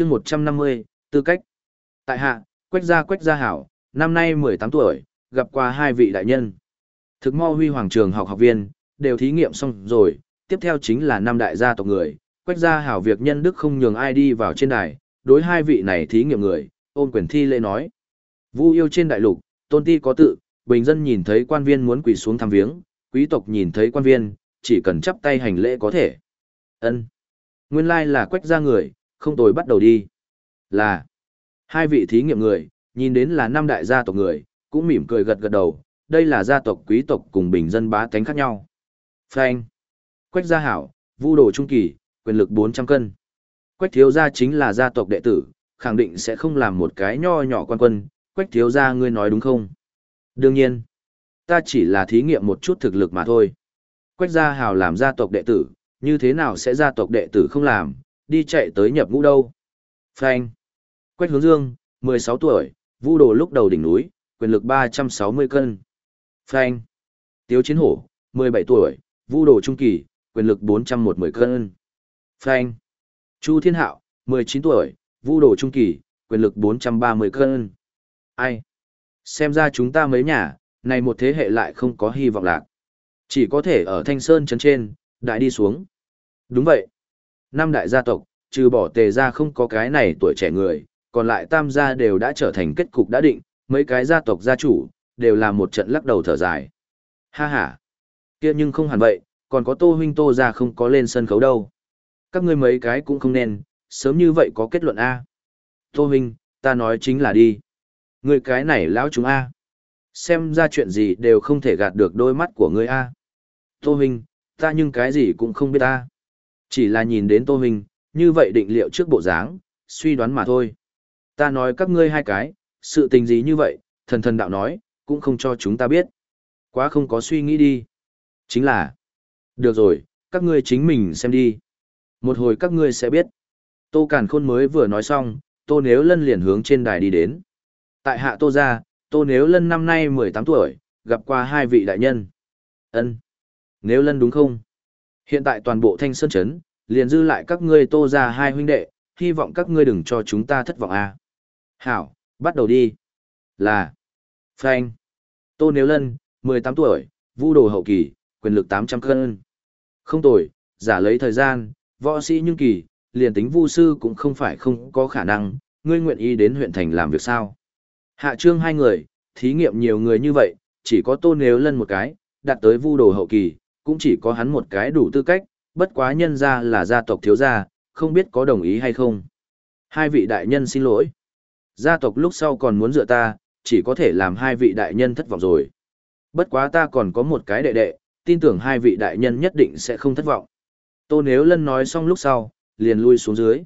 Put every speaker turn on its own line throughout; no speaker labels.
chương 150, tư cách. Tại hạ, Quách gia Quách gia hảo, năm nay 18 tuổi, gặp qua hai vị đại nhân. Thực mo huy hoàng trường học học viên, đều thí nghiệm xong rồi, tiếp theo chính là năm đại gia tộc người, Quách gia hảo việc nhân đức không nhường ai đi vào trên đài, đối hai vị này thí nghiệm người, ôn quyền thi lễ nói. Vu yêu trên đại lục, tôn ti có tự, bình dân nhìn thấy quan viên muốn quỳ xuống thăm viếng, quý tộc nhìn thấy quan viên, chỉ cần chắp tay hành lễ có thể. Ân. Nguyên lai là quách gia người, không tồi bắt đầu đi. Là. Hai vị thí nghiệm người, nhìn đến là năm đại gia tộc người, cũng mỉm cười gật gật đầu, đây là gia tộc quý tộc cùng bình dân bá tánh khác nhau. Frank, Quách gia hảo, vu đồ trung kỳ, quyền lực 400 cân. Quách thiếu gia chính là gia tộc đệ tử, khẳng định sẽ không làm một cái nho nhỏ quan quân, quách thiếu gia ngươi nói đúng không? Đương nhiên, ta chỉ là thí nghiệm một chút thực lực mà thôi. Quách gia hào làm gia tộc đệ tử, như thế nào sẽ gia tộc đệ tử không làm, đi chạy tới nhập ngũ đâu? Phanh. Quách hướng dương, 16 tuổi, vu đồ lúc đầu đỉnh núi, quyền lực 360 cân. Phanh. Tiếu chiến hổ, 17 tuổi, vu đồ trung kỳ, quyền lực 410 cân. Phanh. Chu Thiên Hạo, 19 tuổi, vu đồ trung kỳ, quyền lực 430 cân. Ai? Xem ra chúng ta mấy nhà, này một thế hệ lại không có hy vọng lạc. Chỉ có thể ở Thanh Sơn chấn trên, đại đi xuống. Đúng vậy. Năm đại gia tộc, trừ bỏ tề gia không có cái này tuổi trẻ người, còn lại tam gia đều đã trở thành kết cục đã định, mấy cái gia tộc gia chủ, đều là một trận lắc đầu thở dài. Ha ha. kia nhưng không hẳn vậy, còn có tô huynh tô gia không có lên sân khấu đâu. Các ngươi mấy cái cũng không nên, sớm như vậy có kết luận A. Tô huynh, ta nói chính là đi. Người cái này lão chúng A. Xem ra chuyện gì đều không thể gạt được đôi mắt của ngươi A. Tô huynh, ta nhưng cái gì cũng không biết a. Chỉ là nhìn đến Tô Hình, như vậy định liệu trước bộ dáng, suy đoán mà thôi. Ta nói các ngươi hai cái, sự tình gì như vậy, thần thần đạo nói, cũng không cho chúng ta biết. Quá không có suy nghĩ đi. Chính là, được rồi, các ngươi chính mình xem đi. Một hồi các ngươi sẽ biết. Tô Càn Khôn mới vừa nói xong, Tô Nếu Lân liền hướng trên đài đi đến. Tại hạ Tô gia, Tô Nếu Lân năm nay 18 tuổi, gặp qua hai vị đại nhân. Ân, Nếu Lân đúng không? Hiện tại toàn bộ Thanh Sơn chấn liền dư lại các ngươi Tô gia hai huynh đệ, hy vọng các ngươi đừng cho chúng ta thất vọng a. À. Hảo, bắt đầu đi. Là. frank Tô Nếu Lân, 18 tuổi, vu đồ hậu kỳ, quyền lực 800 cân. Không tuổi, giả lấy thời gian, võ sĩ nhưng kỳ, liền tính vu sư cũng không phải không có khả năng, ngươi nguyện ý đến huyện thành làm việc sao. Hạ trương hai người, thí nghiệm nhiều người như vậy, chỉ có Tô Nếu Lân một cái, đạt tới vu đồ hậu kỳ, cũng chỉ có hắn một cái đủ tư cách, bất quá nhân ra là gia tộc thiếu gia, không biết có đồng ý hay không. Hai vị đại nhân xin lỗi. Gia tộc lúc sau còn muốn dựa ta, chỉ có thể làm hai vị đại nhân thất vọng rồi. Bất quá ta còn có một cái đệ đệ, tin tưởng hai vị đại nhân nhất định sẽ không thất vọng. Tô Nếu Lân nói xong lúc sau, liền lui xuống dưới.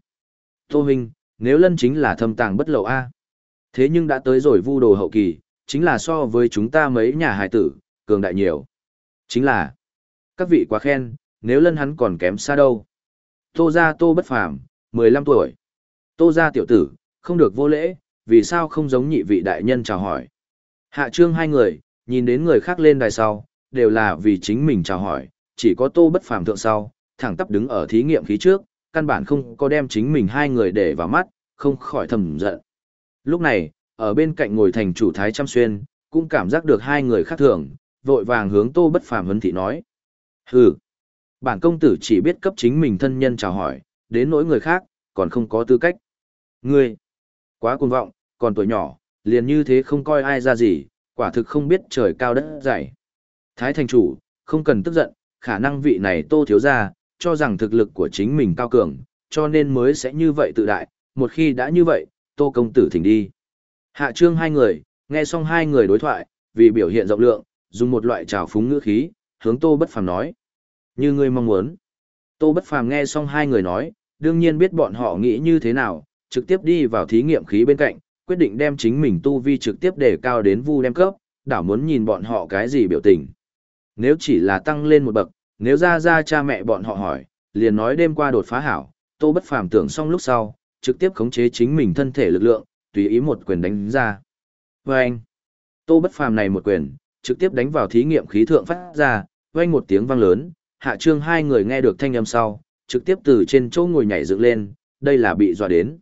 Tô Huynh, nếu Lân chính là thâm tàng bất lậu A. Thế nhưng đã tới rồi vu đồ hậu kỳ, chính là so với chúng ta mấy nhà hài tử, cường đại nhiều. Chính là, các vị quá khen, nếu Lân hắn còn kém xa đâu. Tô gia tô bất phàm, 15 tuổi. Tô gia tiểu tử, không được vô lễ, vì sao không giống nhị vị đại nhân chào hỏi. Hạ trương hai người, nhìn đến người khác lên đài sau, đều là vì chính mình chào hỏi, chỉ có tô bất phàm thượng sau, thẳng tắp đứng ở thí nghiệm khí trước, căn bản không có đem chính mình hai người để vào mắt, không khỏi thầm giận. Lúc này, ở bên cạnh ngồi thành chủ Thái Trăm Xuyên, cũng cảm giác được hai người khác thường, vội vàng hướng tô bất phàm hấn thị nói. Hừ, bản công tử chỉ biết cấp chính mình thân nhân chào hỏi, đến nỗi người khác, còn không có tư cách. Ngươi, quá cuồng vọng, còn tuổi nhỏ, liền như thế không coi ai ra gì, quả thực không biết trời cao đất dày. Thái thành chủ, không cần tức giận, khả năng vị này tô thiếu ra, cho rằng thực lực của chính mình cao cường, cho nên mới sẽ như vậy tự đại, một khi đã như vậy, tô công tử thỉnh đi. Hạ trương hai người, nghe xong hai người đối thoại, vì biểu hiện rộng lượng, dùng một loại trào phúng ngữ khí, hướng tô bất phàm nói. Như ngươi mong muốn. Tô bất phàm nghe xong hai người nói, đương nhiên biết bọn họ nghĩ như thế nào, trực tiếp đi vào thí nghiệm khí bên cạnh, quyết định đem chính mình tu vi trực tiếp để cao đến vu đem cấp, đảo muốn nhìn bọn họ cái gì biểu tình. Nếu chỉ là tăng lên một bậc, nếu ra ra cha mẹ bọn họ hỏi, liền nói đêm qua đột phá hảo, tô bất phàm tưởng xong lúc sau, trực tiếp khống chế chính mình thân thể lực lượng, tùy ý một quyền đánh ra. Và anh, tô bất phàm này một quyền, trực tiếp đánh vào thí nghiệm khí thượng phát ra, vang một tiếng vang lớn, hạ trương hai người nghe được thanh âm sau, trực tiếp từ trên chỗ ngồi nhảy dựng lên, đây là bị dọa đến.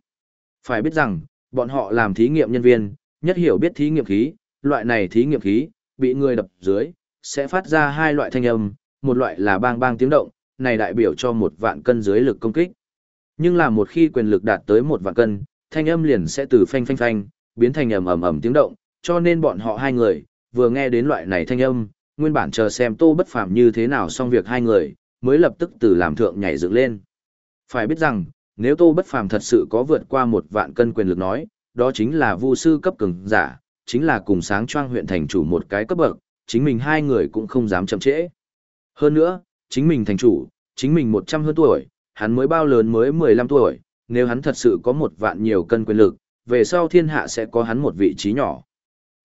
Phải biết rằng, bọn họ làm thí nghiệm nhân viên, nhất hiểu biết thí nghiệm khí, loại này thí nghiệm khí, bị người đập dưới, sẽ phát ra hai loại thanh âm, một loại là bang bang tiếng động, này đại biểu cho một vạn cân dưới lực công kích. Nhưng là một khi quyền lực đạt tới một vạn cân, thanh âm liền sẽ từ phanh phanh phanh, biến thành ầm ầm ầm tiếng động, cho nên bọn họ hai người, vừa nghe đến loại này thanh âm, nguyên bản chờ xem tô bất phàm như thế nào xong việc hai người, mới lập tức từ làm thượng nhảy dựng lên. Phải biết rằng, nếu tô bất phàm thật sự có vượt qua một vạn cân quyền lực nói, đó chính là vu sư cấp cường giả, chính là cùng sáng choang huyện thành chủ một cái cấp bậc, chính mình hai người cũng không dám chậm trễ. Hơn nữa, chính mình thành chủ, chính mình 100 hơn tuổi, hắn mới bao lớn mới 15 tuổi, nếu hắn thật sự có một vạn nhiều cân quyền lực, về sau thiên hạ sẽ có hắn một vị trí nhỏ.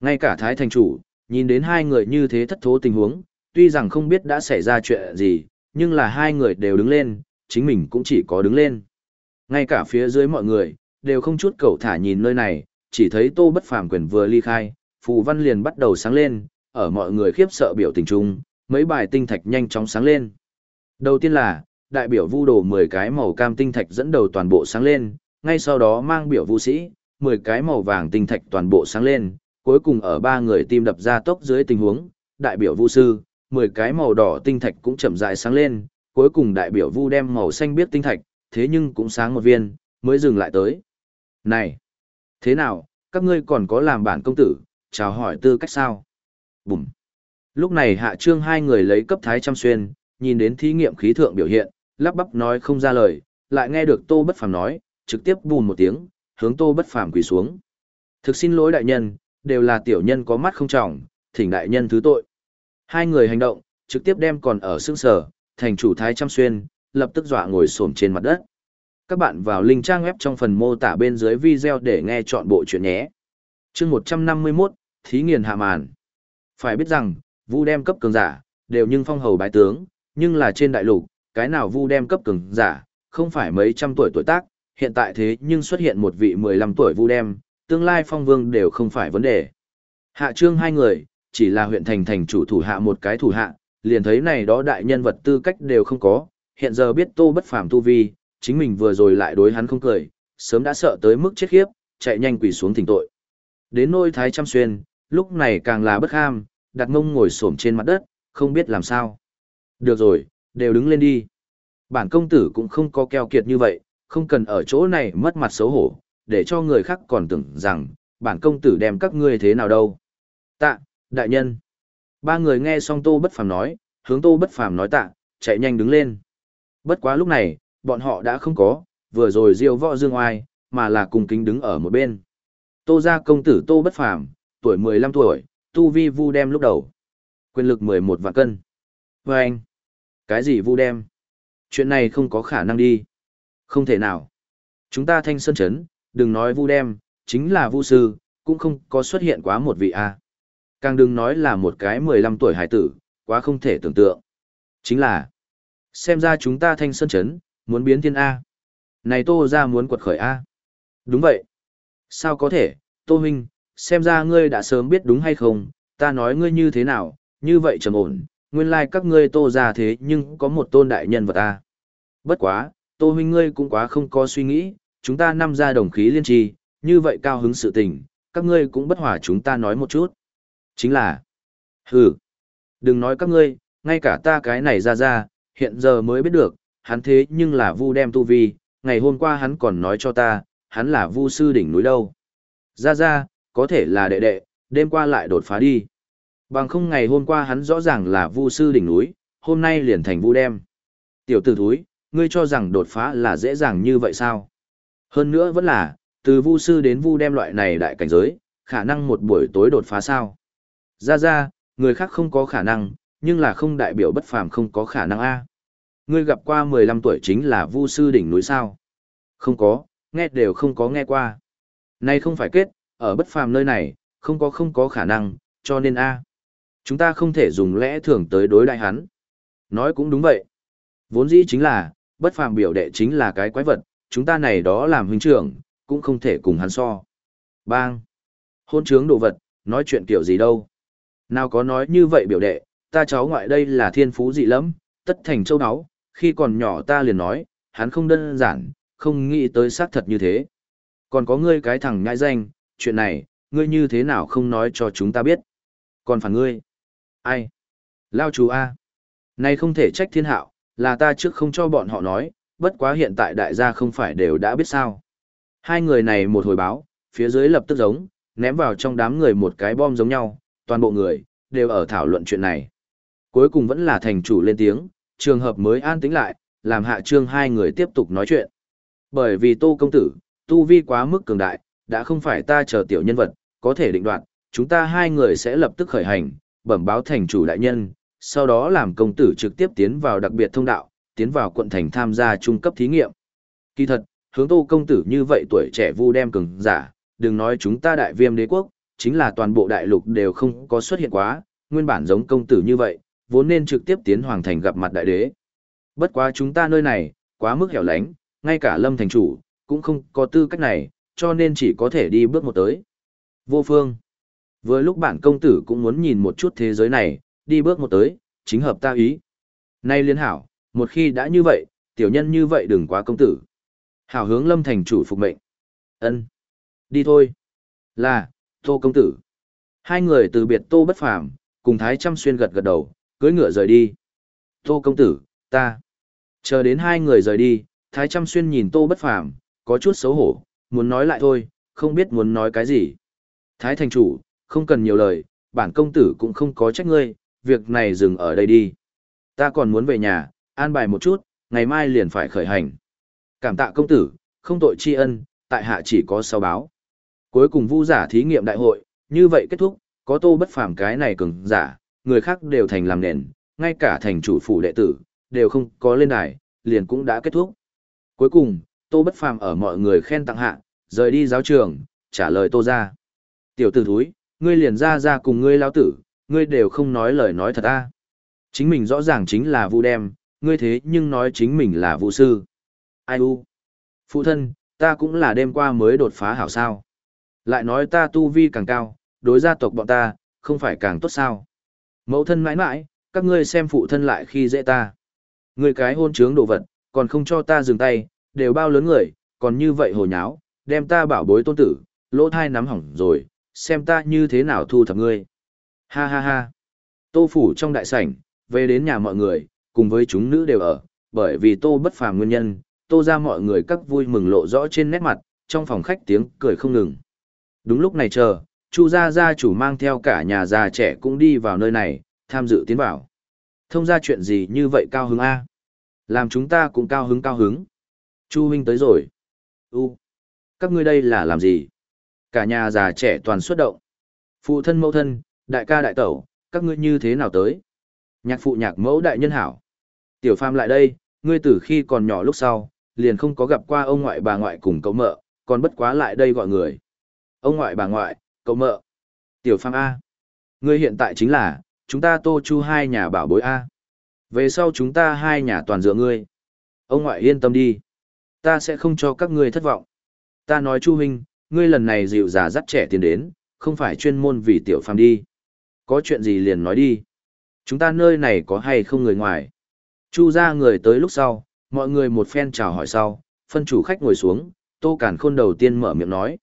Ngay cả Thái Thành Chủ, nhìn đến hai người như thế thất thố tình huống, tuy rằng không biết đã xảy ra chuyện gì, nhưng là hai người đều đứng lên, chính mình cũng chỉ có đứng lên. Ngay cả phía dưới mọi người, đều không chút cầu thả nhìn nơi này, chỉ thấy tô bất phàm quyền vừa ly khai, phù văn liền bắt đầu sáng lên, ở mọi người khiếp sợ biểu tình chung, mấy bài tinh thạch nhanh chóng sáng lên. Đầu tiên là, đại biểu vu đồ 10 cái màu cam tinh thạch dẫn đầu toàn bộ sáng lên, ngay sau đó mang biểu vũ sĩ, 10 cái màu vàng tinh thạch toàn bộ sáng lên, cuối cùng ở ba người tim đập ra tốc dưới tình huống, đại biểu vu sư, 10 cái màu đỏ tinh thạch cũng chậm rãi sáng lên, cuối cùng đại biểu vu đem màu xanh biết tinh thạch, thế nhưng cũng sáng một viên, mới dừng lại tới. Này, thế nào, các ngươi còn có làm bản công tử, chào hỏi tư cách sao? Bùm. Lúc này hạ trương hai người lấy cấp thái trăm xuyên, nhìn đến thí nghiệm khí thượng biểu hiện, lắp bắp nói không ra lời, lại nghe được tô bất phàm nói, trực tiếp bùm một tiếng, hướng tô bất phàm quỳ xuống. Thực xin lỗi đại nhân, đều là tiểu nhân có mắt không trọng, thỉnh đại nhân thứ tội. Hai người hành động, trực tiếp đem còn ở xương sở, thành chủ thái trăm xuyên, lập tức dọa ngồi xổm trên mặt đất. Các bạn vào link trang web trong phần mô tả bên dưới video để nghe chọn bộ chuyện nhé. chương 151, Thí nghiền hạ màn. Phải biết rằng, vu đem cấp cường giả, đều nhưng phong hầu bái tướng, nhưng là trên đại lục, cái nào vu đem cấp cường giả, không phải mấy trăm tuổi tuổi tác, hiện tại thế nhưng xuất hiện một vị 15 tuổi vu đem, tương lai phong vương đều không phải vấn đề. Hạ trương hai người, chỉ là huyện thành thành chủ thủ hạ một cái thủ hạ, liền thấy này đó đại nhân vật tư cách đều không có, hiện giờ biết tô bất phàm tu vi, chính mình vừa rồi lại đối hắn không cười, sớm đã sợ tới mức chết khiếp, chạy nhanh quỳ xuống thỉnh tội. Đến nôi thái trăm xuyên, lúc này càng là bất ham, đặt ngông ngồi xổm trên mặt đất, không biết làm sao. Được rồi, đều đứng lên đi. Bản công tử cũng không có keo kiệt như vậy, không cần ở chỗ này mất mặt xấu hổ, để cho người khác còn tưởng rằng, bản công tử đem các ngươi thế nào đâu. Tạ, đại nhân. Ba người nghe xong tô bất phàm nói, hướng tô bất phàm nói tạ, chạy nhanh đứng lên. Bất quá lúc này, bọn họ đã không có, vừa rồi diêu võ dương oai, mà là cùng kính đứng ở một bên. Tô gia công tử tô bất phàm, tuổi 15 tuổi, tu vi vu đem lúc đầu. Quyền lực 11 vạn cân. Và anh, cái gì vu đem? Chuyện này không có khả năng đi. Không thể nào. Chúng ta thanh sơn chấn, đừng nói vu đem, chính là vu sư, cũng không có xuất hiện quá một vị A. Càng đừng nói là một cái 15 tuổi hải tử, quá không thể tưởng tượng. Chính là, xem ra chúng ta thanh sơn chấn, muốn biến thiên A. Này tô ra muốn quật khởi A. Đúng vậy. Sao có thể, tô huynh, xem ra ngươi đã sớm biết đúng hay không, ta nói ngươi như thế nào, như vậy trầm ổn, nguyên lai like các ngươi tô ra thế nhưng có một tôn đại nhân vật A. Bất quá, tô huynh ngươi cũng quá không có suy nghĩ, chúng ta năm ra đồng khí liên trì, như vậy cao hứng sự tình, các ngươi cũng bất hòa chúng ta nói một chút. Chính là, hừ, đừng nói các ngươi, ngay cả ta cái này ra ra, hiện giờ mới biết được, hắn thế nhưng là vu đem tu vi, ngày hôm qua hắn còn nói cho ta, hắn là vu sư đỉnh núi đâu. Ra ra, có thể là đệ đệ, đêm qua lại đột phá đi. Bằng không ngày hôm qua hắn rõ ràng là vu sư đỉnh núi, hôm nay liền thành vu đem. Tiểu tử thúi, ngươi cho rằng đột phá là dễ dàng như vậy sao? Hơn nữa vẫn là, từ vu sư đến vu đem loại này đại cảnh giới, khả năng một buổi tối đột phá sao? Ra ra, người khác không có khả năng, nhưng là không đại biểu bất phàm không có khả năng A. Ngươi gặp qua 15 tuổi chính là vu sư đỉnh núi sao? Không có, nghe đều không có nghe qua. Này không phải kết, ở bất phàm nơi này, không có không có khả năng, cho nên A. Chúng ta không thể dùng lẽ thường tới đối đại hắn. Nói cũng đúng vậy. Vốn dĩ chính là, bất phàm biểu đệ chính là cái quái vật, chúng ta này đó làm huynh trưởng, cũng không thể cùng hắn so. Bang! Hôn trướng đồ vật, nói chuyện kiểu gì đâu. Nào có nói như vậy biểu đệ, ta cháu ngoại đây là thiên phú dị lắm, tất thành châu áo, khi còn nhỏ ta liền nói, hắn không đơn giản, không nghĩ tới xác thật như thế. Còn có ngươi cái thằng nhãi danh, chuyện này, ngươi như thế nào không nói cho chúng ta biết. Còn phản ngươi. Ai? Lao chú A. Này không thể trách thiên hạo, là ta trước không cho bọn họ nói, bất quá hiện tại đại gia không phải đều đã biết sao. Hai người này một hồi báo, phía dưới lập tức giống, ném vào trong đám người một cái bom giống nhau, toàn bộ người, đều ở thảo luận chuyện này. Cuối cùng vẫn là thành chủ lên tiếng, trường hợp mới an tĩnh lại, làm hạ trương hai người tiếp tục nói chuyện. Bởi vì tô công tử, tu vi quá mức cường đại, đã không phải ta chờ tiểu nhân vật, có thể định đoạt, chúng ta hai người sẽ lập tức khởi hành, bẩm báo thành chủ đại nhân, sau đó làm công tử trực tiếp tiến vào đặc biệt thông đạo, tiến vào quận thành tham gia trung cấp thí nghiệm. Kỳ thật, hướng tô công tử như vậy tuổi trẻ vu đem cường giả, đừng nói chúng ta đại viêm đế quốc, chính là toàn bộ đại lục đều không có xuất hiện quá, nguyên bản giống công tử như vậy, vốn nên trực tiếp tiến hoàng thành gặp mặt đại đế. Bất quá chúng ta nơi này, quá mức hẻo lánh, ngay cả lâm thành chủ, cũng không có tư cách này, cho nên chỉ có thể đi bước một tới. Vô phương. Vừa lúc bản công tử cũng muốn nhìn một chút thế giới này, đi bước một tới, chính hợp ta ý. Nay liên hảo, một khi đã như vậy, tiểu nhân như vậy đừng quá công tử. Hảo hướng lâm thành chủ phục mệnh. ân Đi thôi. Là, tô công tử. Hai người từ biệt tô bất phàm, cùng thái trăm xuyên gật gật đầu, cưỡi ngựa rời đi. Tô công tử, ta. Chờ đến hai người rời đi, thái trăm xuyên nhìn tô bất phàm, có chút xấu hổ, muốn nói lại thôi, không biết muốn nói cái gì. Thái thành chủ, không cần nhiều lời, bản công tử cũng không có trách ngươi, việc này dừng ở đây đi. Ta còn muốn về nhà, an bài một chút, ngày mai liền phải khởi hành. Cảm tạ công tử, không tội tri ân, tại hạ chỉ có sau báo. Cuối cùng vu giả thí nghiệm đại hội, như vậy kết thúc, có tô bất phàm cái này cường giả, người khác đều thành làm nền, ngay cả thành chủ phủ đệ tử, đều không có lên đài, liền cũng đã kết thúc. Cuối cùng, tô bất phàm ở mọi người khen tặng hạ, rời đi giáo trường, trả lời tô ra. Tiểu tử thúi, ngươi liền ra ra cùng ngươi lao tử, ngươi đều không nói lời nói thật a. Chính mình rõ ràng chính là vu đem, ngươi thế nhưng nói chính mình là vũ sư. Ai u? Phụ thân, ta cũng là đêm qua mới đột phá hảo sao. Lại nói ta tu vi càng cao, đối gia tộc bọn ta, không phải càng tốt sao. Mẫu thân mãi mãi, các ngươi xem phụ thân lại khi dễ ta. Ngươi cái hôn trướng đồ vật, còn không cho ta dừng tay, đều bao lớn người, còn như vậy hồ nháo, đem ta bảo bối tôn tử, lỗ thai nắm hỏng rồi, xem ta như thế nào thu thập ngươi. Ha ha ha. Tô phủ trong đại sảnh, về đến nhà mọi người, cùng với chúng nữ đều ở, bởi vì tô bất phàm nguyên nhân, tô ra mọi người các vui mừng lộ rõ trên nét mặt, trong phòng khách tiếng cười không ngừng. Đúng lúc này chờ, Chu gia gia chủ mang theo cả nhà già trẻ cũng đi vào nơi này, tham dự tiến vào. Thông ra chuyện gì như vậy cao hứng A? Làm chúng ta cũng cao hứng cao hứng. Chu huynh tới rồi. U. Các ngươi đây là làm gì? Cả nhà già trẻ toàn xuất động. Phụ thân mẫu thân, đại ca đại tẩu, các ngươi như thế nào tới? Nhạc phụ nhạc mẫu đại nhân hảo. Tiểu phàm lại đây, ngươi từ khi còn nhỏ lúc sau, liền không có gặp qua ông ngoại bà ngoại cùng cậu mợ, còn bất quá lại đây gọi người. Ông ngoại bà ngoại, cậu mợ. Tiểu phàm A. Ngươi hiện tại chính là, chúng ta tô chu hai nhà bảo bối A. Về sau chúng ta hai nhà toàn dựa ngươi. Ông ngoại yên tâm đi. Ta sẽ không cho các ngươi thất vọng. Ta nói chu huynh, ngươi lần này dịu già dắt trẻ tiền đến, không phải chuyên môn vì tiểu phàm đi. Có chuyện gì liền nói đi. Chúng ta nơi này có hay không người ngoài. Chu ra người tới lúc sau, mọi người một phen chào hỏi sau, phân chủ khách ngồi xuống, tô cản khôn đầu tiên mở miệng nói.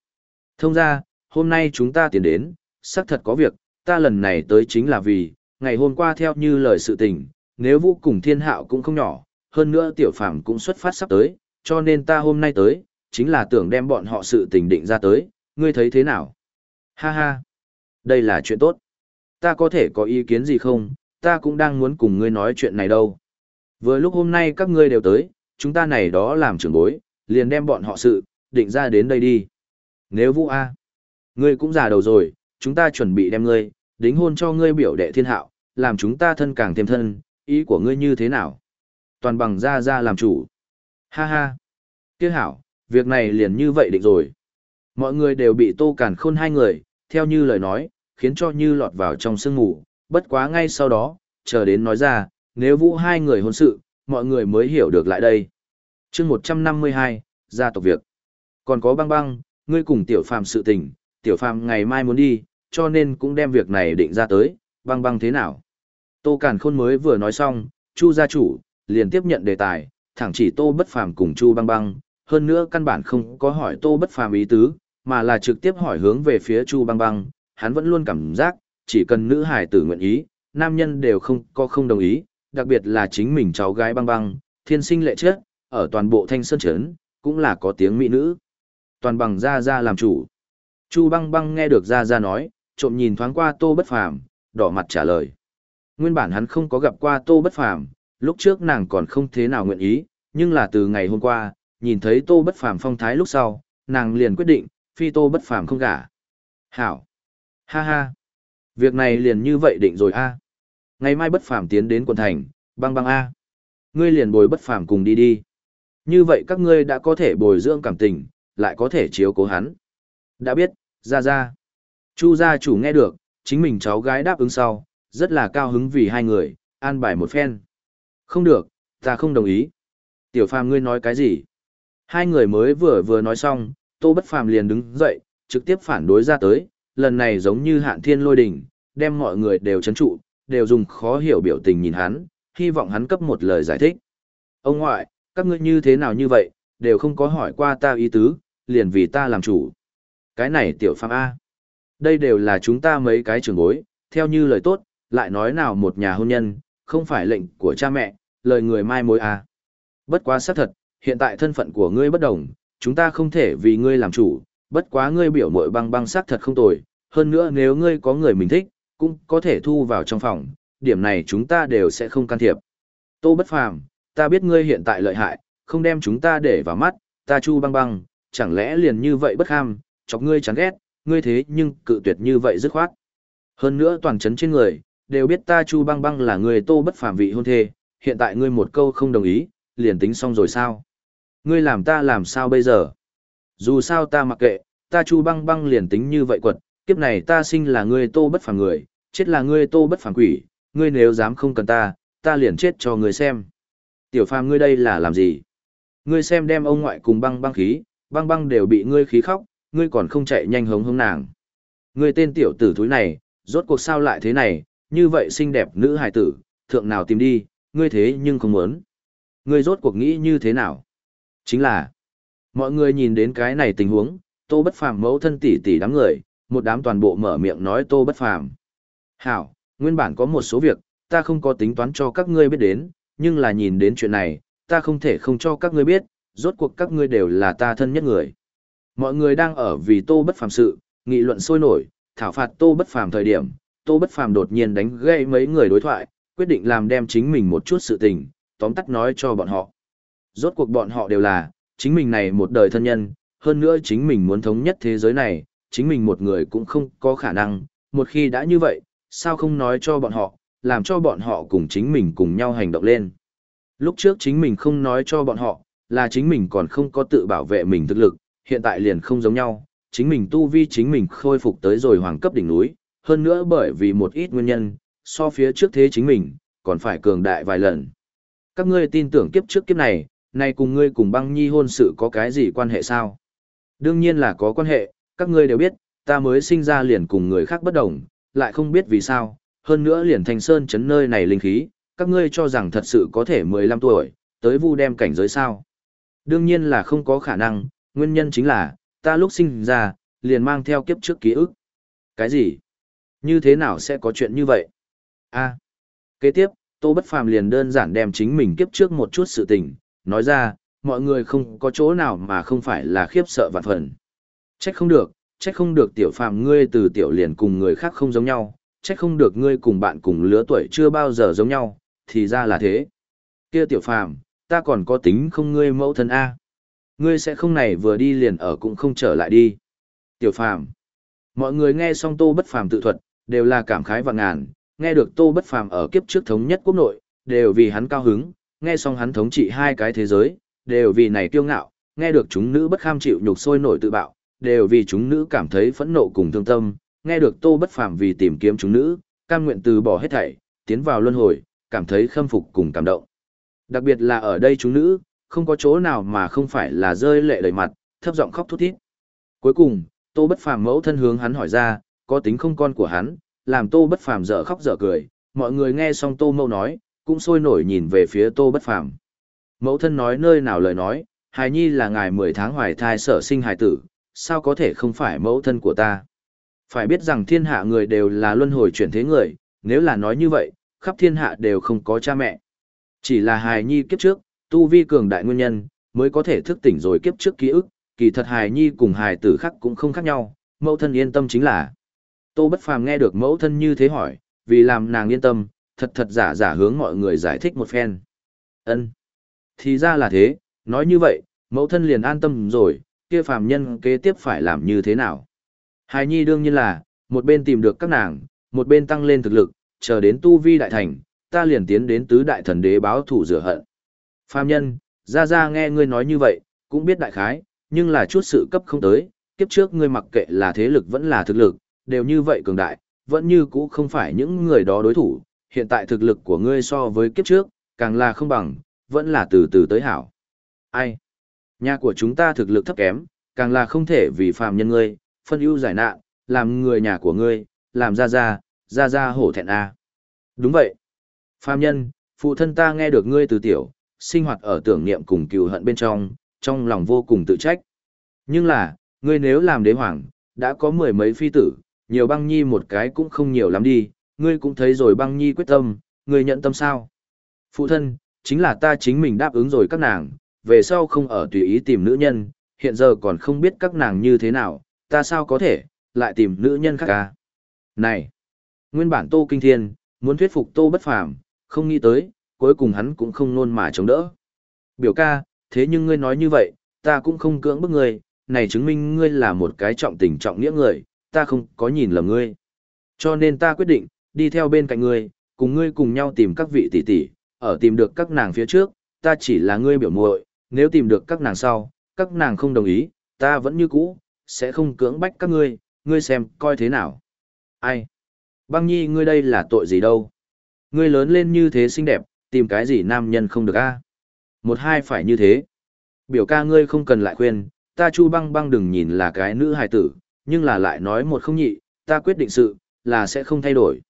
Thông ra, hôm nay chúng ta tiến đến, xác thật có việc, ta lần này tới chính là vì, ngày hôm qua theo như lời sự tình, nếu vũ cùng thiên hạo cũng không nhỏ, hơn nữa tiểu phàm cũng xuất phát sắp tới, cho nên ta hôm nay tới, chính là tưởng đem bọn họ sự tình định ra tới, ngươi thấy thế nào? Ha ha, đây là chuyện tốt. Ta có thể có ý kiến gì không, ta cũng đang muốn cùng ngươi nói chuyện này đâu. Vừa lúc hôm nay các ngươi đều tới, chúng ta này đó làm trưởng bối, liền đem bọn họ sự, định ra đến đây đi. Nếu Vũ A, ngươi cũng già đầu rồi, chúng ta chuẩn bị đem ngươi, đính hôn cho ngươi biểu đệ thiên hạo, làm chúng ta thân càng thêm thân, ý của ngươi như thế nào? Toàn bằng ra ra làm chủ. Ha ha. Tiếc hảo, việc này liền như vậy định rồi. Mọi người đều bị tô cản khôn hai người, theo như lời nói, khiến cho như lọt vào trong sương ngủ, bất quá ngay sau đó, chờ đến nói ra, nếu vũ hai người hôn sự, mọi người mới hiểu được lại đây. chương 152, gia tộc việc. Còn có băng băng, ngươi cùng tiểu phàm sự tình, tiểu phàm ngày mai muốn đi, cho nên cũng đem việc này định ra tới, băng băng thế nào. Tô Càn Khôn mới vừa nói xong, Chu gia chủ, liền tiếp nhận đề tài, thẳng chỉ Tô Bất Phàm cùng Chu băng băng, hơn nữa căn bản không có hỏi Tô Bất Phàm ý tứ, mà là trực tiếp hỏi hướng về phía Chu Băng Băng, hắn vẫn luôn cảm giác, chỉ cần nữ hải tử nguyện ý, nam nhân đều không có không đồng ý, đặc biệt là chính mình cháu gái Băng Băng, thiên sinh lệ chết, ở toàn bộ thanh sơn trấn cũng là có tiếng mỹ nữ. Toàn bằng gia gia làm chủ. Chu Băng Băng nghe được gia gia nói, trộm nhìn thoáng qua Tô Bất Phàm, đỏ mặt trả lời. Nguyên bản hắn không có gặp qua Tô Bất Phàm, lúc trước nàng còn không thế nào nguyện ý, nhưng là từ ngày hôm qua, nhìn thấy Tô Bất Phàm phong thái lúc sau, nàng liền quyết định, phi Tô Bất Phàm không gả. Hảo. Ha ha. Việc này liền như vậy định rồi a. Ngày mai Bất Phàm tiến đến quận thành, băng băng a. Ngươi liền bồi Bất Phàm cùng đi đi. Như vậy các ngươi đã có thể bồi dưỡng cảm tình, lại có thể chiếu cố hắn. Đã biết, ra ra. Chu gia chủ nghe được, chính mình cháu gái đáp ứng sau, rất là cao hứng vì hai người, an bài một phen. Không được, ta không đồng ý. Tiểu phàm ngươi nói cái gì? Hai người mới vừa vừa nói xong, tô bất phàm liền đứng dậy, trực tiếp phản đối ra tới, lần này giống như hạn thiên lôi đỉnh, đem mọi người đều chấn trụ, đều dùng khó hiểu biểu tình nhìn hắn, hy vọng hắn cấp một lời giải thích. Ông ngoại, các ngươi như thế nào như vậy, đều không có hỏi qua ta ý tứ, liền vì ta làm chủ. Cái này tiểu phàm A. Đây đều là chúng ta mấy cái trường bối, theo như lời tốt, lại nói nào một nhà hôn nhân, không phải lệnh của cha mẹ, lời người mai mối A. Bất quá xác thật, hiện tại thân phận của ngươi bất đồng, chúng ta không thể vì ngươi làm chủ, bất quá ngươi biểu mội băng băng xác thật không tồi, hơn nữa nếu ngươi có người mình thích, cũng có thể thu vào trong phòng, điểm này chúng ta đều sẽ không can thiệp. Tô bất phàm, ta biết ngươi hiện tại lợi hại, không đem chúng ta để vào mắt, ta chu băng băng, chẳng lẽ liền như vậy bất ham, chọc ngươi chán ghét, ngươi thế nhưng cự tuyệt như vậy dứt khoát. Hơn nữa toàn chấn trên người, đều biết ta chu băng băng là người tô bất phàm vị hôn thê, hiện tại ngươi một câu không đồng ý, liền tính xong rồi sao? Ngươi làm ta làm sao bây giờ? Dù sao ta mặc kệ, ta chu băng băng liền tính như vậy quật, kiếp này ta sinh là ngươi tô bất phàm người, chết là ngươi tô bất phàm quỷ, ngươi nếu dám không cần ta, ta liền chết cho ngươi xem. Tiểu phàm ngươi đây là làm gì? Ngươi xem đem ông ngoại cùng băng băng khí, băng băng đều bị ngươi khí khóc, ngươi còn không chạy nhanh hống hống nàng. Ngươi tên tiểu tử thúi này, rốt cuộc sao lại thế này, như vậy xinh đẹp nữ hài tử, thượng nào tìm đi, ngươi thế nhưng không muốn. Ngươi rốt cuộc nghĩ như thế nào? Chính là, mọi người nhìn đến cái này tình huống, tô bất phàm mẫu thân tỷ tỷ đám người, một đám toàn bộ mở miệng nói tô bất phàm. Hảo, nguyên bản có một số việc, ta không có tính toán cho các ngươi biết đến, nhưng là nhìn đến chuyện này, ta không thể không cho các ngươi biết, rốt cuộc các ngươi đều là ta thân nhất người. Mọi người đang ở vì tô bất phàm sự, nghị luận sôi nổi, thảo phạt tô bất phàm thời điểm, tô bất phàm đột nhiên đánh gây mấy người đối thoại, quyết định làm đem chính mình một chút sự tình, tóm tắt nói cho bọn họ. Rốt cuộc bọn họ đều là, chính mình này một đời thân nhân, hơn nữa chính mình muốn thống nhất thế giới này, chính mình một người cũng không có khả năng, một khi đã như vậy, sao không nói cho bọn họ, làm cho bọn họ cùng chính mình cùng nhau hành động lên. Lúc trước chính mình không nói cho bọn họ, là chính mình còn không có tự bảo vệ mình thực lực, hiện tại liền không giống nhau, chính mình tu vi chính mình khôi phục tới rồi hoàng cấp đỉnh núi, hơn nữa bởi vì một ít nguyên nhân, so phía trước thế chính mình, còn phải cường đại vài lần. Các ngươi tin tưởng kiếp trước kiếp này, nay cùng ngươi cùng băng nhi hôn sự có cái gì quan hệ sao? Đương nhiên là có quan hệ, các ngươi đều biết, ta mới sinh ra liền cùng người khác bất đồng, lại không biết vì sao, hơn nữa liền thành sơn chấn nơi này linh khí, các ngươi cho rằng thật sự có thể 15 tuổi, tới vu đem cảnh giới sao. Đương nhiên là không có khả năng, nguyên nhân chính là, ta lúc sinh ra, liền mang theo kiếp trước ký ức. Cái gì? Như thế nào sẽ có chuyện như vậy? a kế tiếp, Tô Bất Phàm liền đơn giản đem chính mình kiếp trước một chút sự tình, nói ra, mọi người không có chỗ nào mà không phải là khiếp sợ vạn phần. Trách không được, trách không được tiểu phàm ngươi từ tiểu liền cùng người khác không giống nhau, trách không được ngươi cùng bạn cùng lứa tuổi chưa bao giờ giống nhau, thì ra là thế. Kia tiểu phàm, ta còn có tính không ngươi mẫu thân A. Ngươi sẽ không này vừa đi liền ở cũng không trở lại đi. Tiểu phàm. Mọi người nghe xong tô bất phàm tự thuật, đều là cảm khái và ngàn, nghe được tô bất phàm ở kiếp trước thống nhất quốc nội, đều vì hắn cao hứng, nghe xong hắn thống trị hai cái thế giới, đều vì này kiêu ngạo, nghe được chúng nữ bất kham chịu nhục sôi nổi tự bạo, đều vì chúng nữ cảm thấy phẫn nộ cùng thương tâm, nghe được tô bất phàm vì tìm kiếm chúng nữ, cam nguyện từ bỏ hết thảy, tiến vào luân hồi, cảm thấy khâm phục cùng cảm động. Đặc biệt là ở đây chúng nữ, không có chỗ nào mà không phải là rơi lệ đầy mặt, thấp giọng khóc thút thít. Cuối cùng, Tô Bất Phàm mẫu thân hướng hắn hỏi ra, có tính không con của hắn, làm Tô Bất Phàm dở khóc dở cười, mọi người nghe xong Tô Mâu nói, cũng sôi nổi nhìn về phía Tô Bất Phàm. Mẫu thân nói nơi nào lời nói, Hài nhi là ngài 10 tháng hoài thai sở sinh hài tử, sao có thể không phải mẫu thân của ta? Phải biết rằng thiên hạ người đều là luân hồi chuyển thế người, nếu là nói như vậy, khắp thiên hạ đều không có cha mẹ. Chỉ là hài nhi kiếp trước, tu vi cường đại nguyên nhân, mới có thể thức tỉnh rồi kiếp trước ký ức, kỳ thật hài nhi cùng hài tử khác cũng không khác nhau, mẫu thân yên tâm chính là. Tô Bất Phàm nghe được mẫu thân như thế hỏi, vì làm nàng yên tâm, thật thật giả giả hướng mọi người giải thích một phen. Ân, Thì ra là thế, nói như vậy, mẫu thân liền an tâm rồi, kia phàm nhân kế tiếp phải làm như thế nào. Hài nhi đương nhiên là, một bên tìm được các nàng, một bên tăng lên thực lực, chờ đến tu vi đại thành, ta liền tiến đến tứ đại thần đế báo thủ rửa hận. Phàm nhân, ra ra nghe ngươi nói như vậy, cũng biết đại khái, nhưng là chút sự cấp không tới, kiếp trước ngươi mặc kệ là thế lực vẫn là thực lực, đều như vậy cường đại, vẫn như cũ không phải những người đó đối thủ, hiện tại thực lực của ngươi so với kiếp trước, càng là không bằng, vẫn là từ từ tới hảo. Ai? Nhà của chúng ta thực lực thấp kém, càng là không thể vì phàm nhân ngươi, phân ưu giải nạn, làm người nhà của ngươi, làm ra ra, ra ra hổ thẹn a. Đúng vậy. Phàm nhân, phụ thân ta nghe được ngươi từ tiểu, sinh hoạt ở tưởng niệm cùng cừu hận bên trong, trong lòng vô cùng tự trách. Nhưng là, ngươi nếu làm đế hoàng, đã có mười mấy phi tử, nhiều băng nhi một cái cũng không nhiều lắm đi, ngươi cũng thấy rồi băng nhi quyết tâm, ngươi nhận tâm sao? Phụ thân, chính là ta chính mình đáp ứng rồi các nàng, về sau không ở tùy ý tìm nữ nhân, hiện giờ còn không biết các nàng như thế nào, ta sao có thể, lại tìm nữ nhân khác Ca, Này! Nguyên bản Tô Kinh Thiên, muốn thuyết phục Tô Bất Phàm, không nghĩ tới, cuối cùng hắn cũng không nôn mà chống đỡ. Biểu ca, thế nhưng ngươi nói như vậy, ta cũng không cưỡng bức ngươi, này chứng minh ngươi là một cái trọng tình trọng nghĩa người, ta không có nhìn lầm ngươi. Cho nên ta quyết định, đi theo bên cạnh ngươi, cùng ngươi cùng nhau tìm các vị tỷ tỷ, ở tìm được các nàng phía trước, ta chỉ là ngươi biểu muội, nếu tìm được các nàng sau, các nàng không đồng ý, ta vẫn như cũ, sẽ không cưỡng bách các ngươi, ngươi xem coi thế nào. Ai? Băng nhi ngươi đây là tội gì đâu? Ngươi lớn lên như thế xinh đẹp, tìm cái gì nam nhân không được a? Một hai phải như thế. Biểu ca ngươi không cần lại khuyên, ta chu băng băng đừng nhìn là cái nữ hài tử, nhưng là lại nói một không nhị, ta quyết định sự, là sẽ không thay đổi.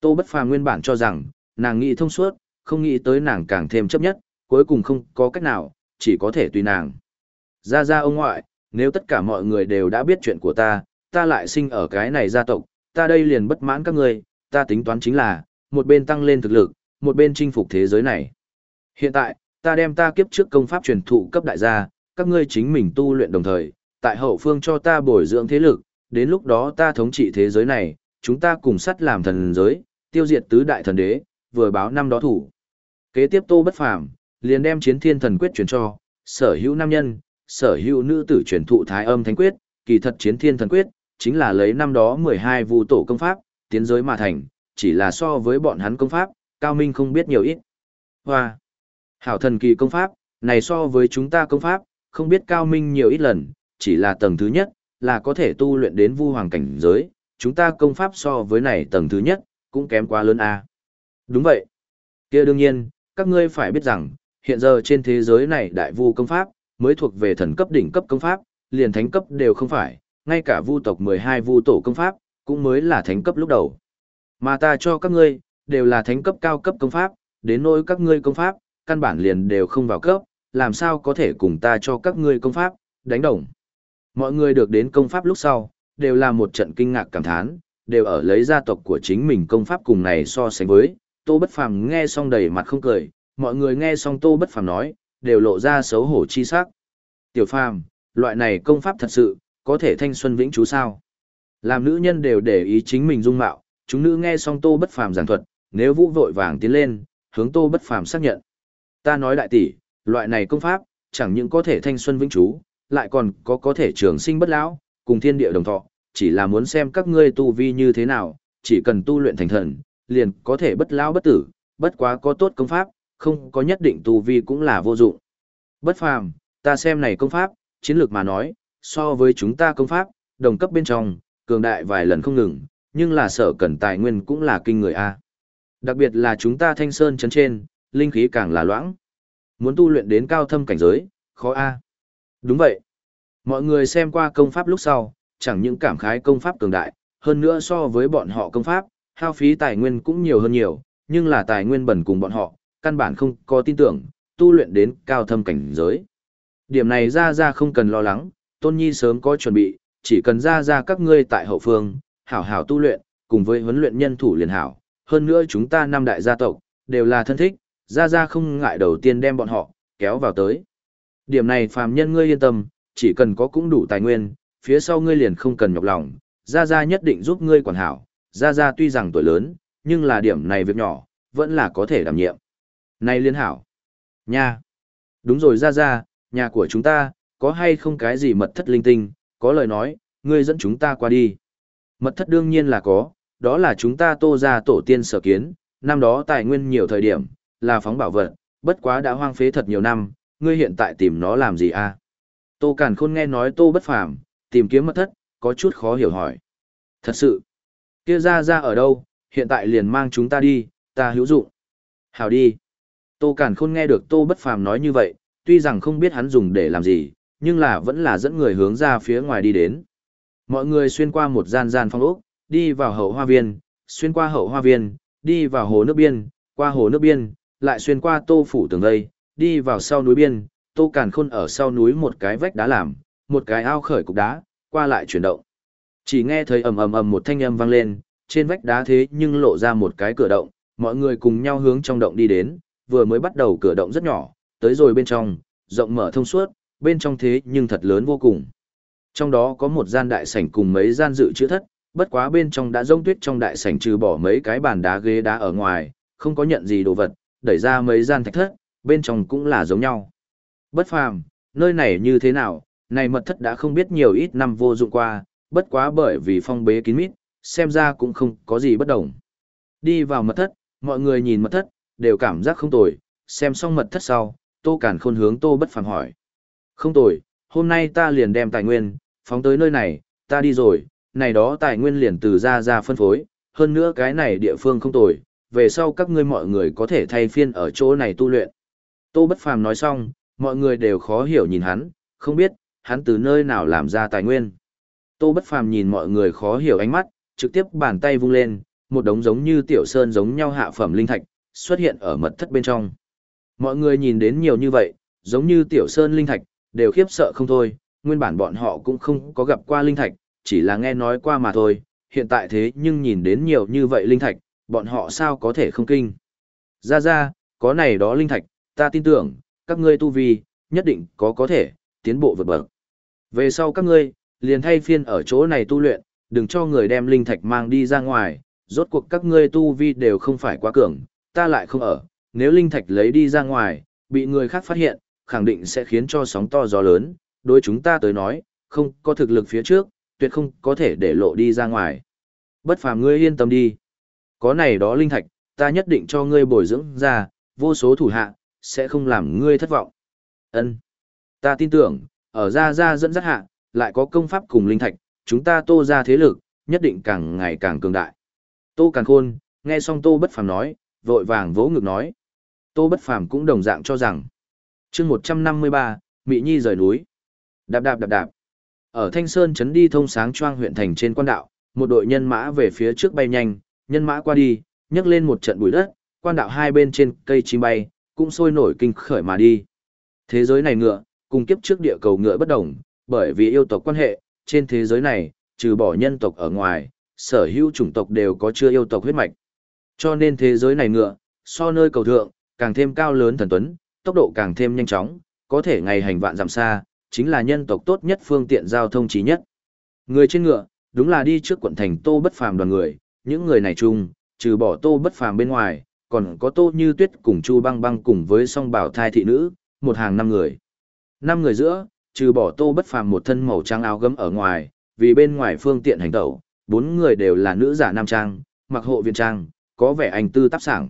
Tô Bất Phàm nguyên bản cho rằng, nàng nghĩ thông suốt, không nghĩ tới nàng càng thêm chấp nhất, cuối cùng không có cách nào, chỉ có thể tùy nàng. Ra ra ông ngoại, nếu tất cả mọi người đều đã biết chuyện của ta, ta lại sinh ở cái này gia tộc, ta đây liền bất mãn các ngươi, ta tính toán chính là, một bên tăng lên thực lực, một bên chinh phục thế giới này. Hiện tại, ta đem ta kiếp trước công pháp truyền thụ cấp đại gia, các ngươi chính mình tu luyện đồng thời, tại hậu phương cho ta bồi dưỡng thế lực, đến lúc đó ta thống trị thế giới này, chúng ta cùng sắt làm thần giới, tiêu diệt tứ đại thần đế, vừa báo năm đó thủ. Kế tiếp Tô Bất Phàm liền đem Chiến Thiên Thần Quyết truyền cho sở hữu nam nhân, sở hữu nữ tử truyền thụ Thái Âm Thánh Quyết, kỳ thật Chiến Thiên Thần Quyết chính là lấy năm đó 12 vu tổ công pháp, tiến giới mà thành, chỉ là so với bọn hắn công pháp, cao minh không biết nhiều ít. Hoa! Hảo thần kỳ công pháp, này so với chúng ta công pháp, không biết cao minh nhiều ít lần, chỉ là tầng thứ nhất, là có thể tu luyện đến vu hoàng cảnh giới, chúng ta công pháp so với này tầng thứ nhất, cũng kém quá lớn a. Đúng vậy. kia đương nhiên, các ngươi phải biết rằng, hiện giờ trên thế giới này đại vu công pháp, mới thuộc về thần cấp đỉnh cấp công pháp, liền thánh cấp đều không phải, ngay cả vu tộc 12 vu tổ công pháp, cũng mới là thánh cấp lúc đầu. Mà ta cho các ngươi, đều là thánh cấp cao cấp công pháp, đến nỗi các ngươi công pháp, căn bản liền đều không vào cấp, làm sao có thể cùng ta cho các ngươi công pháp, đánh đồng. Mọi người được đến công pháp lúc sau, đều là một trận kinh ngạc cảm thán, đều ở lấy gia tộc của chính mình công pháp cùng này so sánh với. Tô Bất Phàm nghe xong đầy mặt không cười, mọi người nghe xong Tô Bất Phàm nói, đều lộ ra xấu hổ chi sắc. Tiểu Phàm, loại này công pháp thật sự, có thể thanh xuân vĩnh chú sao? Làm nữ nhân đều để ý chính mình dung mạo, chúng nữ nghe xong Tô Bất Phàm giảng thuật, nếu vũ vội vàng tiến lên, hướng Tô Bất Phàm xác nhận. Ta nói đại tỷ, loại này công pháp, chẳng những có thể thanh xuân vĩnh chú, lại còn có có thể trường sinh bất lão, cùng thiên địa đồng thọ, chỉ là muốn xem các ngươi tu vi như thế nào, chỉ cần tu luyện thành thần, liền có thể bất lão bất tử, bất quá có tốt công pháp, không có nhất định tu vi cũng là vô dụng. Bất phàm, ta xem này công pháp, chiến lược mà nói, so với chúng ta công pháp, đồng cấp bên trong, cường đại vài lần không ngừng, nhưng là sở cần tài nguyên cũng là kinh người a. Đặc biệt là chúng ta thanh sơn chấn trên, linh khí càng là loãng. Muốn tu luyện đến cao thâm cảnh giới, khó a. Đúng vậy. Mọi người xem qua công pháp lúc sau, chẳng những cảm khái công pháp cường đại, hơn nữa so với bọn họ công pháp, hao phí tài nguyên cũng nhiều hơn nhiều, nhưng là tài nguyên bẩn cùng bọn họ, căn bản không có tin tưởng, tu luyện đến cao thâm cảnh giới. Điểm này ra ra không cần lo lắng, Tôn Nhi sớm có chuẩn bị, chỉ cần ra ra các ngươi tại hậu phương, hảo hảo tu luyện, cùng với huấn luyện nhân thủ liền hảo. Hơn nữa chúng ta năm đại gia tộc, đều là thân thích, ra ra không ngại đầu tiên đem bọn họ, kéo vào tới. Điểm này phàm nhân ngươi yên tâm, chỉ cần có cũng đủ tài nguyên, phía sau ngươi liền không cần nhọc lòng, ra ra nhất định giúp ngươi quản hảo, ra ra tuy rằng tuổi lớn, nhưng là điểm này việc nhỏ, vẫn là có thể đảm nhiệm. Này liên hảo. Nha. Đúng rồi ra ra, nhà của chúng ta, có hay không cái gì mật thất linh tinh, có lời nói, ngươi dẫn chúng ta qua đi. Mật thất đương nhiên là có, đó là chúng ta tô ra tổ tiên sở kiến, năm đó tài nguyên nhiều thời điểm, là phóng bảo vật, bất quá đã hoang phế thật nhiều năm, ngươi hiện tại tìm nó làm gì a? À? Tô Cản Khôn nghe nói Tô Bất Phàm tìm kiếm mật thất, có chút khó hiểu hỏi. Thật sự, kia ra ra ở đâu, hiện tại liền mang chúng ta đi, ta hữu dụng. Hảo đi. Tô Cản Khôn nghe được Tô Bất Phàm nói như vậy, tuy rằng không biết hắn dùng để làm gì, nhưng là vẫn là dẫn người hướng ra phía ngoài đi đến. Mọi người xuyên qua một gian gian phong ốc, đi vào hậu hoa viên, xuyên qua hậu hoa viên, đi vào hồ nước biên, qua hồ nước biên, lại xuyên qua tô phủ tường đây, đi vào sau núi biên, tô càn khôn ở sau núi một cái vách đá làm, một cái ao khởi cục đá, qua lại chuyển động. Chỉ nghe thấy ầm ầm ầm một thanh âm vang lên, trên vách đá thế nhưng lộ ra một cái cửa động, mọi người cùng nhau hướng trong động đi đến, vừa mới bắt đầu cửa động rất nhỏ, tới rồi bên trong, rộng mở thông suốt, bên trong thế nhưng thật lớn vô cùng. Trong đó có một gian đại sảnh cùng mấy gian dự trữ thất, bất quá bên trong đã rông tuyết trong đại sảnh trừ bỏ mấy cái bàn đá ghế đá ở ngoài, không có nhận gì đồ vật, đẩy ra mấy gian thạch thất, bên trong cũng là giống nhau. Bất phàm, nơi này như thế nào, này mật thất đã không biết nhiều ít năm vô dụng qua, bất quá bởi vì phong bế kín mít, xem ra cũng không có gì bất đồng. Đi vào mật thất, mọi người nhìn mật thất, đều cảm giác không tồi, xem xong mật thất sau, tô cản khôn hướng tô bất phàm hỏi. Không tồi, hôm nay ta liền đem tài nguyên, phóng tới nơi này, ta đi rồi, này đó tài nguyên liền từ ra ra phân phối, hơn nữa cái này địa phương không tồi, về sau các ngươi mọi người có thể thay phiên ở chỗ này tu luyện. Tô Bất Phàm nói xong, mọi người đều khó hiểu nhìn hắn, không biết, hắn từ nơi nào làm ra tài nguyên. Tô Bất Phàm nhìn mọi người khó hiểu ánh mắt, trực tiếp bàn tay vung lên, một đống giống như tiểu sơn giống nhau hạ phẩm linh thạch, xuất hiện ở mật thất bên trong. Mọi người nhìn đến nhiều như vậy, giống như tiểu sơn linh thạch, đều khiếp sợ không thôi, nguyên bản bọn họ cũng không có gặp qua linh thạch, chỉ là nghe nói qua mà thôi, hiện tại thế nhưng nhìn đến nhiều như vậy linh thạch, bọn họ sao có thể không kinh. Ra ra, có này đó linh thạch, ta tin tưởng, các ngươi tu vi, nhất định có có thể, tiến bộ vượt bậc. Về sau các ngươi, liền thay phiên ở chỗ này tu luyện, đừng cho người đem linh thạch mang đi ra ngoài, rốt cuộc các ngươi tu vi đều không phải quá cường, ta lại không ở, nếu linh thạch lấy đi ra ngoài, bị người khác phát hiện, khẳng định sẽ khiến cho sóng to gió lớn, đối chúng ta tới nói, không có thực lực phía trước, tuyệt không có thể để lộ đi ra ngoài. Bất phàm ngươi yên tâm đi. Có này đó linh thạch, ta nhất định cho ngươi bồi dưỡng ra, vô số thủ hạ, sẽ không làm ngươi thất vọng. Ân, Ta tin tưởng, ở Ra Ra dẫn dắt hạ, lại có công pháp cùng linh thạch, chúng ta tô ra thế lực, nhất định càng ngày càng cường đại. Tô Càn Khôn, nghe xong Tô Bất Phàm nói, vội vàng vỗ ngực nói. Tô Bất Phàm cũng đồng dạng cho rằng, chương 153, Mị Nhi rời núi. Đạp đạp đạp đạp. Ở Thanh Sơn chấn đi thông sáng choang huyện thành trên quan đạo, một đội nhân mã về phía trước bay nhanh, nhân mã qua đi, nhấc lên một trận bụi đất, quan đạo hai bên trên cây chim bay, cũng sôi nổi kinh khởi mà đi. Thế giới này ngựa, cùng kiếp trước địa cầu ngựa bất đồng, bởi vì yêu tộc quan hệ, trên thế giới này, trừ bỏ nhân tộc ở ngoài, sở hữu chủng tộc đều có chưa yêu tộc huyết mạch. Cho nên thế giới này ngựa, so nơi cầu thượng, càng thêm cao lớn thần tuấn, tốc độ càng thêm nhanh chóng, có thể ngày hành vạn dặm xa, chính là nhân tộc tốt nhất phương tiện giao thông trí nhất. Người trên ngựa, đúng là đi trước quận thành Tô Bất Phàm đoàn người, những người này chung, trừ bỏ Tô Bất Phàm bên ngoài, còn có Tô Như Tuyết cùng Chu Băng Băng cùng với song bảo thai thị nữ, một hàng năm người. Năm người giữa, trừ bỏ Tô Bất Phàm một thân màu trắng áo gấm ở ngoài, vì bên ngoài phương tiện hành tẩu, bốn người đều là nữ giả nam trang, mặc hộ viên trang, có vẻ anh tư tác sảng.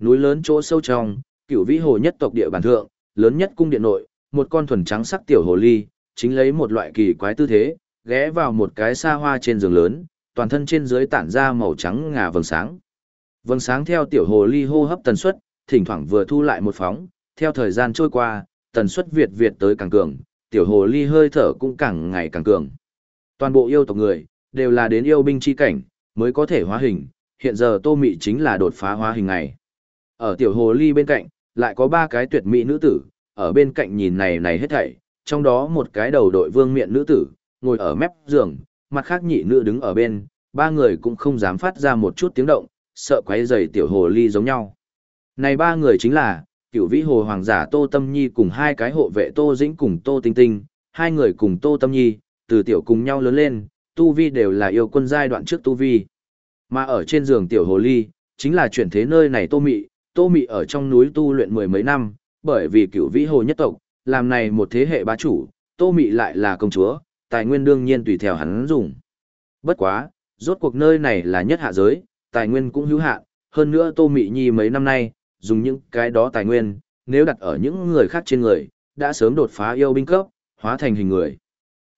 Núi lớn chỗ sâu trong, cửu vĩ hồ nhất tộc địa bàn thượng, lớn nhất cung điện nội, một con thuần trắng sắc tiểu hồ ly, chính lấy một loại kỳ quái tư thế, ghé vào một cái xa hoa trên giường lớn, toàn thân trên dưới tản ra màu trắng ngà vầng sáng. Vầng sáng theo tiểu hồ ly hô hấp tần suất, thỉnh thoảng vừa thu lại một phóng, theo thời gian trôi qua, tần suất Việt Việt tới càng cường, tiểu hồ ly hơi thở cũng càng ngày càng cường. Toàn bộ yêu tộc người, đều là đến yêu binh chi cảnh, mới có thể hóa hình, hiện giờ tô mị chính là đột phá hóa hình này. Ở tiểu hồ ly bên cạnh, lại có ba cái tuyệt mỹ nữ tử, ở bên cạnh nhìn này này hết thảy, trong đó một cái đầu đội vương miện nữ tử, ngồi ở mép giường, mặt khác nhị nữ đứng ở bên, ba người cũng không dám phát ra một chút tiếng động, sợ quấy rầy tiểu hồ ly giống nhau. Này ba người chính là, cựu vĩ hồ hoàng giả Tô Tâm Nhi cùng hai cái hộ vệ Tô Dĩnh cùng Tô Tinh Tinh, hai người cùng Tô Tâm Nhi, từ tiểu cùng nhau lớn lên, tu vi đều là yêu quân giai đoạn trước tu vi. Mà ở trên giường tiểu hồ ly, chính là chuyển thế nơi này Tô Mị, Tô Mị ở trong núi tu luyện mười mấy năm, bởi vì cửu vĩ hồ nhất tộc, làm này một thế hệ bá chủ, Tô Mị lại là công chúa, tài nguyên đương nhiên tùy theo hắn dùng. Bất quá, rốt cuộc nơi này là nhất hạ giới, tài nguyên cũng hữu hạn, hơn nữa Tô Mị Nhi mấy năm nay, dùng những cái đó tài nguyên, nếu đặt ở những người khác trên người, đã sớm đột phá yêu binh cấp, hóa thành hình người.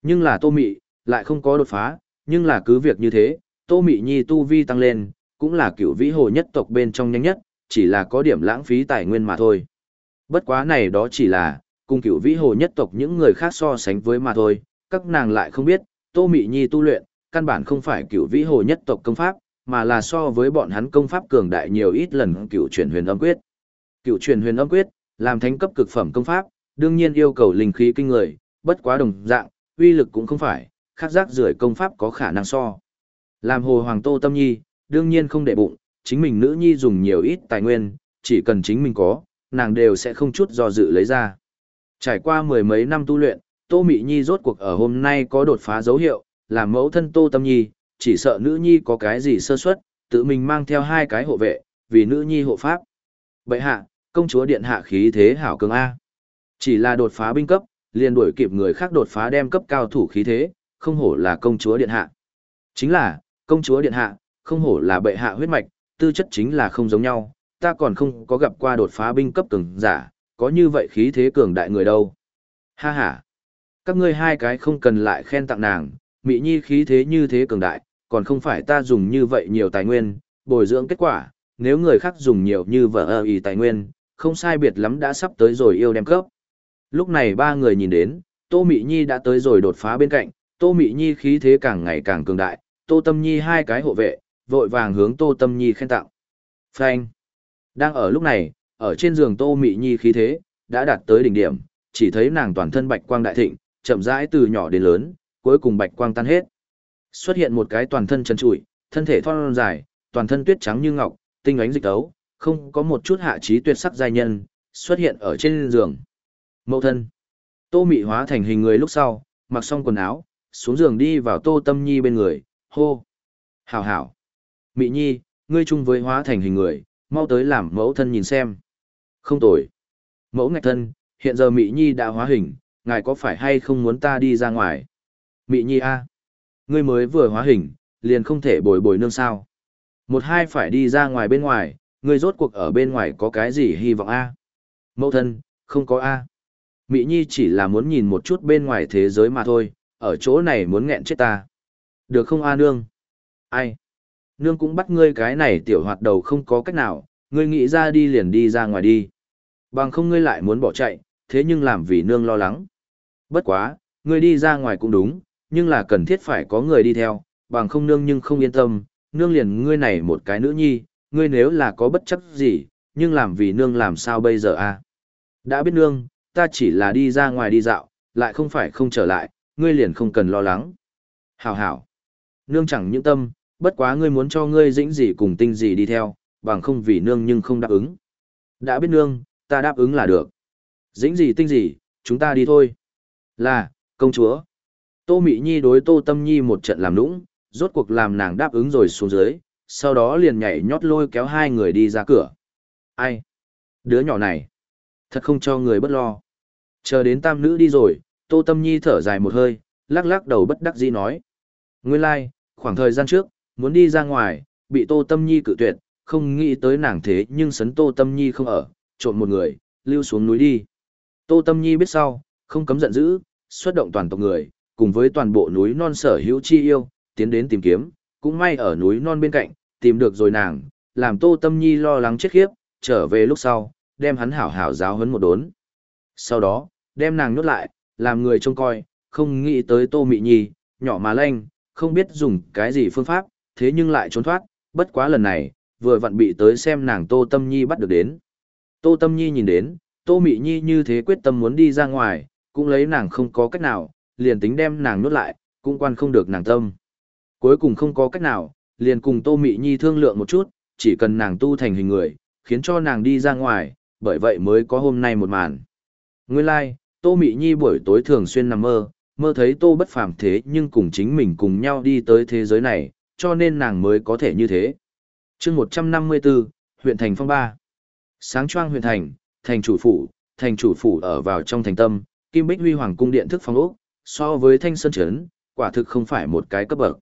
Nhưng là Tô Mị, lại không có đột phá, nhưng là cứ việc như thế, Tô Mị Nhi tu vi tăng lên, cũng là cựu vĩ hồ nhất tộc bên trong nhanh nhất, chỉ là có điểm lãng phí tài nguyên mà thôi. Bất quá này đó chỉ là, cùng cựu vĩ hồ nhất tộc những người khác so sánh với mà thôi, các nàng lại không biết, Tô Mị Nhi tu luyện, căn bản không phải cựu vĩ hồ nhất tộc công pháp, mà là so với bọn hắn công pháp cường đại nhiều ít lần cựu truyền huyền âm quyết. Cựu truyền huyền âm quyết, làm thánh cấp cực phẩm công pháp, đương nhiên yêu cầu linh khí kinh người, bất quá đồng dạng, uy lực cũng không phải, khác giác rưỡi công pháp có khả năng so. Làm hồ hoàng tô tâm nhi, đương nhiên không để bụng, chính mình nữ nhi dùng nhiều ít tài nguyên, chỉ cần chính mình có, nàng đều sẽ không chút do dự lấy ra. Trải qua mười mấy năm tu luyện, Tô Mị Nhi rốt cuộc ở hôm nay có đột phá dấu hiệu, làm mẫu thân Tô Tâm Nhi, chỉ sợ nữ nhi có cái gì sơ suất, tự mình mang theo hai cái hộ vệ, vì nữ nhi hộ pháp. Bệ hạ, công chúa điện hạ khí thế hảo cường A. Chỉ là đột phá binh cấp, liền đuổi kịp người khác đột phá đem cấp cao thủ khí thế, không hổ là công chúa điện hạ. Chính là, công chúa điện hạ, không hổ là bệ hạ huyết mạch, tư chất chính là không giống nhau, ta còn không có gặp qua đột phá binh cấp cường giả, có như vậy khí thế cường đại người đâu. Ha ha, các ngươi hai cái không cần lại khen tặng nàng, Mỹ Nhi khí thế như thế cường đại, còn không phải ta dùng như vậy nhiều tài nguyên, bồi dưỡng kết quả, nếu người khác dùng nhiều như vợ ơ ý tài nguyên, không sai biệt lắm đã sắp tới rồi yêu đem cấp. Lúc này ba người nhìn đến, Tô Mỹ Nhi đã tới rồi đột phá bên cạnh, Tô Mỹ Nhi khí thế càng ngày càng cường đại, Tô Tâm Nhi hai cái hộ vệ, vội vàng hướng Tô Tâm Nhi khen tặng. Phanh. Đang ở lúc này, ở trên giường Tô Mị Nhi khí thế, đã đạt tới đỉnh điểm, chỉ thấy nàng toàn thân bạch quang đại thịnh, chậm rãi từ nhỏ đến lớn, cuối cùng bạch quang tan hết. Xuất hiện một cái toàn thân trần trụi, thân thể thon dài, toàn thân tuyết trắng như ngọc, tinh ánh dịch tấu, không có một chút hạ trí tuyệt sắc giai nhân, xuất hiện ở trên giường. Mậu thân. Tô Mị hóa thành hình người lúc sau, mặc xong quần áo, xuống giường đi vào Tô Tâm Nhi bên người, hô. Hảo hảo. Mị Nhi, ngươi chung với hóa thành hình người, mau tới làm mẫu thân nhìn xem. Không tồi. Mẫu ngạch thân, hiện giờ Mị Nhi đã hóa hình, ngài có phải hay không muốn ta đi ra ngoài? Mị Nhi A. Ngươi mới vừa hóa hình, liền không thể bồi bồi nương sao. Một hai phải đi ra ngoài bên ngoài, ngươi rốt cuộc ở bên ngoài có cái gì hy vọng A. Mẫu thân, không có A. Mị Nhi chỉ là muốn nhìn một chút bên ngoài thế giới mà thôi, ở chỗ này muốn nghẹn chết ta. Được không A nương? Ai? Nương cũng bắt ngươi cái này tiểu hoạt đầu không có cách nào, ngươi nghĩ ra đi liền đi ra ngoài đi. Bằng không ngươi lại muốn bỏ chạy, thế nhưng làm vì nương lo lắng. Bất quá, ngươi đi ra ngoài cũng đúng, nhưng là cần thiết phải có người đi theo, bằng không nương nhưng không yên tâm, nương liền ngươi này một cái nữ nhi, ngươi nếu là có bất chấp gì, nhưng làm vì nương làm sao bây giờ a? Đã biết nương, ta chỉ là đi ra ngoài đi dạo, lại không phải không trở lại, ngươi liền không cần lo lắng. Hảo hảo. Nương chẳng những tâm, bất quá ngươi muốn cho ngươi dĩnh gì cùng tinh gì đi theo, bằng không vì nương nhưng không đáp ứng. Đã biết nương, ta đáp ứng là được. Dĩnh gì tinh gì, chúng ta đi thôi. Là, công chúa. Tô Mị Nhi đối Tô Tâm Nhi một trận làm nũng, rốt cuộc làm nàng đáp ứng rồi xuống dưới, sau đó liền nhảy nhót lôi kéo hai người đi ra cửa. Ai? Đứa nhỏ này. Thật không cho người bất lo. Chờ đến tam nữ đi rồi, Tô Tâm Nhi thở dài một hơi, lắc lắc đầu bất đắc dĩ nói. Nguyên lai, like, khoảng thời gian trước, muốn đi ra ngoài, bị Tô Tâm Nhi cự tuyệt, không nghĩ tới nàng thế nhưng sấn Tô Tâm Nhi không ở, trộn một người, lưu xuống núi đi. Tô Tâm Nhi biết sau, không cấm giận dữ, xuất động toàn tộc người, cùng với toàn bộ núi non sở hữu chi yêu, tiến đến tìm kiếm, cũng may ở núi non bên cạnh, tìm được rồi nàng, làm Tô Tâm Nhi lo lắng chết khiếp, trở về lúc sau, đem hắn hảo hảo giáo huấn một đốn. Sau đó, đem nàng nhốt lại, làm người trông coi, không nghĩ tới Tô Mị Nhi, nhỏ mà lanh, không biết dùng cái gì phương pháp, thế nhưng lại trốn thoát, bất quá lần này, vừa vặn bị tới xem nàng Tô Tâm Nhi bắt được đến. Tô Tâm Nhi nhìn đến, Tô Mị Nhi như thế quyết tâm muốn đi ra ngoài, cũng lấy nàng không có cách nào, liền tính đem nàng nuốt lại, cũng quan không được nàng tâm. Cuối cùng không có cách nào, liền cùng Tô Mị Nhi thương lượng một chút, chỉ cần nàng tu thành hình người, khiến cho nàng đi ra ngoài, bởi vậy mới có hôm nay một màn. Nguyên lai, like, Tô Mị Nhi buổi tối thường xuyên nằm mơ, mơ thấy Tô bất phàm thế nhưng cùng chính mình cùng nhau đi tới thế giới này, cho nên nàng mới có thể như thế. chương 154, huyện thành phong ba. Sáng choang huyện thành, thành chủ phủ, thành chủ phủ ở vào trong thành tâm, Kim Bích Huy Hoàng cung điện thức phong ốc, so với Thanh Sơn Trấn, quả thực không phải một cái cấp bậc.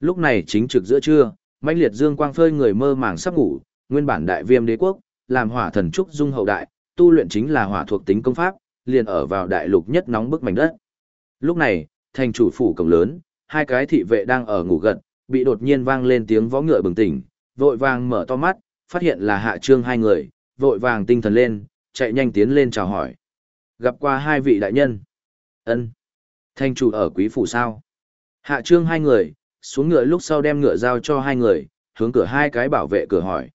Lúc này chính trực giữa trưa, mãnh liệt dương quang phơi người mơ màng sắp ngủ, nguyên bản đại viêm đế quốc, làm hỏa thần trúc dung hậu đại, tu luyện chính là hỏa thuộc tính công pháp, liền ở vào đại lục nhất nóng bức mảnh đất. Lúc này, thành chủ phủ cổng lớn, hai cái thị vệ đang ở ngủ gật, bị đột nhiên vang lên tiếng vó ngựa bừng tỉnh, vội vàng mở to mắt, phát hiện là hạ trương hai người, vội vàng tinh thần lên, chạy nhanh tiến lên chào hỏi. Gặp qua hai vị đại nhân. ân Thành chủ ở quý phủ sao? Hạ trương hai người, xuống ngựa lúc sau đem ngựa giao cho hai người, hướng cửa hai cái bảo vệ cửa hỏi.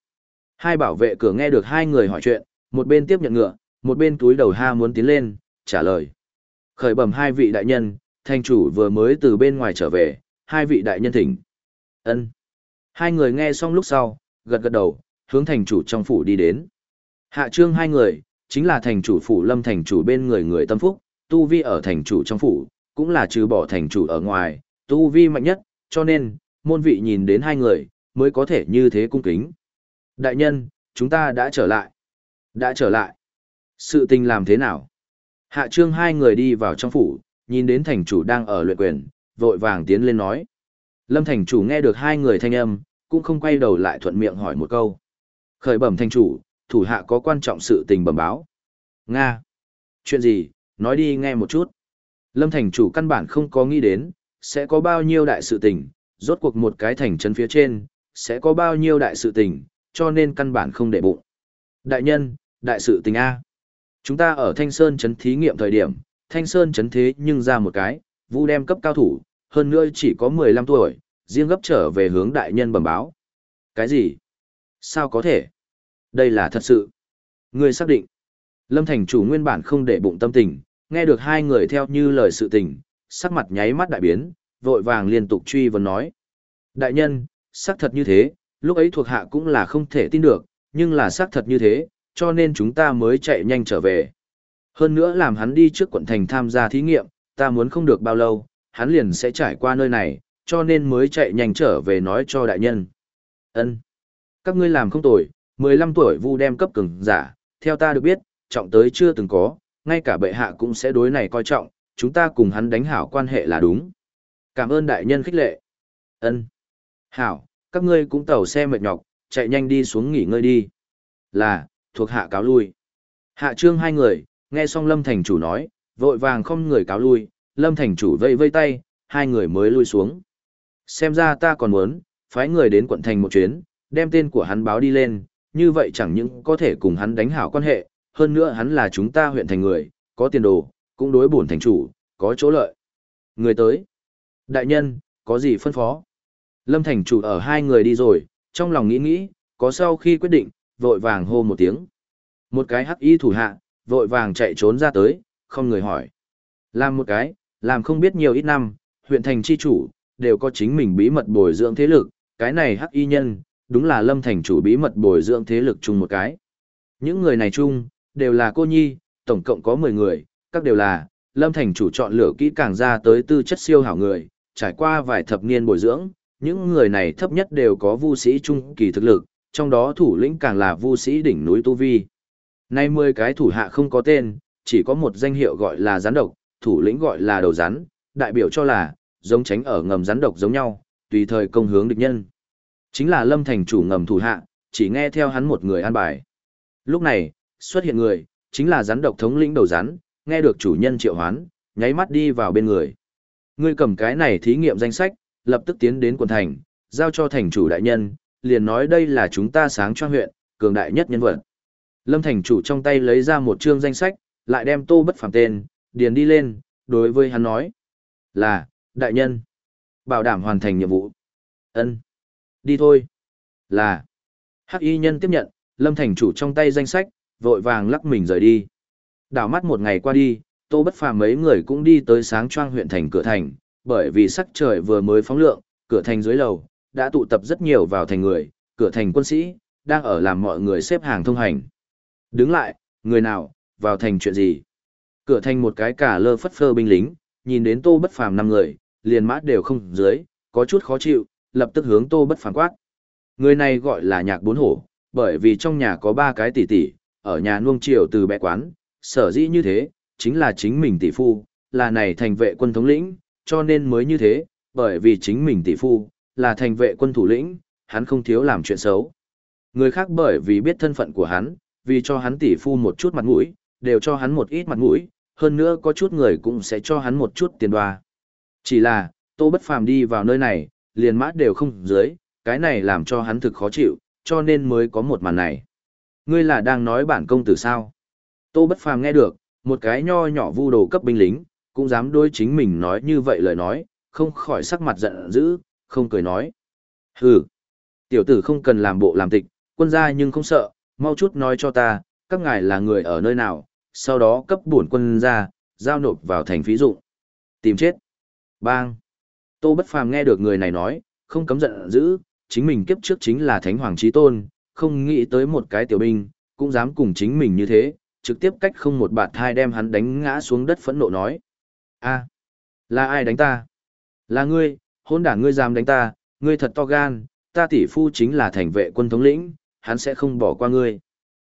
Hai bảo vệ cửa nghe được hai người hỏi chuyện, một bên tiếp nhận ngựa, một bên túi đầu ha muốn tiến lên, trả lời. Khởi bẩm hai vị đại nhân, thành chủ vừa mới từ bên ngoài trở về, hai vị đại nhân thỉnh. ân Hai người nghe xong lúc sau, gật gật đầu, hướng thành chủ trong phủ đi đến. Hạ trương hai người, chính là thành chủ phủ lâm thành chủ bên người người tâm phúc, tu vi ở thành chủ trong phủ, cũng là trừ bỏ thành chủ ở ngoài, tu vi mạnh nhất, cho nên, môn vị nhìn đến hai người, mới có thể như thế cung kính. Đại nhân, chúng ta đã trở lại. Đã trở lại. Sự tình làm thế nào? Hạ trương hai người đi vào trong phủ, nhìn đến thành chủ đang ở luyện quyền, vội vàng tiến lên nói. Lâm thành chủ nghe được hai người thanh âm, cũng không quay đầu lại thuận miệng hỏi một câu. Khởi bẩm thành chủ, thủ hạ có quan trọng sự tình bẩm báo. Nga. Chuyện gì, nói đi nghe một chút. Lâm thành chủ căn bản không có nghĩ đến, sẽ có bao nhiêu đại sự tình, rốt cuộc một cái thành trấn phía trên, sẽ có bao nhiêu đại sự tình, cho nên căn bản không để bụng. Đại nhân, đại sự tình A. Chúng ta ở Thanh Sơn chấn thí nghiệm thời điểm, Thanh Sơn chấn thế nhưng ra một cái, vu đem cấp cao thủ, hơn nữa chỉ có 15 tuổi, riêng gấp trở về hướng đại nhân bẩm báo. Cái gì? Sao có thể? Đây là thật sự. Người xác định. Lâm Thành chủ nguyên bản không để bụng tâm tình, nghe được hai người theo như lời sự tình, sắc mặt nháy mắt đại biến, vội vàng liên tục truy vấn nói. Đại nhân, xác thật như thế, lúc ấy thuộc hạ cũng là không thể tin được, nhưng là xác thật như thế, cho nên chúng ta mới chạy nhanh trở về. Hơn nữa làm hắn đi trước quận thành tham gia thí nghiệm, ta muốn không được bao lâu, hắn liền sẽ trải qua nơi này, cho nên mới chạy nhanh trở về nói cho đại nhân. Ân, Các ngươi làm không tồi, 15 tuổi vu đem cấp cường giả, theo ta được biết, trọng tới chưa từng có, ngay cả bệ hạ cũng sẽ đối này coi trọng, chúng ta cùng hắn đánh hảo quan hệ là đúng. Cảm ơn đại nhân khích lệ. Ân. Hảo, các ngươi cũng tàu xe mệt nhọc, chạy nhanh đi xuống nghỉ ngơi đi. Là, thuộc hạ cáo lui. Hạ trương hai người, nghe xong lâm thành chủ nói, vội vàng không người cáo lui, lâm thành chủ vây vây tay, hai người mới lui xuống. Xem ra ta còn muốn, phái người đến quận thành một chuyến, đem tên của hắn báo đi lên, như vậy chẳng những có thể cùng hắn đánh hảo quan hệ, hơn nữa hắn là chúng ta huyện thành người, có tiền đồ, cũng đối bổn thành chủ, có chỗ lợi. Người tới. Đại nhân, có gì phân phó? Lâm thành chủ ở hai người đi rồi, trong lòng nghĩ nghĩ, có sau khi quyết định, vội vàng hô một tiếng. Một cái hắc y thủ hạ, vội vàng chạy trốn ra tới, không người hỏi. Làm một cái, làm không biết nhiều ít năm, huyện thành chi chủ, đều có chính mình bí mật bồi dưỡng thế lực, cái này hắc y nhân, đúng là lâm thành chủ bí mật bồi dưỡng thế lực chung một cái. Những người này chung, đều là cô nhi, tổng cộng có 10 người, các đều là, lâm thành chủ chọn lựa kỹ càng ra tới tư chất siêu hảo người, trải qua vài thập niên bồi dưỡng, những người này thấp nhất đều có vu sĩ trung kỳ thực lực, trong đó thủ lĩnh càng là vu sĩ đỉnh núi Tu Vi. Nay 10 cái thủ hạ không có tên, chỉ có một danh hiệu gọi là rắn độc, thủ lĩnh gọi là đầu rắn, đại biểu cho là, giống tránh ở ngầm rắn độc giống nhau, tùy thời công hướng địch nhân. Chính là lâm thành chủ ngầm thủ hạ, chỉ nghe theo hắn một người an bài. Lúc này, xuất hiện người, chính là rắn độc thống lĩnh đầu rắn, nghe được chủ nhân triệu hoán, nháy mắt đi vào bên người. Ngươi cầm cái này thí nghiệm danh sách, lập tức tiến đến quần thành, giao cho thành chủ đại nhân, liền nói đây là chúng ta sáng cho huyện, cường đại nhất nhân vật. Lâm thành chủ trong tay lấy ra một chương danh sách, lại đem tô bất phàm tên, điền đi lên, đối với hắn nói. Là, đại nhân. Bảo đảm hoàn thành nhiệm vụ. ân Đi thôi. Là. Hắc y nhân tiếp nhận, lâm thành chủ trong tay danh sách, vội vàng lắc mình rời đi. Đảo mắt một ngày qua đi, Tô Bất Phàm mấy người cũng đi tới sáng choang huyện thành cửa thành, bởi vì sắc trời vừa mới phóng lượng, cửa thành dưới lầu đã tụ tập rất nhiều vào thành người, cửa thành quân sĩ đang ở làm mọi người xếp hàng thông hành. Đứng lại, người nào, vào thành chuyện gì? Cửa thành một cái cả lơ phất phơ binh lính, nhìn đến Tô Bất Phàm năm người, liền mát đều không dưới, có chút khó chịu, lập tức hướng Tô Bất Phàm quát. Người này gọi là Nhạc Bốn Hổ, bởi vì trong nhà có ba cái tỷ tỷ, ở nhà nuông chiều từ bé quán, sở dĩ như thế, chính là chính mình tỷ phu, là này thành vệ quân thống lĩnh, cho nên mới như thế, bởi vì chính mình tỷ phu, là thành vệ quân thủ lĩnh, hắn không thiếu làm chuyện xấu. Người khác bởi vì biết thân phận của hắn, vì cho hắn tỷ phu một chút mặt mũi, đều cho hắn một ít mặt mũi, hơn nữa có chút người cũng sẽ cho hắn một chút tiền đoa. Chỉ là, Tô Bất Phàm đi vào nơi này, liền mát đều không dưới, cái này làm cho hắn thực khó chịu, cho nên mới có một màn này. Ngươi là đang nói bản công tử sao? Tô Bất Phàm nghe được, một cái nho nhỏ vu đồ cấp binh lính, cũng dám đối chính mình nói như vậy lời nói, không khỏi sắc mặt giận dữ, không cười nói. Hừ, tiểu tử không cần làm bộ làm tịch, quân gia nhưng không sợ, mau chút nói cho ta, các ngài là người ở nơi nào, sau đó cấp bổn quân gia giao nộp vào thành phí dụng. Tìm chết. Bang. Tô Bất Phàm nghe được người này nói, không cấm giận dữ, chính mình kiếp trước chính là Thánh Hoàng Chí Tôn, không nghĩ tới một cái tiểu binh, cũng dám cùng chính mình như thế, trực tiếp cách không một bạt thai đem hắn đánh ngã xuống đất phẫn nộ nói. a là ai đánh ta? Là ngươi, hôn đảng ngươi dám đánh ta, ngươi thật to gan, ta tỷ phu chính là thành vệ quân thống lĩnh, hắn sẽ không bỏ qua ngươi.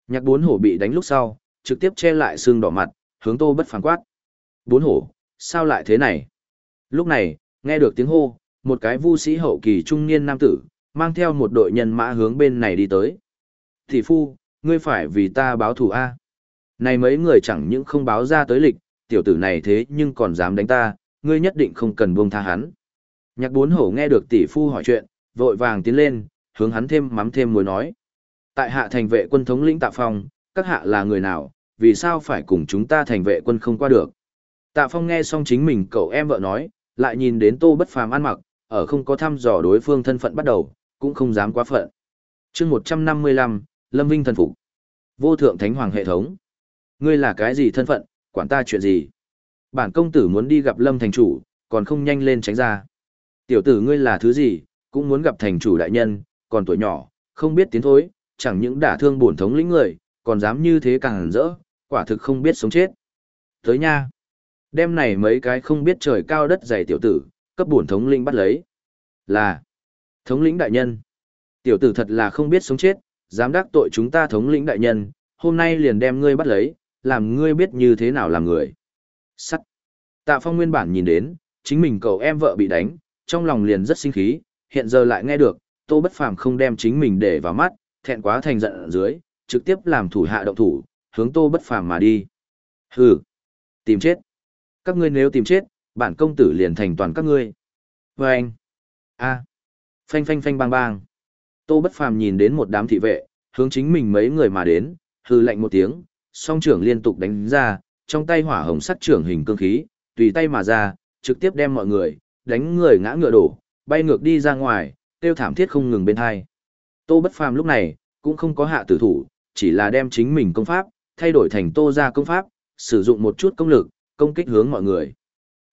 Nhạc bốn hổ bị đánh lúc sau, trực tiếp che lại xương đỏ mặt, hướng tô bất phản quát. Bốn hổ, sao lại thế này? Lúc này, nghe được tiếng hô, một cái vu sĩ hậu kỳ trung niên nam tử, mang theo một đội nhân mã hướng bên này đi tới. Tỷ phu, ngươi phải vì ta báo thù A. Này mấy người chẳng những không báo ra tới lịch, tiểu tử này thế nhưng còn dám đánh ta, ngươi nhất định không cần buông tha hắn. Nhạc bốn hổ nghe được tỷ phu hỏi chuyện, vội vàng tiến lên, hướng hắn thêm mắm thêm muối nói. Tại hạ thành vệ quân thống lĩnh tạ phong, các hạ là người nào, vì sao phải cùng chúng ta thành vệ quân không qua được. Tạ phong nghe xong chính mình cậu em vợ nói, lại nhìn đến tô bất phàm ăn mặc, ở không có thăm dò đối phương thân phận bắt đầu, cũng không dám quá phận. chương 155, Lâm Vinh thần phục Vô thượng thánh hoàng hệ thống. Ngươi là cái gì thân phận, quản ta chuyện gì? Bản công tử muốn đi gặp Lâm thành chủ, còn không nhanh lên tránh ra. Tiểu tử ngươi là thứ gì, cũng muốn gặp thành chủ đại nhân, còn tuổi nhỏ, không biết tiến thối, chẳng những đả thương bổn thống lĩnh người, còn dám như thế càng rỡ, quả thực không biết sống chết. Tới nha. Đem này mấy cái không biết trời cao đất dày tiểu tử, cấp bổn thống lĩnh bắt lấy. Là. Thống lĩnh đại nhân. Tiểu tử thật là không biết sống chết, dám đắc tội chúng ta thống lĩnh đại nhân, hôm nay liền đem ngươi bắt lấy, làm ngươi biết như thế nào làm người. Sắt. Tạ Phong nguyên bản nhìn đến, chính mình cậu em vợ bị đánh, trong lòng liền rất sinh khí, hiện giờ lại nghe được, Tô Bất Phàm không đem chính mình để vào mắt, thẹn quá thành giận ở dưới, trực tiếp làm thủ hạ động thủ, hướng Tô Bất Phàm mà đi. Hừ, tìm chết. Các ngươi nếu tìm chết, bản công tử liền thành toàn các ngươi. Và anh. A. Phanh phanh phanh bang bang. Tô Bất Phàm nhìn đến một đám thị vệ, hướng chính mình mấy người mà đến, hừ lạnh một tiếng, song trưởng liên tục đánh ra, trong tay hỏa hồng sắt trưởng hình cương khí, tùy tay mà ra, trực tiếp đem mọi người, đánh người ngã ngựa đổ, bay ngược đi ra ngoài, tiêu thảm thiết không ngừng bên hai. Tô Bất Phàm lúc này, cũng không có hạ tử thủ, chỉ là đem chính mình công pháp, thay đổi thành tô ra công pháp, sử dụng một chút công lực, công kích hướng mọi người.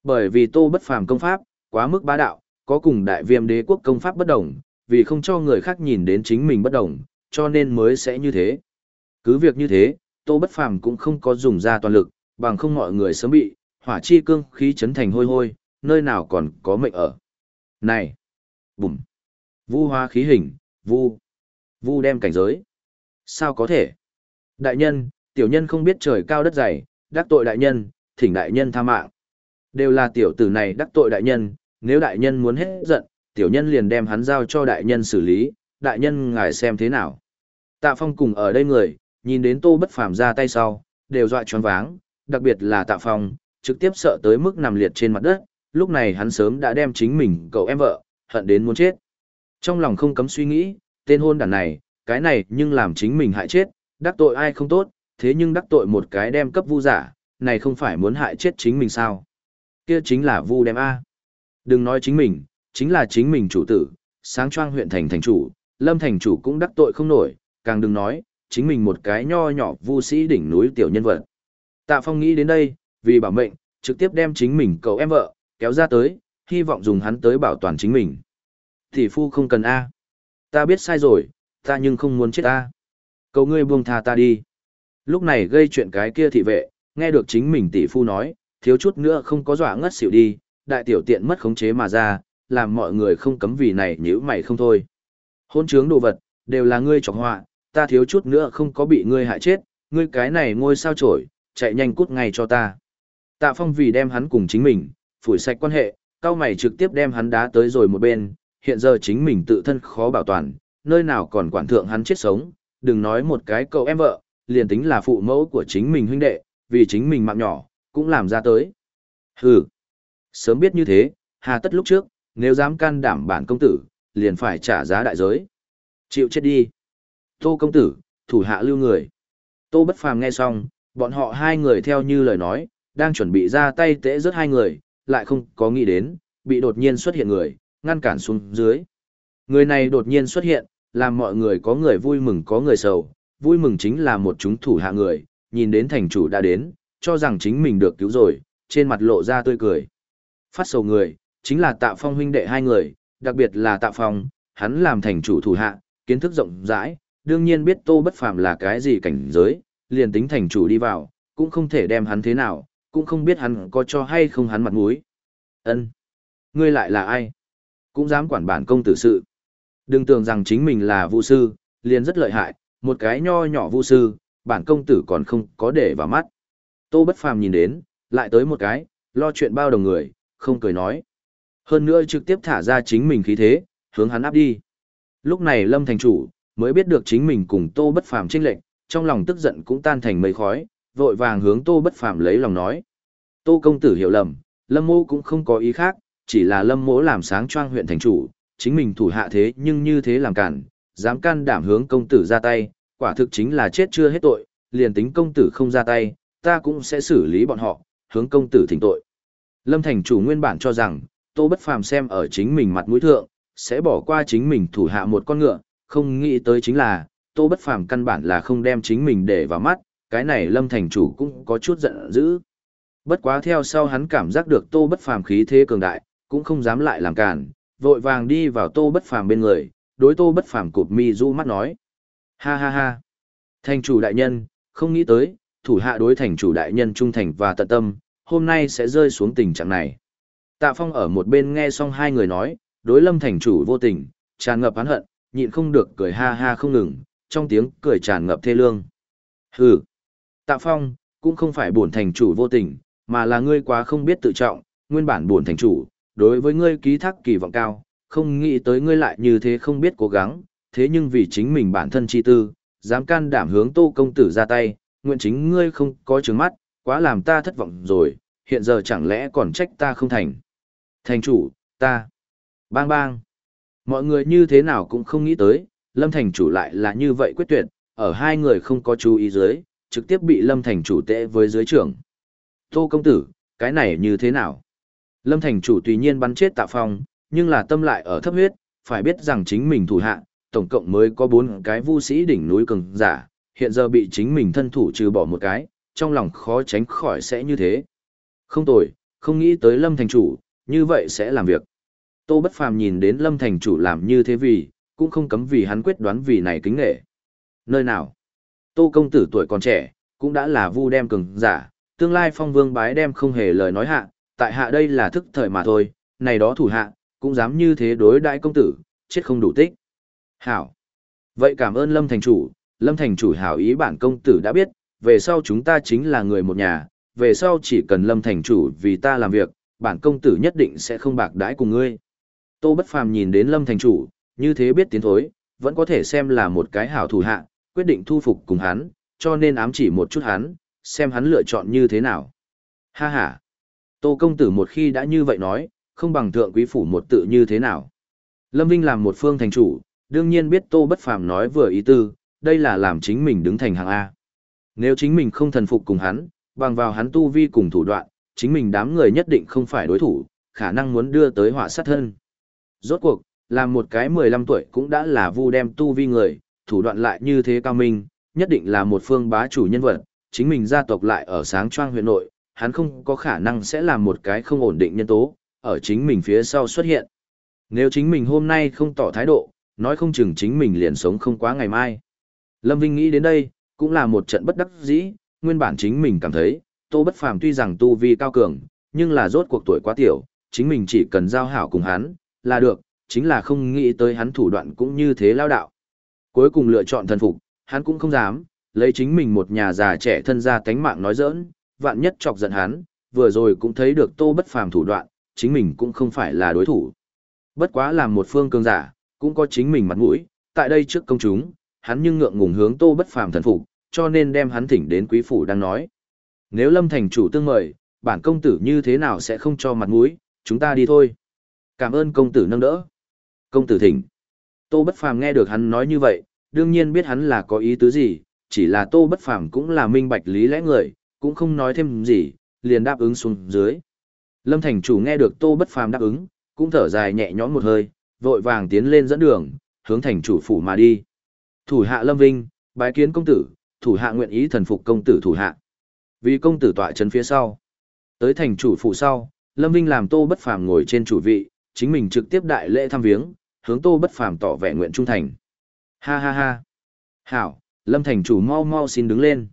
Bởi vì tô bất phàm công pháp, quá mức bá đạo, có cùng đại viêm đế quốc công pháp bất đồng, vì không cho người khác nhìn đến chính mình bất đồng, cho nên mới sẽ như thế. Cứ việc như thế, tô bất phàm cũng không có dùng ra toàn lực, bằng không mọi người sớm bị, hỏa chi cương khí chấn thành hôi hôi, nơi nào còn có mệnh ở. Này! Bùm! Vu hoa khí hình, vu! Vu đem cảnh giới. Sao có thể? Đại nhân, tiểu nhân không biết trời cao đất dày, đắc tội đại nhân, thỉnh đại nhân tha mạng. Đều là tiểu tử này đắc tội đại nhân, nếu đại nhân muốn hết giận, tiểu nhân liền đem hắn giao cho đại nhân xử lý, đại nhân ngài xem thế nào. Tạ Phong cùng ở đây người, nhìn đến Tô Bất Phàm ra tay sau, đều dọa choáng váng, đặc biệt là Tạ Phong, trực tiếp sợ tới mức nằm liệt trên mặt đất, lúc này hắn sớm đã đem chính mình cậu em vợ, hận đến muốn chết. Trong lòng không cấm suy nghĩ, tên hôn đàn này, cái này nhưng làm chính mình hại chết, đắc tội ai không tốt, thế nhưng đắc tội một cái đem cấp vu giả, này không phải muốn hại chết chính mình sao? Kia chính là vu đem A. Đừng nói chính mình, chính là chính mình chủ tử, sáng choang huyện thành thành chủ, lâm thành chủ cũng đắc tội không nổi, càng đừng nói, chính mình một cái nho nhỏ vu sĩ đỉnh núi tiểu nhân vật. Tạ Phong nghĩ đến đây, vì bảo mệnh, trực tiếp đem chính mình cậu em vợ, kéo ra tới, hy vọng dùng hắn tới bảo toàn chính mình. Tỷ phu không cần A. Ta biết sai rồi, ta nhưng không muốn chết A. Cầu ngươi buông tha ta đi. Lúc này gây chuyện cái kia thị vệ, nghe được chính mình tỷ phu nói, thiếu chút nữa không có dọa ngất xỉu đi, đại tiểu tiện mất khống chế mà ra, làm mọi người không cấm vì này nhữ mày không thôi. Hôn trướng đồ vật, đều là ngươi trọc họa, ta thiếu chút nữa không có bị ngươi hại chết, ngươi cái này ngôi sao trổi, chạy nhanh cút ngay cho ta. Tạ Phong vì đem hắn cùng chính mình, phủi sạch quan hệ, cao mày trực tiếp đem hắn đá tới rồi một bên, hiện giờ chính mình tự thân khó bảo toàn, nơi nào còn quản thượng hắn chết sống, đừng nói một cái cậu em vợ, liền tính là phụ mẫu của chính mình huynh đệ, vì chính mình mạng nhỏ, cũng làm ra tới. Hừ, sớm biết như thế, hà tất lúc trước, nếu dám can đảm bản công tử, liền phải trả giá đại giới. Chịu chết đi. Tô công tử, thủ hạ lưu người. Tô bất phàm nghe xong, bọn họ hai người theo như lời nói, đang chuẩn bị ra tay tễ rớt hai người, lại không có nghĩ đến, bị đột nhiên xuất hiện người, ngăn cản xuống dưới. Người này đột nhiên xuất hiện, làm mọi người có người vui mừng có người sầu, vui mừng chính là một chúng thủ hạ người, nhìn đến thành chủ đã đến, cho rằng chính mình được cứu rồi, trên mặt lộ ra tươi cười. Phát sầu người, chính là tạ phong huynh đệ hai người, đặc biệt là tạ phong, hắn làm thành chủ thủ hạ, kiến thức rộng rãi, đương nhiên biết tô bất phàm là cái gì cảnh giới, liền tính thành chủ đi vào, cũng không thể đem hắn thế nào, cũng không biết hắn có cho hay không hắn mặt mũi. Ân, Ngươi lại là ai? Cũng dám quản bản công tử sự. Đừng tưởng rằng chính mình là vũ sư, liền rất lợi hại, một cái nho nhỏ vũ sư, bản công tử còn không có để vào mắt. Tô bất phàm nhìn đến, lại tới một cái, lo chuyện bao đồng người, không cười nói. Hơn nữa trực tiếp thả ra chính mình khí thế, hướng hắn áp đi. Lúc này Lâm thành chủ, mới biết được chính mình cùng Tô bất phàm chênh lệnh, trong lòng tức giận cũng tan thành mây khói, vội vàng hướng Tô bất phàm lấy lòng nói. Tô công tử hiểu lầm, Lâm mô cũng không có ý khác, chỉ là Lâm mỗ làm sáng choang huyện thành chủ, chính mình thủ hạ thế nhưng như thế làm cản, dám can đảm hướng công tử ra tay, quả thực chính là chết chưa hết tội, liền tính công tử không ra tay, ta cũng sẽ xử lý bọn họ, hướng công tử thỉnh tội. Lâm thành chủ nguyên bản cho rằng, Tô Bất Phàm xem ở chính mình mặt mũi thượng, sẽ bỏ qua chính mình thủ hạ một con ngựa, không nghĩ tới chính là, Tô Bất Phàm căn bản là không đem chính mình để vào mắt, cái này Lâm thành chủ cũng có chút giận dữ. Bất quá theo sau hắn cảm giác được Tô Bất Phàm khí thế cường đại, cũng không dám lại làm cản, vội vàng đi vào Tô Bất Phàm bên người, đối Tô Bất Phàm cụp mi du mắt nói: "Ha ha ha, thành chủ đại nhân, không nghĩ tới, thủ hạ đối thành chủ đại nhân trung thành và tận tâm, hôm nay sẽ rơi xuống tình trạng này." Tạ Phong ở một bên nghe xong hai người nói, đối Lâm thành chủ vô tình, tràn ngập oán hận, nhịn không được cười ha ha không ngừng, trong tiếng cười tràn ngập thê lương. Hừ. Tạ Phong, cũng không phải buồn thành chủ vô tình, mà là ngươi quá không biết tự trọng, nguyên bản buồn thành chủ, đối với ngươi ký thác kỳ vọng cao, không nghĩ tới ngươi lại như thế không biết cố gắng, thế nhưng vì chính mình bản thân chi tư, dám can đảm hướng tô công tử ra tay, nguyện chính ngươi không có trứng mắt, quá làm ta thất vọng rồi, hiện giờ chẳng lẽ còn trách ta không thành. Thành chủ, ta. Bang bang. Mọi người như thế nào cũng không nghĩ tới, Lâm Thành chủ lại là như vậy quyết tuyệt, ở hai người không có chú ý dưới, trực tiếp bị Lâm Thành chủ tệ với dưới trưởng. Tô công tử, cái này như thế nào? Lâm Thành chủ tùy nhiên bắn chết tạ phong, nhưng là tâm lại ở thấp huyết, phải biết rằng chính mình thủ hạ, tổng cộng mới có bốn cái vu sĩ đỉnh núi cường giả, hiện giờ bị chính mình thân thủ trừ bỏ một cái, trong lòng khó tránh khỏi sẽ như thế. Không tồi, không nghĩ tới Lâm Thành chủ, như vậy sẽ làm việc. Tô Bất Phàm nhìn đến Lâm Thành chủ làm như thế vì, cũng không cấm vì hắn quyết đoán vì này kính nghệ. Nơi nào? Tô công tử tuổi còn trẻ, cũng đã là vu đem cường giả, tương lai phong vương bái đem không hề lời nói hạ, tại hạ đây là thức thời mà thôi, này đó thủ hạ, cũng dám như thế đối đại công tử, chết không đủ tích. Hảo. Vậy cảm ơn Lâm Thành Chủ, Lâm Thành Chủ hảo ý bản công tử đã biết, về sau chúng ta chính là người một nhà, về sau chỉ cần Lâm Thành Chủ vì ta làm việc, bản công tử nhất định sẽ không bạc đãi cùng ngươi. Tô Bất Phàm nhìn đến Lâm Thành Chủ, như thế biết tiến thối, vẫn có thể xem là một cái hảo thủ hạ, quyết định thu phục cùng hắn, cho nên ám chỉ một chút hắn, xem hắn lựa chọn như thế nào. Ha ha. Tô công tử một khi đã như vậy nói, không bằng thượng quý phủ một tự như thế nào. Lâm Vinh làm một phương thành chủ, đương nhiên biết Tô Bất Phàm nói vừa ý tư, đây là làm chính mình đứng thành hàng A. Nếu chính mình không thần phục cùng hắn, bằng vào hắn tu vi cùng thủ đoạn, chính mình đám người nhất định không phải đối thủ, khả năng muốn đưa tới họa sát thân. Rốt cuộc, làm một cái 15 tuổi cũng đã là vu đem tu vi người, thủ đoạn lại như thế cao minh, nhất định là một phương bá chủ nhân vật, chính mình gia tộc lại ở sáng choang huyện nội, hắn không có khả năng sẽ làm một cái không ổn định nhân tố, ở chính mình phía sau xuất hiện. Nếu chính mình hôm nay không tỏ thái độ, nói không chừng chính mình liền sống không quá ngày mai. Lâm Vinh nghĩ đến đây, cũng là một trận bất đắc dĩ, nguyên bản chính mình cảm thấy, Tô Bất Phàm tuy rằng tu vi cao cường, nhưng là rốt cuộc tuổi quá tiểu, chính mình chỉ cần giao hảo cùng hắn, là được, chính là không nghĩ tới hắn thủ đoạn cũng như thế lao đạo. Cuối cùng lựa chọn thần phục, hắn cũng không dám, lấy chính mình một nhà già trẻ thân ra tánh mạng nói giỡn, vạn nhất chọc giận hắn, vừa rồi cũng thấy được Tô Bất Phàm thủ đoạn, chính mình cũng không phải là đối thủ. Bất quá làm một phương cường giả, cũng có chính mình mặt mũi, tại đây trước công chúng, hắn nhưng ngượng ngùng hướng Tô Bất Phàm thần phục, cho nên đem hắn thỉnh đến quý phủ đang nói. Nếu Lâm thành chủ tương mời, bản công tử như thế nào sẽ không cho mặt mũi, chúng ta đi thôi. Cảm ơn công tử nâng đỡ. Công tử thỉnh. Tô Bất Phàm nghe được hắn nói như vậy, đương nhiên biết hắn là có ý tứ gì, chỉ là Tô Bất Phàm cũng là minh bạch lý lẽ người, cũng không nói thêm gì, liền đáp ứng xuống dưới. Lâm thành chủ nghe được Tô Bất Phàm đáp ứng, cũng thở dài nhẹ nhõm một hơi, vội vàng tiến lên dẫn đường, hướng thành chủ phủ mà đi. Thủ hạ Lâm Vinh, bái kiến công tử, thủ hạ nguyện ý thần phục công tử thủ hạ. Vì công tử tọa trấn phía sau. Tới thành chủ phủ sau, Lâm Vinh làm Tô Bất Phàm ngồi trên chủ vị, chính mình trực tiếp đại lễ thăm viếng, hướng Tô Bất Phàm tỏ vẻ nguyện trung thành. Ha ha ha. Hảo, Lâm thành chủ mau mau xin đứng lên.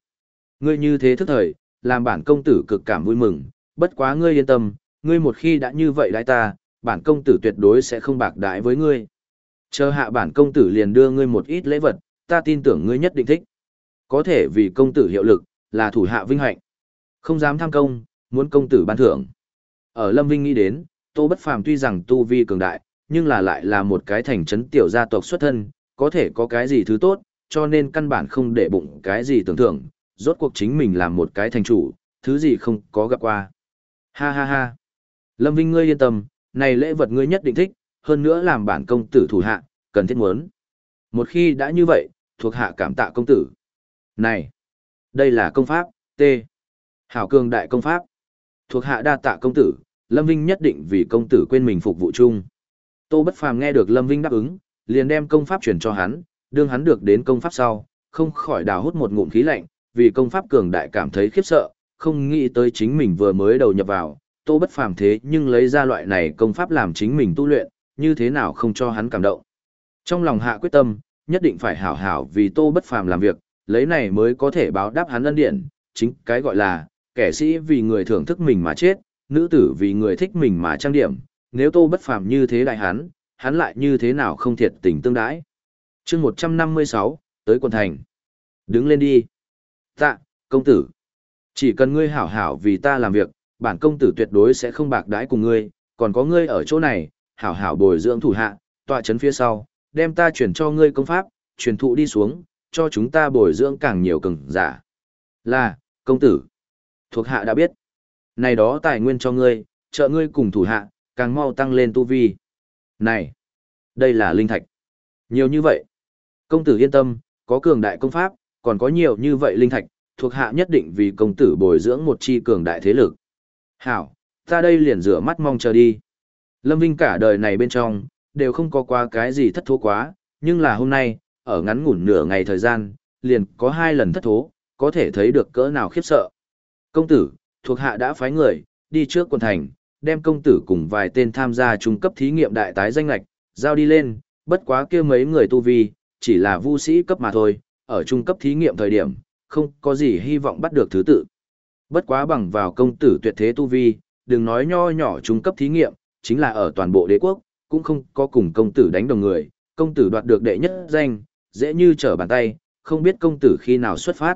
Ngươi như thế thức thời, làm bản công tử cực cảm vui mừng, bất quá ngươi yên tâm, ngươi một khi đã như vậy đãi ta, bản công tử tuyệt đối sẽ không bạc đãi với ngươi. Chờ hạ bản công tử liền đưa ngươi một ít lễ vật, ta tin tưởng ngươi nhất định thích. Có thể vì công tử hiệu lực, là thủ hạ vinh hạnh. Không dám tham công, muốn công tử ban thưởng. Ở Lâm Vinh nghĩ đến, Tô Bất Phàm tuy rằng tu vi cường đại, nhưng là lại là một cái thành trấn tiểu gia tộc xuất thân, có thể có cái gì thứ tốt, cho nên căn bản không để bụng cái gì tưởng tượng, rốt cuộc chính mình làm một cái thành chủ, thứ gì không có gặp qua. Ha ha ha. Lâm Vinh ngươi yên tâm, này lễ vật ngươi nhất định thích, hơn nữa làm bản công tử thủ hạ, cần thiết muốn. Một khi đã như vậy, thuộc hạ cảm tạ công tử. Này, đây là công pháp, T. Hảo cường đại công pháp. Thuộc hạ đa tạ công tử, Lâm Vinh nhất định vì công tử quên mình phục vụ chung. Tô Bất Phàm nghe được Lâm Vinh đáp ứng, liền đem công pháp truyền cho hắn, đương hắn được đến công pháp sau, không khỏi đào hút một ngụm khí lạnh, vì công pháp cường đại cảm thấy khiếp sợ, không nghĩ tới chính mình vừa mới đầu nhập vào, Tô Bất Phàm thế nhưng lấy ra loại này công pháp làm chính mình tu luyện, như thế nào không cho hắn cảm động. Trong lòng hạ quyết tâm, nhất định phải hảo hảo vì Tô Bất Phàm làm việc, lấy này mới có thể báo đáp hắn ân điển. chính cái gọi là, kẻ sĩ vì người thưởng thức mình mà chết, nữ tử vì người thích mình mà trang điểm, nếu Tô Bất Phàm như thế đại hắn, hắn lại như thế nào không thiệt tình tương đãi. Chương 156, tới quận thành. Đứng lên đi. Tạ, công tử. Chỉ cần ngươi hảo hảo vì ta làm việc, bản công tử tuyệt đối sẽ không bạc đãi cùng ngươi, còn có ngươi ở chỗ này, hảo hảo bồi dưỡng thủ hạ, tọa chấn phía sau, đem ta chuyển cho ngươi công pháp, truyền thụ đi xuống, cho chúng ta bồi dưỡng càng nhiều cường giả. Là, công tử. Thuộc hạ đã biết. Này đó tài nguyên cho ngươi, trợ ngươi cùng thủ hạ, càng mau tăng lên tu vi. Này, đây là linh thạch. Nhiều như vậy. Công tử yên tâm, có cường đại công pháp, còn có nhiều như vậy linh thạch, thuộc hạ nhất định vì công tử bồi dưỡng một chi cường đại thế lực. Hảo, ta đây liền rửa mắt mong chờ đi. Lâm Vinh cả đời này bên trong, đều không có qua cái gì thất thố quá, nhưng là hôm nay, ở ngắn ngủn nửa ngày thời gian, liền có hai lần thất thố, có thể thấy được cỡ nào khiếp sợ. Công tử, thuộc hạ đã phái người, đi trước quần thành, đem công tử cùng vài tên tham gia trung cấp thí nghiệm đại tái danh lạch, giao đi lên, bất quá kia mấy người tu vi, chỉ là vu sĩ cấp mà thôi, ở trung cấp thí nghiệm thời điểm, không có gì hy vọng bắt được thứ tự. Bất quá bằng vào công tử tuyệt thế tu vi, đừng nói nho nhỏ trung cấp thí nghiệm, chính là ở toàn bộ đế quốc, cũng không có cùng công tử đánh đồng người, công tử đoạt được đệ nhất danh, dễ như trở bàn tay, không biết công tử khi nào xuất phát.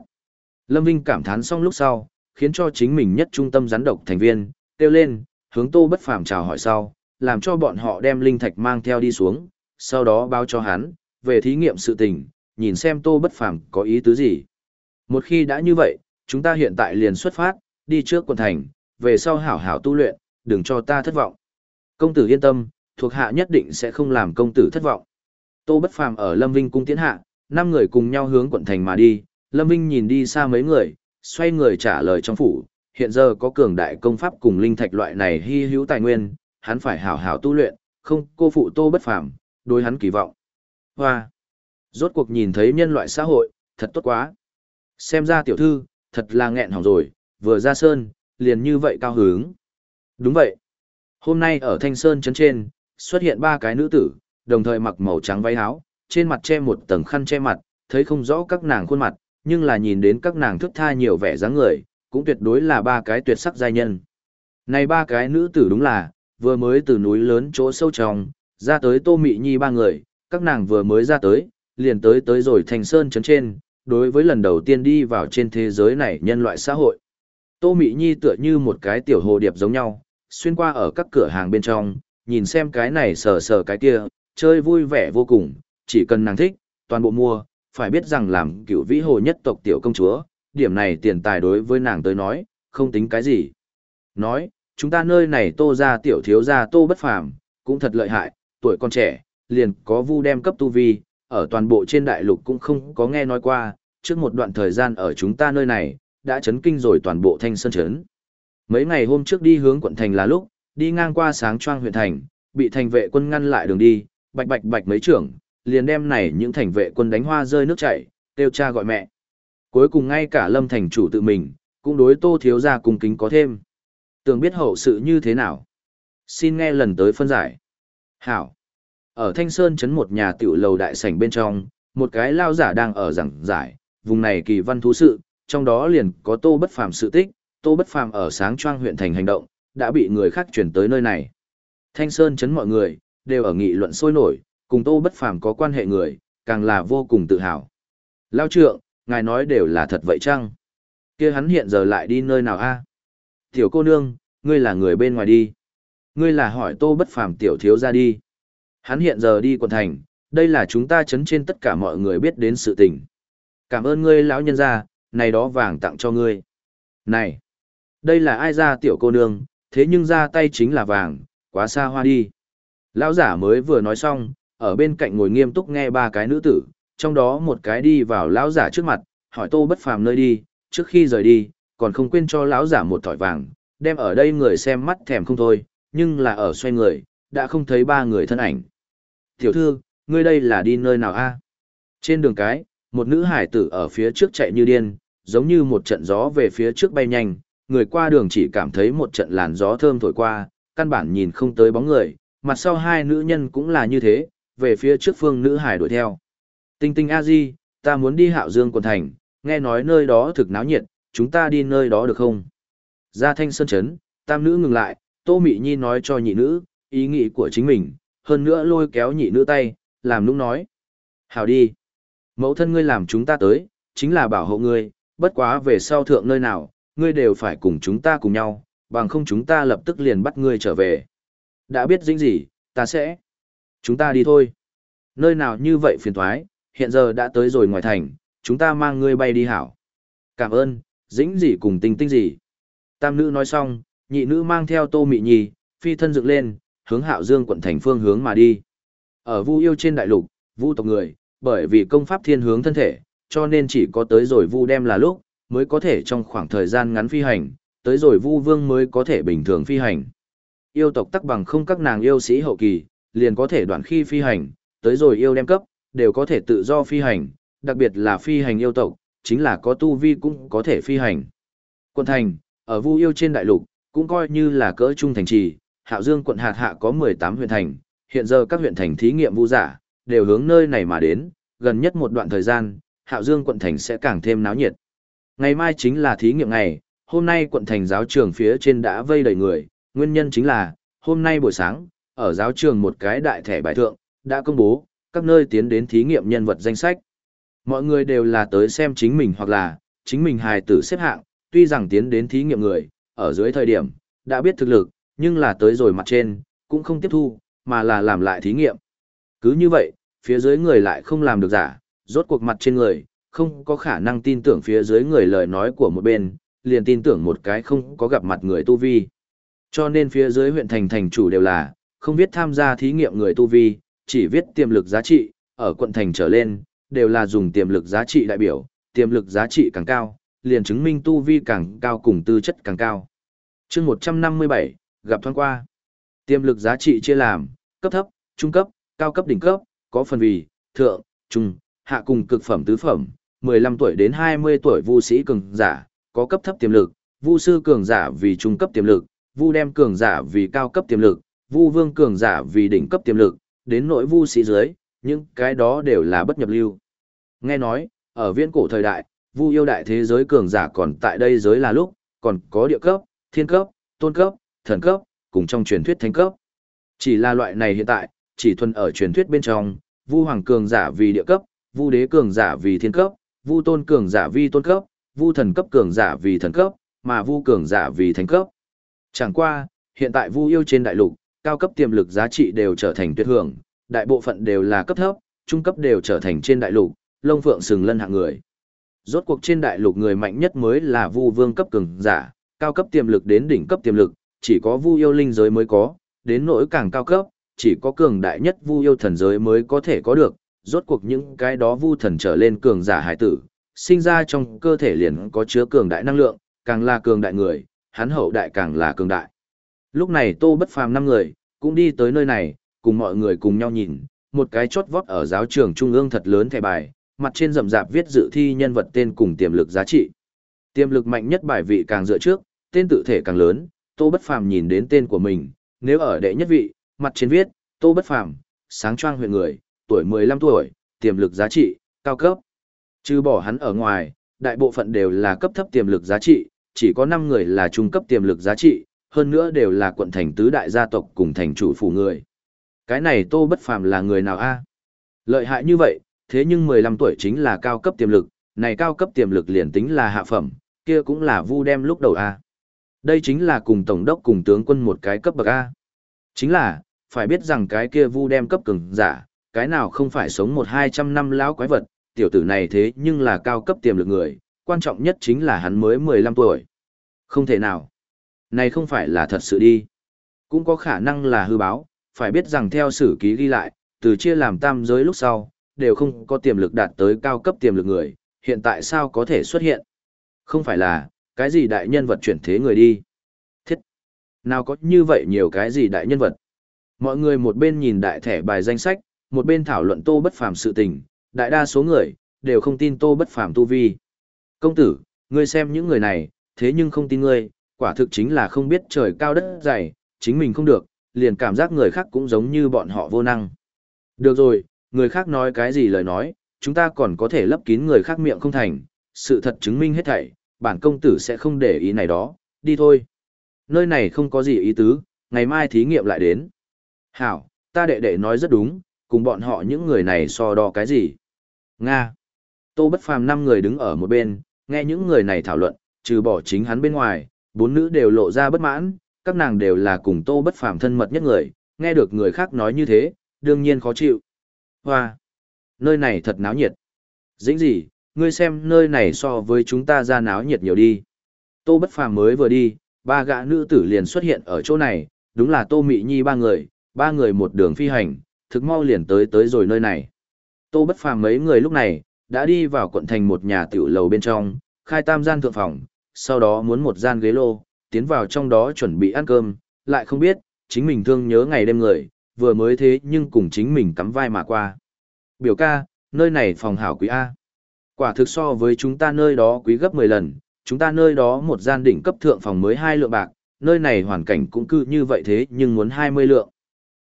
Lâm Vinh cảm thán xong lúc sau, khiến cho chính mình nhất trung tâm rắn độc thành viên, kêu lên, hướng tô bất phàm chào hỏi sau, làm cho bọn họ đem linh thạch mang theo đi xuống, sau đó báo cho hắn, về thí nghiệm sự tình, nhìn xem tô bất phàm có ý tứ gì. Một khi đã như vậy, chúng ta hiện tại liền xuất phát, đi trước quận thành, về sau hảo hảo tu luyện, đừng cho ta thất vọng. Công tử yên tâm, thuộc hạ nhất định sẽ không làm công tử thất vọng. Tô Bất Phàm ở Lâm Vinh cung tiến hạ, năm người cùng nhau hướng quận thành mà đi, Lâm Vinh nhìn đi xa mấy người, xoay người trả lời trong phủ, hiện giờ có cường đại công pháp cùng linh thạch loại này hy hữu tài nguyên, hắn phải hảo hảo tu luyện, không cô phụ Tô Bất Phàm, đối hắn kỳ vọng. Hoa! Rốt cuộc nhìn thấy nhân loại xã hội, thật tốt quá. Xem ra tiểu thư, thật là nghẹn hỏng rồi, vừa ra sơn, liền như vậy cao hứng. Đúng vậy. Hôm nay ở Thanh Sơn Trấn trên, xuất hiện ba cái nữ tử, đồng thời mặc màu trắng váy áo, trên mặt che một tầng khăn che mặt, thấy không rõ các nàng khuôn mặt, nhưng là nhìn đến các nàng thức tha nhiều vẻ dáng người, cũng tuyệt đối là ba cái tuyệt sắc giai nhân. Này ba cái nữ tử đúng là, vừa mới từ núi lớn chỗ sâu trong, ra tới Tô Mị Nhi ba người, các nàng vừa mới ra tới, liền tới tới rồi thành sơn chấn trên, đối với lần đầu tiên đi vào trên thế giới này nhân loại xã hội. Tô Mị Nhi tựa như một cái tiểu hồ điệp giống nhau, xuyên qua ở các cửa hàng bên trong, nhìn xem cái này sờ sờ cái kia, chơi vui vẻ vô cùng, chỉ cần nàng thích, toàn bộ mua, phải biết rằng làm cựu vĩ hồ nhất tộc tiểu công chúa, điểm này tiền tài đối với nàng tới nói, không tính cái gì. Nói, chúng ta nơi này tô ra tiểu thiếu ra tô bất phàm, cũng thật lợi hại, tuổi còn trẻ, liền có vu đem cấp tu vi, ở toàn bộ trên đại lục cũng không có nghe nói qua, trước một đoạn thời gian ở chúng ta nơi này, đã chấn kinh rồi toàn bộ thanh sơn chấn. Mấy ngày hôm trước đi hướng quận thành là lúc, đi ngang qua sáng choang huyện thành, bị thành vệ quân ngăn lại đường đi, bạch bạch bạch mấy trưởng, liền đem này những thành vệ quân đánh hoa rơi nước chảy, kêu cha gọi mẹ. Cuối cùng ngay cả lâm thành chủ tự mình, cũng đối tô thiếu gia cung kính có thêm. Tưởng biết hậu sự như thế nào? Xin nghe lần tới phân giải. Hảo. Ở Thanh Sơn chấn một nhà tiểu lầu đại sảnh bên trong, một cái lao giả đang ở giảng giải, vùng này kỳ văn thú sự, trong đó liền có tô bất phàm sự tích, tô bất phàm ở sáng choang huyện thành hành động, đã bị người khác chuyển tới nơi này. Thanh Sơn chấn mọi người, đều ở nghị luận sôi nổi, cùng tô bất phàm có quan hệ người, càng là vô cùng tự hào. Lao trượng, ngài nói đều là thật vậy chăng? kia hắn hiện giờ lại đi nơi nào a? Tiểu cô nương, ngươi là người bên ngoài đi. Ngươi là hỏi tô bất phàm tiểu thiếu ra đi. Hắn hiện giờ đi quận thành, đây là chúng ta chấn trên tất cả mọi người biết đến sự tình. Cảm ơn ngươi lão nhân gia, này đó vàng tặng cho ngươi. Này, đây là ai ra tiểu cô nương, thế nhưng ra tay chính là vàng, quá xa hoa đi. Lão giả mới vừa nói xong, ở bên cạnh ngồi nghiêm túc nghe ba cái nữ tử, trong đó một cái đi vào lão giả trước mặt, hỏi tô bất phàm nơi đi, trước khi rời đi, còn không quên cho lão giả một thỏi vàng, đem ở đây người xem mắt thèm không thôi, nhưng là ở xoay người, đã không thấy ba người thân ảnh. Tiểu thư, ngươi đây là đi nơi nào a? Trên đường cái, một nữ hải tử ở phía trước chạy như điên, giống như một trận gió về phía trước bay nhanh, người qua đường chỉ cảm thấy một trận làn gió thơm thổi qua, căn bản nhìn không tới bóng người, mặt sau hai nữ nhân cũng là như thế, về phía trước phương nữ hải đuổi theo. Tinh tinh a di, ta muốn đi hạo dương quần thành, nghe nói nơi đó thực náo nhiệt, chúng ta đi nơi đó được không? Ra thanh sơn chấn, tam nữ ngừng lại, tô mị nhi nói cho nhị nữ, ý nghĩ của chính mình, hơn nữa lôi kéo nhị nữ tay, làm lúc nói. Hảo đi. Mẫu thân ngươi làm chúng ta tới, chính là bảo hộ ngươi, bất quá về sau thượng nơi nào, ngươi đều phải cùng chúng ta cùng nhau, bằng không chúng ta lập tức liền bắt ngươi trở về. Đã biết dính gì, ta sẽ. Chúng ta đi thôi. Nơi nào như vậy phiền thoái, hiện giờ đã tới rồi ngoài thành, chúng ta mang ngươi bay đi hảo. Cảm ơn, dĩnh gì cùng tinh tinh gì. Tam nữ nói xong, nhị nữ mang theo tô mị nhì, phi thân dựng lên, hướng hạo dương quận thành phương hướng mà đi. Ở vu yêu trên đại lục, vu tộc người, bởi vì công pháp thiên hướng thân thể, cho nên chỉ có tới rồi vu đem là lúc, mới có thể trong khoảng thời gian ngắn phi hành, tới rồi vu vương mới có thể bình thường phi hành. Yêu tộc tắc bằng không các nàng yêu sĩ hậu kỳ, liền có thể đoạn khi phi hành, tới rồi yêu đem cấp, đều có thể tự do phi hành, đặc biệt là phi hành yêu tộc, chính là có tu vi cũng có thể phi hành. Quận thành, ở vu yêu trên đại lục, cũng coi như là cỡ trung thành trì, Hạo Dương quận hạt hạ có 18 huyện thành, hiện giờ các huyện thành thí nghiệm vu giả, đều hướng nơi này mà đến, gần nhất một đoạn thời gian, Hạo Dương quận thành sẽ càng thêm náo nhiệt. Ngày mai chính là thí nghiệm ngày, hôm nay quận thành giáo trường phía trên đã vây đầy người, nguyên nhân chính là, hôm nay buổi sáng, ở giáo trường một cái đại thẻ bài thượng, đã công bố, các nơi tiến đến thí nghiệm nhân vật danh sách. Mọi người đều là tới xem chính mình hoặc là, chính mình hài tử xếp hạng, tuy rằng tiến đến thí nghiệm người, ở dưới thời điểm, đã biết thực lực, nhưng là tới rồi mặt trên, cũng không tiếp thu, mà là làm lại thí nghiệm. Cứ như vậy, phía dưới người lại không làm được giả, rốt cuộc mặt trên người, không có khả năng tin tưởng phía dưới người lời nói của một bên, liền tin tưởng một cái không có gặp mặt người tu vi. Cho nên phía dưới huyện thành thành chủ đều là, không biết tham gia thí nghiệm người tu vi, chỉ viết tiềm lực giá trị, ở quận thành trở lên, đều là dùng tiềm lực giá trị đại biểu, tiềm lực giá trị càng cao, liền chứng minh tu vi càng cao cùng tư chất càng cao. chương 157, gặp thoáng qua. Tiềm lực giá trị chia làm, cấp thấp, trung cấp, cao cấp đỉnh cấp, có phần vì, thượng, trung, hạ cùng cực phẩm tứ phẩm, 15 tuổi đến 20 tuổi vu sĩ cường giả, có cấp thấp tiềm lực, vu sư cường giả vì trung cấp tiềm lực, vu đem cường giả vì cao cấp tiềm lực, vu vương cường giả vì đỉnh cấp tiềm lực, đến nỗi vu sĩ dưới, những cái đó đều là bất nhập lưu. Nghe nói, ở viễn cổ thời đại, vu yêu đại thế giới cường giả còn tại đây giới là lúc, còn có địa cấp, thiên cấp, tôn cấp, thần cấp, cùng trong truyền thuyết thánh cấp. Chỉ là loại này hiện tại, chỉ thuần ở truyền thuyết bên trong, vu hoàng cường giả vì địa cấp, vu đế cường giả vì thiên cấp, vu tôn cường giả vì tôn cấp, vu thần cấp cường giả vì thần cấp, mà vu cường giả vì thánh cấp. Chẳng qua, hiện tại vu yêu trên đại lục, cao cấp tiềm lực giá trị đều trở thành tuyệt hưởng, đại bộ phận đều là cấp thấp, trung cấp đều trở thành trên đại lục, lông phượng sừng lân hạng người. Rốt cuộc trên đại lục người mạnh nhất mới là vu vương cấp cường giả, cao cấp tiềm lực đến đỉnh cấp tiềm lực, chỉ có vu yêu linh giới mới có, đến nỗi càng cao cấp, chỉ có cường đại nhất vu yêu thần giới mới có thể có được, rốt cuộc những cái đó vu thần trở lên cường giả hải tử, sinh ra trong cơ thể liền có chứa cường đại năng lượng, càng là cường đại người, hắn hậu đại càng là cường đại. Lúc này Tô Bất Phàm năm người, cũng đi tới nơi này, cùng mọi người cùng nhau nhìn, một cái chốt vót ở giáo trường trung ương thật lớn thẻ bài, mặt trên rậm rạp viết dự thi nhân vật tên cùng tiềm lực giá trị. Tiềm lực mạnh nhất bài vị càng dựa trước, tên tự thể càng lớn, Tô Bất Phàm nhìn đến tên của mình, nếu ở đệ nhất vị, mặt trên viết, Tô Bất Phàm, sáng choang huyện người, tuổi 15 tuổi, tiềm lực giá trị, cao cấp. Trừ bỏ hắn ở ngoài, đại bộ phận đều là cấp thấp tiềm lực giá trị, chỉ có 5 người là trung cấp tiềm lực giá trị, hơn nữa đều là quận thành tứ đại gia tộc cùng thành chủ phủ người. Cái này Tô Bất Phàm là người nào a? Lợi hại như vậy, thế nhưng 15 tuổi chính là cao cấp tiềm lực, này cao cấp tiềm lực liền tính là hạ phẩm, kia cũng là vu đem lúc đầu a. Đây chính là cùng tổng đốc cùng tướng quân một cái cấp bậc a. Chính là, phải biết rằng cái kia vu đem cấp cường giả, cái nào không phải sống một hai trăm năm lão quái vật, tiểu tử này thế nhưng là cao cấp tiềm lực người, quan trọng nhất chính là hắn mới 15 tuổi. Không thể nào. Này không phải là thật sự đi. Cũng có khả năng là hư báo, phải biết rằng theo sử ký ghi lại, từ chia làm tam giới lúc sau, đều không có tiềm lực đạt tới cao cấp tiềm lực người, hiện tại sao có thể xuất hiện? Không phải là, cái gì đại nhân vật chuyển thế người đi? Thiết! Nào có như vậy nhiều cái gì đại nhân vật? Mọi người một bên nhìn đại thẻ bài danh sách, một bên thảo luận tô bất phàm sự tình, đại đa số người, đều không tin tô bất phàm tu vi. Công tử, ngươi xem những người này, thế nhưng không tin ngươi, quả thực chính là không biết trời cao đất dày, chính mình không được, liền cảm giác người khác cũng giống như bọn họ vô năng. Được rồi, người khác nói cái gì lời nói, chúng ta còn có thể lấp kín người khác miệng không thành, sự thật chứng minh hết thảy, bản công tử sẽ không để ý này đó, đi thôi. Nơi này không có gì ý tứ, ngày mai thí nghiệm lại đến. Hảo, ta đệ đệ nói rất đúng, cùng bọn họ những người này so đo cái gì. Nga. Tô Bất Phàm năm người đứng ở một bên, nghe những người này thảo luận, trừ bỏ chính hắn bên ngoài, bốn nữ đều lộ ra bất mãn, các nàng đều là cùng Tô Bất Phàm thân mật nhất người, nghe được người khác nói như thế, đương nhiên khó chịu. Hoa! Nơi này thật náo nhiệt. Dĩnh gì, ngươi xem nơi này so với chúng ta ra náo nhiệt nhiều đi. Tô Bất Phàm mới vừa đi, ba gã nữ tử liền xuất hiện ở chỗ này, đúng là Tô Mị Nhi ba người, ba người một đường phi hành, thực mau liền tới tới rồi nơi này. Tô Bất Phàm mấy người lúc này, đã đi vào quận thành một nhà tiểu lầu bên trong, khai tam gian thượng phòng, sau đó muốn một gian ghế lô, tiến vào trong đó chuẩn bị ăn cơm, lại không biết, chính mình thương nhớ ngày đêm người, vừa mới thế nhưng cùng chính mình cắm vai mà qua. Biểu ca, nơi này phòng hảo quý A. Quả thực so với chúng ta nơi đó quý gấp 10 lần, chúng ta nơi đó một gian đỉnh cấp thượng phòng mới hai lượng bạc, nơi này hoàn cảnh cũng cư như vậy thế nhưng muốn 20 lượng.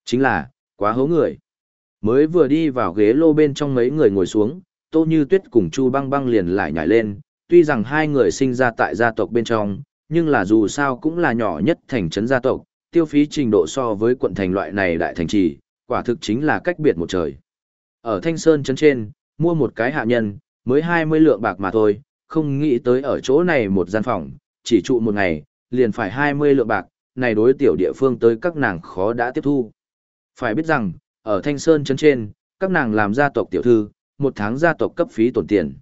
Chính là, quá hố người. Mới vừa đi vào ghế lô bên trong mấy người ngồi xuống, Tô Như Tuyết cùng Chu Băng Băng liền lại nhảy lên, tuy rằng hai người sinh ra tại gia tộc bên trong, nhưng là dù sao cũng là nhỏ nhất thành trấn gia tộc, tiêu phí trình độ so với quận thành loại này đại thành trì, quả thực chính là cách biệt một trời. Ở Thanh Sơn trấn trên, mua một cái hạ nhân, mới 20 lượng bạc mà thôi, không nghĩ tới ở chỗ này một gian phòng, chỉ trụ một ngày, liền phải 20 lượng bạc, này đối tiểu địa phương tới các nàng khó đã tiếp thu. Phải biết rằng, ở Thanh Sơn trấn trên, các nàng làm gia tộc tiểu thư, một tháng gia tộc cấp phí tổn tiền.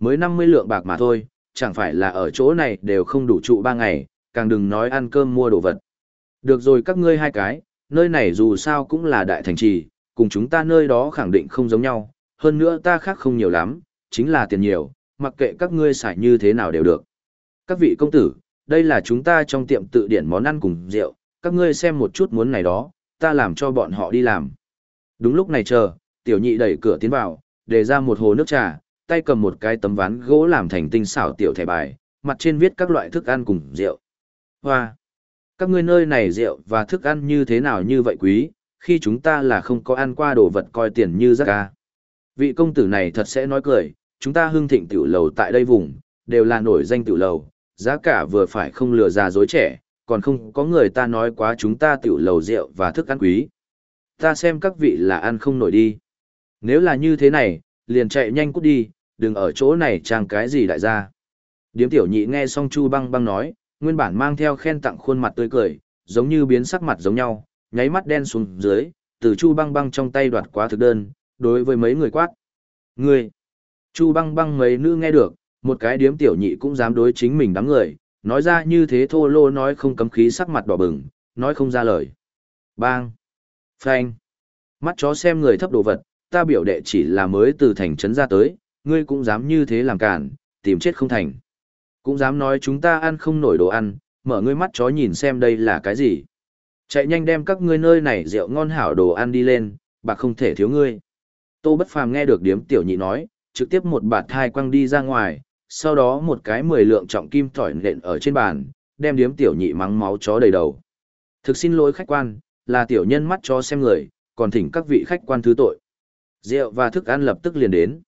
Mới 50 lượng bạc mà thôi, chẳng phải là ở chỗ này đều không đủ trụ ba ngày, càng đừng nói ăn cơm mua đồ vật. Được rồi các ngươi hai cái, nơi này dù sao cũng là đại thành trì, cùng chúng ta nơi đó khẳng định không giống nhau, hơn nữa ta khác không nhiều lắm, chính là tiền nhiều, mặc kệ các ngươi xài như thế nào đều được. Các vị công tử, đây là chúng ta trong tiệm tự điển món ăn cùng rượu, các ngươi xem một chút muốn này đó, ta làm cho bọn họ đi làm. Đúng lúc này chờ, tiểu nhị đẩy cửa tiến vào, để ra một hồ nước trà, tay cầm một cái tấm ván gỗ làm thành tinh xảo tiểu thẻ bài, mặt trên viết các loại thức ăn cùng rượu. Hoa! Các ngươi nơi này rượu và thức ăn như thế nào như vậy quý, khi chúng ta là không có ăn qua đồ vật coi tiền như rác ca. Vị công tử này thật sẽ nói cười, chúng ta hưng thịnh tiểu lầu tại đây vùng, đều là nổi danh tiểu lầu, giá cả vừa phải không lừa già dối trẻ, còn không có người ta nói quá chúng ta tiểu lầu rượu và thức ăn quý. Ta xem các vị là ăn không nổi đi. Nếu là như thế này, liền chạy nhanh cút đi, đừng ở chỗ này trang cái gì đại gia. Điếm tiểu nhị nghe xong Chu băng băng nói, nguyên bản mang theo khen tặng khuôn mặt tươi cười, giống như biến sắc mặt giống nhau, nháy mắt đen xuống dưới, từ Chu băng băng trong tay đoạt quá thực đơn, đối với mấy người quát. người Chu băng băng mấy nữ nghe được, một cái điếm tiểu nhị cũng dám đối chính mình đám người, nói ra như thế thô lô nói không cấm khí sắc mặt đỏ bừng, nói không ra lời. Bang! Phanh! Mắt chó xem người thấp đồ vật, ta biểu đệ chỉ là mới từ thành trấn ra tới, ngươi cũng dám như thế làm cản, tìm chết không thành. Cũng dám nói chúng ta ăn không nổi đồ ăn, mở ngươi mắt chó nhìn xem đây là cái gì. Chạy nhanh đem các ngươi nơi này rượu ngon hảo đồ ăn đi lên, bạc không thể thiếu ngươi. Tô Bất Phàm nghe được điếm tiểu nhị nói, trực tiếp một bạt thai quăng đi ra ngoài, sau đó một cái mười lượng trọng kim thỏi nện ở trên bàn, đem điếm tiểu nhị mắng máu chó đầy đầu. Thực xin lỗi khách quan, là tiểu nhân mắt chó xem người, còn thỉnh các vị khách quan thứ tội. Rượu và thức ăn lập tức liền đến.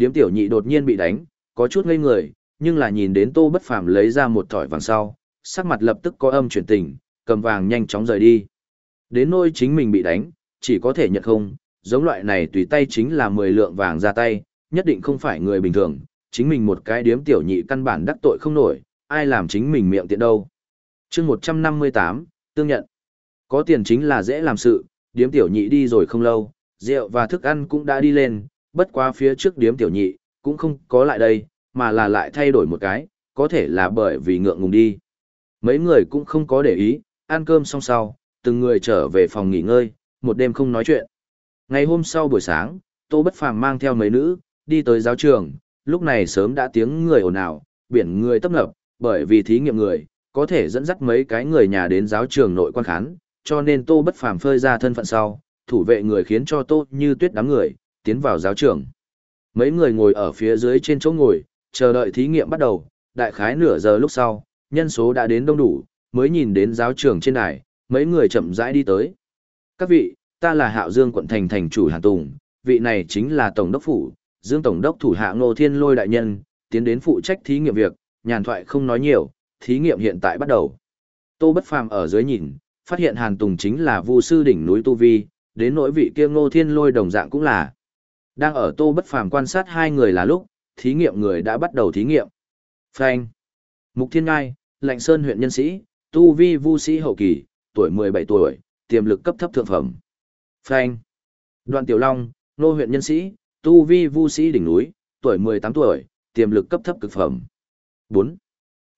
Điếm tiểu nhị đột nhiên bị đánh, có chút ngây người, nhưng là nhìn đến tô bất phàm lấy ra một thỏi vàng sau, sắc mặt lập tức có âm chuyển tình, cầm vàng nhanh chóng rời đi. Đến nôi chính mình bị đánh, chỉ có thể nhận không, giống loại này tùy tay chính là 10 lượng vàng ra tay, nhất định không phải người bình thường, chính mình một cái điếm tiểu nhị căn bản đắc tội không nổi, ai làm chính mình miệng tiện đâu. chương 158, tương nhận. Có tiền chính là dễ làm sự, điếm tiểu nhị đi rồi không lâu, rượu và thức ăn cũng đã đi lên, bất quá phía trước điếm tiểu nhị, cũng không có lại đây, mà là lại thay đổi một cái, có thể là bởi vì ngượng ngùng đi. Mấy người cũng không có để ý, ăn cơm xong sau, từng người trở về phòng nghỉ ngơi, một đêm không nói chuyện. Ngày hôm sau buổi sáng, Tô Bất Phàm mang theo mấy nữ, đi tới giáo trường, lúc này sớm đã tiếng người ồn ào, biển người tấp nập, bởi vì thí nghiệm người, có thể dẫn dắt mấy cái người nhà đến giáo trường nội quan khán, cho nên Tô Bất Phàm phơi ra thân phận sau, thủ vệ người khiến cho Tô Như Tuyết đám người tiến vào giáo trường. Mấy người ngồi ở phía dưới trên chỗ ngồi, chờ đợi thí nghiệm bắt đầu, đại khái nửa giờ lúc sau, nhân số đã đến đông đủ, mới nhìn đến giáo trường trên đài, mấy người chậm rãi đi tới. Các vị, ta là Hạo Dương quận thành thành chủ Hàn Tùng, vị này chính là Tổng đốc phủ, Dương Tổng đốc thủ hạ Ngô Thiên Lôi đại nhân, tiến đến phụ trách thí nghiệm việc, nhàn thoại không nói nhiều, thí nghiệm hiện tại bắt đầu. Tô Bất Phàm ở dưới nhìn, phát hiện Hàn Tùng chính là Vu sư đỉnh núi tu vi, đến nỗi vị kia Ngô Thiên Lôi đồng dạng cũng là. Đang ở Tô Bất Phàm quan sát hai người là lúc, thí nghiệm người đã bắt đầu thí nghiệm. Phanh. Mục Thiên Ngai, Lạnh Sơn huyện nhân sĩ, tu vi vu sĩ hậu kỳ, tuổi 17 tuổi, tiềm lực cấp thấp thượng phẩm. Phanh. Đoạn Tiểu Long, nô huyện nhân sĩ, tu vi vu sĩ đỉnh núi, tuổi 18 tuổi, tiềm lực cấp thấp cực phẩm. 4.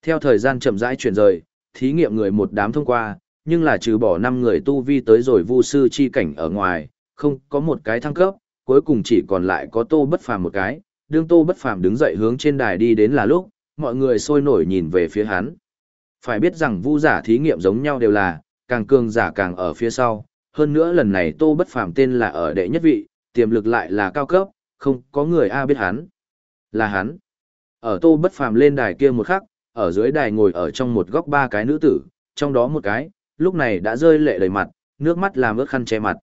Theo thời gian chậm rãi chuyển rời, thí nghiệm người một đám thông qua, nhưng là trừ bỏ 5 người tu vi tới rồi vu sư chi cảnh ở ngoài, không có một cái thăng cấp, cuối cùng chỉ còn lại có tô bất phàm một cái, đương tô bất phàm đứng dậy hướng trên đài đi đến là lúc, mọi người sôi nổi nhìn về phía hắn. Phải biết rằng vu giả thí nghiệm giống nhau đều là, càng cường giả càng ở phía sau, hơn nữa lần này tô bất phàm tên là ở đệ nhất vị, tiềm lực lại là cao cấp, không có người A biết hắn. Là hắn. Ở tô bất phàm lên đài kia một khắc, ở dưới đài ngồi ở trong một góc ba cái nữ tử, trong đó một cái, lúc này đã rơi lệ đầy mặt, nước mắt làm ướt khăn che mặt.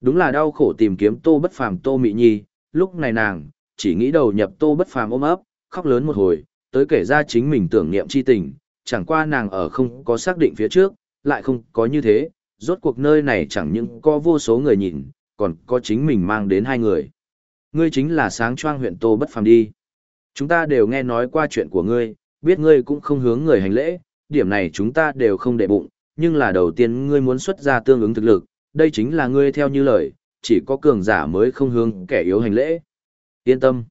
Đúng là đau khổ tìm kiếm tô bất phàm tô mị nhi, lúc này nàng, chỉ nghĩ đầu nhập tô bất phàm ôm ấp, khóc lớn một hồi, tới kể ra chính mình tưởng niệm chi tình, chẳng qua nàng ở không có xác định phía trước, lại không có như thế, rốt cuộc nơi này chẳng những có vô số người nhìn, còn có chính mình mang đến hai người. Ngươi chính là sáng choang huyện Tô Bất Phàm đi. Chúng ta đều nghe nói qua chuyện của ngươi, biết ngươi cũng không hướng người hành lễ, điểm này chúng ta đều không để bụng, nhưng là đầu tiên ngươi muốn xuất ra tương ứng thực lực, đây chính là ngươi theo như lời, chỉ có cường giả mới không hướng kẻ yếu hành lễ. Yên tâm.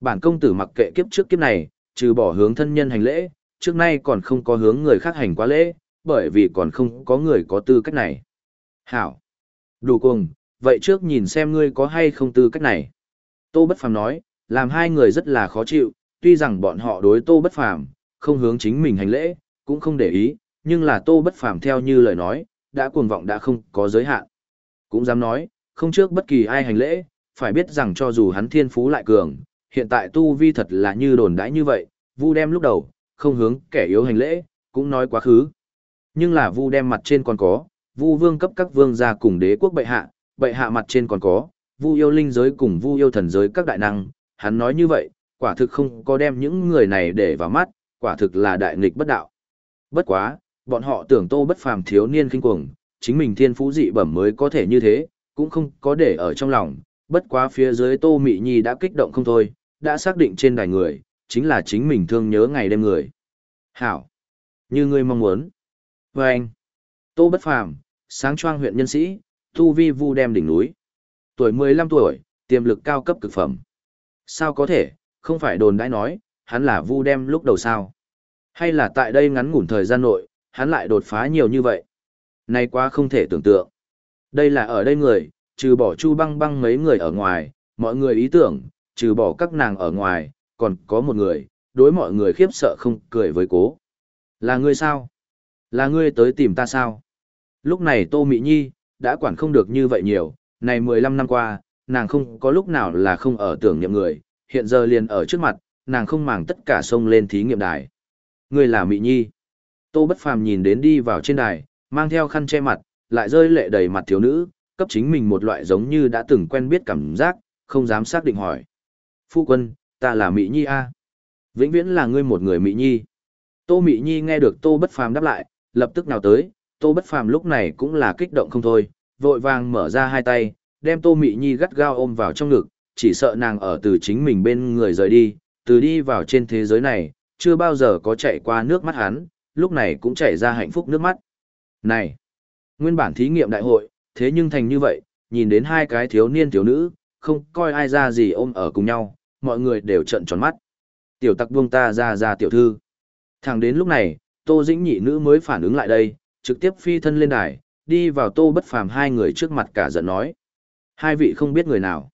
Bản công tử mặc kệ kiếp trước kiếp này, trừ bỏ hướng thân nhân hành lễ, trước nay còn không có hướng người khác hành quá lễ, bởi vì còn không có người có tư cách này. Hảo. Đủ cùng, vậy trước nhìn xem ngươi có hay không tư cách này. Tô Bất Phàm nói, làm hai người rất là khó chịu, tuy rằng bọn họ đối Tô Bất Phàm không hướng chính mình hành lễ, cũng không để ý, nhưng là Tô Bất Phàm theo như lời nói, đã cuồng vọng đã không có giới hạn. Cũng dám nói, không trước bất kỳ ai hành lễ, phải biết rằng cho dù hắn thiên phú lại cường, hiện tại tu vi thật là như đồn đãi như vậy, vu đem lúc đầu, không hướng kẻ yếu hành lễ, cũng nói quá khứ. Nhưng là vu đem mặt trên còn có, vu vương cấp các vương gia cùng đế quốc bệ hạ, bệ hạ mặt trên còn có, vu yêu linh giới cùng vu yêu thần giới các đại năng, hắn nói như vậy, quả thực không có đem những người này để vào mắt, quả thực là đại nghịch bất đạo. Bất quá, bọn họ tưởng tô bất phàm thiếu niên kinh cuồng, chính mình thiên phú dị bẩm mới có thể như thế, cũng không có để ở trong lòng, bất quá phía dưới tô mị nhi đã kích động không thôi, đã xác định trên đài người, chính là chính mình thương nhớ ngày đêm người. Hảo! Như ngươi mong muốn. Và anh, Tô Bất Phàm, sáng choang huyện nhân sĩ, thu vi vu đem đỉnh núi. Tuổi 15 tuổi, tiềm lực cao cấp cực phẩm. Sao có thể, không phải đồn đãi nói, hắn là vu đem lúc đầu sao? Hay là tại đây ngắn ngủn thời gian nội, hắn lại đột phá nhiều như vậy? Này quá không thể tưởng tượng. Đây là ở đây người, trừ bỏ chu băng băng mấy người ở ngoài, mọi người ý tưởng, trừ bỏ các nàng ở ngoài, còn có một người, đối mọi người khiếp sợ không cười với cố. Là ngươi sao? Là ngươi tới tìm ta sao? Lúc này Tô Mị Nhi, đã quản không được như vậy nhiều, này 15 năm qua, nàng không có lúc nào là không ở tưởng niệm người, hiện giờ liền ở trước mặt, nàng không màng tất cả sông lên thí nghiệm đài. Ngươi là Mị Nhi. Tô Bất Phàm nhìn đến đi vào trên đài, mang theo khăn che mặt, lại rơi lệ đầy mặt thiếu nữ, cấp chính mình một loại giống như đã từng quen biết cảm giác, không dám xác định hỏi. Phu quân, ta là Mị Nhi a. Vĩnh viễn là ngươi một người Mị Nhi. Tô Mị Nhi nghe được Tô Bất Phàm đáp lại, lập tức nào tới, Tô Bất Phàm lúc này cũng là kích động không thôi, vội vàng mở ra hai tay, đem Tô Mị Nhi gắt gao ôm vào trong ngực, chỉ sợ nàng ở từ chính mình bên người rời đi, từ đi vào trên thế giới này, chưa bao giờ có chạy qua nước mắt hắn, lúc này cũng chảy ra hạnh phúc nước mắt. Này, nguyên bản thí nghiệm đại hội, thế nhưng thành như vậy, nhìn đến hai cái thiếu niên thiếu nữ, không coi ai ra gì ôm ở cùng nhau, mọi người đều trợn tròn mắt. Tiểu tặc buông ta ra ra tiểu thư. Thẳng đến lúc này, Tô Dĩnh nhị nữ mới phản ứng lại đây, trực tiếp phi thân lên đài, đi vào Tô Bất Phàm hai người trước mặt cả giận nói. Hai vị không biết người nào.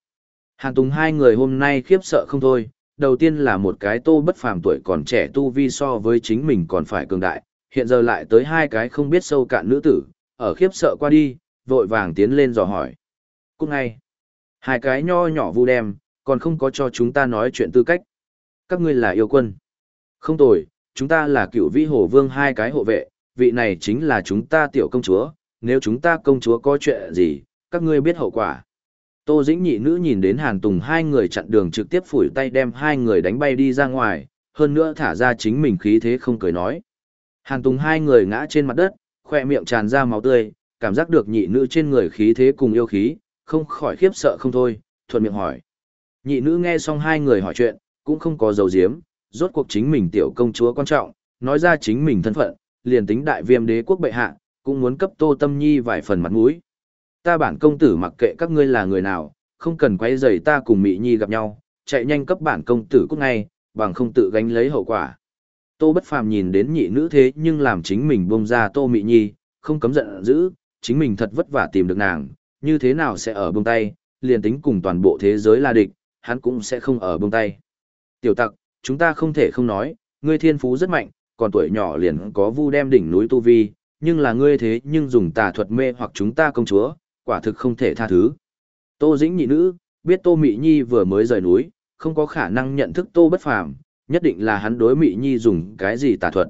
Hàn Tùng hai người hôm nay khiếp sợ không thôi, đầu tiên là một cái Tô Bất Phàm tuổi còn trẻ tu vi so với chính mình còn phải cường đại, hiện giờ lại tới hai cái không biết sâu cạn nữ tử, ở khiếp sợ qua đi, vội vàng tiến lên dò hỏi. Cũng ngay, hai cái nho nhỏ vu đem, còn không có cho chúng ta nói chuyện tư cách. Các ngươi là yêu quân. Không tồi, chúng ta là cựu vĩ hồ vương hai cái hộ vệ, vị này chính là chúng ta tiểu công chúa, nếu chúng ta công chúa có chuyện gì, các ngươi biết hậu quả. Tô Dĩnh nhị nữ nhìn đến Hàn Tùng hai người chặn đường trực tiếp phủi tay đem hai người đánh bay đi ra ngoài, hơn nữa thả ra chính mình khí thế không cười nói. Hàn Tùng hai người ngã trên mặt đất, khoe miệng tràn ra máu tươi, cảm giác được nhị nữ trên người khí thế cùng yêu khí, không khỏi khiếp sợ không thôi, thuận miệng hỏi. Nhị nữ nghe xong hai người hỏi chuyện, cũng không có dầu diếm, rốt cuộc chính mình tiểu công chúa quan trọng, nói ra chính mình thân phận, liền tính đại viêm đế quốc bệ hạ, cũng muốn cấp Tô Tâm Nhi vài phần mặt mũi. Ta bản công tử mặc kệ các ngươi là người nào, không cần quấy rầy ta cùng Mị Nhi gặp nhau, chạy nhanh cấp bản công tử cút ngay, bằng không tự gánh lấy hậu quả. Tô Bất Phàm nhìn đến nhị nữ thế nhưng làm chính mình buông ra Tô Mị Nhi, không cấm giận dữ, chính mình thật vất vả tìm được nàng, như thế nào sẽ ở buông tay, liền tính cùng toàn bộ thế giới là địch, hắn cũng sẽ không ở buông tay. Tiểu tặc, chúng ta không thể không nói, ngươi thiên phú rất mạnh, còn tuổi nhỏ liền có vu đem đỉnh núi tu vi, nhưng là ngươi thế nhưng dùng tà thuật mê hoặc chúng ta công chúa, quả thực không thể tha thứ. Tô Dĩnh nhị nữ, biết Tô Mị Nhi vừa mới rời núi, không có khả năng nhận thức Tô bất phàm, nhất định là hắn đối Mị Nhi dùng cái gì tà thuật.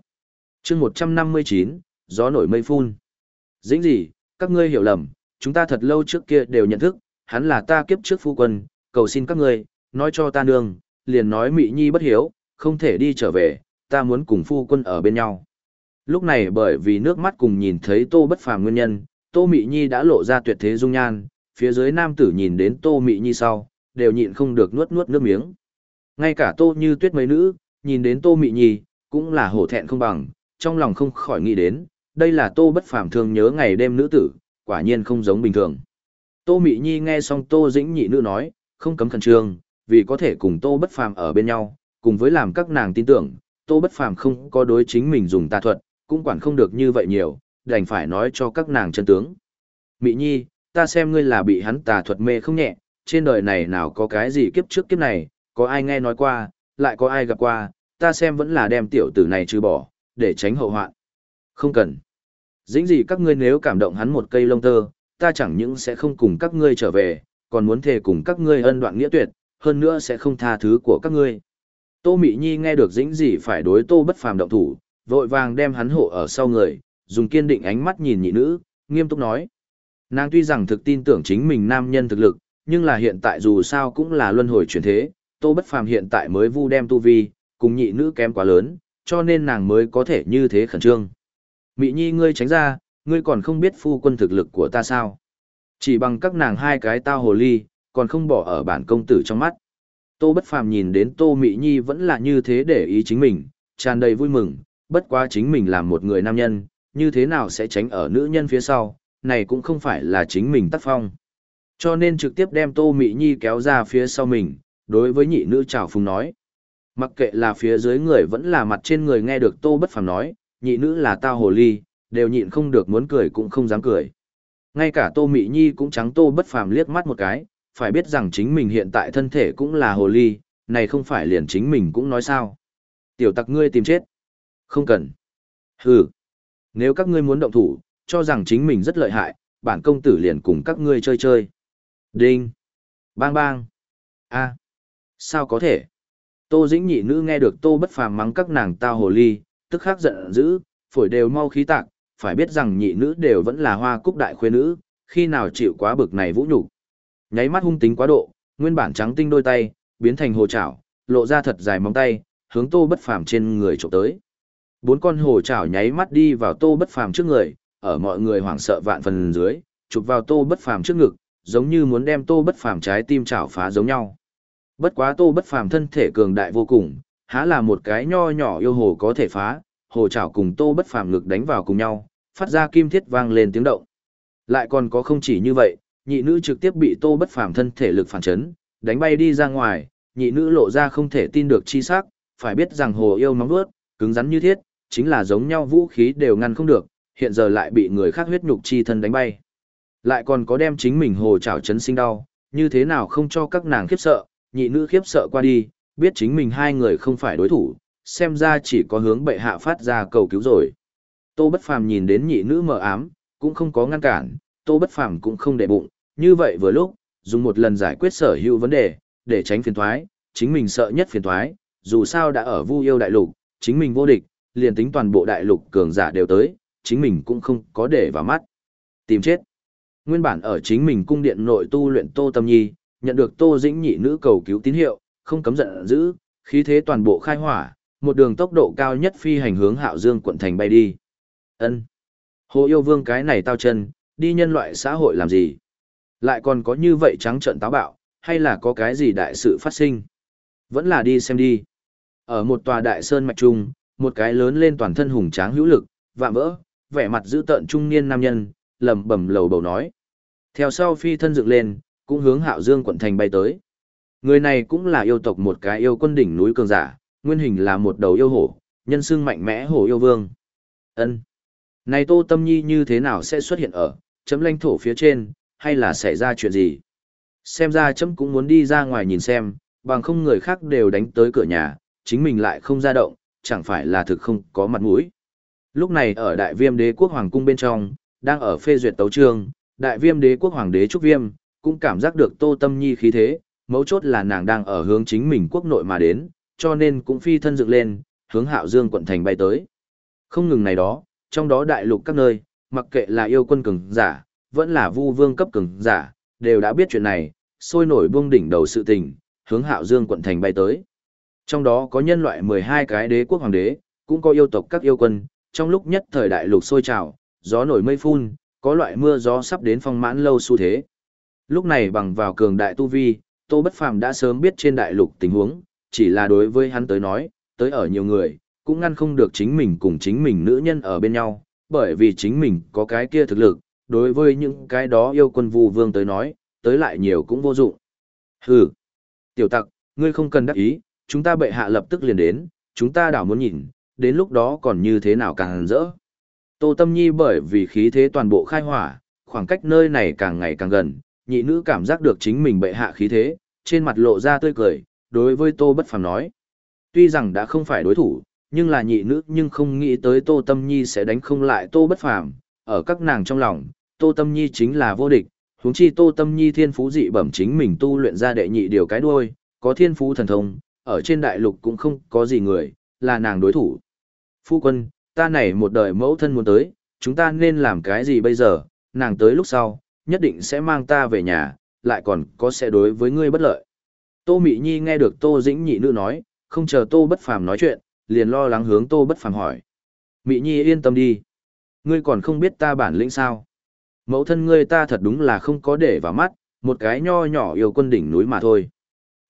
chương 159, gió nổi mây phun. Dĩnh gì, các ngươi hiểu lầm, chúng ta thật lâu trước kia đều nhận thức, hắn là ta kiếp trước phu quân, cầu xin các ngươi, nói cho ta nương, liền nói Mị Nhi bất hiếu, không thể đi trở về, ta muốn cùng phu quân ở bên nhau. Lúc này bởi vì nước mắt cùng nhìn thấy Tô Bất Phàm nguyên nhân, Tô Mị Nhi đã lộ ra tuyệt thế dung nhan, phía dưới nam tử nhìn đến Tô Mị Nhi sau, đều nhịn không được nuốt nuốt nước miếng. Ngay cả Tô Như Tuyết mấy nữ, nhìn đến Tô Mị Nhi, cũng là hổ thẹn không bằng, trong lòng không khỏi nghĩ đến, đây là Tô Bất Phàm thường nhớ ngày đêm nữ tử, quả nhiên không giống bình thường. Tô Mị Nhi nghe xong Tô Dĩnh nhị nữ nói, không cấm khẩn trương, vì có thể cùng Tô Bất Phàm ở bên nhau, cùng với làm các nàng tin tưởng, Tô Bất Phàm không có đối chính mình dùng tà thuật, cũng quản không được như vậy nhiều, đành phải nói cho các nàng chân tướng. Mị Nhi, ta xem ngươi là bị hắn tà thuật mê không nhẹ, trên đời này nào có cái gì kiếp trước kiếp này, có ai nghe nói qua, lại có ai gặp qua, ta xem vẫn là đem tiểu tử này trừ bỏ, để tránh hậu hoạn. Không cần. Dĩnh gì các ngươi nếu cảm động hắn một cây lông tơ, ta chẳng những sẽ không cùng các ngươi trở về, còn muốn thề cùng các ngươi ân đoạn nghĩa tuyệt, hơn nữa sẽ không tha thứ của các ngươi. Tô Mị Nhi nghe được dĩnh gì phải đối Tô Bất Phàm động thủ, vội vàng đem hắn hộ ở sau người, dùng kiên định ánh mắt nhìn nhị nữ, nghiêm túc nói. Nàng tuy rằng thực tin tưởng chính mình nam nhân thực lực, nhưng là hiện tại dù sao cũng là luân hồi chuyển thế, Tô Bất Phàm hiện tại mới vu đem tu vi, cùng nhị nữ kém quá lớn, cho nên nàng mới có thể như thế khẩn trương. Mị Nhi ngươi tránh ra, ngươi còn không biết phu quân thực lực của ta sao? Chỉ bằng các nàng hai cái tao hồ ly, còn không bỏ ở bản công tử trong mắt. Tô Bất Phàm nhìn đến Tô Mị Nhi vẫn là như thế để ý chính mình, tràn đầy vui mừng, bất quá chính mình là một người nam nhân, như thế nào sẽ tránh ở nữ nhân phía sau, này cũng không phải là chính mình tác phong. Cho nên trực tiếp đem Tô Mị Nhi kéo ra phía sau mình, đối với nhị nữ chào phùng nói. Mặc kệ là phía dưới người vẫn là mặt trên người nghe được Tô Bất Phàm nói, nhị nữ là tao hồ ly, đều nhịn không được muốn cười cũng không dám cười. Ngay cả Tô Mị Nhi cũng trắng Tô Bất Phàm liếc mắt một cái, phải biết rằng chính mình hiện tại thân thể cũng là hồ ly, này không phải liền chính mình cũng nói sao. Tiểu tặc ngươi tìm chết. Không cần. Hừ. Nếu các ngươi muốn động thủ, cho rằng chính mình rất lợi hại, bản công tử liền cùng các ngươi chơi chơi. Đinh. Bang bang. a Sao có thể? Tô Dĩnh nhị nữ nghe được Tô Bất Phàm mắng các nàng tao hồ ly, tức khắc giận dữ, phổi đều mau khí tạc, phải biết rằng nhị nữ đều vẫn là hoa cúc đại khuê nữ, khi nào chịu quá bực này vũ nhục. Nháy mắt hung tính quá độ, nguyên bản trắng tinh đôi tay, biến thành hồ chảo, lộ ra thật dài móng tay, hướng Tô Bất Phàm trên người chụp tới. Bốn con hồ chảo nháy mắt đi vào Tô Bất Phàm trước người, ở mọi người hoảng sợ vạn phần dưới, chụp vào Tô Bất Phàm trước ngực, giống như muốn đem Tô Bất Phàm trái tim chảo phá giống nhau. Bất quá Tô Bất Phàm thân thể cường đại vô cùng, há là một cái nho nhỏ yêu hồ có thể phá, hồ chảo cùng Tô Bất Phàm ngực đánh vào cùng nhau, phát ra kim thiết vang lên tiếng động. Lại còn có không chỉ như vậy, nhị nữ trực tiếp bị Tô Bất Phàm thân thể lực phản chấn, đánh bay đi ra ngoài, nhị nữ lộ ra không thể tin được chi sắc, phải biết rằng hồ yêu nóng vuốt, cứng rắn như thiết, chính là giống nhau vũ khí đều ngăn không được, hiện giờ lại bị người khác huyết nhục chi thân đánh bay. Lại còn có đem chính mình hồ chảo chấn sinh đau, như thế nào không cho các nàng khiếp sợ, nhị nữ khiếp sợ qua đi, biết chính mình hai người không phải đối thủ, xem ra chỉ có hướng bệ hạ phát ra cầu cứu rồi. Tô Bất Phàm nhìn đến nhị nữ mờ ám, cũng không có ngăn cản, Tô Bất Phàm cũng không để bụng, như vậy vừa lúc, dùng một lần giải quyết sở hữu vấn đề, để tránh phiền toái, chính mình sợ nhất phiền toái, dù sao đã ở Vu Yêu đại lục, chính mình vô địch, liền tính toàn bộ đại lục cường giả đều tới, chính mình cũng không có để vào mắt. Tìm chết. Nguyên bản ở chính mình cung điện nội tu luyện Tô Tâm Nhi, nhận được Tô Dĩnh nhị nữ cầu cứu tín hiệu, không cấm giận dữ, khí thế toàn bộ khai hỏa, một đường tốc độ cao nhất phi hành hướng Hạo Dương quận thành bay đi. Ân. Hồ Yêu Vương cái này tao chân, đi nhân loại xã hội làm gì? Lại còn có như vậy trắng trợn táo bạo, hay là có cái gì đại sự phát sinh? Vẫn là đi xem đi. Ở một tòa đại sơn mạch trung, một cái lớn lên toàn thân hùng tráng hữu lực, vạm vỡ, vẻ mặt dữ tợn trung niên nam nhân, lẩm bẩm lầu bầu nói. Theo sau phi thân dựng lên, cũng hướng Hạo Dương quận thành bay tới. Người này cũng là yêu tộc một cái yêu quân đỉnh núi cường giả, nguyên hình là một đầu yêu hổ, nhân xưng mạnh mẽ hổ yêu vương. Ân, Này Tô Tâm Nhi như thế nào sẽ xuất hiện ở chấm lãnh thổ phía trên, hay là xảy ra chuyện gì? Xem ra chấm cũng muốn đi ra ngoài nhìn xem, bằng không người khác đều đánh tới cửa nhà, chính mình lại không ra động, chẳng phải là thực không có mặt mũi. Lúc này ở đại viêm đế quốc hoàng cung bên trong, đang ở phê duyệt tấu chương, đại viêm đế quốc hoàng đế Trúc Viêm, cũng cảm giác được tô tâm nhi khí thế, mấu chốt là nàng đang ở hướng chính mình quốc nội mà đến, cho nên cũng phi thân dựng lên, hướng hạo dương quận thành bay tới. Không ngừng này đó, trong đó đại lục các nơi, mặc kệ là yêu quân cường giả, vẫn là vu vương cấp cường giả, đều đã biết chuyện này, sôi nổi buông đỉnh đầu sự tình, hướng hạo dương quận thành bay tới. Trong đó có nhân loại 12 cái đế quốc hoàng đế, cũng có yêu tộc các yêu quân, trong lúc nhất thời đại lục sôi trào, gió nổi mây phun, có loại mưa gió sắp đến phong mãn lâu xu thế. Lúc này bằng vào cường đại tu vi, Tô Bất Phàm đã sớm biết trên đại lục tình huống, chỉ là đối với hắn tới nói, tới ở nhiều người, cũng ngăn không được chính mình cùng chính mình nữ nhân ở bên nhau, bởi vì chính mình có cái kia thực lực, đối với những cái đó yêu quân vu vương tới nói, tới lại nhiều cũng vô dụng. Hừ, tiểu tặc, ngươi không cần đắc ý, chúng ta bệ hạ lập tức liền đến, chúng ta đảo muốn nhìn, đến lúc đó còn như thế nào càng rỡ. Tô Tâm Nhi bởi vì khí thế toàn bộ khai hỏa, khoảng cách nơi này càng ngày càng gần, nhị nữ cảm giác được chính mình bệ hạ khí thế, trên mặt lộ ra tươi cười, đối với Tô Bất Phàm nói. Tuy rằng đã không phải đối thủ, nhưng là nhị nữ nhưng không nghĩ tới Tô Tâm Nhi sẽ đánh không lại Tô Bất Phàm, ở các nàng trong lòng, Tô Tâm Nhi chính là vô địch, huống chi Tô Tâm Nhi thiên phú dị bẩm chính mình tu luyện ra đệ nhị điều cái đuôi, có thiên phú thần thông, ở trên đại lục cũng không có gì người, là nàng đối thủ. Phu quân, ta này một đời mẫu thân muốn tới, chúng ta nên làm cái gì bây giờ, nàng tới lúc sau, nhất định sẽ mang ta về nhà, lại còn có sẽ đối với ngươi bất lợi. Tô Mị Nhi nghe được Tô Dĩnh nhị nữ nói, không chờ Tô Bất Phàm nói chuyện, liền lo lắng hướng Tô Bất Phàm hỏi. Mị Nhi yên tâm đi. Ngươi còn không biết ta bản lĩnh sao. Mẫu thân ngươi ta thật đúng là không có để vào mắt, một cái nho nhỏ yêu quân đỉnh núi mà thôi.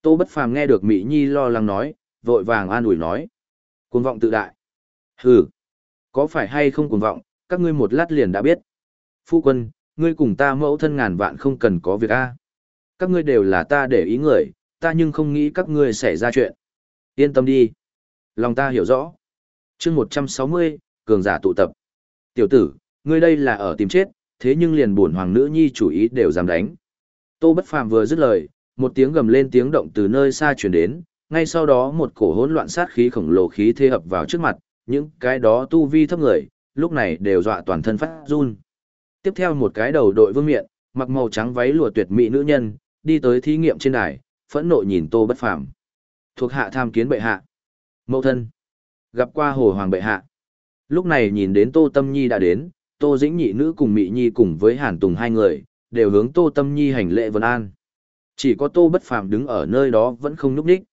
Tô Bất Phàm nghe được Mị Nhi lo lắng nói, vội vàng an ủi nói. Cuồng vọng tự đại. Hừ, có phải hay không cuồng vọng, các ngươi một lát liền đã biết. Phu quân, ngươi cùng ta mẫu thân ngàn vạn không cần có việc a. Các ngươi đều là ta để ý người, ta nhưng không nghĩ các ngươi xảy ra chuyện. Yên tâm đi. Lòng ta hiểu rõ. chương 160, cường giả tụ tập. Tiểu tử, ngươi đây là ở tìm chết, thế nhưng liền buồn hoàng nữ nhi chủ ý đều dám đánh. Tô Bất Phàm vừa dứt lời, một tiếng gầm lên tiếng động từ nơi xa truyền đến, ngay sau đó một cổ hỗn loạn sát khí khổng lồ khí thế ập vào trước mặt, những cái đó tu vi thấp người, lúc này đều dọa toàn thân phát run. Tiếp theo một cái đầu đội vương miện, mặc màu trắng váy lụa tuyệt mỹ nữ nhân, đi tới thí nghiệm trên đài, phẫn nộ nhìn Tô Bất Phàm. Thuộc hạ tham kiến bệ hạ. Mẫu thân. Gặp qua hồ hoàng bệ hạ. Lúc này nhìn đến Tô Tâm Nhi đã đến, Tô Dĩnh nhị nữ cùng Mị Nhi cùng với Hàn Tùng hai người, đều hướng Tô Tâm Nhi hành lễ vân an. Chỉ có Tô Bất Phàm đứng ở nơi đó vẫn không núp ních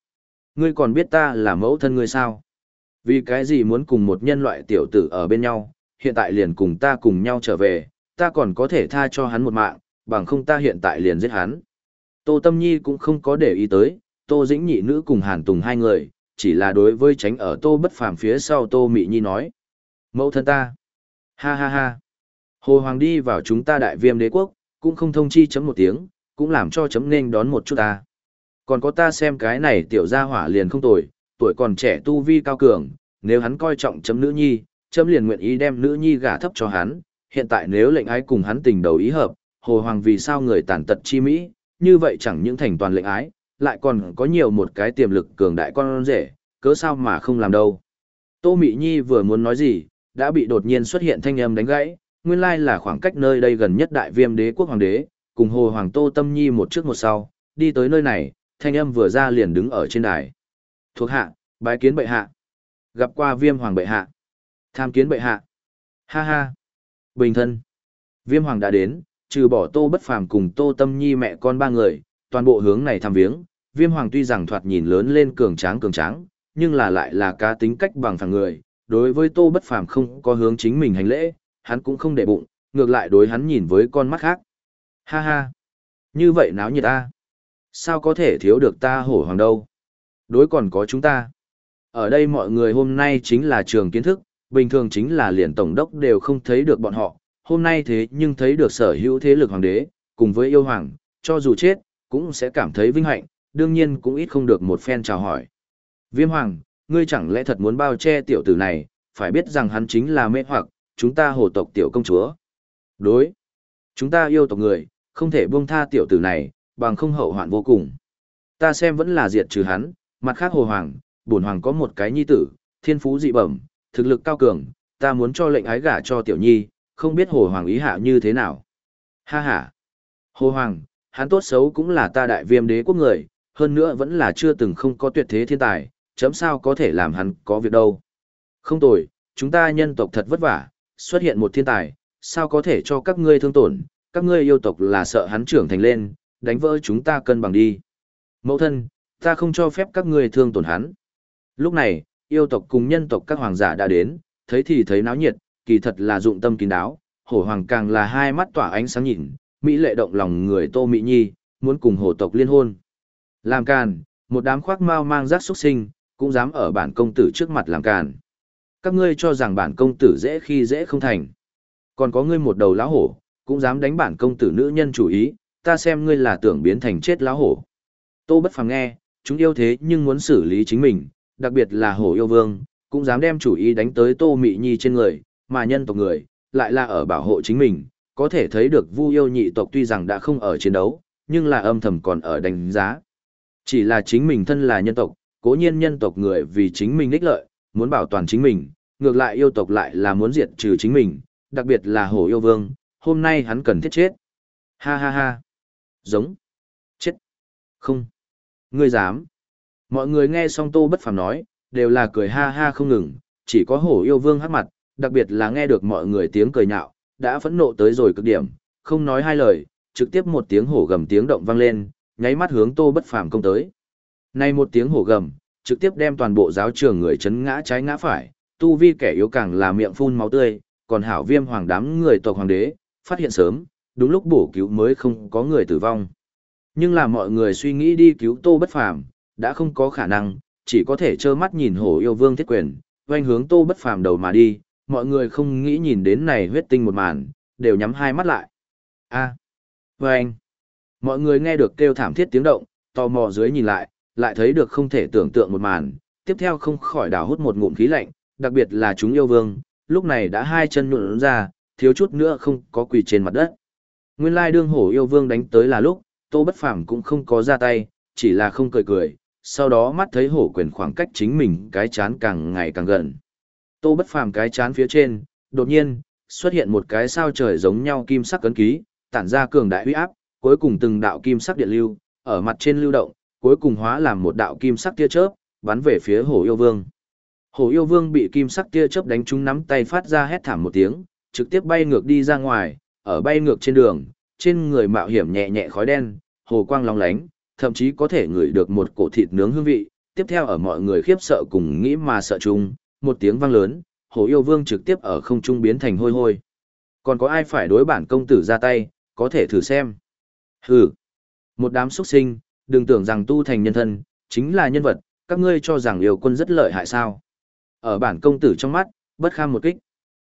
Ngươi còn biết ta là mẫu thân ngươi sao? Vì cái gì muốn cùng một nhân loại tiểu tử ở bên nhau, hiện tại liền cùng ta cùng nhau trở về, ta còn có thể tha cho hắn một mạng, bằng không ta hiện tại liền giết hắn. Tô Tâm Nhi cũng không có để ý tới, Tô Dĩnh nhị nữ cùng Hàn Tùng hai người, chỉ là đối với tránh ở Tô Bất Phàm phía sau Tô Mị Nhi nói. Mẫu thân ta. Ha ha ha. Hồ Hoàng đi vào chúng ta đại viêm đế quốc, cũng không thông chi chấm một tiếng, cũng làm cho chấm nên đón một chút ta. Còn có ta xem cái này tiểu gia hỏa liền không tồi, tuổi còn trẻ tu vi cao cường, nếu hắn coi trọng chấm nữ nhi, chấm liền nguyện ý đem nữ nhi gả thấp cho hắn, hiện tại nếu lệnh ái cùng hắn tình đầu ý hợp, hồ hoàng vì sao người tàn tật chi mỹ, như vậy chẳng những thành toàn lệnh ái, lại còn có nhiều một cái tiềm lực cường đại con rể, cớ sao mà không làm đâu. Tô Mị Nhi vừa muốn nói gì, đã bị đột nhiên xuất hiện thanh âm đánh gãy, nguyên lai là khoảng cách nơi đây gần nhất đại viêm đế quốc hoàng đế, cùng hồ hoàng Tô Tâm Nhi một trước một sau, đi tới nơi này, thanh âm vừa ra liền đứng ở trên đài. Thuộc hạ, bái kiến bệ hạ. Gặp qua viêm hoàng bệ hạ. Tham kiến bệ hạ. Ha ha. Bình thân. Viêm hoàng đã đến, trừ bỏ tô bất phàm cùng tô tâm nhi mẹ con ba người, toàn bộ hướng này thăm viếng. Viêm hoàng tuy rằng thoạt nhìn lớn lên cường tráng cường tráng, nhưng là lại là cá tính cách bằng phẳng người. Đối với tô bất phàm không có hướng chính mình hành lễ, hắn cũng không để bụng, ngược lại đối hắn nhìn với con mắt khác. Ha ha. Như vậy náo nhiệt ta. Sao có thể thiếu được ta hổ hoàng đâu? Đối còn có chúng ta. Ở đây mọi người hôm nay chính là trường kiến thức, bình thường chính là liền tổng đốc đều không thấy được bọn họ, hôm nay thế nhưng thấy được sở hữu thế lực hoàng đế, cùng với yêu hoàng, cho dù chết, cũng sẽ cảm thấy vinh hạnh, đương nhiên cũng ít không được một phen chào hỏi. Viêm hoàng, ngươi chẳng lẽ thật muốn bao che tiểu tử này, phải biết rằng hắn chính là mê hoặc, chúng ta hồ tộc tiểu công chúa. Đối, chúng ta yêu tộc người, không thể buông tha tiểu tử này, bằng không hậu hoạn vô cùng. Ta xem vẫn là diệt trừ hắn, mặt khác hồ hoàng, bổn hoàng có một cái nhi tử, thiên phú dị bẩm, thực lực cao cường, ta muốn cho lệnh ái gả cho tiểu nhi, không biết hồ hoàng ý hạ như thế nào. Ha ha. Hồ hoàng, hắn tốt xấu cũng là ta đại viêm đế quốc người, hơn nữa vẫn là chưa từng không có tuyệt thế thiên tài, chấm sao có thể làm hắn có việc đâu. Không tồi, chúng ta nhân tộc thật vất vả, xuất hiện một thiên tài, sao có thể cho các ngươi thương tổn, các ngươi yêu tộc là sợ hắn trưởng thành lên, đánh vỡ chúng ta cân bằng đi. Mẫu thân, ta không cho phép các ngươi thương tổn hắn. Lúc này, yêu tộc cùng nhân tộc các hoàng giả đã đến, thấy thì thấy náo nhiệt, kỳ thật là dụng tâm kín đáo, hổ hoàng càng là hai mắt tỏa ánh sáng nhìn, mỹ lệ động lòng người Tô Mỹ Nhi, muốn cùng hổ tộc liên hôn. Làm càn, một đám khoác mau mang rác xuất sinh, cũng dám ở bản công tử trước mặt làm càn. Các ngươi cho rằng bản công tử dễ khi dễ không thành. Còn có ngươi một đầu lão hổ, cũng dám đánh bản công tử nữ nhân chủ ý, ta xem ngươi là tưởng biến thành chết lão hổ. Tô bất phàm nghe, chúng yêu thế nhưng muốn xử lý chính mình, đặc biệt là hổ yêu vương, cũng dám đem chủ ý đánh tới Tô Mị Nhi trên người, mà nhân tộc người, lại là ở bảo hộ chính mình, có thể thấy được Vu yêu nhị tộc tuy rằng đã không ở chiến đấu, nhưng là âm thầm còn ở đánh giá. Chỉ là chính mình thân là nhân tộc, cố nhiên nhân tộc người vì chính mình ích lợi, muốn bảo toàn chính mình, ngược lại yêu tộc lại là muốn diệt trừ chính mình, đặc biệt là hổ yêu vương, hôm nay hắn cần thiết chết. Ha ha ha. Giống. Chết. Không. Ngươi dám. Mọi người nghe xong Tô Bất Phàm nói, đều là cười ha ha không ngừng, chỉ có hổ yêu vương hắc mặt, đặc biệt là nghe được mọi người tiếng cười nhạo, đã phẫn nộ tới rồi cực điểm, không nói hai lời, trực tiếp một tiếng hổ gầm tiếng động vang lên, nháy mắt hướng Tô Bất Phàm công tới. Nay một tiếng hổ gầm, trực tiếp đem toàn bộ giáo trường người chấn ngã trái ngã phải, tu vi kẻ yếu càng là miệng phun máu tươi, còn hảo viêm hoàng đám người tộc hoàng đế, phát hiện sớm, đúng lúc bổ cứu mới không có người tử vong. Nhưng là mọi người suy nghĩ đi cứu Tô Bất Phàm, đã không có khả năng, chỉ có thể trơ mắt nhìn hổ yêu vương thiết quyền, doanh hướng Tô Bất Phàm đầu mà đi, mọi người không nghĩ nhìn đến này huyết tinh một màn, đều nhắm hai mắt lại. A. À, anh. Mọi người nghe được kêu thảm thiết tiếng động, tò mò dưới nhìn lại, lại thấy được không thể tưởng tượng một màn, tiếp theo không khỏi đào hút một ngụm khí lạnh, đặc biệt là chúng yêu vương, lúc này đã hai chân nhũn ra, thiếu chút nữa không có quỳ trên mặt đất. Nguyên lai đương hổ yêu vương đánh tới là lúc, Tô Bất Phàm cũng không có ra tay, chỉ là không cười cười, sau đó mắt thấy hổ quyền khoảng cách chính mình cái chán càng ngày càng gần. Tô Bất Phàm cái chán phía trên, đột nhiên xuất hiện một cái sao trời giống nhau kim sắc cấn ký, tản ra cường đại uy áp, cuối cùng từng đạo kim sắc điện lưu ở mặt trên lưu động, cuối cùng hóa làm một đạo kim sắc tia chớp, bắn về phía Hổ Yêu Vương. Hổ Yêu Vương bị kim sắc tia chớp đánh trúng nắm tay phát ra hét thảm một tiếng, trực tiếp bay ngược đi ra ngoài, ở bay ngược trên đường, trên người mạo hiểm nhẹ nhẹ khói đen, hồ quang long lánh, thậm chí có thể ngửi được một cổ thịt nướng hương vị. Tiếp theo ở mọi người khiếp sợ cùng nghĩ mà sợ chung, một tiếng vang lớn, hồ Yêu Vương trực tiếp ở không trung biến thành hôi hôi. Còn có ai phải đối bản công tử ra tay, có thể thử xem. Hừ, một đám xuất sinh, đừng tưởng rằng tu thành nhân thân, chính là nhân vật, các ngươi cho rằng yêu quân rất lợi hại sao. Ở bản công tử trong mắt, bất kham một kích.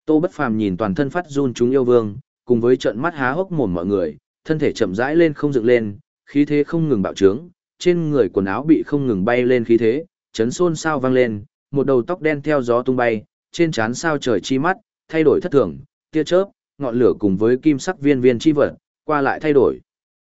Tô bất phàm nhìn toàn thân phát run chúng yêu vương, cùng với trận mắt há hốc mồm mọi người, thân thể chậm rãi lên không dựng lên, khí thế không ngừng bạo trướng, trên người quần áo bị không ngừng bay lên khí thế, chấn xôn sao vang lên, một đầu tóc đen theo gió tung bay, trên trán sao trời chi mắt, thay đổi thất thường, tia chớp, ngọn lửa cùng với kim sắc viên viên chi vật, qua lại thay đổi.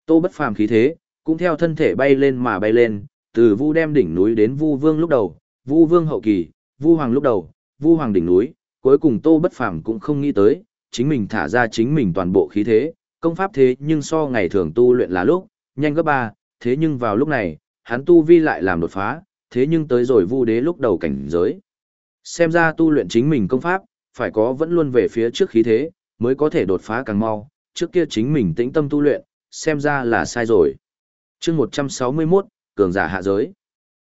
Tô bất phàm khí thế, cũng theo thân thể bay lên mà bay lên, từ vu đem đỉnh núi đến vu vương lúc đầu, vu vương hậu kỳ, vu hoàng lúc đầu, vu hoàng đỉnh núi, cuối cùng tô bất phàm cũng không nghĩ tới, chính mình thả ra chính mình toàn bộ khí thế, công pháp thế nhưng so ngày thường tu luyện là lúc, nhanh gấp ba, thế nhưng vào lúc này, hắn tu vi lại làm đột phá, thế nhưng tới rồi vu đế lúc đầu cảnh giới. Xem ra tu luyện chính mình công pháp, phải có vẫn luôn về phía trước khí thế, mới có thể đột phá càng mau, trước kia chính mình tĩnh tâm tu luyện, xem ra là sai rồi chương một trăm sáu mươi 161, cường giả hạ giới.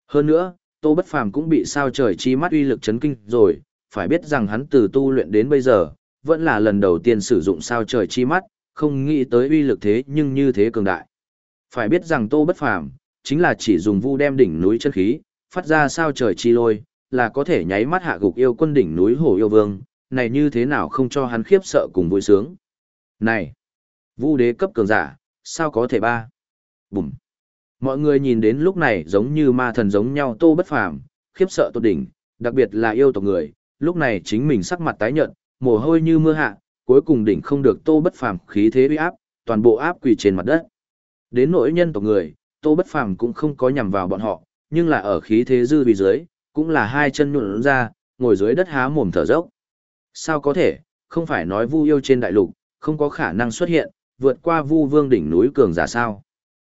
Hơn nữa, Tô Bất Phàm cũng bị sao trời chi mắt uy lực chấn kinh rồi, phải biết rằng hắn từ tu luyện đến bây giờ, vẫn là lần đầu tiên sử dụng sao trời chi mắt, không nghĩ tới uy lực thế nhưng như thế cường đại. Phải biết rằng Tô Bất Phàm chính là chỉ dùng vu đem đỉnh núi chân khí, phát ra sao trời chi lôi, là có thể nháy mắt hạ gục yêu quân đỉnh núi hổ yêu vương, này như thế nào không cho hắn khiếp sợ cùng vui sướng. Này, vu đế cấp cường giả, sao có thể ba? Bùm. Mọi người nhìn đến lúc này giống như ma thần giống nhau tô bất phàm, khiếp sợ tột đỉnh, đặc biệt là yêu tộc người, lúc này chính mình sắc mặt tái nhợt, mồ hôi như mưa hạ, cuối cùng đỉnh không được tô bất phàm khí thế uy áp, toàn bộ áp quỳ trên mặt đất. Đến nỗi nhân tộc người, tô bất phàm cũng không có nhằm vào bọn họ, nhưng là ở khí thế dư vì dưới, cũng là hai chân nhũn ra, ngồi dưới đất há mồm thở dốc. Sao có thể, không phải nói vu yêu trên đại lục, không có khả năng xuất hiện, vượt qua vu vương đỉnh núi cường giả sao.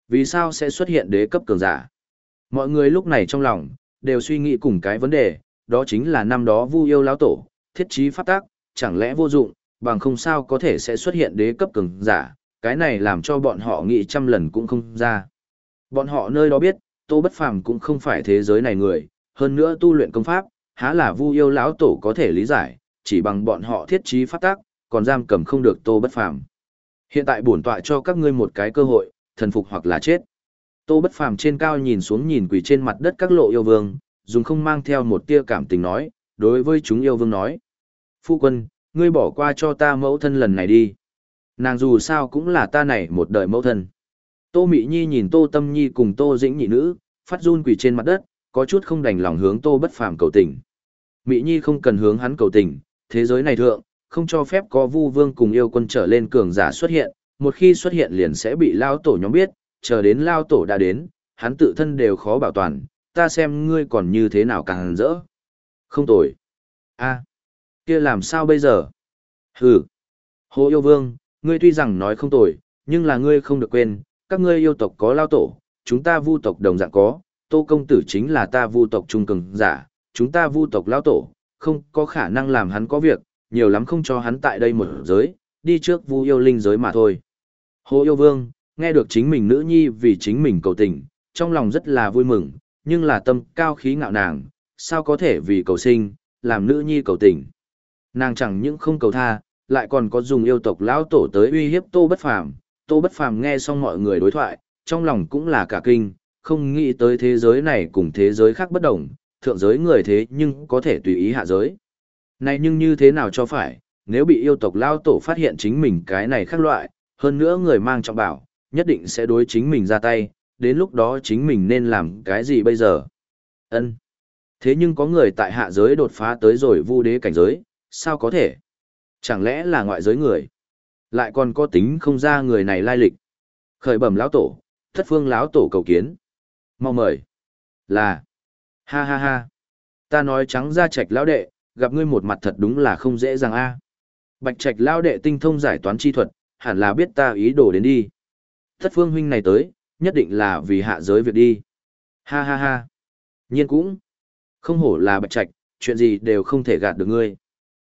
Vì sao sẽ xuất hiện đế cấp cường giả? Mọi người lúc này trong lòng, đều suy nghĩ cùng cái vấn đề, đó chính là năm đó vu yêu lão tổ, thiết trí pháp tác, chẳng lẽ vô dụng, bằng không sao có thể sẽ xuất hiện đế cấp cường giả, cái này làm cho bọn họ nghĩ trăm lần cũng không ra. Bọn họ nơi đó biết, Tô Bất Phàm cũng không phải thế giới này người, hơn nữa tu luyện công pháp, há là vu yêu lão tổ có thể lý giải, chỉ bằng bọn họ thiết trí pháp tác, còn giam cầm không được Tô Bất Phàm. Hiện tại bổn tọa cho các ngươi một cái cơ hội, thần phục hoặc là chết. Tô Bất Phàm trên cao nhìn xuống nhìn quỳ trên mặt đất các lộ yêu vương, dùng không mang theo một tia cảm tình nói, đối với chúng yêu vương nói. Phu quân, ngươi bỏ qua cho ta mẫu thân lần này đi. Nàng dù sao cũng là ta này một đời mẫu thân. Tô Mị Nhi nhìn Tô Tâm Nhi cùng Tô Dĩnh nhị nữ, phát run quỳ trên mặt đất, có chút không đành lòng hướng Tô Bất Phàm cầu tình. Mị Nhi không cần hướng hắn cầu tình, thế giới này thượng, không cho phép có vu vương cùng yêu quân trở lên cường giả xuất hiện, một khi xuất hiện liền sẽ bị lao tổ nhóm biết, chờ đến lao tổ đã đến, hắn tự thân đều khó bảo toàn, ta xem ngươi còn như thế nào càng rỡ. Không tồi. a kia làm sao bây giờ? Hừ. Hồ yêu vương, ngươi tuy rằng nói không tồi, nhưng là ngươi không được quên, các ngươi yêu tộc có lao tổ, chúng ta vu tộc đồng dạng có, Tô công tử chính là ta vu tộc trung cường giả, chúng ta vu tộc lao tổ, không có khả năng làm hắn có việc, nhiều lắm không cho hắn tại đây một giới, đi trước vu yêu linh giới mà thôi. Hồ yêu vương, nghe được chính mình nữ nhi vì chính mình cầu tình, trong lòng rất là vui mừng, nhưng là tâm cao khí ngạo nàng, sao có thể vì cầu sinh, làm nữ nhi cầu tình. Nàng chẳng những không cầu tha, lại còn có dùng yêu tộc lão tổ tới uy hiếp Tô Bất Phàm. Tô Bất Phàm nghe xong mọi người đối thoại, trong lòng cũng là cả kinh, không nghĩ tới thế giới này cùng thế giới khác bất đồng, thượng giới người thế nhưng có thể tùy ý hạ giới. Này nhưng như thế nào cho phải, nếu bị yêu tộc lao tổ phát hiện chính mình cái này khác loại, hơn nữa người mang trọng bảo, nhất định sẽ đối chính mình ra tay, đến lúc đó chính mình nên làm cái gì bây giờ? Ân. Thế nhưng có người tại hạ giới đột phá tới rồi vu đế cảnh giới, sao có thể? Chẳng lẽ là ngoại giới người? Lại còn có tính không ra người này lai lịch. Khởi bẩm lão tổ, thất phương lão tổ cầu kiến. Mau mời. Là. Ha ha ha. Ta nói trắng ra trạch lão đệ, gặp ngươi một mặt thật đúng là không dễ dàng a. Bạch trạch lão đệ tinh thông giải toán chi thuật, hẳn là biết ta ý đồ đến đi. Thất phương huynh này tới, nhất định là vì hạ giới việc đi. Ha ha ha. Nhiên cũng. Không hổ là bạch trạch, chuyện gì đều không thể gạt được ngươi.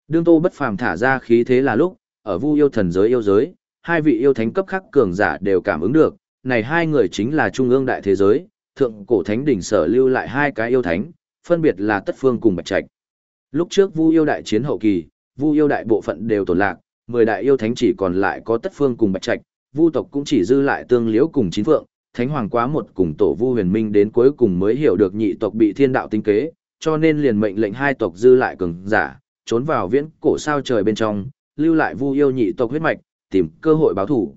Đương tô bất phàm thả ra khí thế là lúc, ở vu yêu thần giới yêu giới, hai vị yêu thánh cấp khắc cường giả đều cảm ứng được, này hai người chính là trung ương đại thế giới, thượng cổ thánh đỉnh sở lưu lại hai cái yêu thánh, phân biệt là Tất Phương cùng Bạch Trạch. Lúc trước Vu yêu đại chiến hậu kỳ, Vu yêu đại bộ phận đều tổn lạc, mười đại yêu thánh chỉ còn lại có Tất Phương cùng Bạch Trạch, Vu tộc cũng chỉ dư lại Tương Liễu cùng Chín Phượng, Thánh Hoàng quá một cùng tổ Vu Huyền Minh đến cuối cùng mới hiểu được nhị tộc bị thiên đạo tinh kế, cho nên liền mệnh lệnh hai tộc dư lại cường giả, trốn vào viễn cổ sao trời bên trong, lưu lại Vu yêu nhị tộc huyết mạch, tìm cơ hội báo thù.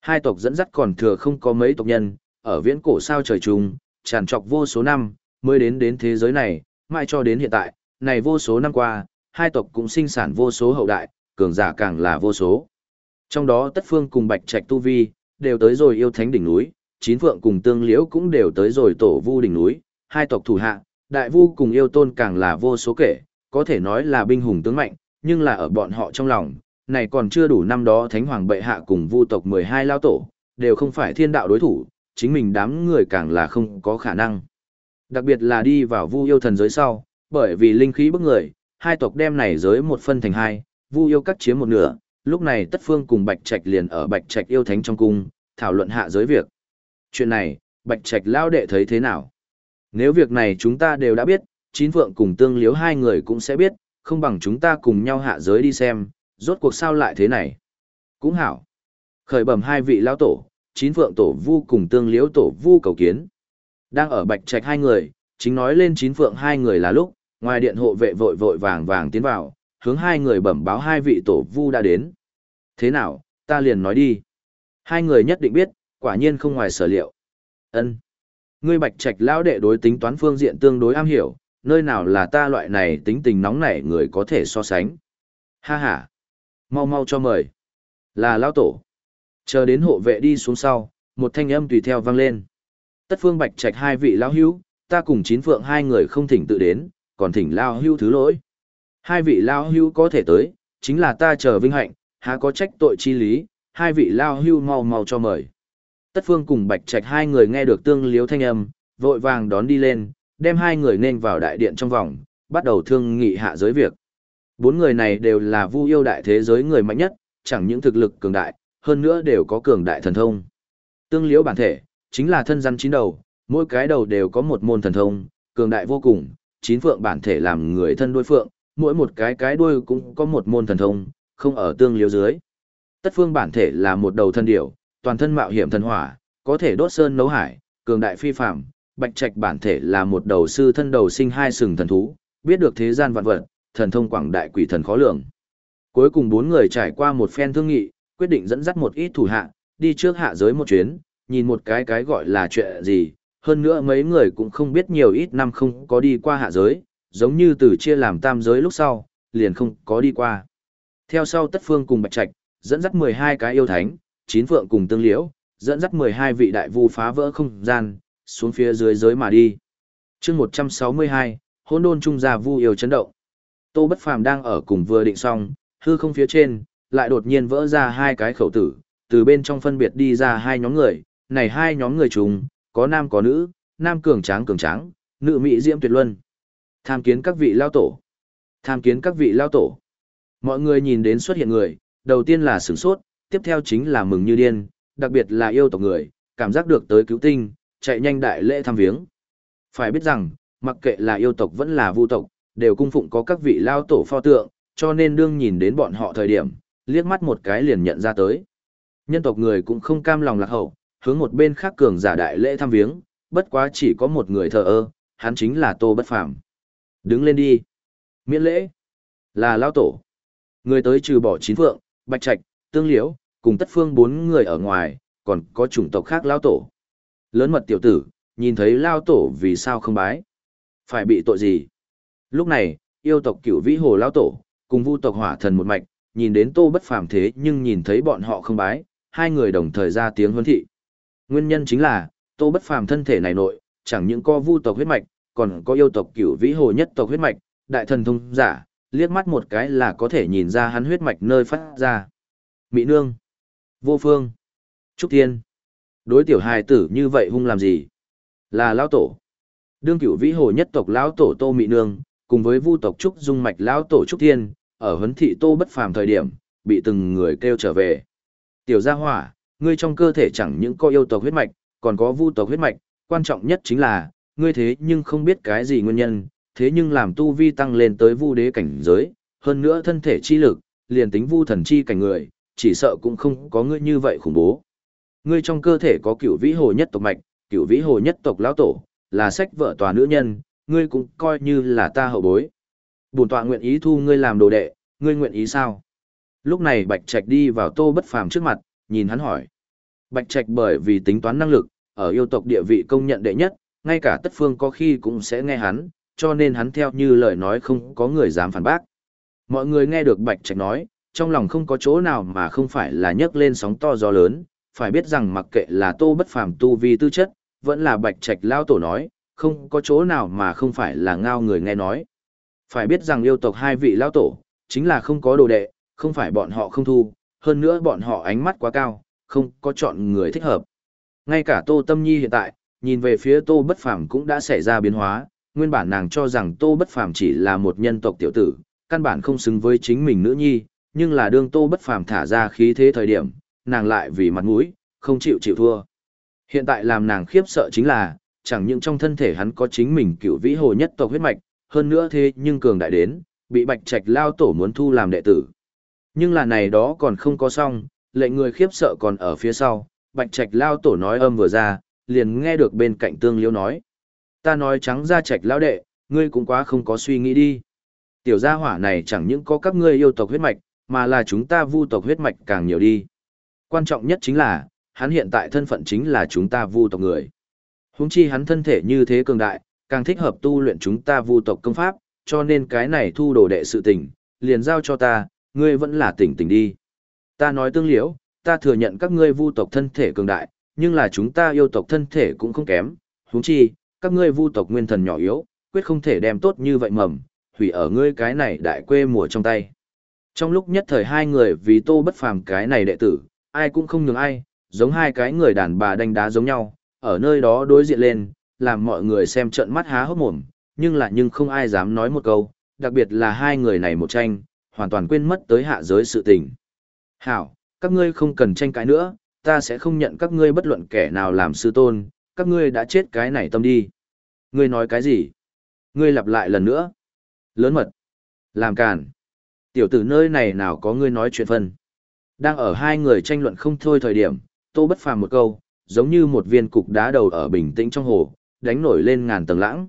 Hai tộc dẫn dắt còn thừa không có mấy tộc nhân, ở viễn cổ sao trời trùng, tràn trọc vô số năm, mới đến đến thế giới này, mãi cho đến hiện tại, này vô số năm qua, hai tộc cũng sinh sản vô số hậu đại, cường giả càng là vô số. Trong đó Tất Phương cùng Bạch Trạch Tu Vi, đều tới rồi yêu thánh đỉnh núi, Chín Phượng cùng Tương Liễu cũng đều tới rồi tổ vu đỉnh núi, hai tộc thủ hạ, đại vu cùng yêu tôn càng là vô số kể, có thể nói là binh hùng tướng mạnh, nhưng là ở bọn họ trong lòng, này còn chưa đủ năm đó Thánh Hoàng bệ hạ cùng vu tộc 12 lao tổ, đều không phải thiên đạo đối thủ, chính mình đám người càng là không có khả năng. Đặc biệt là đi vào vu yêu thần giới sau, bởi vì linh khí bức người, hai tộc đem này giới một phân thành hai, vu yêu cắt chiếm một nửa, lúc này tất phương cùng bạch trạch liền ở bạch trạch yêu thánh trong cung, thảo luận hạ giới việc. Chuyện này, bạch trạch lao đệ thấy thế nào? Nếu việc này chúng ta đều đã biết, chín phượng cùng tương liếu hai người cũng sẽ biết, không bằng chúng ta cùng nhau hạ giới đi xem, rốt cuộc sao lại thế này. Cũng hảo. Khởi bẩm hai vị lao tổ, chín phượng tổ vu cùng tương liếu tổ vu cầu kiến. Đang ở bạch trạch hai người, chính nói lên chín phượng hai người là lúc, ngoài điện hộ vệ vội vội vàng vàng tiến vào, hướng hai người bẩm báo hai vị tổ vu đã đến. Thế nào, ta liền nói đi. Hai người nhất định biết, quả nhiên không ngoài sở liệu. Ân, Ngươi bạch trạch lão đệ đối tính toán phương diện tương đối am hiểu, nơi nào là ta loại này tính tình nóng nảy người có thể so sánh. Ha ha. Mau mau cho mời. Là lão tổ. Chờ đến hộ vệ đi xuống sau, một thanh âm tùy theo vang lên. Tất phương bạch trạch hai vị lão hữu, ta cùng chín phượng hai người không thỉnh tự đến, còn thỉnh lão hữu thứ lỗi. Hai vị lão hữu có thể tới, chính là ta chờ vinh hạnh, há có trách tội chi lý, hai vị lão hữu mau mau cho mời. Tất phương cùng bạch trạch hai người nghe được tương liếu thanh âm, vội vàng đón đi lên, đem hai người nên vào đại điện trong vòng, bắt đầu thương nghị hạ giới việc. Bốn người này đều là vu yêu đại thế giới người mạnh nhất, chẳng những thực lực cường đại, hơn nữa đều có cường đại thần thông. Tương liễu bản thể, chính là thân rắn chín đầu, mỗi cái đầu đều có một môn thần thông, cường đại vô cùng, chín phượng bản thể làm người thân đuôi phượng, mỗi một cái cái đuôi cũng có một môn thần thông, không ở tương liễu dưới. Tất phương bản thể là một đầu thân điểu, toàn thân mạo hiểm thần hỏa, có thể đốt sơn nấu hải, cường đại phi phàm bạch trạch bản thể là một đầu sư thân đầu sinh hai sừng thần thú, biết được thế gian vạn vật, thần thông quảng đại quỷ thần khó lường. Cuối cùng bốn người trải qua một phen thương nghị, quyết định dẫn dắt một ít thủ hạ, đi trước hạ giới một chuyến, nhìn một cái cái gọi là chuyện gì, hơn nữa mấy người cũng không biết nhiều ít năm không có đi qua hạ giới, giống như từ chia làm tam giới lúc sau, liền không có đi qua. Theo sau tất phương cùng bạch trạch, dẫn dắt 12 cái yêu thánh, chín phượng cùng tương liễu, dẫn dắt 12 vị đại vu phá vỡ không gian, xuống phía dưới giới mà đi. chương 162, hôn đôn trung gia vu yêu chấn động. Tô Bất Phàm đang ở cùng vừa định xong, hư không phía trên, lại đột nhiên vỡ ra hai cái khẩu tử, từ bên trong phân biệt đi ra hai nhóm người, này hai nhóm người chúng, có nam có nữ, nam cường tráng cường tráng, nữ mỹ diễm tuyệt luân. Tham kiến các vị lao tổ. Tham kiến các vị lao tổ. Mọi người nhìn đến xuất hiện người, đầu tiên là sửng sốt, tiếp theo chính là mừng như điên, đặc biệt là yêu tộc người, cảm giác được tới cứu tinh, chạy nhanh đại lễ thăm viếng. Phải biết rằng, mặc kệ là yêu tộc vẫn là vu tộc, đều cung phụng có các vị lao tổ pho tượng, cho nên đương nhìn đến bọn họ thời điểm, liếc mắt một cái liền nhận ra tới. Nhân tộc người cũng không cam lòng lạc hậu, hướng một bên khác cường giả đại lễ thăm viếng, bất quá chỉ có một người thờ ơ, hắn chính là Tô Bất Phàm. Đứng lên đi. Miễn lễ. Là lao tổ. Người tới trừ bỏ chín phượng, bạch trạch, tương liễu, cùng tất phương bốn người ở ngoài, còn có chủng tộc khác lao tổ. Lớn mật tiểu tử, nhìn thấy lao tổ vì sao không bái. Phải bị tội gì? Lúc này, yêu tộc cửu vĩ hồ lao tổ, cùng vu tộc hỏa thần một mạch, nhìn đến tô bất phàm thế nhưng nhìn thấy bọn họ không bái, hai người đồng thời ra tiếng huấn thị. Nguyên nhân chính là, tô bất phàm thân thể này nội, chẳng những có vu tộc huyết mạch, còn có yêu tộc cửu vĩ hồ nhất tộc huyết mạch, đại thần thông giả, liếc mắt một cái là có thể nhìn ra hắn huyết mạch nơi phát ra. Mỹ nương, vô phương, trúc thiên, đối tiểu hài tử như vậy hung làm gì? Là lão tổ. Đương cửu vĩ hồ nhất tộc lão tổ Tô Mỹ nương, cùng với vu tộc trúc dung mạch lão tổ trúc thiên, ở huấn thị Tô bất phàm thời điểm, bị từng người kêu trở về. Tiểu gia hỏa, ngươi trong cơ thể chẳng những có yêu tộc huyết mạch, còn có vu tộc huyết mạch, quan trọng nhất chính là, ngươi thế nhưng không biết cái gì nguyên nhân, thế nhưng làm tu vi tăng lên tới vu đế cảnh giới, hơn nữa thân thể chi lực, liền tính vu thần chi cảnh người, chỉ sợ cũng không có ngươi như vậy khủng bố. Ngươi trong cơ thể có cửu vĩ hồ nhất tộc mạch, cửu vĩ hồ nhất tộc lão tổ, là sách vợ tòa nữ nhân, ngươi cũng coi như là ta hậu bối. Bổn tọa nguyện ý thu ngươi làm đồ đệ, ngươi nguyện ý sao? Lúc này Bạch Trạch đi vào Tô Bất Phàm trước mặt, nhìn hắn hỏi. Bạch Trạch bởi vì tính toán năng lực, ở yêu tộc địa vị công nhận đệ nhất, ngay cả tất phương có khi cũng sẽ nghe hắn, cho nên hắn theo như lời nói không có người dám phản bác. Mọi người nghe được Bạch Trạch nói, trong lòng không có chỗ nào mà không phải là nhấc lên sóng to gió lớn, phải biết rằng mặc kệ là tô bất phàm tu vi tư chất, vẫn là Bạch Trạch lao tổ nói, không có chỗ nào mà không phải là ngao người nghe nói. Phải biết rằng yêu tộc hai vị lao tổ, chính là không có đồ đệ, không phải bọn họ không thu, hơn nữa bọn họ ánh mắt quá cao, không có chọn người thích hợp. Ngay cả Tô Tâm Nhi hiện tại, nhìn về phía Tô Bất Phàm cũng đã xảy ra biến hóa, nguyên bản nàng cho rằng Tô Bất Phàm chỉ là một nhân tộc tiểu tử, căn bản không xứng với chính mình nữ nhi, nhưng là đương Tô Bất Phàm thả ra khí thế thời điểm, nàng lại vì mặt mũi, không chịu chịu thua. Hiện tại làm nàng khiếp sợ chính là, chẳng những trong thân thể hắn có chính mình cựu vĩ hồ nhất tộc huyết mạch, hơn nữa thế nhưng cường đại đến, bị Bạch Trạch lao tổ muốn thu làm đệ tử. Nhưng là này đó còn không có xong, lệnh người khiếp sợ còn ở phía sau, Bạch Trạch lao tổ nói âm vừa ra, liền nghe được bên cạnh Tương Liễu nói: "Ta nói trắng ra Trạch lao đệ, ngươi cũng quá không có suy nghĩ đi. Tiểu gia hỏa này chẳng những có các ngươi yêu tộc huyết mạch, mà là chúng ta vu tộc huyết mạch càng nhiều đi. Quan trọng nhất chính là, hắn hiện tại thân phận chính là chúng ta vu tộc người. Huống chi hắn thân thể như thế cường đại, càng thích hợp tu luyện chúng ta vu tộc công pháp, cho nên cái này thu đồ đệ sự tình, liền giao cho ta, ngươi vẫn là tỉnh tỉnh đi. Ta nói tương liễu, ta thừa nhận các ngươi vu tộc thân thể cường đại, nhưng là chúng ta yêu tộc thân thể cũng không kém, huống chi, các ngươi vu tộc nguyên thần nhỏ yếu, quyết không thể đem tốt như vậy mầm, hủy ở ngươi cái này đại quê mùa trong tay. Trong lúc nhất thời hai người vì tô bất phàm cái này đệ tử, ai cũng không nhường ai, giống hai cái người đàn bà đánh đá giống nhau, ở nơi đó đối diện lên, làm mọi người xem trận mắt há hốc mồm, nhưng lại nhưng không ai dám nói một câu, đặc biệt là hai người này một tranh, hoàn toàn quên mất tới hạ giới sự tình. Hảo, các ngươi không cần tranh cãi nữa, ta sẽ không nhận các ngươi bất luận kẻ nào làm sư tôn, các ngươi đã chết cái này tâm đi. Ngươi nói cái gì? Ngươi lặp lại lần nữa. Lớn mật. Làm càn. Tiểu tử nơi này nào có ngươi nói chuyện phân. Đang ở hai người tranh luận không thôi thời điểm, tô bất phàm một câu, giống như một viên cục đá đầu ở bình tĩnh trong hồ, đánh nổi lên ngàn tầng lãng.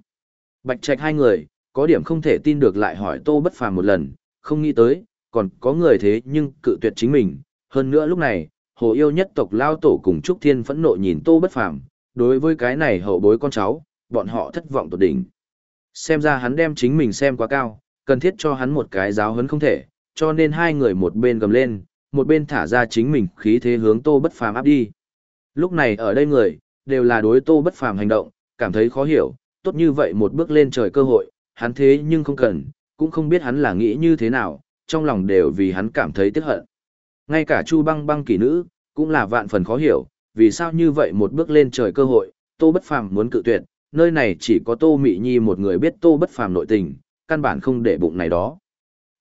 Bạch trạch hai người, có điểm không thể tin được lại hỏi tô bất phàm một lần, không nghĩ tới, còn có người thế nhưng cự tuyệt chính mình. Hơn nữa lúc này, hồ yêu nhất tộc lao tổ cùng Trúc Thiên phẫn nộ nhìn tô bất phàm, đối với cái này hậu bối con cháu, bọn họ thất vọng tột đỉnh. Xem ra hắn đem chính mình xem quá cao, cần thiết cho hắn một cái giáo hấn không thể, cho nên hai người một bên gầm lên, một bên thả ra chính mình khí thế hướng tô bất phàm áp đi. Lúc này ở đây người, đều là đối tô bất phàm hành động, cảm thấy khó hiểu, tốt như vậy một bước lên trời cơ hội, hắn thế nhưng không cần, cũng không biết hắn là nghĩ như thế nào, trong lòng đều vì hắn cảm thấy tiếc hận. Ngay cả Chu băng băng kỳ nữ, cũng là vạn phần khó hiểu, vì sao như vậy một bước lên trời cơ hội, tô bất phàm muốn cự tuyệt, nơi này chỉ có Tô Mị Nhi một người biết Tô Bất Phàm nội tình, căn bản không để bụng này đó.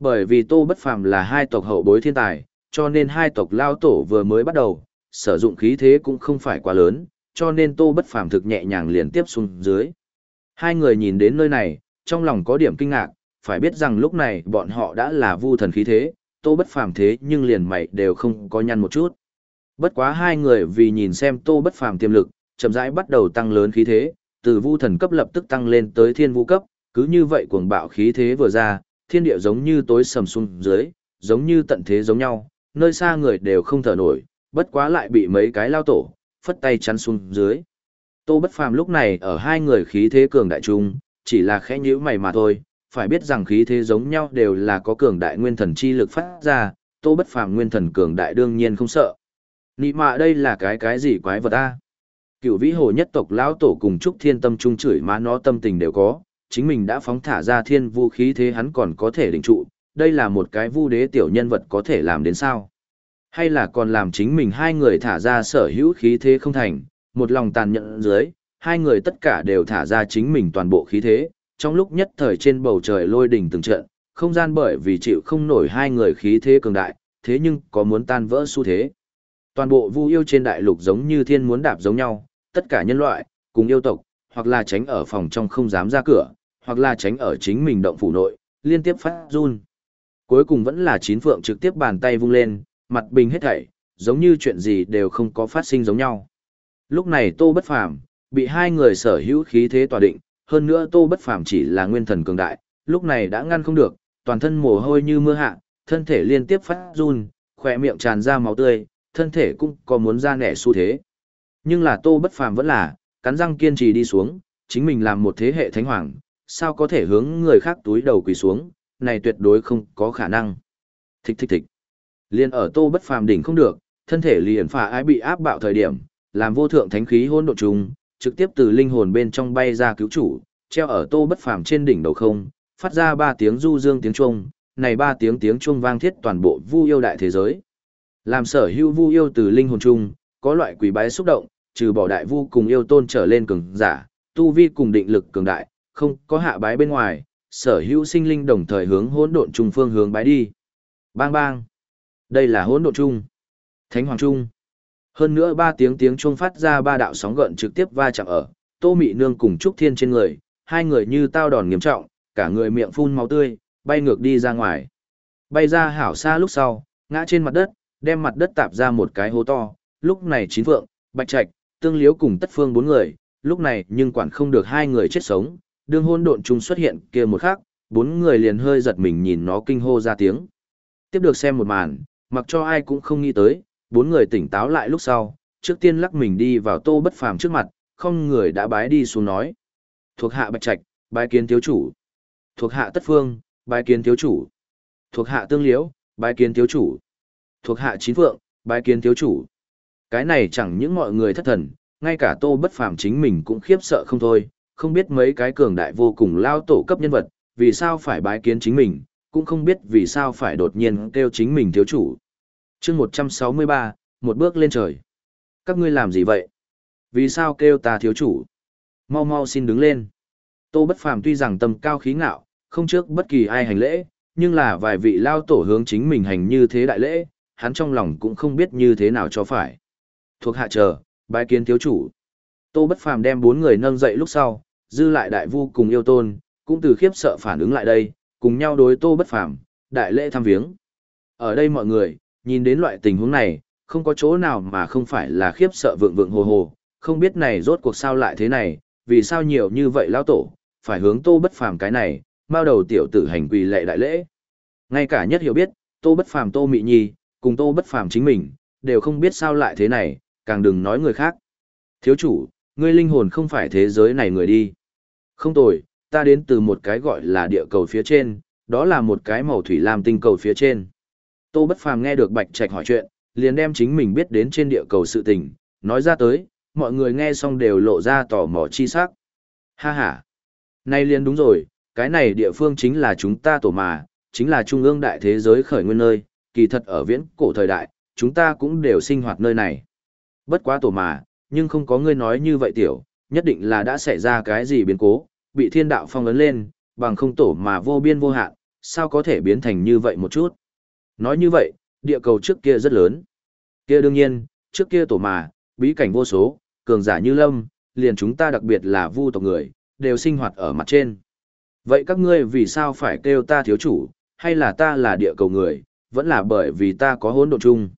Bởi vì Tô Bất Phàm là hai tộc hậu bối thiên tài, cho nên hai tộc lao tổ vừa mới bắt đầu, sử dụng khí thế cũng không phải quá lớn, cho nên Tô Bất Phàm thực nhẹ nhàng liền tiếp xuống dưới. Hai người nhìn đến nơi này, trong lòng có điểm kinh ngạc, phải biết rằng lúc này bọn họ đã là vu thần khí thế, Tô Bất Phàm thế nhưng liền mày đều không có nhăn một chút. Bất quá hai người vì nhìn xem Tô Bất Phàm tiềm lực, chậm rãi bắt đầu tăng lớn khí thế, từ vu thần cấp lập tức tăng lên tới thiên vu cấp, cứ như vậy cuồng bạo khí thế vừa ra, thiên địa giống như tối sầm xuống dưới, giống như tận thế giống nhau, nơi xa người đều không thở nổi, bất quá lại bị mấy cái lao tổ, phất tay chắn xuống dưới. Tô Bất Phàm lúc này ở hai người khí thế cường đại chung chỉ là khẽ nhíu mày mà thôi, phải biết rằng khí thế giống nhau đều là có cường đại nguyên thần chi lực phát ra, Tô Bất Phàm nguyên thần cường đại đương nhiên không sợ. Nị mạ đây là cái cái gì quái vật a? Cựu vĩ hồ nhất tộc lão tổ cùng Trúc Thiên Tâm trung chửi má nó tâm tình đều có, chính mình đã phóng thả ra thiên vũ khí thế hắn còn có thể định trụ, đây là một cái vu đế tiểu nhân vật có thể làm đến sao? Hay là còn làm chính mình hai người thả ra sở hữu khí thế không thành, một lòng tàn nhẫn dưới, hai người tất cả đều thả ra chính mình toàn bộ khí thế, trong lúc nhất thời trên bầu trời lôi đỉnh từng trận, không gian bởi vì chịu không nổi hai người khí thế cường đại, thế nhưng có muốn tan vỡ xu thế. Toàn bộ vu yêu trên đại lục giống như thiên muốn đạp giống nhau, tất cả nhân loại, cùng yêu tộc, hoặc là tránh ở phòng trong không dám ra cửa, hoặc là tránh ở chính mình động phủ nội, liên tiếp phát run. Cuối cùng vẫn là chín phượng trực tiếp bàn tay vung lên, mặt bình hết thảy, giống như chuyện gì đều không có phát sinh giống nhau. Lúc này Tô Bất Phàm bị hai người sở hữu khí thế tỏa định, hơn nữa Tô Bất Phàm chỉ là nguyên thần cường đại, lúc này đã ngăn không được, toàn thân mồ hôi như mưa hạ, thân thể liên tiếp phát run, khỏe miệng tràn ra máu tươi, thân thể cũng có muốn ra nẻ xu thế. Nhưng là Tô Bất Phàm vẫn là, cắn răng kiên trì đi xuống, chính mình làm một thế hệ thánh hoàng, sao có thể hướng người khác túi đầu quỳ xuống, này tuyệt đối không có khả năng. Thích thích thích. Liên ở Tô Bất Phàm đỉnh không được, thân thể liền phà ái bị áp bạo thời điểm, làm vô thượng thánh khí hỗn độn trùng, trực tiếp từ linh hồn bên trong bay ra cứu chủ, treo ở Tô Bất Phàm trên đỉnh đầu không, phát ra ba tiếng du dương tiếng chuông, này ba tiếng tiếng chuông vang thiết toàn bộ vu yêu đại thế giới. Làm sở hữu vu yêu từ linh hồn chung, có loại quỷ bái xúc động, trừ bỏ đại vu cùng yêu tôn trở lên cường giả, tu vi cùng định lực cường đại, không có hạ bái bên ngoài, sở hữu sinh linh đồng thời hướng hỗn độn trung phương hướng bái đi. Bang bang. Đây là hỗn độn trung. Thánh hoàng trung. Hơn nữa ba tiếng tiếng chuông phát ra ba đạo sóng gợn trực tiếp va chạm ở, Tô Mị Nương cùng Trúc Thiên trên người, hai người như tao đòn nghiêm trọng, cả người miệng phun máu tươi, bay ngược đi ra ngoài. Bay ra hảo xa lúc sau, ngã trên mặt đất, đem mặt đất tạp ra một cái hố to, lúc này chín vượng, bạch trạch, tương liếu cùng tất phương bốn người, lúc này nhưng quản không được hai người chết sống, đương hôn độn chung xuất hiện kia một khắc, bốn người liền hơi giật mình nhìn nó kinh hô ra tiếng. Tiếp được xem một màn, mặc cho ai cũng không nghĩ tới, bốn người tỉnh táo lại lúc sau, trước tiên lắc mình đi vào tô bất phàm trước mặt, không người đã bái đi xuống nói. Thuộc hạ bạch trạch, bái kiến thiếu chủ. Thuộc hạ tất phương, bái kiến thiếu chủ. Thuộc hạ tương liễu, bái kiến thiếu chủ. Thuộc hạ chín vượng bái kiến thiếu chủ. Cái này chẳng những mọi người thất thần, ngay cả tô bất phàm chính mình cũng khiếp sợ không thôi, không biết mấy cái cường đại vô cùng lao tổ cấp nhân vật, vì sao phải bái kiến chính mình, cũng không biết vì sao phải đột nhiên kêu chính mình thiếu chủ. chương 163, một bước lên trời. Các ngươi làm gì vậy? Vì sao kêu ta thiếu chủ? Mau mau xin đứng lên. Tô Bất Phàm tuy rằng tầm cao khí ngạo, không trước bất kỳ ai hành lễ, nhưng là vài vị lao tổ hướng chính mình hành như thế đại lễ, hắn trong lòng cũng không biết như thế nào cho phải. Thuộc hạ chờ, bái kiến thiếu chủ. Tô Bất Phàm đem bốn người nâng dậy lúc sau, dư lại đại vu cùng yêu tôn, cũng từ khiếp sợ phản ứng lại đây, cùng nhau đối Tô Bất Phàm, đại lễ thăm viếng. Ở đây mọi người, nhìn đến loại tình huống này, không có chỗ nào mà không phải là khiếp sợ vượng vượng hồ hồ, không biết này rốt cuộc sao lại thế này, vì sao nhiều như vậy lão tổ, phải hướng Tô Bất Phàm cái này, bao đầu tiểu tử hành quỳ lệ đại lễ. Ngay cả nhất hiểu biết, Tô Bất Phàm Tô Mị Nhi, cùng Tô Bất Phàm chính mình, đều không biết sao lại thế này, càng đừng nói người khác. Thiếu chủ, ngươi linh hồn không phải thế giới này người đi. Không tồi, ta đến từ một cái gọi là địa cầu phía trên, đó là một cái màu thủy lam tinh cầu phía trên. Tô Bất Phàm nghe được Bạch Trạch hỏi chuyện, liền đem chính mình biết đến trên địa cầu sự tình, nói ra tới, mọi người nghe xong đều lộ ra tò mò chi sắc. Ha ha. Nay liền đúng rồi, cái này địa phương chính là chúng ta tổ mà, chính là trung ương đại thế giới khởi nguyên nơi, kỳ thật ở viễn cổ thời đại, chúng ta cũng đều sinh hoạt nơi này. Bất quá tổ mà, nhưng không có ngươi nói như vậy tiểu, nhất định là đã xảy ra cái gì biến cố, bị thiên đạo phong ấn lên, bằng không tổ mà vô biên vô hạn, sao có thể biến thành như vậy một chút. Nói như vậy, địa cầu trước kia rất lớn. Kia đương nhiên, trước kia tổ mà, bí cảnh vô số, cường giả như lâm, liền chúng ta đặc biệt là vu tộc người, đều sinh hoạt ở mặt trên. Vậy các ngươi vì sao phải kêu ta thiếu chủ, hay là ta là địa cầu người, vẫn là bởi vì ta có hỗn độn chung.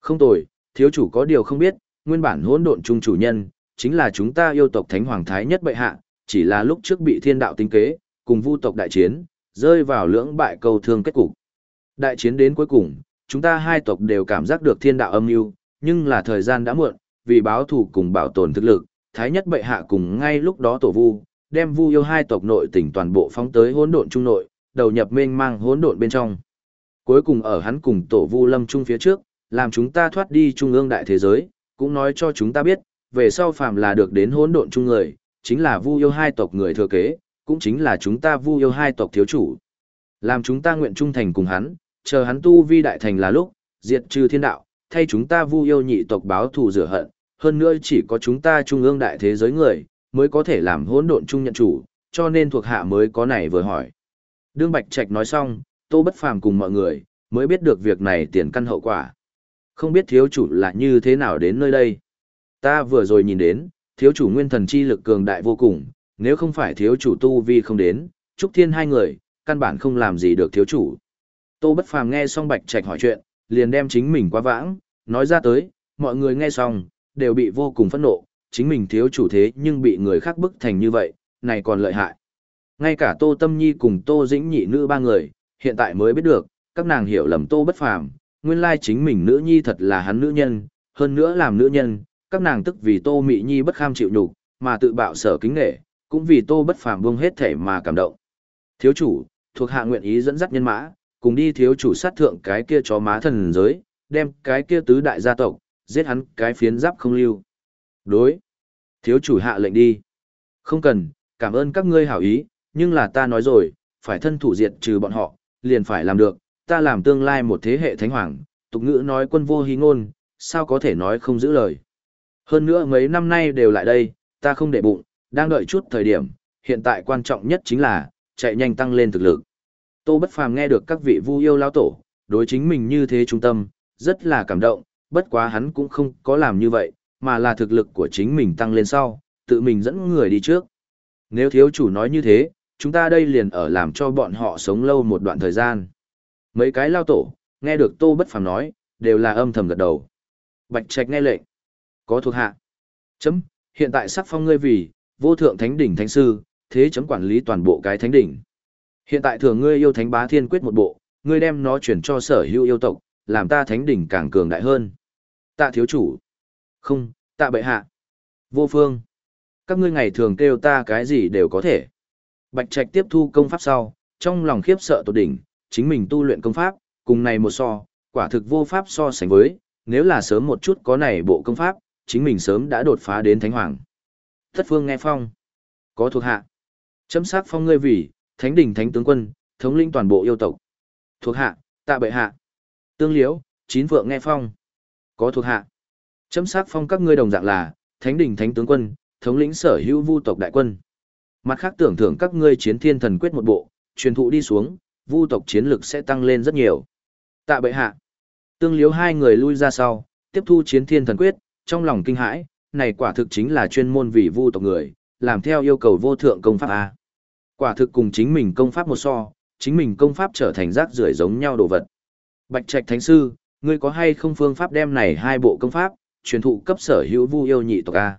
Không tồi, thiếu chủ có điều không biết, nguyên bản hỗn độn chung chủ nhân, chính là chúng ta yêu tộc thánh hoàng thái nhất bệ hạ, chỉ là lúc trước bị thiên đạo tính kế, cùng vu tộc đại chiến, rơi vào lưỡng bại cầu thương kết cục. Đại chiến đến cuối cùng, chúng ta hai tộc đều cảm giác được thiên đạo âm mưu, nhưng là thời gian đã muộn, vì báo thù cùng bảo tồn thực lực, thái nhất bệ hạ cùng ngay lúc đó tổ vu, đem vu yêu hai tộc nội tỉnh toàn bộ phóng tới hỗn độn trung nội, đầu nhập mênh mang hỗn độn bên trong. Cuối cùng ở hắn cùng tổ vu lâm trung phía trước, làm chúng ta thoát đi trung ương đại thế giới, cũng nói cho chúng ta biết, về sau phàm là được đến hỗn độn chung người, chính là vu yêu hai tộc người thừa kế, cũng chính là chúng ta vu yêu hai tộc thiếu chủ. Làm chúng ta nguyện trung thành cùng hắn, chờ hắn tu vi đại thành là lúc, diệt trừ thiên đạo, thay chúng ta vu yêu nhị tộc báo thù rửa hận, hơn nữa chỉ có chúng ta trung ương đại thế giới người, mới có thể làm hỗn độn chung nhận chủ, cho nên thuộc hạ mới có này vừa hỏi. Đương Bạch Trạch nói xong, Tô Bất Phàm cùng mọi người, mới biết được việc này tiền căn hậu quả. Không biết thiếu chủ là như thế nào đến nơi đây. Ta vừa rồi nhìn đến, thiếu chủ nguyên thần chi lực cường đại vô cùng, nếu không phải thiếu chủ tu vi không đến, Trúc Thiên hai người, căn bản không làm gì được thiếu chủ. Tô Bất Phàm nghe xong Bạch Trạch hỏi chuyện, liền đem chính mình quá vãng, nói ra tới, mọi người nghe xong, đều bị vô cùng phẫn nộ, chính mình thiếu chủ thế nhưng bị người khác bức thành như vậy, này còn lợi hại. Ngay cả Tô Tâm Nhi cùng Tô Dĩnh Nhị nữ ba người, hiện tại mới biết được, các nàng hiểu lầm Tô Bất Phàm, nguyên lai chính mình nữ nhi thật là hắn nữ nhân, hơn nữa làm nữ nhân, các nàng tức vì Tô Mị Nhi bất kham chịu nhục, mà tự bạo sở kính nể, cũng vì Tô Bất Phàm buông hết thể mà cảm động. Thiếu chủ, thuộc hạ nguyện ý dẫn dắt nhân mã, cùng đi thiếu chủ sát thượng cái kia chó má thần giới, đem cái kia tứ đại gia tộc, giết hắn cái phiến giáp không lưu. Đối. Thiếu chủ hạ lệnh đi. Không cần, cảm ơn các ngươi hảo ý, nhưng là ta nói rồi, phải thân thủ diệt trừ bọn họ, liền phải làm được, ta làm tương lai một thế hệ thánh hoàng, tục ngữ nói quân vô hí ngôn, sao có thể nói không giữ lời. Hơn nữa mấy năm nay đều lại đây, ta không để bụng, đang đợi chút thời điểm, hiện tại quan trọng nhất chính là, chạy nhanh tăng lên thực lực. Tô Bất Phàm nghe được các vị vu yêu lao tổ, đối chính mình như thế trung tâm, rất là cảm động, bất quá hắn cũng không có làm như vậy, mà là thực lực của chính mình tăng lên sau, tự mình dẫn người đi trước. Nếu thiếu chủ nói như thế, chúng ta đây liền ở làm cho bọn họ sống lâu một đoạn thời gian. Mấy cái lao tổ, nghe được Tô Bất Phàm nói, đều là âm thầm gật đầu. Bạch Trạch nghe lệnh. Có thuộc hạ. Chấm, hiện tại sắc phong ngươi vì, vô thượng thánh đỉnh thánh sư, thế chấm quản lý toàn bộ cái thánh đỉnh. Hiện tại thường ngươi yêu thánh bá thiên quyết một bộ, ngươi đem nó chuyển cho sở hữu yêu tộc, làm ta thánh đỉnh càng cường đại hơn. Tạ thiếu chủ. Không, tạ bệ hạ. Vô phương. Các ngươi ngày thường kêu ta cái gì đều có thể. Bạch Trạch tiếp thu công pháp sau, trong lòng khiếp sợ tột đỉnh, chính mình tu luyện công pháp, cùng này một so, quả thực vô pháp so sánh với, nếu là sớm một chút có này bộ công pháp, chính mình sớm đã đột phá đến thánh hoàng. Thất phương nghe phong. Có thuộc hạ. Chấm sát phong ngươi vì, thánh đỉnh thánh tướng quân, thống lĩnh toàn bộ yêu tộc. Thuộc hạ, tạ bệ hạ. Tương liễu, chín vượng nghe phong. Có thuộc hạ. Chấm sát phong các ngươi đồng dạng là, thánh đỉnh thánh tướng quân, thống lĩnh sở hữu vu tộc đại quân. Mặt khác tưởng thưởng các ngươi chiến thiên thần quyết một bộ, truyền thụ đi xuống, vu tộc chiến lực sẽ tăng lên rất nhiều. Tạ bệ hạ. Tương liếu hai người lui ra sau, tiếp thu chiến thiên thần quyết, trong lòng kinh hãi, này quả thực chính là chuyên môn vì vu tộc người, làm theo yêu cầu vô thượng công pháp A. Quả thực cùng chính mình công pháp một so, chính mình công pháp trở thành rác rưởi giống nhau đồ vật. Bạch Trạch Thánh Sư, ngươi có hay không phương pháp đem này hai bộ công pháp, truyền thụ cấp sở hữu vu yêu nhị tộc A.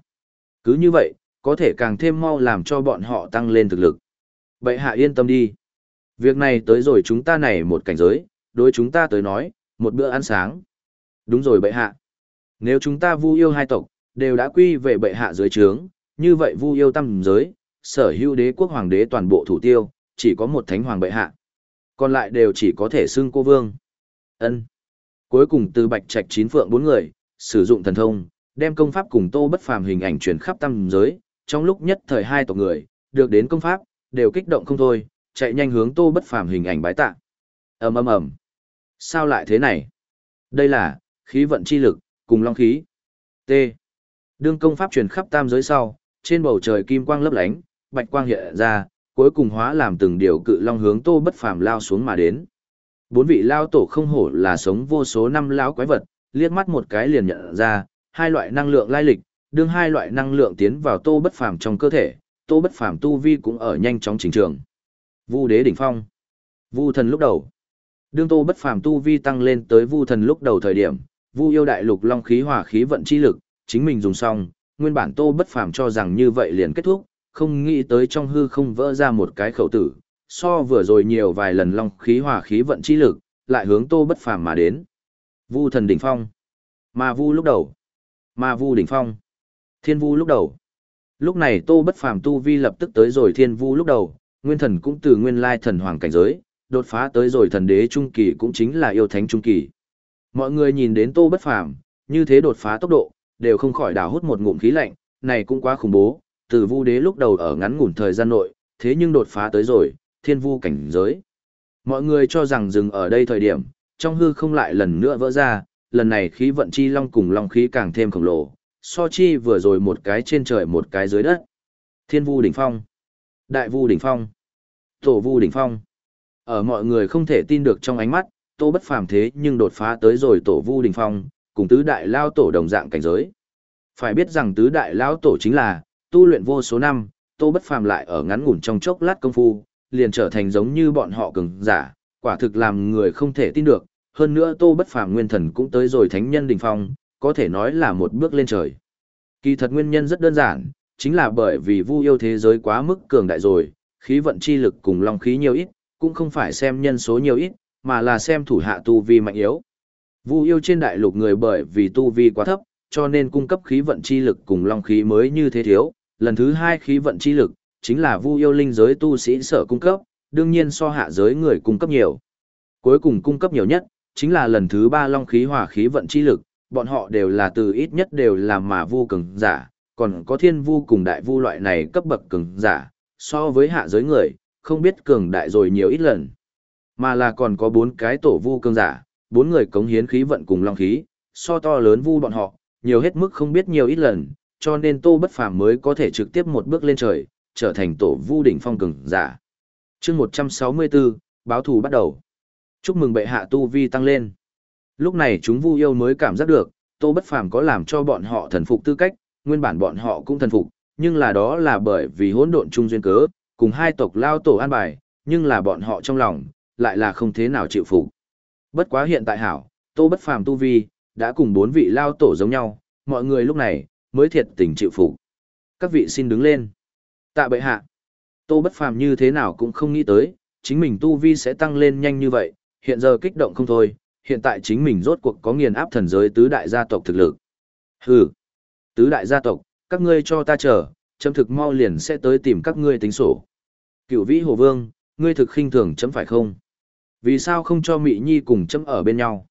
Cứ như vậy, có thể càng thêm mau làm cho bọn họ tăng lên thực lực. Bệ hạ yên tâm đi. Việc này tới rồi chúng ta này một cảnh giới, đối chúng ta tới nói, một bữa ăn sáng. Đúng rồi bệ hạ. Nếu chúng ta vu yêu hai tộc, đều đã quy về bệ hạ dưới trướng, như vậy vu yêu tâm giới, sở hữu đế quốc hoàng đế toàn bộ thủ tiêu, chỉ có một thánh hoàng bệ hạ. Còn lại đều chỉ có thể xưng cô vương. ân Cuối cùng từ bạch trạch chín phượng bốn người, sử dụng thần thông, đem công pháp cùng tô bất phàm hình ảnh truyền khắp tam giới, trong lúc nhất thời hai tộc người, được đến công pháp, đều kích động không thôi, chạy nhanh hướng tô bất phàm hình ảnh bái tạ. ầm ầm ầm Sao lại thế này? Đây là, khí vận chi lực, cùng long khí. T. Đương công pháp truyền khắp tam giới sau, trên bầu trời kim quang lấp lánh, bạch quang hiện ra, cuối cùng hóa làm từng điều cự long hướng Tô Bất Phàm lao xuống mà đến. Bốn vị lao tổ không hổ là sống vô số năm lão quái vật, liếc mắt một cái liền nhận ra, hai loại năng lượng lai lịch, đương hai loại năng lượng tiến vào Tô Bất Phàm trong cơ thể, Tô Bất Phàm tu vi cũng ở nhanh chóng chỉnh trường. Vu Đế đỉnh phong, Vu Thần lúc đầu. Đương Tô Bất Phàm tu vi tăng lên tới Vu Thần lúc đầu thời điểm, Vu yêu đại lục long khí hỏa khí vận chi lực, chính mình dùng xong, nguyên bản Tô Bất Phàm cho rằng như vậy liền kết thúc, không nghĩ tới trong hư không vỡ ra một cái khẩu tử, so vừa rồi nhiều vài lần long khí hỏa khí vận chi lực, lại hướng Tô Bất Phàm mà đến. Vu thần đỉnh phong, Ma Vu lúc đầu, Ma Vu đỉnh phong, Thiên Vu lúc đầu. Lúc này Tô Bất Phàm tu vi lập tức tới rồi Thiên Vu lúc đầu, Nguyên Thần cũng từ nguyên lai thần hoàng cảnh giới, đột phá tới rồi thần đế trung kỳ cũng chính là yêu thánh trung kỳ. Mọi người nhìn đến Tô Bất Phàm, như thế đột phá tốc độ, đều không khỏi đào hút một ngụm khí lạnh, này cũng quá khủng bố, từ Vu Đế lúc đầu ở ngắn ngủn thời gian nội, thế nhưng đột phá tới rồi, Thiên Vu cảnh giới. Mọi người cho rằng dừng ở đây thời điểm, trong hư không lại lần nữa vỡ ra, lần này khí vận chi long cùng long khí càng thêm khổng lồ, so chi vừa rồi một cái trên trời một cái dưới đất. Thiên Vu đỉnh phong, Đại Vu đỉnh phong, Tổ Vu đỉnh phong. Ở mọi người không thể tin được trong ánh mắt, Tô Bất Phàm thế nhưng đột phá tới rồi Tổ Vu đỉnh phong, cùng tứ đại lao tổ đồng dạng cảnh giới. Phải biết rằng tứ đại lao tổ chính là tu luyện vô số năm, Tô Bất Phàm lại ở ngắn ngủn trong chốc lát công phu, liền trở thành giống như bọn họ cường giả, quả thực làm người không thể tin được. Hơn nữa Tô Bất Phàm nguyên thần cũng tới rồi thánh nhân đỉnh phong, có thể nói là một bước lên trời. Kỳ thật nguyên nhân rất đơn giản, chính là bởi vì vu yêu thế giới quá mức cường đại rồi, khí vận chi lực cùng long khí nhiều ít, cũng không phải xem nhân số nhiều ít, mà là xem thủ hạ tu vi mạnh yếu. Vu yêu trên đại lục người bởi vì tu vi quá thấp, cho nên cung cấp khí vận chi lực cùng long khí mới như thế thiếu. Lần thứ hai khí vận chi lực, chính là vu yêu linh giới tu sĩ sở cung cấp, đương nhiên so hạ giới người cung cấp nhiều. Cuối cùng cung cấp nhiều nhất, chính là lần thứ ba long khí hỏa khí vận chi lực, bọn họ đều là từ ít nhất đều là mà vu cường giả, còn có thiên vu cùng đại vu loại này cấp bậc cường giả, so với hạ giới người, không biết cường đại rồi nhiều ít lần. Mà là còn có bốn cái tổ vu cường giả, bốn người cống hiến khí vận cùng long khí, so to lớn vu bọn họ, nhiều hết mức không biết nhiều ít lần, cho nên Tô Bất Phàm mới có thể trực tiếp một bước lên trời, trở thành tổ vu đỉnh phong cường giả. Chương 164, báo thù bắt đầu. Chúc mừng bệ hạ tu vi tăng lên. Lúc này chúng vu yêu mới cảm giác được, Tô Bất Phàm có làm cho bọn họ thần phục tư cách, nguyên bản bọn họ cũng thần phục, nhưng là đó là bởi vì hỗn độn chung duyên cớ, cùng hai tộc lao tổ an bài, nhưng là bọn họ trong lòng lại là không thế nào chịu phục. Bất quá hiện tại hảo, Tô Bất Phàm tu vi đã cùng bốn vị lao tổ giống nhau, mọi người lúc này mới thiệt tình chịu phục. Các vị xin đứng lên. Tạ bệ hạ. Tô Bất Phàm như thế nào cũng không nghĩ tới, chính mình tu vi sẽ tăng lên nhanh như vậy, hiện giờ kích động không thôi, hiện tại chính mình rốt cuộc có nghiền áp thần giới tứ đại gia tộc thực lực. Hừ. Tứ đại gia tộc, các ngươi cho ta chờ, chấm thực mau liền sẽ tới tìm các ngươi tính sổ. Cửu vĩ hồ vương, ngươi thực khinh thường chấm phải không? Vì sao không cho Mị Nhi cùng chấm ở bên nhau?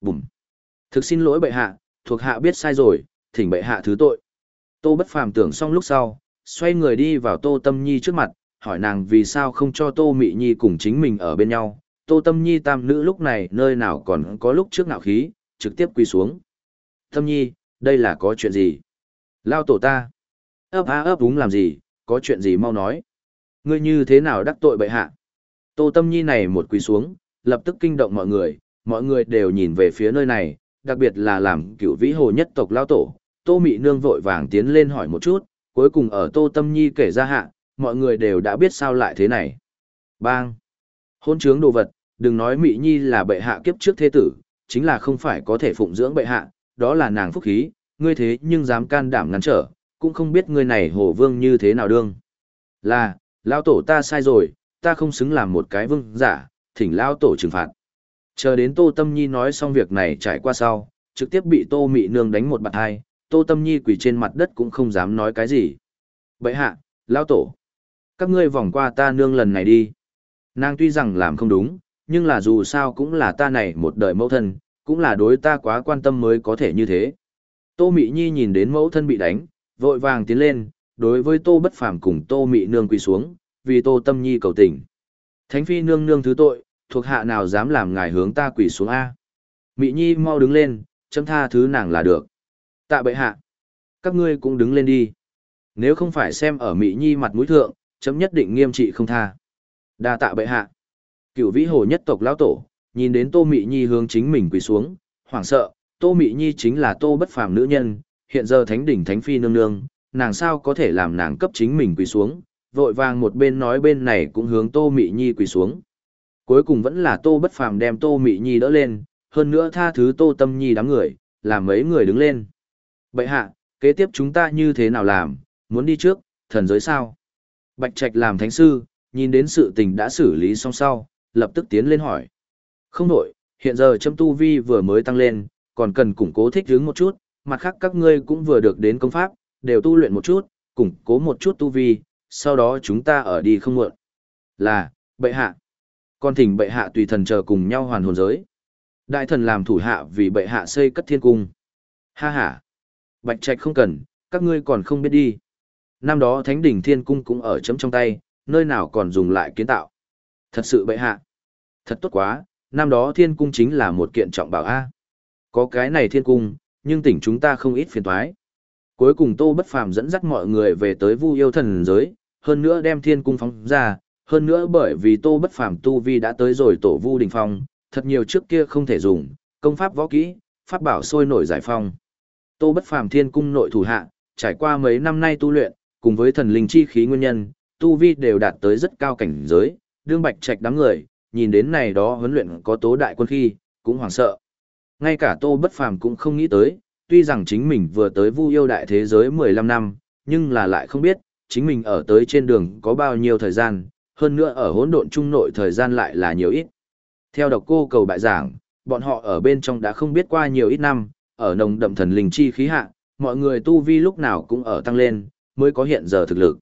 Bùm. Thực xin lỗi bệ hạ, thuộc hạ biết sai rồi, thỉnh bệ hạ thứ tội. Tô bất phàm tưởng xong lúc sau, xoay người đi vào Tô Tâm Nhi trước mặt, hỏi nàng vì sao không cho Tô Mị Nhi cùng chính mình ở bên nhau. Tô Tâm Nhi tam nữ lúc này nơi nào còn có lúc trước ngạo khí, trực tiếp quỳ xuống. Tâm Nhi, đây là có chuyện gì? Lao tổ ta. ấp á ấp đúng làm gì, có chuyện gì mau nói. Ngươi như thế nào đắc tội bệ hạ? Tô Tâm Nhi này một quỳ xuống, lập tức kinh động mọi người, mọi người đều nhìn về phía nơi này, đặc biệt là làm cựu vĩ hồ nhất tộc lao tổ. Tô Mị Nương vội vàng tiến lên hỏi một chút, cuối cùng ở Tô Tâm Nhi kể ra hạ, mọi người đều đã biết sao lại thế này. Bang! Hôn trướng đồ vật, đừng nói Mị Nhi là bệ hạ kiếp trước thế tử, chính là không phải có thể phụng dưỡng bệ hạ, đó là nàng phúc khí, ngươi thế nhưng dám can đảm ngăn trở, cũng không biết ngươi này hồ vương như thế nào đương. Là, lao tổ ta sai rồi, ta không xứng làm một cái vương giả, thỉnh lao tổ trừng phạt. Chờ đến Tô Tâm Nhi nói xong việc này trải qua sau, trực tiếp bị Tô Mị Nương đánh một bạt hai, Tô Tâm Nhi quỳ trên mặt đất cũng không dám nói cái gì. Bậy hạ, lao tổ, các ngươi vòng qua ta nương lần này đi. Nàng tuy rằng làm không đúng, nhưng là dù sao cũng là ta này một đời mẫu thân, cũng là đối ta quá quan tâm mới có thể như thế. Tô Mị Nhi nhìn đến mẫu thân bị đánh, vội vàng tiến lên, đối với Tô Bất Phàm cùng Tô Mị Nương quỳ xuống, vì Tô Tâm Nhi cầu tình. Thánh phi nương nương thứ tội, thuộc hạ nào dám làm ngài hướng ta quỳ xuống a? Mị Nhi mau đứng lên, chấm tha thứ nàng là được. Tạ bệ hạ. Các ngươi cũng đứng lên đi. Nếu không phải xem ở Mỹ Nhi mặt mũi thượng, chấm nhất định nghiêm trị không tha. Đa tạ bệ hạ. Cựu vĩ hồ nhất tộc lão tổ, nhìn đến Tô Mỹ Nhi hướng chính mình quỳ xuống, hoảng sợ, Tô Mỹ Nhi chính là Tô bất phàm nữ nhân, hiện giờ thánh đỉnh thánh phi nương nương, nàng sao có thể làm nàng cấp chính mình quỳ xuống, vội vàng một bên nói bên này cũng hướng Tô Mỹ Nhi quỳ xuống. Cuối cùng vẫn là Tô bất phàm đem Tô Mỹ Nhi đỡ lên, hơn nữa tha thứ Tô Tâm Nhi đám người, làm mấy người đứng lên. Bệ hạ, kế tiếp chúng ta như thế nào làm, muốn đi trước, thần giới sao? Bạch Trạch làm thánh sư, nhìn đến sự tình đã xử lý xong sau, lập tức tiến lên hỏi. Không đổi, hiện giờ châm tu vi vừa mới tăng lên, còn cần củng cố thích hướng một chút, mặt khác các ngươi cũng vừa được đến công pháp, đều tu luyện một chút, củng cố một chút tu vi, sau đó chúng ta ở đi không muộn. Là, bệ hạ. Con thỉnh bệ hạ tùy thần chờ cùng nhau hoàn hồn giới. Đại thần làm thủ hạ vì bệ hạ xây cất thiên cung. Ha ha. Bạch trạch không cần, các ngươi còn không biết đi. Năm đó thánh đỉnh thiên cung cũng ở chấm trong tay, nơi nào còn dùng lại kiến tạo. Thật sự bệ hạ. Thật tốt quá, năm đó thiên cung chính là một kiện trọng bảo A. Có cái này thiên cung, nhưng tỉnh chúng ta không ít phiền toái. Cuối cùng Tô Bất Phàm dẫn dắt mọi người về tới Vu Yêu Thần giới, hơn nữa đem thiên cung phóng ra, hơn nữa bởi vì Tô Bất Phàm tu vi đã tới rồi tổ Vu đỉnh phong, thật nhiều trước kia không thể dùng, công pháp võ kỹ, pháp bảo sôi nổi giải phong. Tô Bất Phàm thiên cung nội thủ hạ, trải qua mấy năm nay tu luyện, cùng với thần linh chi khí nguyên nhân, tu vi đều đạt tới rất cao cảnh giới, đương bạch trạch đám người, nhìn đến này đó huấn luyện có tố đại quân khi, cũng hoảng sợ. Ngay cả Tô Bất Phàm cũng không nghĩ tới, tuy rằng chính mình vừa tới Vu yêu đại thế giới 15 năm, nhưng là lại không biết, chính mình ở tới trên đường có bao nhiêu thời gian, hơn nữa ở hỗn độn trung nội thời gian lại là nhiều ít. Theo độc cô cầu bại giảng, bọn họ ở bên trong đã không biết qua nhiều ít năm, ở nồng đậm thần linh chi khí hạ, mọi người tu vi lúc nào cũng ở tăng lên, mới có hiện giờ thực lực.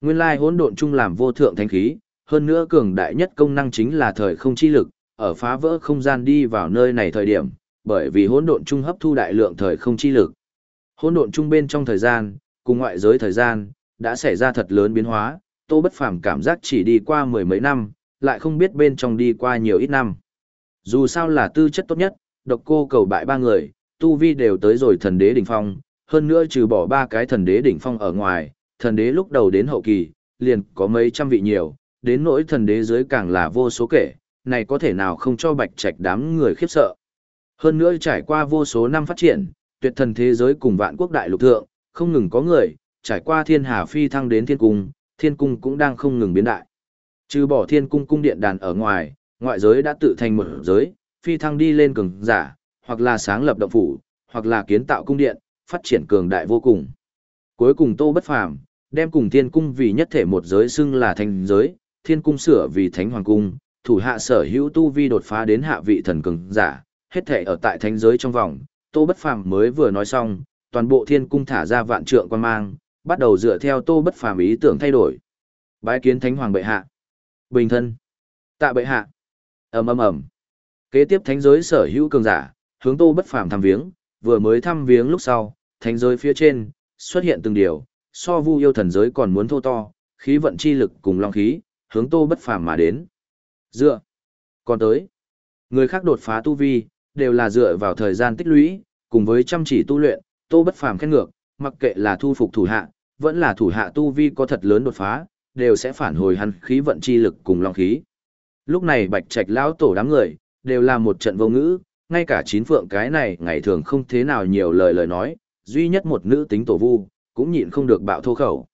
Nguyên lai hỗn độn chung làm vô thượng thánh khí, hơn nữa cường đại nhất công năng chính là thời không chi lực, ở phá vỡ không gian đi vào nơi này thời điểm, bởi vì hỗn độn chung hấp thu đại lượng thời không chi lực. Hỗn độn chung bên trong thời gian, cùng ngoại giới thời gian, đã xảy ra thật lớn biến hóa, Tô Bất Phàm cảm giác chỉ đi qua mười mấy năm, lại không biết bên trong đi qua nhiều ít năm. Dù sao là tư chất tốt nhất, độc cô cầu bại ba người, tu vi đều tới rồi thần đế đỉnh phong, hơn nữa trừ bỏ ba cái thần đế đỉnh phong ở ngoài, thần đế lúc đầu đến hậu kỳ, liền có mấy trăm vị nhiều, đến nỗi thần đế dưới càng là vô số kể, này có thể nào không cho bạch trạch đám người khiếp sợ. Hơn nữa trải qua vô số năm phát triển, tuyệt thần thế giới cùng vạn quốc đại lục thượng, không ngừng có người, trải qua thiên hà phi thăng đến thiên cung, thiên cung cũng đang không ngừng biến đại. Trừ bỏ thiên cung cung điện đàn ở ngoài, ngoại giới đã tự thành một giới, phi thăng đi lên cường giả, hoặc là sáng lập động phủ, hoặc là kiến tạo cung điện, phát triển cường đại vô cùng. Cuối cùng Tô Bất Phàm đem cùng thiên cung vì nhất thể một giới xưng là thành giới, thiên cung sửa vì thánh hoàng cung, thủ hạ sở hữu tu vi đột phá đến hạ vị thần cường giả, hết thể ở tại thánh giới trong vòng, Tô Bất Phàm mới vừa nói xong, toàn bộ thiên cung thả ra vạn trượng quan mang, bắt đầu dựa theo Tô Bất Phàm ý tưởng thay đổi. Bái kiến thánh hoàng bệ hạ. Bình thân. Tạ bệ hạ. Ầm ầm ầm. Kế tiếp thánh giới sở hữu cường giả, hướng Tô Bất Phàm thăm viếng, vừa mới thăm viếng lúc sau, thánh giới phía trên xuất hiện từng điều, so Vu yêu thần giới còn muốn thô to, khí vận chi lực cùng long khí, hướng Tô Bất Phàm mà đến. Dựa. Còn tới. Người khác đột phá tu vi, đều là dựa vào thời gian tích lũy, cùng với chăm chỉ tu luyện, Tô Bất Phàm khen ngược, mặc kệ là thu phục thủ hạ, vẫn là thủ hạ tu vi có thật lớn đột phá, đều sẽ phản hồi hắn khí vận chi lực cùng long khí. Lúc này Bạch Trạch lão tổ đám người, đều là một trận vô ngữ, ngay cả chín phượng cái này ngày thường không thế nào nhiều lời lời nói, duy nhất một nữ tính tổ vu, cũng nhịn không được bạo thô khẩu.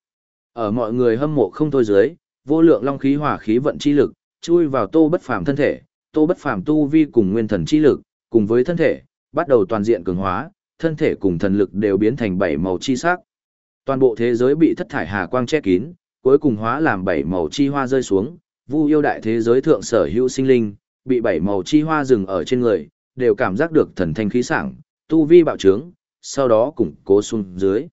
Ở mọi người hâm mộ không thôi dưới, vô lượng long khí hỏa khí vận chi lực, chui vào tô bất phàm thân thể, tô bất phàm tu vi cùng nguyên thần chi lực, cùng với thân thể, bắt đầu toàn diện cường hóa, thân thể cùng thần lực đều biến thành bảy màu chi sắc. Toàn bộ thế giới bị thất thải hà quang che kín, cuối cùng hóa làm bảy màu chi hoa rơi xuống, Vu yêu đại thế giới thượng sở hữu sinh linh, bị bảy màu chi hoa dừng ở trên người, đều cảm giác được thần thanh khí sảng, tu vi bạo trướng, sau đó củng cố xuống dưới.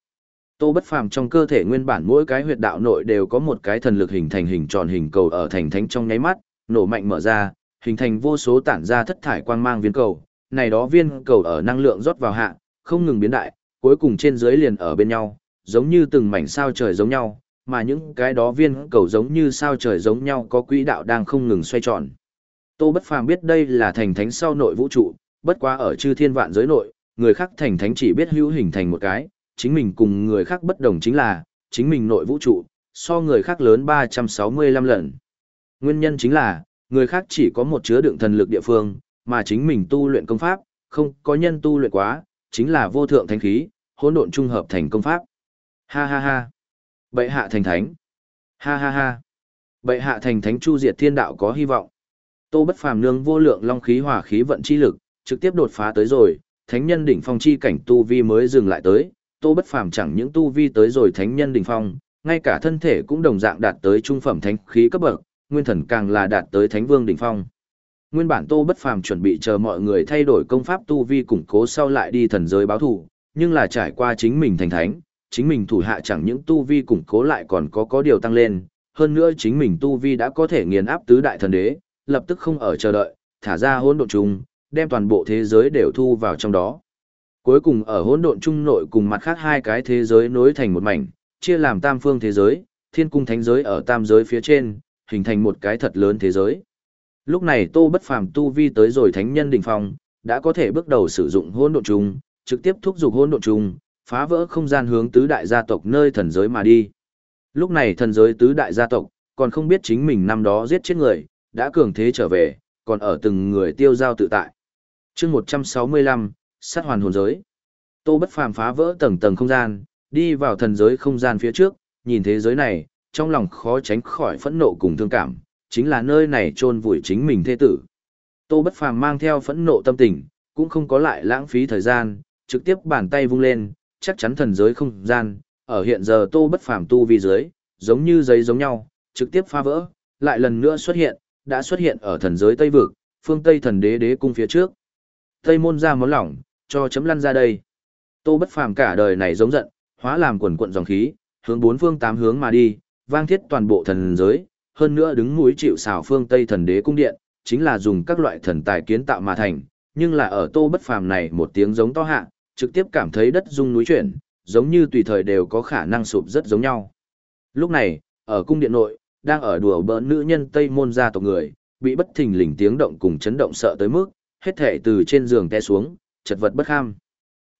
Tô Bất Phàm trong cơ thể nguyên bản mỗi cái huyệt đạo nội đều có một cái thần lực hình thành hình tròn hình cầu ở thành thánh trong nháy mắt, nổ mạnh mở ra, hình thành vô số tản ra thất thải quang mang viên cầu, này đó viên cầu ở năng lượng rót vào hạ, không ngừng biến đại, cuối cùng trên dưới liền ở bên nhau, giống như từng mảnh sao trời giống nhau, mà những cái đó viên cầu giống như sao trời giống nhau có quỹ đạo đang không ngừng xoay tròn. Tô Bất Phàm biết đây là thành thánh sau nội vũ trụ, bất quá ở chư thiên vạn giới nội, người khác thành thánh chỉ biết hữu hình thành một cái, chính mình cùng người khác bất đồng chính là, chính mình nội vũ trụ, so người khác lớn 365 lần. Nguyên nhân chính là, người khác chỉ có một chứa đựng thần lực địa phương, mà chính mình tu luyện công pháp, không có nhân tu luyện quá, chính là vô thượng thánh khí, hỗn độn trung hợp thành công pháp. Ha ha ha. Bệ hạ thành thánh. Ha ha ha. Bệ hạ thành thánh chu diệt thiên đạo có hy vọng. Tô Bất Phàm nương vô lượng long khí hỏa khí vận chi lực, trực tiếp đột phá tới rồi, thánh nhân đỉnh phong chi cảnh tu vi mới dừng lại tới, Tô Bất Phàm chẳng những tu vi tới rồi thánh nhân đỉnh phong, ngay cả thân thể cũng đồng dạng đạt tới trung phẩm thánh khí cấp bậc, nguyên thần càng là đạt tới thánh vương đỉnh phong. Nguyên bản Tô Bất Phàm chuẩn bị chờ mọi người thay đổi công pháp tu vi củng cố sau lại đi thần giới báo thù, nhưng là trải qua chính mình thành thánh, chính mình thủ hạ chẳng những tu vi củng cố lại còn có có điều tăng lên, hơn nữa chính mình tu vi đã có thể nghiền áp tứ đại thần đế, lập tức không ở chờ đợi, thả ra hỗn độn chung, đem toàn bộ thế giới đều thu vào trong đó. Cuối cùng ở hỗn độn chung nội cùng mặt khác hai cái thế giới nối thành một mảnh, chia làm tam phương thế giới, thiên cung thánh giới ở tam giới phía trên, hình thành một cái thật lớn thế giới. Lúc này Tô Bất Phàm tu vi tới rồi thánh nhân đỉnh phong, đã có thể bước đầu sử dụng hỗn độn chung, trực tiếp thúc giục hỗn độn chung, phá vỡ không gian hướng tứ đại gia tộc nơi thần giới mà đi. Lúc này thần giới tứ đại gia tộc, còn không biết chính mình năm đó giết chết người, đã cường thế trở về, còn ở từng người tiêu giao tự tại. chương 165, sát hoàn hồn giới. Tô Bất Phàm phá vỡ tầng tầng không gian, đi vào thần giới không gian phía trước, nhìn thế giới này, trong lòng khó tránh khỏi phẫn nộ cùng thương cảm, chính là nơi này chôn vùi chính mình thế tử. Tô Bất Phàm mang theo phẫn nộ tâm tình, cũng không có lại lãng phí thời gian, trực tiếp bàn tay vung lên, chắc chắn thần giới không gian, ở hiện giờ Tô Bất Phàm tu vi dưới, giống như giấy giống nhau, trực tiếp phá vỡ, lại lần nữa xuất hiện, đã xuất hiện ở thần giới Tây vực, phương Tây thần đế đế cung phía trước. Tây môn ra món lỏng, cho chấm lăn ra đây. Tô Bất Phàm cả đời này giống giận, hóa làm quần quận dòng khí, hướng bốn phương tám hướng mà đi, vang thiết toàn bộ thần giới, hơn nữa đứng núi chịu xào phương Tây thần đế cung điện, chính là dùng các loại thần tài kiến tạo mà thành, nhưng là ở Tô Bất Phàm này một tiếng giống to hạ, trực tiếp cảm thấy đất rung núi chuyển, giống như tùy thời đều có khả năng sụp rất giống nhau. Lúc này, ở cung điện nội, đang ở đùa bỡn nữ nhân Tây môn gia tộc người, bị bất thình lình tiếng động cùng chấn động sợ tới mức, hết thể từ trên giường té xuống, chật vật bất kham.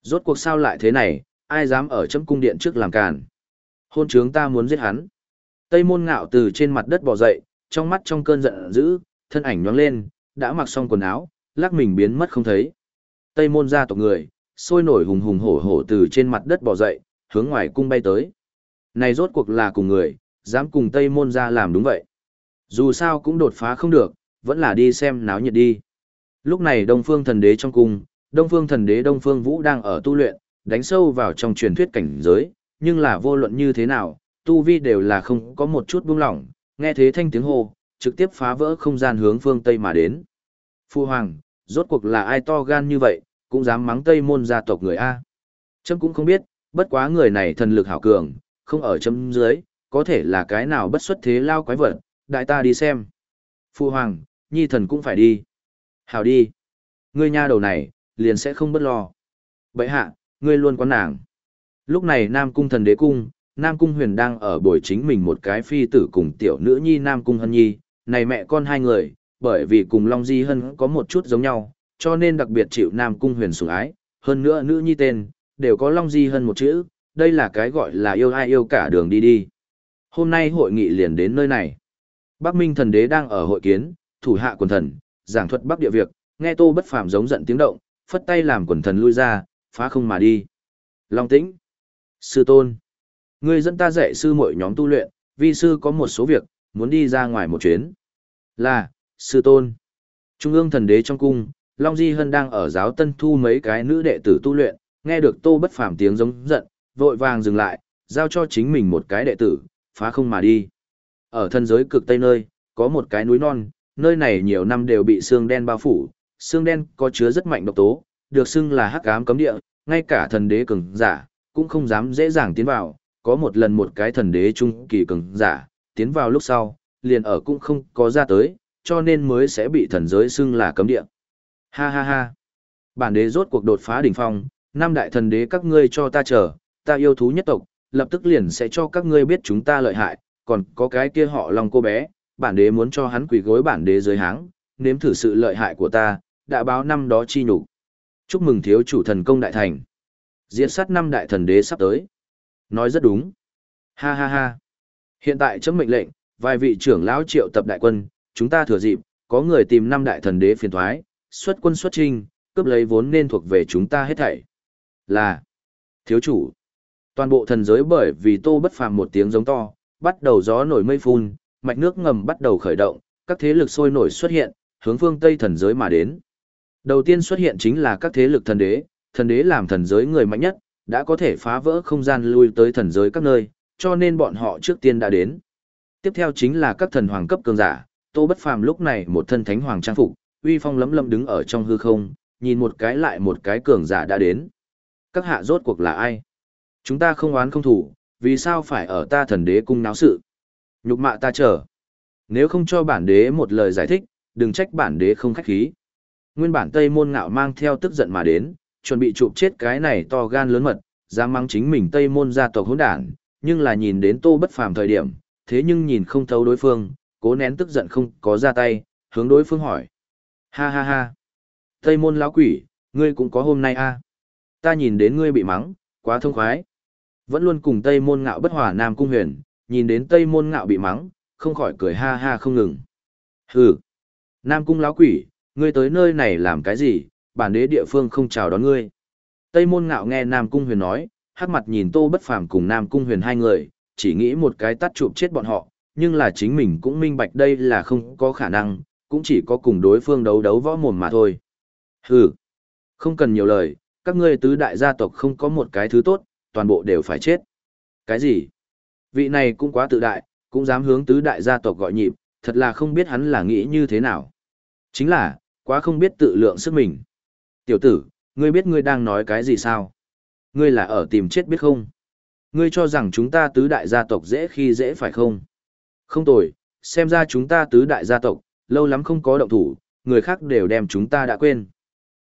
Rốt cuộc sao lại thế này, ai dám ở chấm cung điện trước làm càn. Hôn trướng ta muốn giết hắn. Tây môn ngạo từ trên mặt đất bò dậy, trong mắt trong cơn giận dữ, thân ảnh nhoáng lên, đã mặc xong quần áo, lắc mình biến mất không thấy. Tây môn gia tộc người, sôi nổi hùng hùng hổ hổ từ trên mặt đất bò dậy, hướng ngoài cung bay tới. Này rốt cuộc là cùng người, dám cùng Tây môn ra làm đúng vậy. Dù sao cũng đột phá không được, vẫn là đi xem náo nhiệt đi. Lúc này Đông Phương Thần Đế trong cung, Đông Phương Thần Đế Đông Phương Vũ đang ở tu luyện, đánh sâu vào trong truyền thuyết cảnh giới, nhưng là vô luận như thế nào, tu vi đều là không có một chút buông lỏng, nghe thế thanh tiếng hô, trực tiếp phá vỡ không gian hướng phương Tây mà đến. Phu Hoàng, rốt cuộc là ai to gan như vậy, cũng dám mắng Tây môn gia tộc người A. Trâm cũng không biết, bất quá người này thần lực hảo cường, không ở chấm dưới, có thể là cái nào bất xuất thế lao quái vật, đại ta đi xem. Phu Hoàng, nhi thần cũng phải đi. Hảo đi. Ngươi nha đầu này, liền sẽ không bất lo. Bậy hạ, ngươi luôn có nàng. Lúc này Nam Cung thần đế cung, Nam Cung huyền đang ở bồi chính mình một cái phi tử cùng tiểu nữ nhi Nam Cung hân nhi, này mẹ con hai người, bởi vì cùng Long Di Hân có một chút giống nhau, cho nên đặc biệt chịu Nam Cung huyền sủng ái, hơn nữa nữ nhi tên, đều có Long Di hơn một chữ, đây là cái gọi là yêu ai yêu cả đường đi đi. Hôm nay hội nghị liền đến nơi này. Bắc Minh thần đế đang ở hội kiến, thủ hạ quần thần, giảng thuật bắc địa việc, nghe tô bất phàm giống giận tiếng động, phất tay làm quần thần lui ra, phá không mà đi. Long tĩnh. Sư tôn. Ngươi dẫn ta dạy sư muội nhóm tu luyện, vi sư có một số việc, muốn đi ra ngoài một chuyến. Là, sư tôn. Trung ương thần đế trong cung, Long Di Hân đang ở giáo tân thu mấy cái nữ đệ tử tu luyện, nghe được tô bất phàm tiếng giống giận, vội vàng dừng lại, giao cho chính mình một cái đệ tử, phá không mà đi. Ở thân giới cực tây nơi, có một cái núi non, nơi này nhiều năm đều bị xương đen bao phủ, xương đen có chứa rất mạnh độc tố, được xưng là hắc ám cấm địa, ngay cả thần đế cường giả cũng không dám dễ dàng tiến vào, có một lần một cái thần đế trung kỳ cường giả tiến vào lúc sau, liền ở cũng không có ra tới, cho nên mới sẽ bị thần giới xưng là cấm địa. Ha ha ha. Bản đế rốt cuộc đột phá đỉnh phong, năm đại thần đế các ngươi cho ta chờ, ta yêu thú nhất tộc, lập tức liền sẽ cho các ngươi biết chúng ta lợi hại, còn có cái kia họ lòng cô bé, bản đế muốn cho hắn quỳ gối bản đế dưới háng, nếm thử sự lợi hại của ta, đã báo năm đó chi nhục. Chúc mừng thiếu chủ thần công đại thành. Diễn sát năm đại thần đế sắp tới. Nói rất đúng. Ha ha ha. Hiện tại chấm mệnh lệnh, vài vị trưởng lão triệu tập đại quân, chúng ta thừa dịp, có người tìm năm đại thần đế phiền thoái, xuất quân xuất trinh, cướp lấy vốn nên thuộc về chúng ta hết thảy. Là, thiếu chủ. Toàn bộ thần giới bởi vì tô bất phàm một tiếng giống to, bắt đầu gió nổi mây phun, mạch nước ngầm bắt đầu khởi động, các thế lực sôi nổi xuất hiện, hướng phương Tây thần giới mà đến. Đầu tiên xuất hiện chính là các thế lực thần đế, thần đế làm thần giới người mạnh nhất, đã có thể phá vỡ không gian lui tới thần giới các nơi, cho nên bọn họ trước tiên đã đến. Tiếp theo chính là các thần hoàng cấp cường giả, Tô Bất Phàm lúc này một thân thánh hoàng trang phục, uy phong lấm lấm đứng ở trong hư không, nhìn một cái lại một cái cường giả đã đến. Các hạ rốt cuộc là ai? Chúng ta không oán không thủ, vì sao phải ở ta thần đế cung náo sự? Nhục mạ ta chờ. Nếu không cho bản đế một lời giải thích, đừng trách bản đế không khách khí. Nguyên bản Tây Môn Ngạo mang theo tức giận mà đến, chuẩn bị chụp chết cái này to gan lớn mật, dám mang chính mình Tây Môn gia tộc hỗn đản, nhưng là nhìn đến Tô Bất Phàm thời điểm, thế nhưng nhìn không thấu đối phương, cố nén tức giận không có ra tay, hướng đối phương hỏi. Ha ha ha. Tây Môn lão quỷ, ngươi cũng có hôm nay a? À? Ta nhìn đến ngươi bị mắng, quá thông khoái. Vẫn luôn cùng Tây Môn Ngạo bất hòa Nam Cung Huyền, nhìn đến Tây Môn Ngạo bị mắng, không khỏi cười ha ha không ngừng. Hừ. Nam Cung lão quỷ, ngươi tới nơi này làm cái gì, bản đế địa phương không chào đón ngươi. Tây Môn Ngạo nghe Nam Cung Huyền nói, hắc mặt nhìn Tô Bất Phàm cùng Nam Cung Huyền hai người, chỉ nghĩ một cái tắt chụp chết bọn họ, nhưng là chính mình cũng minh bạch đây là không có khả năng, cũng chỉ có cùng đối phương đấu đấu võ mồm mà thôi. Hừ, không cần nhiều lời, các ngươi tứ đại gia tộc không có một cái thứ tốt, toàn bộ đều phải chết. Cái gì? Vị này cũng quá tự đại, cũng dám hướng tứ đại gia tộc gọi nhịp, thật là không biết hắn là nghĩ như thế nào. Chính là, quá không biết tự lượng sức mình. Tiểu tử, ngươi biết ngươi đang nói cái gì sao? Ngươi là ở tìm chết biết không? Ngươi cho rằng chúng ta tứ đại gia tộc dễ khi dễ phải không? Không tồi, xem ra chúng ta tứ đại gia tộc, lâu lắm không có động thủ, người khác đều đem chúng ta đã quên.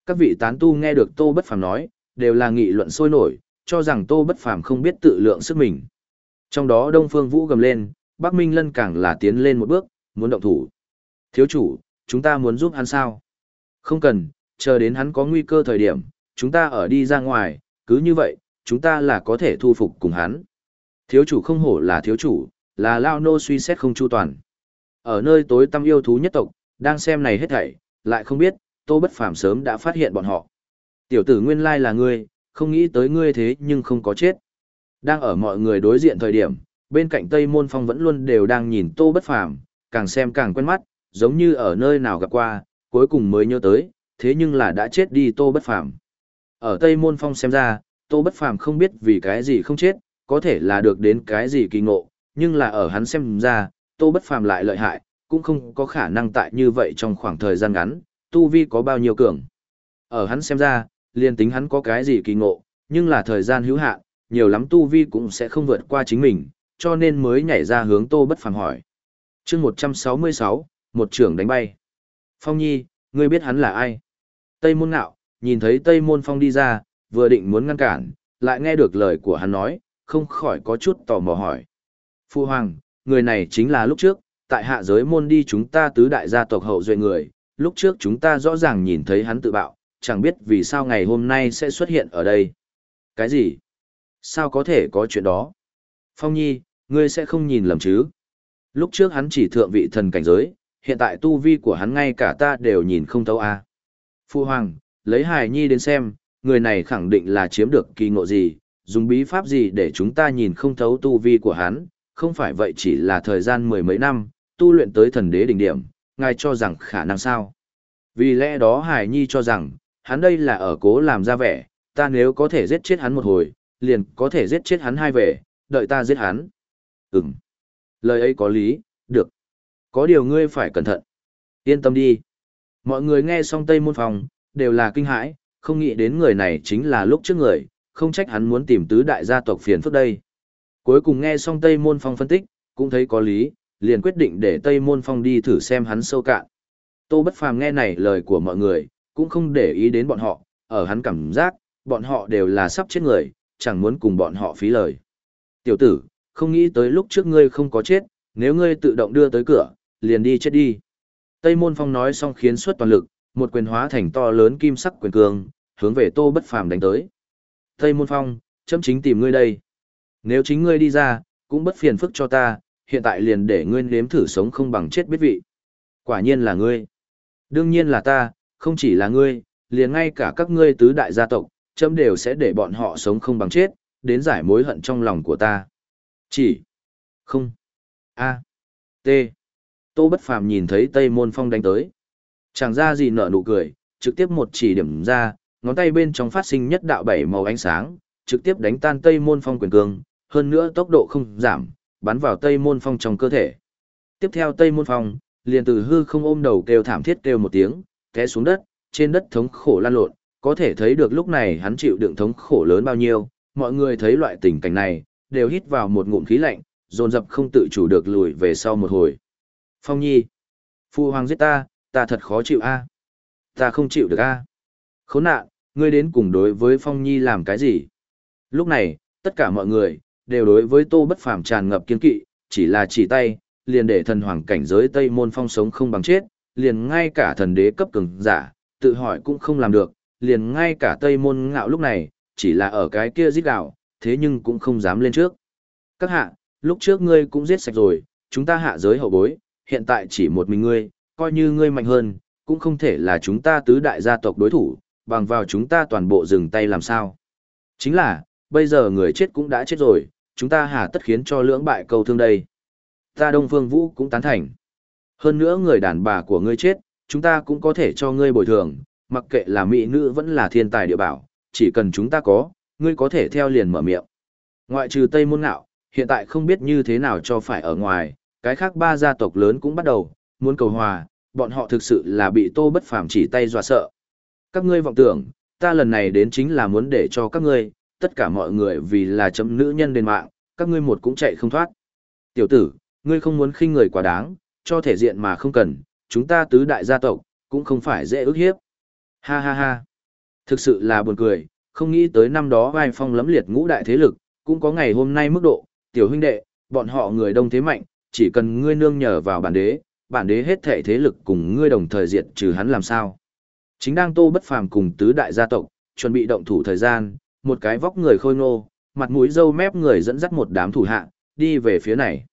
Các vị tán tu nghe được Tô Bất Phàm nói, đều là nghị luận sôi nổi, cho rằng Tô Bất Phàm không biết tự lượng sức mình. Trong đó Đông Phương Vũ gầm lên, Bắc Minh Lân càng là tiến lên một bước, muốn động thủ. Thiếu chủ, chúng ta muốn giúp hắn sao? Không cần, chờ đến hắn có nguy cơ thời điểm, chúng ta ở đi ra ngoài, cứ như vậy, chúng ta là có thể thu phục cùng hắn. Thiếu chủ không hổ là thiếu chủ, là Lao Nô suy xét không chu toàn. Ở nơi tối tâm yêu thú nhất tộc, đang xem này hết thảy, lại không biết, Tô Bất Phàm sớm đã phát hiện bọn họ. Tiểu tử nguyên lai là ngươi, không nghĩ tới ngươi thế nhưng không có chết. Đang ở mọi người đối diện thời điểm, bên cạnh Tây Môn Phong vẫn luôn đều đang nhìn Tô Bất Phàm, càng xem càng quen mắt, giống như ở nơi nào gặp qua, cuối cùng mới nhớ tới, thế nhưng là đã chết đi Tô Bất Phàm. Ở Tây Môn Phong xem ra, Tô Bất Phàm không biết vì cái gì không chết, có thể là được đến cái gì kỳ ngộ, nhưng là ở hắn xem ra, Tô Bất Phàm lại lợi hại, cũng không có khả năng tại như vậy trong khoảng thời gian ngắn, tu vi có bao nhiêu cường. Ở hắn xem ra, liền tính hắn có cái gì kỳ ngộ, nhưng là thời gian hữu hạn, nhiều lắm tu vi cũng sẽ không vượt qua chính mình, cho nên mới nhảy ra hướng Tô Bất Phàm hỏi. Chương 166, một trưởng đánh bay. Phong Nhi, ngươi biết hắn là ai? Tây Môn Ngạo, nhìn thấy Tây Môn Phong đi ra, vừa định muốn ngăn cản, lại nghe được lời của hắn nói, không khỏi có chút tò mò hỏi. Phu Hoàng, người này chính là lúc trước, tại hạ giới môn đi chúng ta tứ đại gia tộc hậu duệ người, lúc trước chúng ta rõ ràng nhìn thấy hắn tự bạo, chẳng biết vì sao ngày hôm nay sẽ xuất hiện ở đây. Cái gì? Sao có thể có chuyện đó? Phong Nhi, ngươi sẽ không nhìn lầm chứ? Lúc trước hắn chỉ thượng vị thần cảnh giới, hiện tại tu vi của hắn ngay cả ta đều nhìn không thấu a. À. Phu Hoàng, lấy Hải Nhi đến xem, người này khẳng định là chiếm được kỳ ngộ gì, dùng bí pháp gì để chúng ta nhìn không thấu tu vi của hắn, không phải vậy chỉ là thời gian mười mấy năm, tu luyện tới thần đế đỉnh điểm, ngài cho rằng khả năng sao. Vì lẽ đó Hải Nhi cho rằng, hắn đây là ở cố làm ra vẻ, ta nếu có thể giết chết hắn một hồi, liền có thể giết chết hắn hai về, đợi ta giết hắn. Ừm. Lời ấy có lý, được. Có điều ngươi phải cẩn thận. Yên tâm đi. Mọi người nghe xong Tây Môn phòng đều là kinh hãi, không nghĩ đến người này chính là lúc trước người, không trách hắn muốn tìm tứ đại gia tộc phiền phức đây. Cuối cùng nghe xong Tây Môn Phong phân tích, cũng thấy có lý, liền quyết định để Tây Môn Phong đi thử xem hắn sâu cạn. Tô Bất Phàm nghe này lời của mọi người, cũng không để ý đến bọn họ, ở hắn cảm giác, bọn họ đều là sắp chết người, chẳng muốn cùng bọn họ phí lời. Tiểu tử, không nghĩ tới lúc trước ngươi không có chết, nếu ngươi tự động đưa tới cửa, liền đi chết đi. Tây Môn Phong nói xong khiến suất toàn lực, một quyền hóa thành to lớn kim sắc quyền cường hướng về Tô Bất Phàm đánh tới. Tây Môn Phong, chấm chính tìm ngươi đây. Nếu chính ngươi đi ra, cũng bất phiền phức cho ta, hiện tại liền để ngươi nếm thử sống không bằng chết biết vị. Quả nhiên là ngươi. Đương nhiên là ta, không chỉ là ngươi, liền ngay cả các ngươi tứ đại gia tộc, chấm đều sẽ để bọn họ sống không bằng chết, đến giải mối hận trong lòng của ta. Chỉ. Không. A. T. Tô Bất Phàm nhìn thấy Tây Môn Phong đánh tới. Chẳng ra gì nở nụ cười, trực tiếp một chỉ điểm ra, ngón tay bên trong phát sinh nhất đạo bảy màu ánh sáng, trực tiếp đánh tan Tây Môn Phong quyền cương, hơn nữa tốc độ không giảm, bắn vào Tây Môn Phong trong cơ thể. Tiếp theo Tây Môn Phong, liền từ hư không ôm đầu kêu thảm thiết kêu một tiếng, té xuống đất, trên đất thống khổ lan lộn, có thể thấy được lúc này hắn chịu đựng thống khổ lớn bao nhiêu, mọi người thấy loại tình cảnh này, đều hít vào một ngụm khí lạnh, dồn dập không tự chủ được lùi về sau một hồi. Phong Nhi, Phu Hoàng giết ta, ta thật khó chịu a. Ta không chịu được a. Khốn nạn, ngươi đến cùng đối với Phong Nhi làm cái gì? Lúc này, tất cả mọi người, đều đối với Tô Bất Phàm tràn ngập kiên kỵ, chỉ là chỉ tay, liền để thần hoàng cảnh giới Tây Môn Phong sống không bằng chết, liền ngay cả thần đế cấp cường giả, tự hỏi cũng không làm được, liền ngay cả Tây Môn ngạo lúc này, chỉ là ở cái kia giết đạo, thế nhưng cũng không dám lên trước. Các hạ, lúc trước ngươi cũng giết sạch rồi, chúng ta hạ giới hậu bối, hiện tại chỉ một mình ngươi, coi như ngươi mạnh hơn, cũng không thể là chúng ta tứ đại gia tộc đối thủ, bằng vào chúng ta toàn bộ dừng tay làm sao. Chính là, bây giờ người chết cũng đã chết rồi, chúng ta hà tất khiến cho lưỡng bại câu thương đây. Ta Đông Phương Vũ cũng tán thành. Hơn nữa người đàn bà của ngươi chết, chúng ta cũng có thể cho ngươi bồi thường, mặc kệ là mỹ nữ vẫn là thiên tài địa bảo, chỉ cần chúng ta có, ngươi có thể theo liền mở miệng. Ngoại trừ Tây Môn Ngạo, hiện tại không biết như thế nào cho phải ở ngoài, cái khác ba gia tộc lớn cũng bắt đầu, muốn cầu hòa, bọn họ thực sự là bị tô bất phàm chỉ tay dọa sợ. Các ngươi vọng tưởng, ta lần này đến chính là muốn để cho các ngươi, tất cả mọi người vì là chấm nữ nhân đền mạng, các ngươi một cũng chạy không thoát. Tiểu tử, ngươi không muốn khinh người quá đáng, cho thể diện mà không cần, chúng ta tứ đại gia tộc, cũng không phải dễ ức hiếp. Ha ha ha. Thực sự là buồn cười, không nghĩ tới năm đó vai phong lấm liệt ngũ đại thế lực, cũng có ngày hôm nay mức độ, tiểu huynh đệ, bọn họ người đông thế mạnh, chỉ cần ngươi nương nhờ vào bản đế, bản đế hết thể thế lực cùng ngươi đồng thời diệt trừ hắn làm sao. Chính đang tô bất phàm cùng tứ đại gia tộc, chuẩn bị động thủ thời gian, một cái vóc người khôi ngô, mặt mũi râu mép người dẫn dắt một đám thủ hạ, đi về phía này.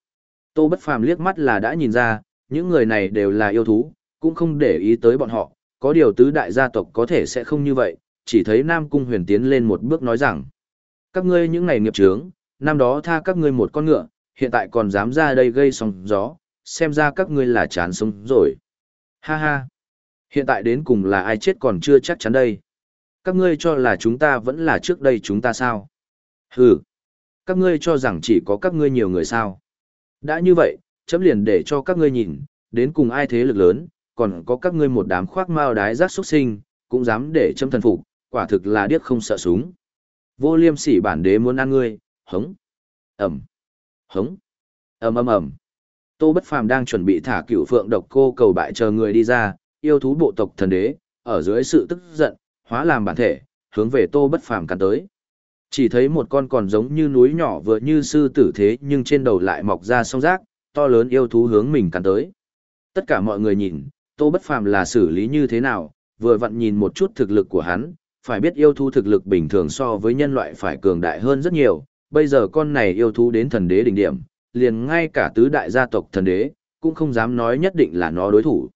Tô bất phàm liếc mắt là đã nhìn ra, những người này đều là yêu thú, cũng không để ý tới bọn họ, có điều tứ đại gia tộc có thể sẽ không như vậy, chỉ thấy Nam Cung huyền tiến lên một bước nói rằng, các ngươi những này nghiệp chướng, năm đó tha các ngươi một con ngựa, hiện tại còn dám ra đây gây sóng gió, xem ra các ngươi là chán sống rồi. Ha ha, hiện tại đến cùng là ai chết còn chưa chắc chắn đây. Các ngươi cho là chúng ta vẫn là trước đây chúng ta sao? Hừ, các ngươi cho rằng chỉ có các ngươi nhiều người sao? Đã như vậy, chấm liền để cho các ngươi nhìn, đến cùng ai thế lực lớn, còn có các ngươi một đám khoác mao đái rác xuất sinh, cũng dám để chấm thần phục, quả thực là điếc không sợ súng. Vô liêm sỉ bản đế muốn ăn ngươi, hống, ẩm, hống, ầm ầm ầm. Tô Bất Phàm đang chuẩn bị thả cựu phượng độc cô cầu bại chờ người đi ra, yêu thú bộ tộc thần đế, ở dưới sự tức giận, hóa làm bản thể, hướng về Tô Bất Phàm cắn tới. Chỉ thấy một con còn giống như núi nhỏ vừa như sư tử thế nhưng trên đầu lại mọc ra song rác, to lớn yêu thú hướng mình cắn tới. Tất cả mọi người nhìn, Tô Bất Phàm là xử lý như thế nào, vừa vặn nhìn một chút thực lực của hắn, phải biết yêu thú thực lực bình thường so với nhân loại phải cường đại hơn rất nhiều, bây giờ con này yêu thú đến thần đế đỉnh điểm, liền ngay cả tứ đại gia tộc thần đế, cũng không dám nói nhất định là nó đối thủ.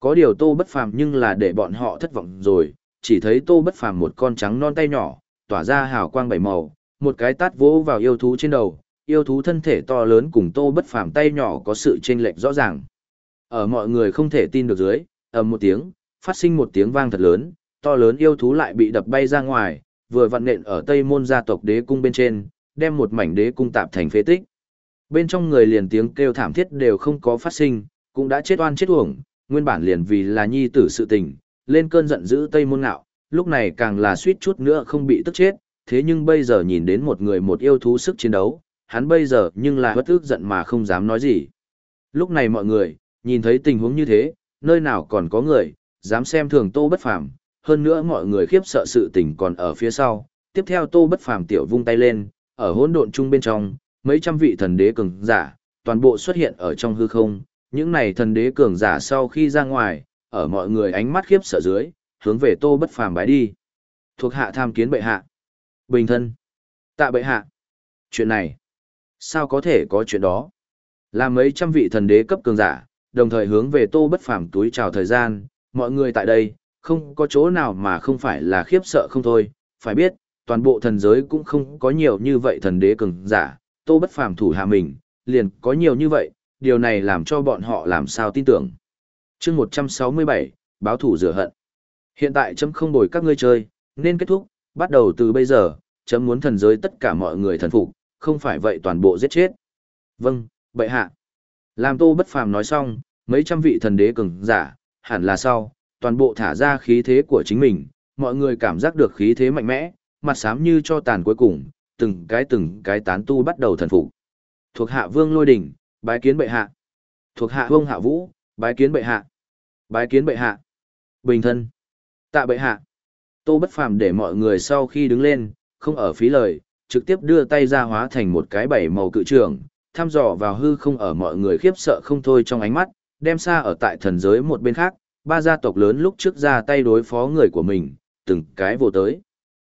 Có điều Tô Bất Phàm nhưng là để bọn họ thất vọng rồi, chỉ thấy Tô Bất Phàm một con trắng non tay nhỏ, tỏa ra hào quang bảy màu, một cái tát vỗ vào yêu thú trên đầu, yêu thú thân thể to lớn cùng Tô Bất Phàm tay nhỏ có sự chênh lệch rõ ràng. Ở mọi người không thể tin được dưới, ầm một tiếng, phát sinh một tiếng vang thật lớn, to lớn yêu thú lại bị đập bay ra ngoài, vừa vặn nện ở Tây Môn gia tộc đế cung bên trên, đem một mảnh đế cung tạp thành phế tích. Bên trong người liền tiếng kêu thảm thiết đều không có phát sinh, cũng đã chết oan chết uổng, nguyên bản liền vì là nhi tử sự tình, lên cơn giận dữ Tây Môn Ngạo, lúc này càng là suýt chút nữa không bị tức chết, thế nhưng bây giờ nhìn đến một người một yêu thú sức chiến đấu, hắn bây giờ nhưng là bất ức giận mà không dám nói gì. Lúc này mọi người, nhìn thấy tình huống như thế, nơi nào còn có người, dám xem thường tô bất phàm, hơn nữa mọi người khiếp sợ sự tình còn ở phía sau. Tiếp theo tô bất phàm tiểu vung tay lên, ở hỗn độn chung bên trong, mấy trăm vị thần đế cường giả, toàn bộ xuất hiện ở trong hư không. Những này thần đế cường giả sau khi ra ngoài, ở mọi người ánh mắt khiếp sợ dưới, hướng về tô bất phàm bái đi. Thuộc hạ tham kiến bệ hạ. Bình thân. Tạ bệ hạ. Chuyện này. sao có thể có chuyện đó. Là mấy trăm vị thần đế cấp cường giả, đồng thời hướng về tô bất phàm túi chào thời gian, mọi người tại đây, không có chỗ nào mà không phải là khiếp sợ không thôi, phải biết, toàn bộ thần giới cũng không có nhiều như vậy thần đế cường giả, tô bất phàm thủ hạ mình, liền có nhiều như vậy, điều này làm cho bọn họ làm sao tin tưởng chương 167, báo thủ rửa hận. Hiện tại chấm không bồi các ngươi chơi, nên kết thúc, bắt đầu từ bây giờ, chấm muốn thần giới tất cả mọi người thần phục, không phải vậy toàn bộ giết chết. Vâng, bệ hạ. Làm tô bất phàm nói xong, mấy trăm vị thần đế cường giả, hẳn là sau, toàn bộ thả ra khí thế của chính mình, mọi người cảm giác được khí thế mạnh mẽ, mặt xám như cho tàn cuối cùng, từng cái từng cái tán tu bắt đầu thần phục. Thuộc hạ vương lôi đỉnh, bái kiến bệ hạ. Thuộc hạ vương hạ vũ, bái kiến bệ hạ. Bái kiến bệ hạ. Bình thân. Tạ bệ hạ. Tô bất phàm để mọi người sau khi đứng lên, không ở phí lời, trực tiếp đưa tay ra hóa thành một cái bảy màu cự trường, thăm dò vào hư không ở mọi người khiếp sợ không thôi trong ánh mắt, đem xa ở tại thần giới một bên khác, ba gia tộc lớn lúc trước ra tay đối phó người của mình, từng cái vô tới.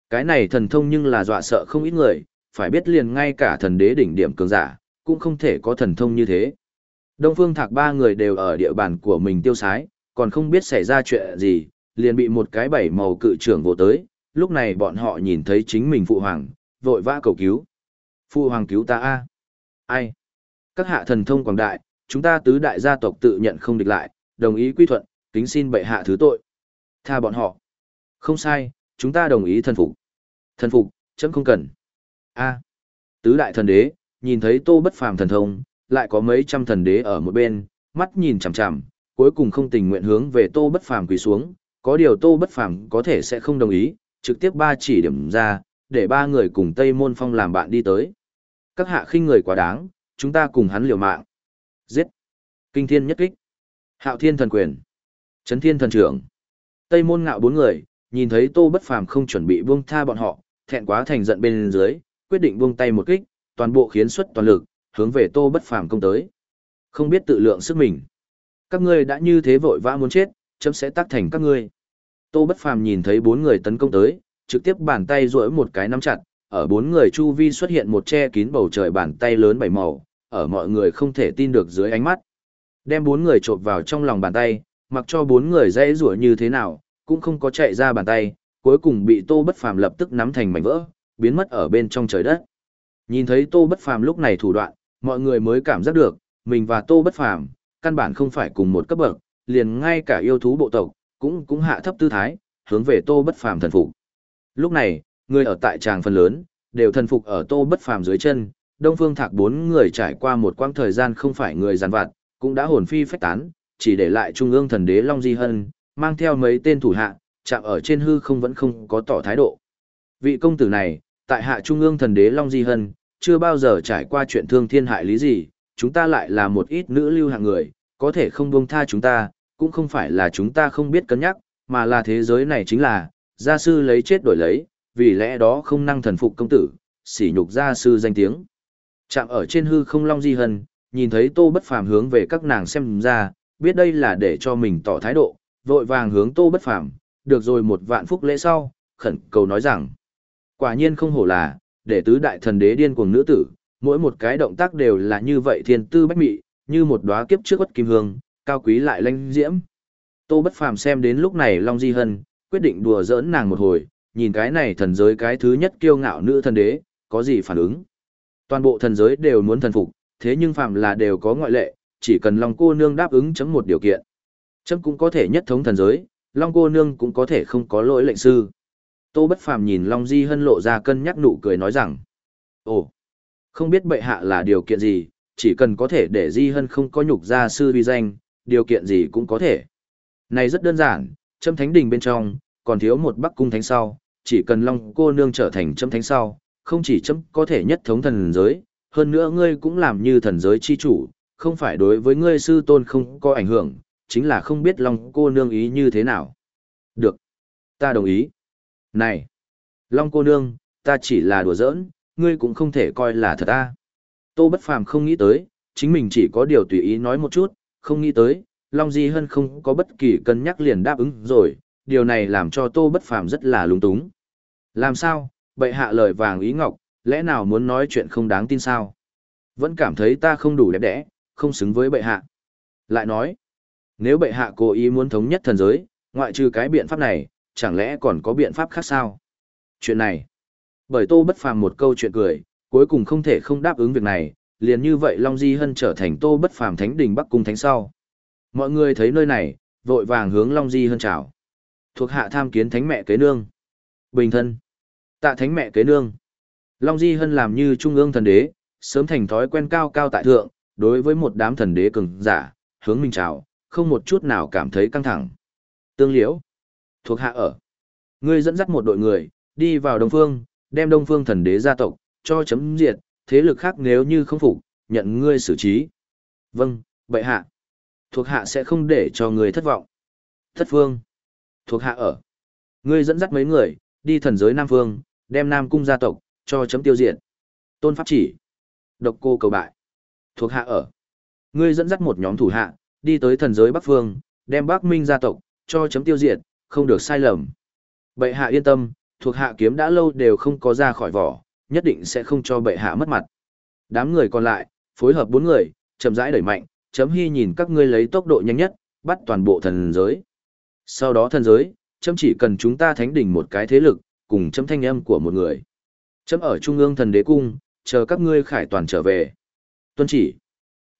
Cái này thần thông nhưng là dọa sợ không ít người, phải biết liền ngay cả thần đế đỉnh điểm cường giả, cũng không thể có thần thông như thế. Đông Phương Thạc ba người đều ở địa bàn của mình tiêu sái, còn không biết xảy ra chuyện gì, liền bị một cái bảy màu cự trưởng vô tới, lúc này bọn họ nhìn thấy chính mình phụ hoàng, vội vã cầu cứu. Phụ hoàng cứu ta a Ai? Các hạ thần thông quảng đại, chúng ta tứ đại gia tộc tự nhận không địch lại, đồng ý quy thuận, kính xin bệ hạ thứ tội. Tha bọn họ. Không sai, chúng ta đồng ý thần phục. Thần phục, chấm không cần. A. Tứ đại thần đế, nhìn thấy tô bất phàm thần thông, lại có mấy trăm thần đế ở một bên, mắt nhìn chằm chằm, cuối cùng không tình nguyện hướng về tô bất phàm quỳ xuống, có điều tô bất phàm có thể sẽ không đồng ý, trực tiếp ba chỉ điểm ra, để ba người cùng Tây Môn Phong làm bạn đi tới. Các hạ khinh người quá đáng, chúng ta cùng hắn liều mạng. Giết. Kinh thiên nhất kích. Hạo thiên thần quyền. Trấn thiên thần trưởng. Tây Môn ngạo bốn người, nhìn thấy tô bất phàm không chuẩn bị buông tha bọn họ, thẹn quá thành giận bên dưới, quyết định buông tay một kích, toàn bộ khiến xuất toàn lực, hướng về tô bất phàm công tới. Không biết tự lượng sức mình. Các ngươi đã như thế vội vã muốn chết, chấm sẽ tác thành các ngươi. Tô bất phàm nhìn thấy bốn người tấn công tới, trực tiếp bàn tay duỗi một cái nắm chặt, ở bốn người chu vi xuất hiện một che kín bầu trời bàn tay lớn bảy màu, ở mọi người không thể tin được dưới ánh mắt. Đem bốn người trộn vào trong lòng bàn tay, mặc cho bốn người dễ rủa như thế nào, cũng không có chạy ra bàn tay, cuối cùng bị Tô Bất Phàm lập tức nắm thành mảnh vỡ, biến mất ở bên trong trời đất. Nhìn thấy Tô Bất Phàm lúc này thủ đoạn, mọi người mới cảm giác được, mình và Tô Bất Phàm căn bản không phải cùng một cấp bậc, liền ngay cả yêu thú bộ tộc cũng cũng hạ thấp tư thái, hướng về Tô Bất Phàm thần phục. Lúc này, người ở tại tràng phần lớn đều thần phục ở Tô Bất Phàm dưới chân, Đông Phương Thạc bốn người trải qua một quãng thời gian không phải người giàn vặt, cũng đã hồn phi phách tán, chỉ để lại trung ương thần đế Long Di Hân, mang theo mấy tên thủ hạ, chạm ở trên hư không vẫn không có tỏ thái độ. Vị công tử này, tại hạ trung ương thần đế Long Di Hân, chưa bao giờ trải qua chuyện thương thiên hại lý gì, chúng ta lại là một ít nữ lưu hạng người, có thể không buông tha chúng ta, cũng không phải là chúng ta không biết cân nhắc, mà là thế giới này chính là, gia sư lấy chết đổi lấy, vì lẽ đó không năng thần phục công tử, sỉ nhục gia sư danh tiếng. Chạm ở trên hư không Long Di Hân, nhìn thấy tô bất phàm hướng về các nàng xem ra, biết đây là để cho mình tỏ thái độ, vội vàng hướng tô bất phàm, được rồi một vạn phúc lễ sau, khẩn cầu nói rằng, quả nhiên không hổ là, để tứ đại thần đế điên cuồng nữ tử, mỗi một cái động tác đều là như vậy thiên tư bách mị, như một đóa kiếp trước quất kim hương, cao quý lại lanh diễm. Tô bất phàm xem đến lúc này Long Di Hân, quyết định đùa giỡn nàng một hồi, nhìn cái này thần giới cái thứ nhất kiêu ngạo nữ thần đế, có gì phản ứng. Toàn bộ thần giới đều muốn thần phục, thế nhưng phàm là đều có ngoại lệ, chỉ cần Long cô nương đáp ứng chấm một điều kiện. Chấm cũng có thể nhất thống thần giới, Long cô nương cũng có thể không có lỗi lệnh sư. Tô Bất Phàm nhìn Long Di Hân lộ ra cân nhắc nụ cười nói rằng: "Ồ, không biết bệ hạ là điều kiện gì, chỉ cần có thể để Di Hân không có nhục gia sư vi danh, điều kiện gì cũng có thể." Này rất đơn giản, châm thánh đình bên trong, còn thiếu một Bắc cung thánh sau, chỉ cần Long cô nương trở thành châm thánh sau, không chỉ châm có thể nhất thống thần giới, hơn nữa ngươi cũng làm như thần giới chi chủ, không phải đối với ngươi sư tôn không có ảnh hưởng, chính là không biết Long cô nương ý như thế nào. Được. Ta đồng ý. Này. Long cô nương, ta chỉ là đùa giỡn, ngươi cũng không thể coi là thật ta. Tô Bất Phàm không nghĩ tới, chính mình chỉ có điều tùy ý nói một chút, không nghĩ tới, Long Di Hân không có bất kỳ cân nhắc liền đáp ứng rồi, điều này làm cho Tô Bất Phàm rất là lúng túng. Làm sao, bệ hạ lời vàng ý ngọc, lẽ nào muốn nói chuyện không đáng tin sao? Vẫn cảm thấy ta không đủ đẹp đẽ, không xứng với bệ hạ. Lại nói, nếu bệ hạ cố ý muốn thống nhất thần giới, ngoại trừ cái biện pháp này, chẳng lẽ còn có biện pháp khác sao? Chuyện này, bởi tô bất phàm một câu chuyện cười, cuối cùng không thể không đáp ứng việc này, liền như vậy Long Di Hân trở thành tô bất phàm thánh đình Bắc Cung Thánh sau. Mọi người thấy nơi này, vội vàng hướng Long Di Hân chào. Thuộc hạ tham kiến thánh mẹ kế nương. Bình thân. Tạ thánh mẹ kế nương. Long Di Hân làm như trung ương thần đế, sớm thành thói quen cao cao tại thượng, đối với một đám thần đế cường giả, hướng mình chào, không một chút nào cảm thấy căng thẳng. Tương liễu. Thuộc hạ ở. Ngươi dẫn dắt một đội người, đi vào Đông Phương, đem Đông Phương thần đế gia tộc, cho chấm diệt, thế lực khác nếu như không phục, nhận ngươi xử trí. Vâng, bệ hạ. Thuộc hạ sẽ không để cho người thất vọng. Thất phương. Thuộc hạ ở. Ngươi dẫn dắt mấy người, đi thần giới Nam Phương, đem Nam Cung gia tộc, cho chấm tiêu diệt. Tôn pháp chỉ. Độc cô cầu bại. Thuộc hạ ở. Ngươi dẫn dắt một nhóm thủ hạ, đi tới thần giới Bắc Phương, đem Bắc Minh gia tộc, cho chấm tiêu diệt, không được sai lầm. Bệ hạ yên tâm, thuộc hạ kiếm đã lâu đều không có ra khỏi vỏ, nhất định sẽ không cho bệ hạ mất mặt. Đám người còn lại, phối hợp bốn người, chậm rãi đẩy mạnh, chấm hy nhìn các ngươi lấy tốc độ nhanh nhất, bắt toàn bộ thần giới. Sau đó thần giới, chấm chỉ cần chúng ta thánh đỉnh một cái thế lực, cùng chấm thanh âm của một người. Chấm ở trung ương thần đế cung, chờ các ngươi khải toàn trở về. Tuân chỉ.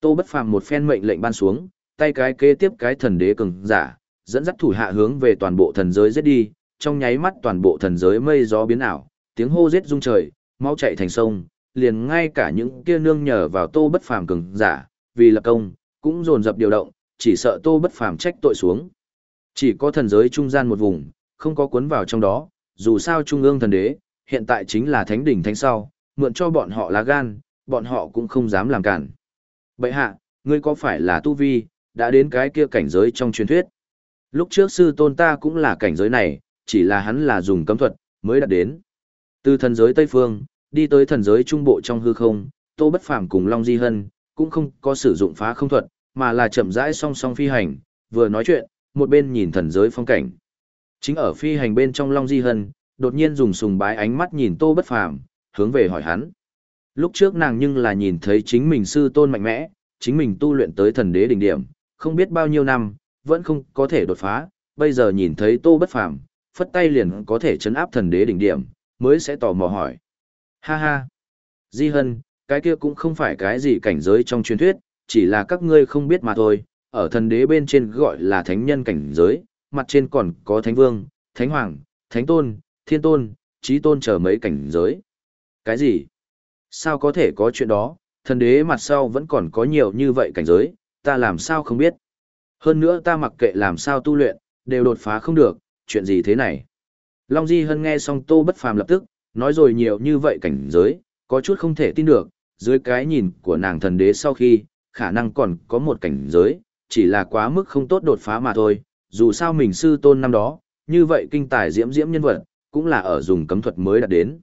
Tô bất phàm một phen mệnh lệnh ban xuống, tay cái kế tiếp cái thần đế cường giả, dẫn dắt thủ hạ hướng về toàn bộ thần giới giết đi, trong nháy mắt toàn bộ thần giới mây gió biến ảo, tiếng hô giết rung trời, mau chạy thành sông, liền ngay cả những kia nương nhờ vào Tô Bất Phàm cường giả, vì lập công, cũng dồn dập điều động, chỉ sợ Tô Bất Phàm trách tội xuống. Chỉ có thần giới trung gian một vùng, không có cuốn vào trong đó, dù sao trung ương thần đế, hiện tại chính là thánh đỉnh thánh sau, mượn cho bọn họ lá gan, bọn họ cũng không dám làm cản. Bệ hạ, ngươi có phải là tu vi, đã đến cái kia cảnh giới trong truyền thuyết? Lúc trước sư tôn ta cũng là cảnh giới này, chỉ là hắn là dùng cấm thuật, mới đạt đến. Từ thần giới Tây Phương, đi tới thần giới Trung Bộ trong hư không, Tô Bất Phàm cùng Long Di Hân, cũng không có sử dụng phá không thuật, mà là chậm rãi song song phi hành, vừa nói chuyện, một bên nhìn thần giới phong cảnh. Chính ở phi hành bên trong Long Di Hân, đột nhiên dùng sùng bái ánh mắt nhìn Tô Bất Phàm, hướng về hỏi hắn. Lúc trước nàng nhưng là nhìn thấy chính mình sư tôn mạnh mẽ, chính mình tu luyện tới thần đế đỉnh điểm, không biết bao nhiêu năm, vẫn không có thể đột phá, bây giờ nhìn thấy Tô Bất Phàm, phất tay liền có thể chấn áp thần đế đỉnh điểm, mới sẽ tò mò hỏi. Ha ha! Di Hân, cái kia cũng không phải cái gì cảnh giới trong truyền thuyết, chỉ là các ngươi không biết mà thôi, ở thần đế bên trên gọi là thánh nhân cảnh giới, mặt trên còn có thánh vương, thánh hoàng, thánh tôn, thiên tôn, trí tôn chờ mấy cảnh giới. Cái gì? Sao có thể có chuyện đó, thần đế mặt sau vẫn còn có nhiều như vậy cảnh giới, ta làm sao không biết. Hơn nữa ta mặc kệ làm sao tu luyện, đều đột phá không được, chuyện gì thế này? Long Di Hân nghe xong Tô Bất Phàm lập tức, nói rồi nhiều như vậy cảnh giới, có chút không thể tin được, dưới cái nhìn của nàng thần đế sau khi, khả năng còn có một cảnh giới, chỉ là quá mức không tốt đột phá mà thôi, dù sao mình sư tôn năm đó, như vậy kinh tài diễm diễm nhân vật, cũng là ở dùng cấm thuật mới đạt đến.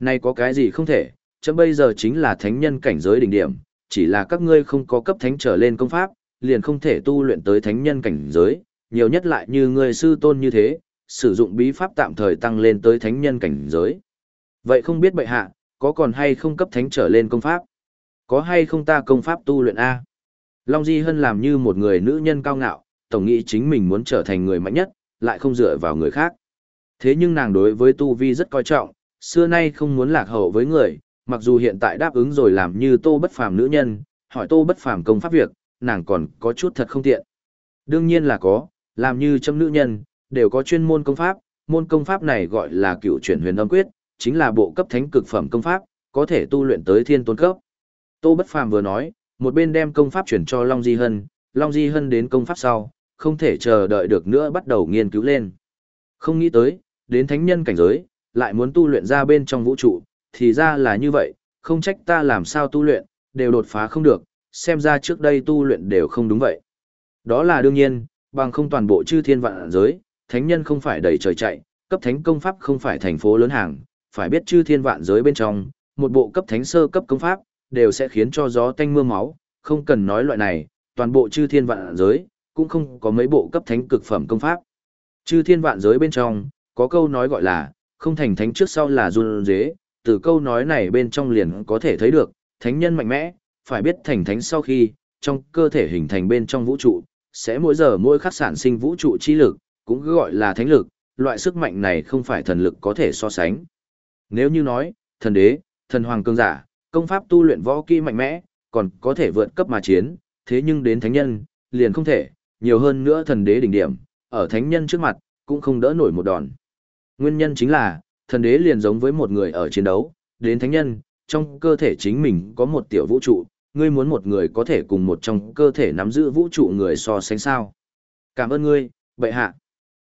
Nay có cái gì không thể, chấm bây giờ chính là thánh nhân cảnh giới đỉnh điểm, chỉ là các ngươi không có cấp thánh trở lên công pháp, liền không thể tu luyện tới thánh nhân cảnh giới, nhiều nhất lại như người sư tôn như thế, sử dụng bí pháp tạm thời tăng lên tới thánh nhân cảnh giới. Vậy không biết bệ hạ, có còn hay không cấp thánh trở lên công pháp? Có hay không ta công pháp tu luyện A? Long Di Hân làm như một người nữ nhân cao ngạo, tổng nghĩ chính mình muốn trở thành người mạnh nhất, lại không dựa vào người khác. Thế nhưng nàng đối với tu vi rất coi trọng, xưa nay không muốn lạc hậu với người, mặc dù hiện tại đáp ứng rồi làm như tô bất phàm nữ nhân, hỏi tô bất phàm công pháp việc, nàng còn có chút thật không tiện. Đương nhiên là có, làm như châm nữ nhân, đều có chuyên môn công pháp, môn công pháp này gọi là cựu chuyển huyền âm quyết, chính là bộ cấp thánh cực phẩm công pháp, có thể tu luyện tới thiên tôn cấp. Tô Bất Phàm vừa nói, một bên đem công pháp chuyển cho Long Di Hân, Long Di Hân đến công pháp sau, không thể chờ đợi được nữa bắt đầu nghiên cứu lên. Không nghĩ tới, đến thánh nhân cảnh giới, lại muốn tu luyện ra bên trong vũ trụ, thì ra là như vậy, không trách ta làm sao tu luyện, đều đột phá không được, xem ra trước đây tu luyện đều không đúng vậy. Đó là đương nhiên, bằng không toàn bộ chư thiên vạn giới, thánh nhân không phải đầy trời chạy, cấp thánh công pháp không phải thành phố lớn hàng, phải biết chư thiên vạn giới bên trong, một bộ cấp thánh sơ cấp công pháp, đều sẽ khiến cho gió tanh mưa máu, không cần nói loại này, toàn bộ chư thiên vạn giới, cũng không có mấy bộ cấp thánh cực phẩm công pháp. Chư thiên vạn giới bên trong, có câu nói gọi là, không thành thánh trước sau là run dế, từ câu nói này bên trong liền có thể thấy được, thánh nhân mạnh mẽ, phải biết thành thánh sau khi, trong cơ thể hình thành bên trong vũ trụ, sẽ mỗi giờ mỗi khắc sản sinh vũ trụ chi lực, cũng gọi là thánh lực, loại sức mạnh này không phải thần lực có thể so sánh. Nếu như nói, thần đế, thần hoàng cương giả, công pháp tu luyện võ kỹ mạnh mẽ, còn có thể vượt cấp mà chiến, thế nhưng đến thánh nhân, liền không thể, nhiều hơn nữa thần đế đỉnh điểm, ở thánh nhân trước mặt, cũng không đỡ nổi một đòn. Nguyên nhân chính là, thần đế liền giống với một người ở chiến đấu, đến thánh nhân, trong cơ thể chính mình có một tiểu vũ trụ, ngươi muốn một người có thể cùng một trong cơ thể nắm giữ vũ trụ người so sánh sao. Cảm ơn ngươi, bệ hạ.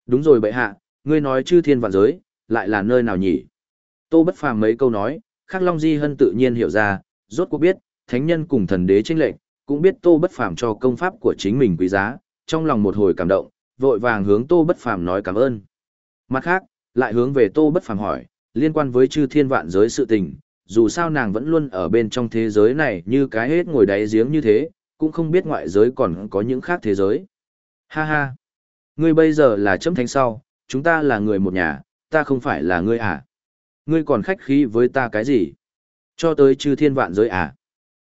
Đúng rồi bệ hạ, ngươi nói chư thiên vạn giới, lại là nơi nào nhỉ? Tô bất phàm mấy câu nói, Khắc Long Di Hân tự nhiên hiểu ra, rốt cuộc biết, thánh nhân cùng thần đế tranh lệnh, cũng biết Tô bất phàm cho công pháp của chính mình quý giá, trong lòng một hồi cảm động, vội vàng hướng Tô bất phàm nói cảm ơn. Mặt khác, lại hướng về Tô bất phàm hỏi, liên quan với chư thiên vạn giới sự tình, dù sao nàng vẫn luôn ở bên trong thế giới này như cái hết ngồi đáy giếng như thế, cũng không biết ngoại giới còn có những khác thế giới. Ha ha! Ngươi bây giờ là chấm thánh sau, chúng ta là người một nhà, ta không phải là ngươi à? Ngươi còn khách khí với ta cái gì? Cho tới chư thiên vạn giới à?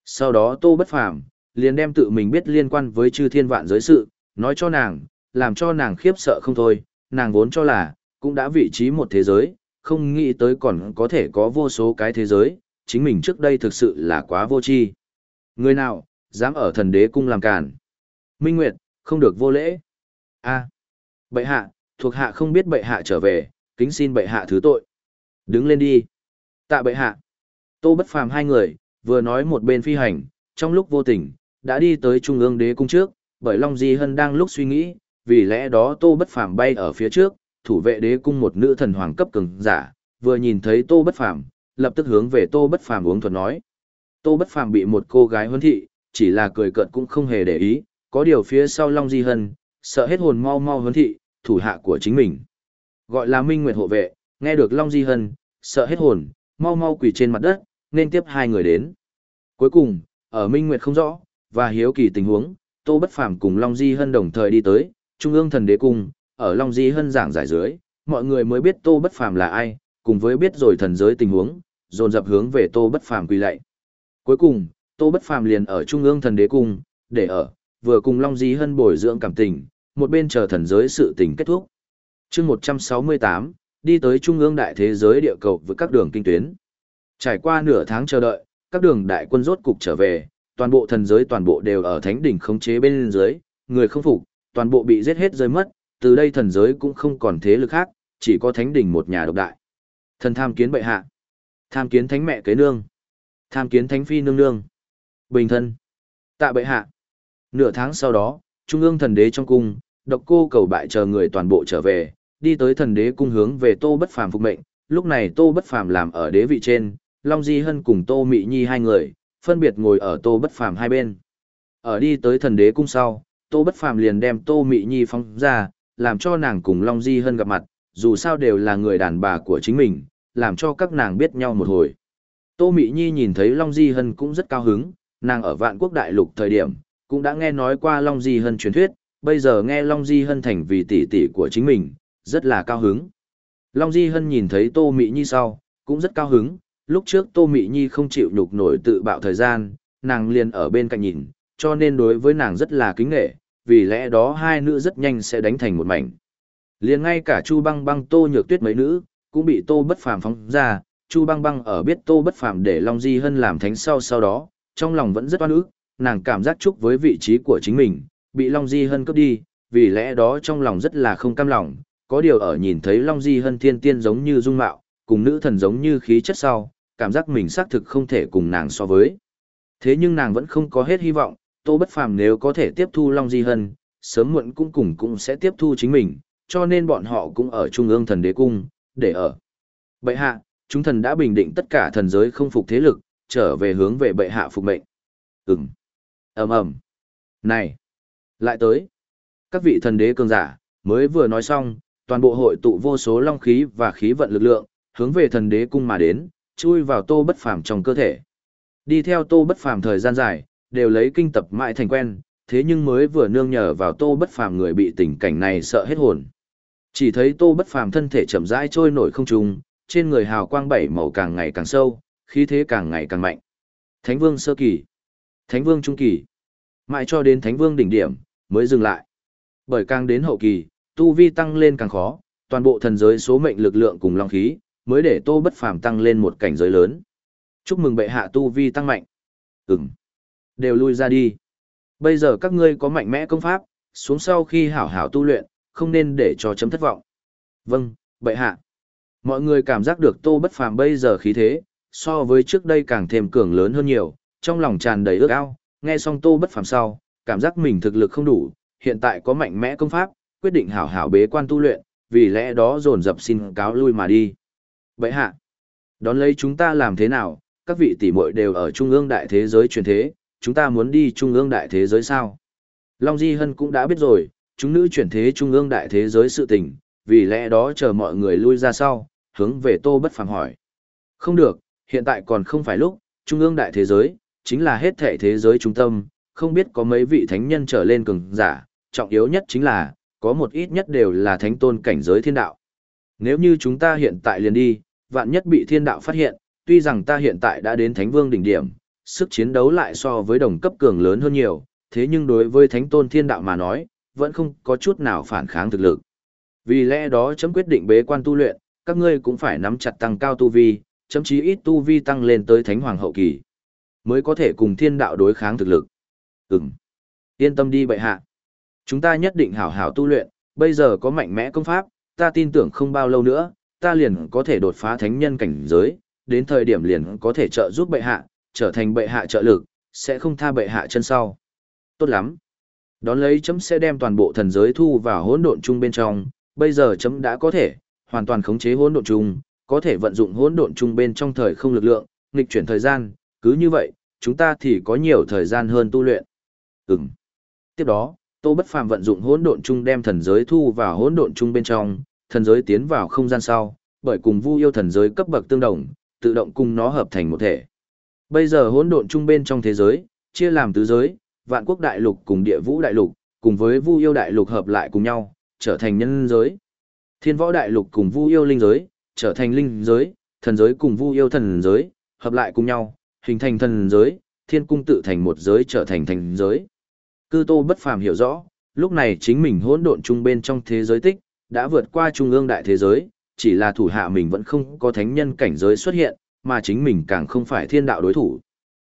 Sau đó tô bất phàm, liền đem tự mình biết liên quan với chư thiên vạn giới sự, nói cho nàng, làm cho nàng khiếp sợ không thôi, nàng vốn cho là, cũng đã vị trí một thế giới, không nghĩ tới còn có thể có vô số cái thế giới, chính mình trước đây thực sự là quá vô tri. Người nào, dám ở thần đế cung làm cản. Minh Nguyệt, không được vô lễ. a bệ hạ, thuộc hạ không biết bệ hạ trở về, kính xin bệ hạ thứ tội. Đứng lên đi. Tạ bệ hạ. Tô bất phàm hai người, vừa nói một bên phi hành, trong lúc vô tình, đã đi tới trung ương đế cung trước, bởi Long Di Hân đang lúc suy nghĩ, vì lẽ đó Tô bất phàm bay ở phía trước, thủ vệ đế cung một nữ thần hoàng cấp cường giả, vừa nhìn thấy Tô Bất Phàm, lập tức hướng về Tô Bất Phàm uống thuật nói. Tô Bất Phàm bị một cô gái huấn thị, chỉ là cười cợt cũng không hề để ý, có điều phía sau Long Di Hân, sợ hết hồn mau mau huấn thị, thủ hạ của chính mình. Gọi là Minh Nguyệt hộ vệ, nghe được Long Di Hân, sợ hết hồn, mau mau quỳ trên mặt đất, nên tiếp hai người đến. Cuối cùng, ở Minh Nguyệt không rõ, và hiếu kỳ tình huống, Tô Bất Phàm cùng Long Di Hân đồng thời đi tới, Trung ương thần đế cung, ở Long Di Hân giảng giải dưới, mọi người mới biết Tô Bất Phàm là ai, cùng với biết rồi thần giới tình huống, dồn dập hướng về Tô Bất Phàm quỳ lạy. Cuối cùng, Tô Bất Phàm liền ở Trung ương thần đế cung, để ở, vừa cùng Long Di Hân bồi dưỡng cảm tình, một bên chờ thần giới sự tình kết thúc. Chương 168, đi tới Trung ương đại thế giới địa cầu với các đường kinh tuyến. Trải qua nửa tháng chờ đợi, các đường đại quân rốt cục trở về, toàn bộ thần giới toàn bộ đều ở thánh đỉnh khống chế bên dưới, người không phục, toàn bộ bị giết hết rơi mất, từ đây thần giới cũng không còn thế lực khác, chỉ có thánh đỉnh một nhà độc đại. Thần tham kiến bệ hạ, tham kiến thánh mẹ kế nương, tham kiến thánh phi nương nương. Bình thân, tạ bệ hạ. Nửa tháng sau đó, trung ương thần đế trong cung, độc cô cầu bại chờ người toàn bộ trở về, đi tới thần đế cung hướng về Tô Bất Phàm phục mệnh, lúc này Tô Bất Phàm làm ở đế vị trên, Long Di Hân cùng Tô Mị Nhi hai người, phân biệt ngồi ở Tô Bất Phàm hai bên. Ở đi tới thần đế cung sau, Tô Bất Phàm liền đem Tô Mị Nhi phóng ra, làm cho nàng cùng Long Di Hân gặp mặt, dù sao đều là người đàn bà của chính mình, làm cho các nàng biết nhau một hồi. Tô Mị Nhi nhìn thấy Long Di Hân cũng rất cao hứng, nàng ở vạn quốc đại lục thời điểm, cũng đã nghe nói qua Long Di Hân truyền thuyết, bây giờ nghe Long Di Hân thành vì tỷ tỷ của chính mình, rất là cao hứng. Long Di Hân nhìn thấy Tô Mị Nhi sau, cũng rất cao hứng, lúc trước Tô Mị Nhi không chịu nhục nổi tự bạo thời gian, nàng liền ở bên cạnh nhìn, cho nên đối với nàng rất là kính nghệ, vì lẽ đó hai nữ rất nhanh sẽ đánh thành một mảnh. Liền ngay cả Chu Băng Băng Tô Nhược Tuyết mấy nữ, cũng bị Tô Bất Phàm phóng ra, Chu Băng Băng ở biết Tô Bất Phàm để Long Di Hân làm thánh sau sau đó, trong lòng vẫn rất oan ức, nàng cảm giác chúc với vị trí của chính mình, bị Long Di Hân cướp đi, vì lẽ đó trong lòng rất là không cam lòng, có điều ở nhìn thấy Long Di Hân thiên tiên giống như dung mạo, cùng nữ thần giống như khí chất sau, cảm giác mình xác thực không thể cùng nàng so với. Thế nhưng nàng vẫn không có hết hy vọng, Tô Bất Phàm nếu có thể tiếp thu Long Di Hân, sớm muộn cũng cùng cũng sẽ tiếp thu chính mình, cho nên bọn họ cũng ở Trung ương thần đế cung, để ở. Bệ hạ, chúng thần đã bình định tất cả thần giới không phục thế lực, trở về hướng về bệ hạ phục mệnh. Ừm. ầm ầm. Này. Lại tới. Các vị thần đế cường giả, mới vừa nói xong, toàn bộ hội tụ vô số long khí và khí vận lực lượng, hướng về thần đế cung mà đến, chui vào tô bất phàm trong cơ thể. Đi theo tô bất phàm thời gian dài, đều lấy kinh tập mãi thành quen, thế nhưng mới vừa nương nhờ vào tô bất phàm người bị tình cảnh này sợ hết hồn. Chỉ thấy tô bất phàm thân thể chậm rãi trôi nổi không trung, trên người hào quang bảy màu càng ngày càng sâu, khí thế càng ngày càng mạnh. Thánh vương sơ kỳ. Thánh vương trung kỳ. Mãi cho đến thánh vương đỉnh điểm, mới dừng lại. Bởi càng đến hậu kỳ, tu vi tăng lên càng khó, toàn bộ thần giới số mệnh lực lượng cùng long khí, mới để tô bất phàm tăng lên một cảnh giới lớn. Chúc mừng bệ hạ tu vi tăng mạnh. Ừm. Đều lui ra đi. Bây giờ các ngươi có mạnh mẽ công pháp, xuống sau khi hảo hảo tu luyện, không nên để cho chấm thất vọng. Vâng, bệ hạ. Mọi người cảm giác được tô bất phàm bây giờ khí thế, so với trước đây càng thêm cường lớn hơn nhiều, trong lòng tràn đầy ước ao, nghe xong tô bất phàm sau, cảm giác mình thực lực không đủ, hiện tại có mạnh mẽ công pháp, quyết định hảo hảo bế quan tu luyện, vì lẽ đó dồn dập xin cáo lui mà đi. Bệ hạ, đón lấy chúng ta làm thế nào, các vị tỷ muội đều ở trung ương đại thế giới truyền thế, chúng ta muốn đi trung ương đại thế giới sao? Long Di Hân cũng đã biết rồi, chúng nữ chuyển thế trung ương đại thế giới sự tình, vì lẽ đó chờ mọi người lui ra sau, hướng về Tô Bất Phàm hỏi. Không được, hiện tại còn không phải lúc, trung ương đại thế giới, chính là hết thể thế giới trung tâm, không biết có mấy vị thánh nhân trở lên cường giả, trọng yếu nhất chính là, có một ít nhất đều là thánh tôn cảnh giới thiên đạo. Nếu như chúng ta hiện tại liền đi, vạn nhất bị thiên đạo phát hiện, tuy rằng ta hiện tại đã đến thánh vương đỉnh điểm, sức chiến đấu lại so với đồng cấp cường lớn hơn nhiều, thế nhưng đối với thánh tôn thiên đạo mà nói, vẫn không có chút nào phản kháng thực lực. Vì lẽ đó chấm quyết định bế quan tu luyện, các ngươi cũng phải nắm chặt tăng cao tu vi, chấm chí ít tu vi tăng lên tới thánh hoàng hậu kỳ, mới có thể cùng thiên đạo đối kháng thực lực. Ừm. Yên tâm đi bệ hạ. Chúng ta nhất định hảo hảo tu luyện, bây giờ có mạnh mẽ công pháp, ta tin tưởng không bao lâu nữa, ta liền có thể đột phá thánh nhân cảnh giới, đến thời điểm liền có thể trợ giúp bệ hạ, trở thành bệ hạ trợ lực, sẽ không tha bệ hạ chân sau. Tốt lắm. Đón lấy chấm sẽ đem toàn bộ thần giới thu vào hỗn độn chung bên trong, bây giờ chấm đã có thể hoàn toàn khống chế hỗn độn chung, có thể vận dụng hỗn độn chung bên trong thời không lực lượng, nghịch chuyển thời gian, cứ như vậy, chúng ta thì có nhiều thời gian hơn tu luyện. Ừm. Tiếp đó, Tô Bất Phàm vận dụng hỗn độn chung đem thần giới thu vào hỗn độn chung bên trong, thần giới tiến vào không gian sau, bởi cùng Vu yêu thần giới cấp bậc tương đồng, tự động cùng nó hợp thành một thể. Bây giờ hỗn độn chung bên trong thế giới, chia làm tứ giới, vạn quốc đại lục cùng địa vũ đại lục, cùng với vu yêu đại lục hợp lại cùng nhau, trở thành nhân giới. Thiên võ đại lục cùng vu yêu linh giới, trở thành linh giới, thần giới cùng vu yêu thần giới, hợp lại cùng nhau, hình thành thần giới, thiên cung tự thành một giới trở thành thành giới. Cư tô bất phàm hiểu rõ, lúc này chính mình hỗn độn chung bên trong thế giới tích, đã vượt qua trung ương đại thế giới, chỉ là thủ hạ mình vẫn không có thánh nhân cảnh giới xuất hiện, mà chính mình càng không phải thiên đạo đối thủ.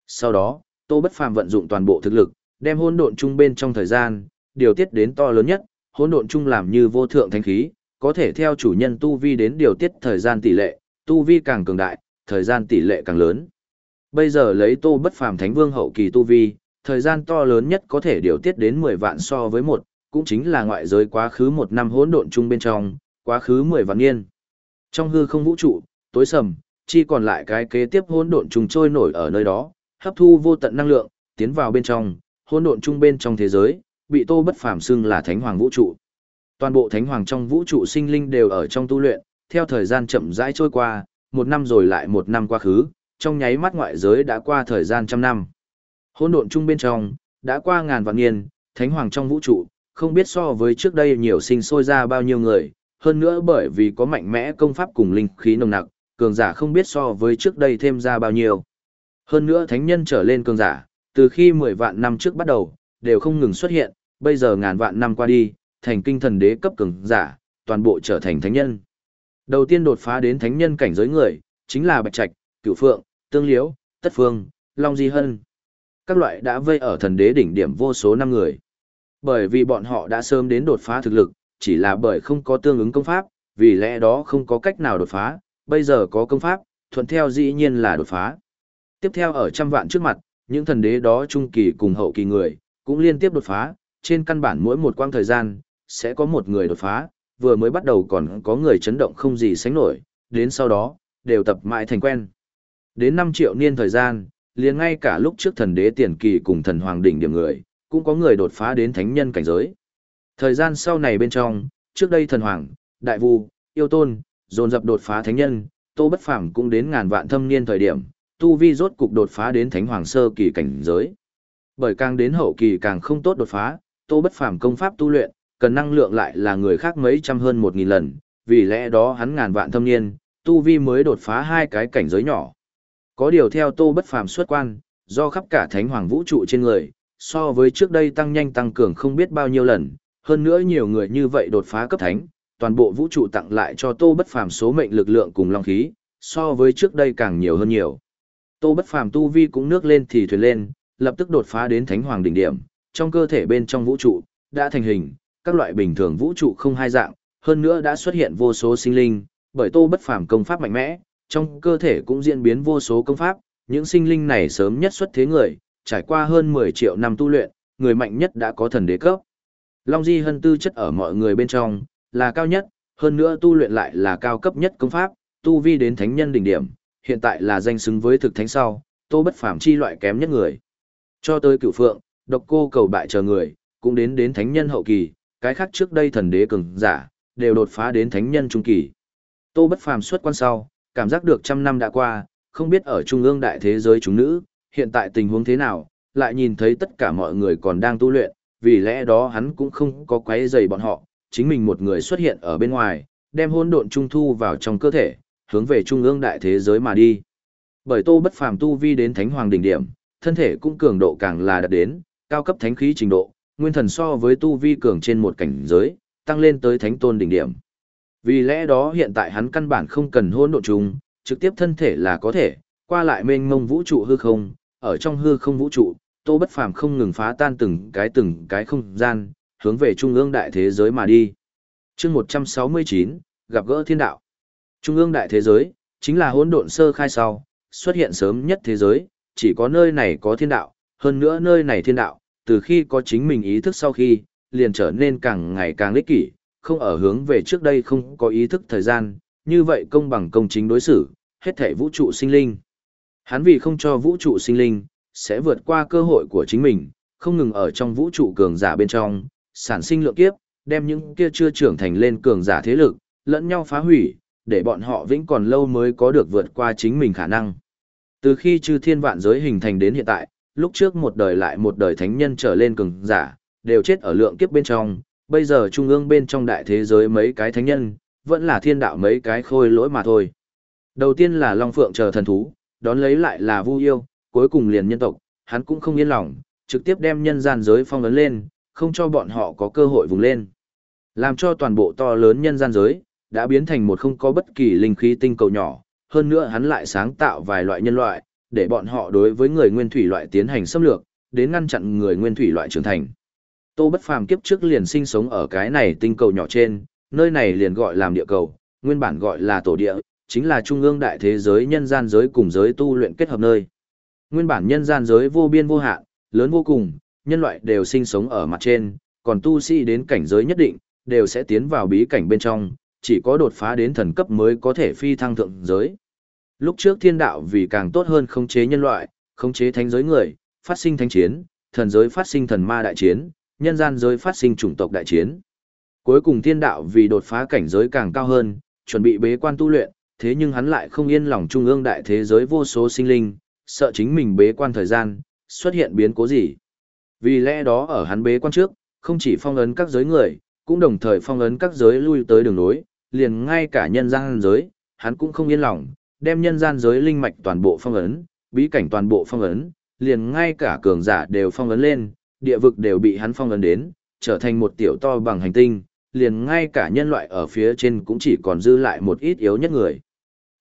Sau đó, Tô Bất Phàm vận dụng toàn bộ thực lực, đem hỗn độn chung bên trong thời gian, điều tiết đến to lớn nhất, hỗn độn chung làm như vô thượng thánh khí, có thể theo chủ nhân tu vi đến điều tiết thời gian tỷ lệ, tu vi càng cường đại, thời gian tỷ lệ càng lớn. Bây giờ lấy Tô Bất Phàm Thánh Vương hậu kỳ tu vi, thời gian to lớn nhất có thể điều tiết đến 10 vạn so với một, cũng chính là ngoại giới quá khứ một năm hỗn độn chung bên trong, quá khứ 10 vạn niên. Trong hư không vũ trụ, tối sầm, chỉ còn lại cái kế tiếp hỗn độn trùng trôi nổi ở nơi đó, hấp thu vô tận năng lượng, tiến vào bên trong, hỗn độn trung bên trong thế giới, bị Tô Bất Phàm xưng là Thánh Hoàng vũ trụ. Toàn bộ Thánh Hoàng trong vũ trụ sinh linh đều ở trong tu luyện, theo thời gian chậm rãi trôi qua, một năm rồi lại một năm qua khứ, trong nháy mắt ngoại giới đã qua thời gian trăm năm. Hỗn độn trung bên trong, đã qua ngàn vạn niên, Thánh Hoàng trong vũ trụ, không biết so với trước đây nhiều sinh sôi ra bao nhiêu người, hơn nữa bởi vì có mạnh mẽ công pháp cùng linh khí nồng nặc, cường giả không biết so với trước đây thêm ra bao nhiêu. Hơn nữa thánh nhân trở lên cường giả, từ khi 10 vạn năm trước bắt đầu, đều không ngừng xuất hiện, bây giờ ngàn vạn năm qua đi, thành kinh thần đế cấp cường giả, toàn bộ trở thành thánh nhân. Đầu tiên đột phá đến thánh nhân cảnh giới người, chính là Bạch Trạch, Cửu Phượng, Tương Liễu, Tất Phương, Long Di Hân. Các loại đã vây ở thần đế đỉnh điểm vô số năm người. Bởi vì bọn họ đã sớm đến đột phá thực lực, chỉ là bởi không có tương ứng công pháp, vì lẽ đó không có cách nào đột phá, bây giờ có công pháp, thuận theo dĩ nhiên là đột phá. Tiếp theo ở trăm vạn trước mặt, những thần đế đó trung kỳ cùng hậu kỳ người, cũng liên tiếp đột phá, trên căn bản mỗi một quang thời gian, sẽ có một người đột phá, vừa mới bắt đầu còn có người chấn động không gì sánh nổi, đến sau đó, đều tập mãi thành quen. Đến 5 triệu niên thời gian, liền ngay cả lúc trước thần đế tiền kỳ cùng thần hoàng đỉnh điểm người, cũng có người đột phá đến thánh nhân cảnh giới. Thời gian sau này bên trong, trước đây thần hoàng, đại vu, yêu tôn, dồn dập đột phá thánh nhân, Tô Bất Phàm cũng đến ngàn vạn thâm niên thời điểm, tu vi rốt cục đột phá đến thánh hoàng sơ kỳ cảnh giới. Bởi càng đến hậu kỳ càng không tốt đột phá, Tô Bất Phàm công pháp tu luyện, cần năng lượng lại là người khác mấy trăm hơn một nghìn lần, vì lẽ đó hắn ngàn vạn thâm niên, tu vi mới đột phá hai cái cảnh giới nhỏ. Có điều theo Tô Bất Phàm xuất quan, do khắp cả thánh hoàng vũ trụ trên người, so với trước đây tăng nhanh tăng cường không biết bao nhiêu lần, hơn nữa nhiều người như vậy đột phá cấp thánh, toàn bộ vũ trụ tặng lại cho Tô Bất Phàm số mệnh lực lượng cùng long khí, so với trước đây càng nhiều hơn nhiều. Tô Bất Phàm tu vi cũng nước lên thì thuyền lên, lập tức đột phá đến thánh hoàng đỉnh điểm, trong cơ thể bên trong vũ trụ đã thành hình, các loại bình thường vũ trụ không hai dạng, hơn nữa đã xuất hiện vô số sinh linh, bởi Tô Bất Phàm công pháp mạnh mẽ, trong cơ thể cũng diễn biến vô số công pháp, những sinh linh này sớm nhất xuất thế người, trải qua hơn 10 triệu năm tu luyện, người mạnh nhất đã có thần đế cấp. Long Di Hân tư chất ở mọi người bên trong, là cao nhất, hơn nữa tu luyện lại là cao cấp nhất công pháp, tu vi đến thánh nhân đỉnh điểm, hiện tại là danh xứng với thực thánh sau, tô bất phàm chi loại kém nhất người. Cho tới cửu phượng, độc cô cầu bại chờ người, cũng đến đến thánh nhân hậu kỳ, cái khác trước đây thần đế cường giả, đều đột phá đến thánh nhân trung kỳ. Tô bất phàm xuất quan sau, cảm giác được trăm năm đã qua, không biết ở trung ương đại thế giới chúng nữ, hiện tại tình huống thế nào, lại nhìn thấy tất cả mọi người còn đang tu luyện, vì lẽ đó hắn cũng không có quấy rầy bọn họ, chính mình một người xuất hiện ở bên ngoài, đem hỗn độn trung thu vào trong cơ thể, hướng về trung ương đại thế giới mà đi. Bởi Tô Bất Phàm tu vi đến thánh hoàng đỉnh điểm, thân thể cũng cường độ càng là đạt đến cao cấp thánh khí trình độ, nguyên thần so với tu vi cường trên một cảnh giới, tăng lên tới thánh tôn đỉnh điểm. Vì lẽ đó hiện tại hắn căn bản không cần hỗn độn trùng, trực tiếp thân thể là có thể qua lại mênh mông vũ trụ hư không, ở trong hư không vũ trụ, Tô Bất Phàm không ngừng phá tan từng cái từng cái không gian, hướng về trung ương đại thế giới mà đi. Chương 169, gặp gỡ thiên đạo. Trung ương đại thế giới chính là hỗn độn sơ khai sau, xuất hiện sớm nhất thế giới, chỉ có nơi này có thiên đạo, hơn nữa nơi này thiên đạo, từ khi có chính mình ý thức sau khi, liền trở nên càng ngày càng ích kỷ, không ở hướng về trước đây không có ý thức thời gian, như vậy công bằng công chính đối xử, hết thể vũ trụ sinh linh. Hắn vì không cho vũ trụ sinh linh, sẽ vượt qua cơ hội của chính mình, không ngừng ở trong vũ trụ cường giả bên trong, sản sinh lượng kiếp, đem những kia chưa trưởng thành lên cường giả thế lực, lẫn nhau phá hủy, để bọn họ vĩnh còn lâu mới có được vượt qua chính mình khả năng. Từ khi chư thiên vạn giới hình thành đến hiện tại, lúc trước một đời lại một đời thánh nhân trở lên cường giả, đều chết ở lượng kiếp bên trong, bây giờ trung ương bên trong đại thế giới mấy cái thánh nhân, vẫn là thiên đạo mấy cái khôi lỗi mà thôi. Đầu tiên là Long Phượng chờ thần thú, đón lấy lại là Vu Yêu, cuối cùng liền nhân tộc, hắn cũng không yên lòng, trực tiếp đem nhân gian giới phong ấn lên, không cho bọn họ có cơ hội vùng lên. Làm cho toàn bộ to lớn nhân gian giới, đã biến thành một không có bất kỳ linh khí tinh cầu nhỏ, hơn nữa hắn lại sáng tạo vài loại nhân loại, để bọn họ đối với người nguyên thủy loại tiến hành xâm lược, đến ngăn chặn người nguyên thủy loại trưởng thành. Tô Bất Phàm kiếp trước liền sinh sống ở cái này tinh cầu nhỏ trên, nơi này liền gọi làm địa cầu, nguyên bản gọi là tổ địa, chính là trung ương đại thế giới nhân gian giới cùng giới tu luyện kết hợp nơi. Nguyên bản nhân gian giới vô biên vô hạn, lớn vô cùng, nhân loại đều sinh sống ở mặt trên, còn tu sĩ đến cảnh giới nhất định, đều sẽ tiến vào bí cảnh bên trong, chỉ có đột phá đến thần cấp mới có thể phi thăng thượng giới. Lúc trước thiên đạo vì càng tốt hơn khống chế nhân loại, khống chế thánh giới người, phát sinh thánh chiến, thần giới phát sinh thần ma đại chiến, nhân gian giới phát sinh chủng tộc đại chiến. Cuối cùng thiên đạo vì đột phá cảnh giới càng cao hơn, chuẩn bị bế quan tu luyện, thế nhưng hắn lại không yên lòng trung ương đại thế giới vô số sinh linh, sợ chính mình bế quan thời gian, xuất hiện biến cố gì. Vì lẽ đó ở hắn bế quan trước, không chỉ phong ấn các giới người, cũng đồng thời phong ấn các giới lui tới đường nối, liền ngay cả nhân gian giới, hắn cũng không yên lòng, đem nhân gian giới linh mạch toàn bộ phong ấn, bí cảnh toàn bộ phong ấn, liền ngay cả cường giả đều phong ấn lên, địa vực đều bị hắn phong ấn đến, trở thành một tiểu to bằng hành tinh, liền ngay cả nhân loại ở phía trên cũng chỉ còn dư lại một ít yếu nhất người.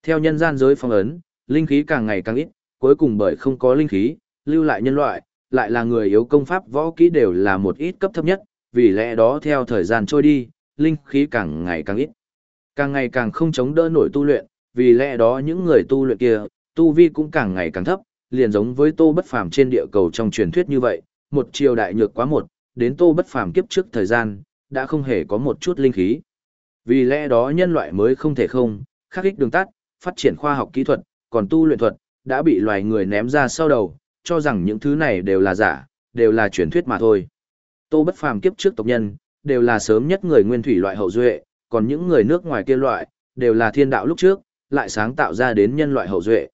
Theo nhân gian giới phong ấn, linh khí càng ngày càng ít, cuối cùng bởi không có linh khí, lưu lại nhân loại, lại là người yếu công pháp võ kỹ đều là một ít cấp thấp nhất, vì lẽ đó theo thời gian trôi đi, linh khí càng ngày càng ít. Càng ngày càng không chống đỡ nổi tu luyện, vì lẽ đó những người tu luyện kia, tu vi cũng càng ngày càng thấp, liền giống với tô bất phàm trên địa cầu trong truyền thuyết như vậy, một triều đại nhược quá một, đến tô bất phàm kiếp trước thời gian, đã không hề có một chút linh khí. Vì lẽ đó nhân loại mới không thể không, khắc ích đường tắt, phát triển khoa học kỹ thuật, còn tu luyện thuật, đã bị loài người ném ra sau đầu, cho rằng những thứ này đều là giả, đều là truyền thuyết mà thôi. Tô bất phàm kiếp trước tộc nhân, đều là sớm nhất người nguyên thủy loại hậu duệ, còn những người nước ngoài kia loại, đều là thiên đạo lúc trước, lại sáng tạo ra đến nhân loại hậu duệ.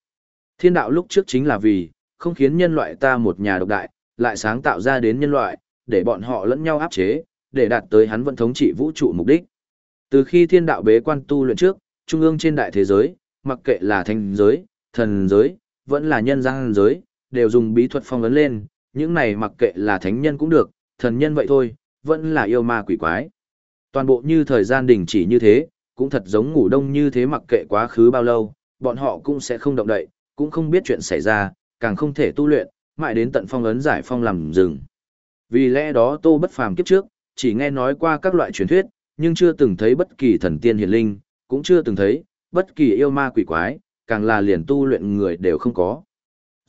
Thiên đạo lúc trước chính là vì, không khiến nhân loại ta một nhà độc đại, lại sáng tạo ra đến nhân loại, để bọn họ lẫn nhau áp chế, để đạt tới hắn vận thống trị vũ trụ mục đích. Từ khi thiên đạo bế quan tu luyện trước, trung ương trên đại thế giới, mặc kệ là thanh giới, thần giới, vẫn là nhân gian giới, đều dùng bí thuật phong ấn lên, những này mặc kệ là thánh nhân cũng được, thần nhân vậy thôi, vẫn là yêu ma quỷ quái. Toàn bộ như thời gian đình chỉ như thế, cũng thật giống ngủ đông như thế mặc kệ quá khứ bao lâu, bọn họ cũng sẽ không động đậy, cũng không biết chuyện xảy ra, càng không thể tu luyện, mãi đến tận phong ấn giải phong làm rừng. Vì lẽ đó Tô Bất Phàm kiếp trước, chỉ nghe nói qua các loại truyền thuyết, nhưng chưa từng thấy bất kỳ thần tiên hiển linh, cũng chưa từng thấy bất kỳ yêu ma quỷ quái, càng là liền tu luyện người đều không có.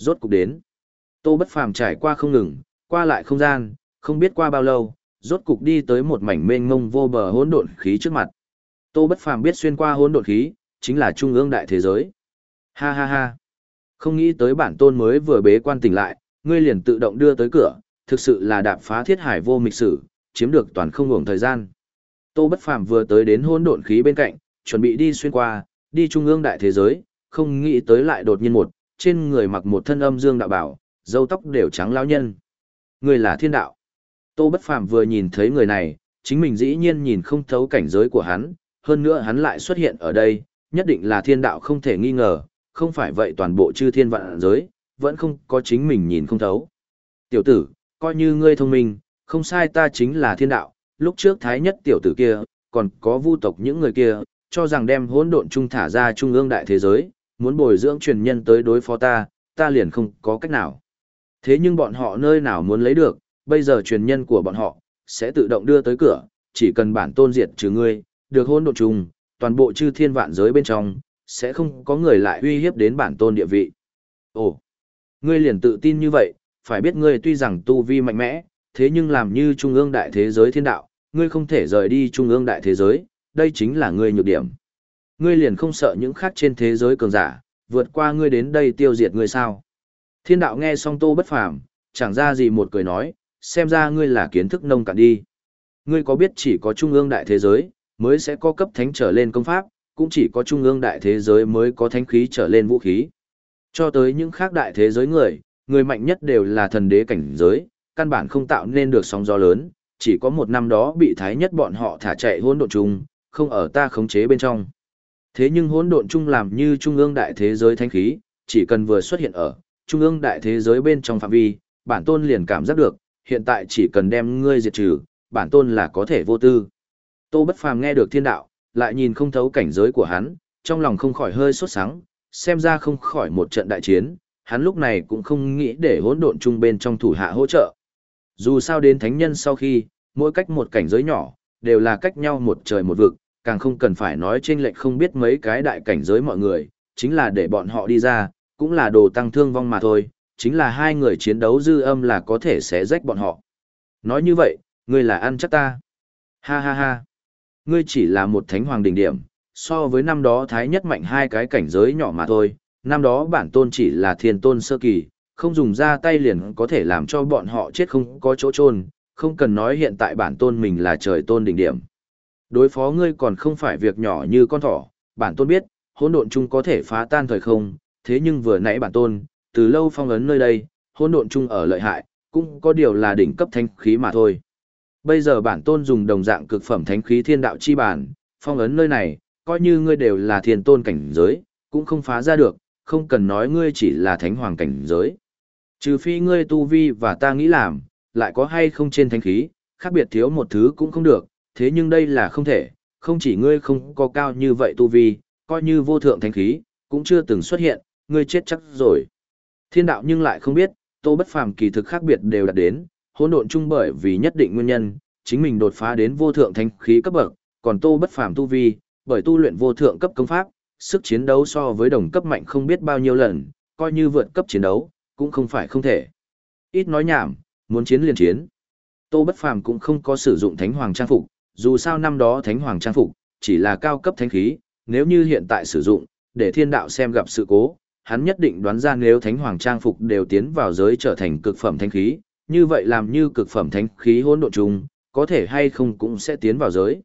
Rốt cục đến. Tô Bất Phàm trải qua không ngừng, qua lại không gian, không biết qua bao lâu, rốt cục đi tới một mảnh mênh mông vô bờ hỗn độn khí trước mặt. Tô Bất Phàm biết xuyên qua hỗn độn khí, chính là trung ương đại thế giới. Ha ha ha. Không nghĩ tới bản tôn mới vừa bế quan tỉnh lại, ngươi liền tự động đưa tới cửa, thực sự là đạp phá thiết hải vô mịch sử, chiếm được toàn không ngừng thời gian. Tô Bất Phàm vừa tới đến hỗn độn khí bên cạnh, chuẩn bị đi xuyên qua, đi trung ương đại thế giới, không nghĩ tới lại đột nhiên một, trên người mặc một thân âm dương đạo bảo, râu tóc đều trắng lão nhân. Người là thiên đạo. Tô Bất Phàm vừa nhìn thấy người này, chính mình dĩ nhiên nhìn không thấu cảnh giới của hắn, hơn nữa hắn lại xuất hiện ở đây, nhất định là thiên đạo không thể nghi ngờ, không phải vậy toàn bộ chư thiên vạn giới, vẫn không có chính mình nhìn không thấu. Tiểu tử, coi như ngươi thông minh, không sai ta chính là thiên đạo, lúc trước thái nhất tiểu tử kia, còn có vu tộc những người kia, cho rằng đem hỗn độn trung thả ra trung ương đại thế giới, muốn bồi dưỡng truyền nhân tới đối phó ta, ta liền không có cách nào. Thế nhưng bọn họ nơi nào muốn lấy được, bây giờ truyền nhân của bọn họ, sẽ tự động đưa tới cửa, chỉ cần bản tôn diệt trừ ngươi, được hôn độn trùng, toàn bộ chư thiên vạn giới bên trong, sẽ không có người lại uy hiếp đến bản tôn địa vị. Ồ, ngươi liền tự tin như vậy, phải biết ngươi tuy rằng tu vi mạnh mẽ, thế nhưng làm như trung ương đại thế giới thiên đạo, ngươi không thể rời đi trung ương đại thế giới, đây chính là ngươi nhược điểm. Ngươi liền không sợ những khác trên thế giới cường giả, vượt qua ngươi đến đây tiêu diệt ngươi sao. Thiên đạo nghe xong tô bất phàm, chẳng ra gì một cười nói, xem ra ngươi là kiến thức nông cạn đi. Ngươi có biết chỉ có trung ương đại thế giới, mới sẽ có cấp thánh trở lên công pháp, cũng chỉ có trung ương đại thế giới mới có thánh khí trở lên vũ khí. Cho tới những khác đại thế giới người, người mạnh nhất đều là thần đế cảnh giới, căn bản không tạo nên được sóng gió lớn, chỉ có một năm đó bị thái nhất bọn họ thả chạy hỗn độn chung, không ở ta khống chế bên trong. Thế nhưng hỗn độn chung làm như trung ương đại thế giới thánh khí, chỉ cần vừa xuất hiện ở trung ương đại thế giới bên trong phạm vi, bản tôn liền cảm giác được, hiện tại chỉ cần đem ngươi diệt trừ, bản tôn là có thể vô tư. Tô Bất Phàm nghe được thiên đạo, lại nhìn không thấu cảnh giới của hắn, trong lòng không khỏi hơi sốt sắng, xem ra không khỏi một trận đại chiến, hắn lúc này cũng không nghĩ để hỗn độn chung bên trong thủ hạ hỗ trợ. Dù sao đến thánh nhân sau khi, mỗi cách một cảnh giới nhỏ, đều là cách nhau một trời một vực, càng không cần phải nói trên lệnh không biết mấy cái đại cảnh giới mọi người, chính là để bọn họ đi ra, cũng là đồ tăng thương vong mà thôi, chính là hai người chiến đấu dư âm là có thể sẽ rách bọn họ. Nói như vậy, ngươi là ăn chắc ta. Ha ha ha. Ngươi chỉ là một thánh hoàng đỉnh điểm, so với năm đó thái nhất mạnh hai cái cảnh giới nhỏ mà thôi, năm đó bản tôn chỉ là thiên tôn sơ kỳ, không dùng ra tay liền có thể làm cho bọn họ chết không có chỗ chôn không cần nói hiện tại bản tôn mình là trời tôn đỉnh điểm. Đối phó ngươi còn không phải việc nhỏ như con thỏ, bản tôn biết, hỗn độn chung có thể phá tan thời không, thế nhưng vừa nãy bản tôn, từ lâu phong ấn nơi đây, hỗn độn chung ở lợi hại, cũng có điều là đỉnh cấp thánh khí mà thôi. Bây giờ bản tôn dùng đồng dạng cực phẩm thánh khí thiên đạo chi bản, phong ấn nơi này, coi như ngươi đều là thiên tôn cảnh giới, cũng không phá ra được, không cần nói ngươi chỉ là thánh hoàng cảnh giới. Trừ phi ngươi tu vi và ta nghĩ làm, lại có hay không trên thánh khí, khác biệt thiếu một thứ cũng không được, thế nhưng đây là không thể, không chỉ ngươi không có cao như vậy tu vi, coi như vô thượng thánh khí, cũng chưa từng xuất hiện, ngươi chết chắc rồi. Thiên đạo nhưng lại không biết, tô bất phàm kỳ thực khác biệt đều đạt đến, hỗn độn chung bởi vì nhất định nguyên nhân, chính mình đột phá đến vô thượng thánh khí cấp bậc, còn tô bất phàm tu vi, bởi tu luyện vô thượng cấp công pháp, sức chiến đấu so với đồng cấp mạnh không biết bao nhiêu lần, coi như vượt cấp chiến đấu, cũng không phải không thể. Ít nói nhảm, muốn chiến liền chiến. Tô Bất Phàm cũng không có sử dụng Thánh Hoàng trang phục, dù sao năm đó Thánh Hoàng trang phục chỉ là cao cấp thánh khí, nếu như hiện tại sử dụng, để thiên đạo xem gặp sự cố, hắn nhất định đoán ra nếu Thánh Hoàng trang phục đều tiến vào giới trở thành cực phẩm thánh khí, như vậy làm như cực phẩm thánh khí hỗn độn chung, có thể hay không cũng sẽ tiến vào giới.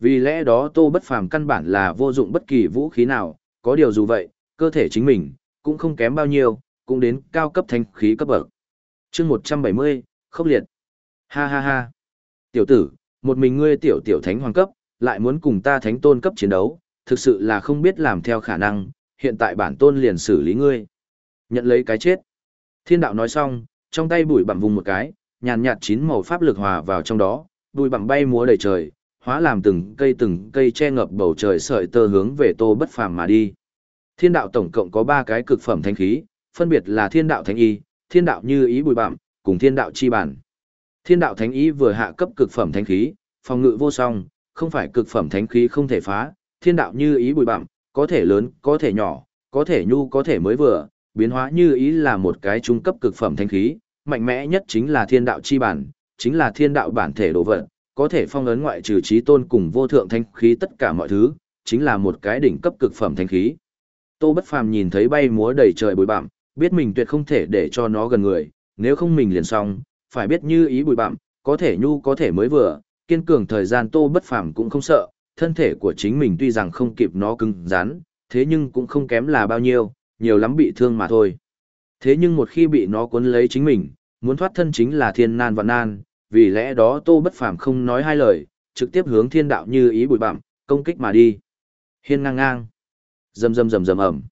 Vì lẽ đó Tô Bất Phàm căn bản là vô dụng bất kỳ vũ khí nào, có điều dù vậy, cơ thể chính mình cũng không kém bao nhiêu, cũng đến cao cấp thánh khí cấp bậc. Chương 170, khốc liệt. Ha ha ha. Tiểu tử, một mình ngươi tiểu tiểu thánh hoàng cấp, lại muốn cùng ta thánh tôn cấp chiến đấu, thực sự là không biết làm theo khả năng, hiện tại bản tôn liền xử lý ngươi. Nhận lấy cái chết. Thiên đạo nói xong, trong tay bụi bặm vùng một cái, nhàn nhạt chín màu pháp lực hòa vào trong đó, bụi bặm bay múa đầy trời, hóa làm từng cây từng cây che ngập bầu trời sợi tơ hướng về Tô Bất Phàm mà đi. Thiên đạo tổng cộng có ba cái cực phẩm thánh khí, phân biệt là Thiên đạo thánh y, Thiên đạo như ý bụi bặm, cùng Thiên đạo chi bản. Thiên đạo thánh ý vừa hạ cấp cực phẩm thánh khí, phòng ngự vô song, không phải cực phẩm thánh khí không thể phá, Thiên đạo như ý bụi bặm, có thể lớn, có thể nhỏ, có thể nhu có thể mới vừa, biến hóa như ý là một cái trung cấp cực phẩm thánh khí, mạnh mẽ nhất chính là thiên đạo chi bản, chính là thiên đạo bản thể đồ vật, có thể phong ấn ngoại trừ trí tôn cùng vô thượng thánh khí tất cả mọi thứ, chính là một cái đỉnh cấp cực phẩm thánh khí. Tô Bất Phàm nhìn thấy bay múa đầy trời bụi bặm, biết mình tuyệt không thể để cho nó gần người, nếu không mình liền xong, phải biết như ý bụi bặm, có thể nhu có thể mới vừa, kiên cường thời gian Tô Bất Phàm cũng không sợ, thân thể của chính mình tuy rằng không kịp nó cứng rắn, thế nhưng cũng không kém là bao nhiêu, nhiều lắm bị thương mà thôi. Thế nhưng một khi bị nó cuốn lấy chính mình, muốn thoát thân chính là thiên nan vạn nan, vì lẽ đó Tô Bất Phàm không nói hai lời, trực tiếp hướng thiên đạo như ý bụi bặm, công kích mà đi. Hiên ngang ngang, rầm rầm rầm rầm ầm.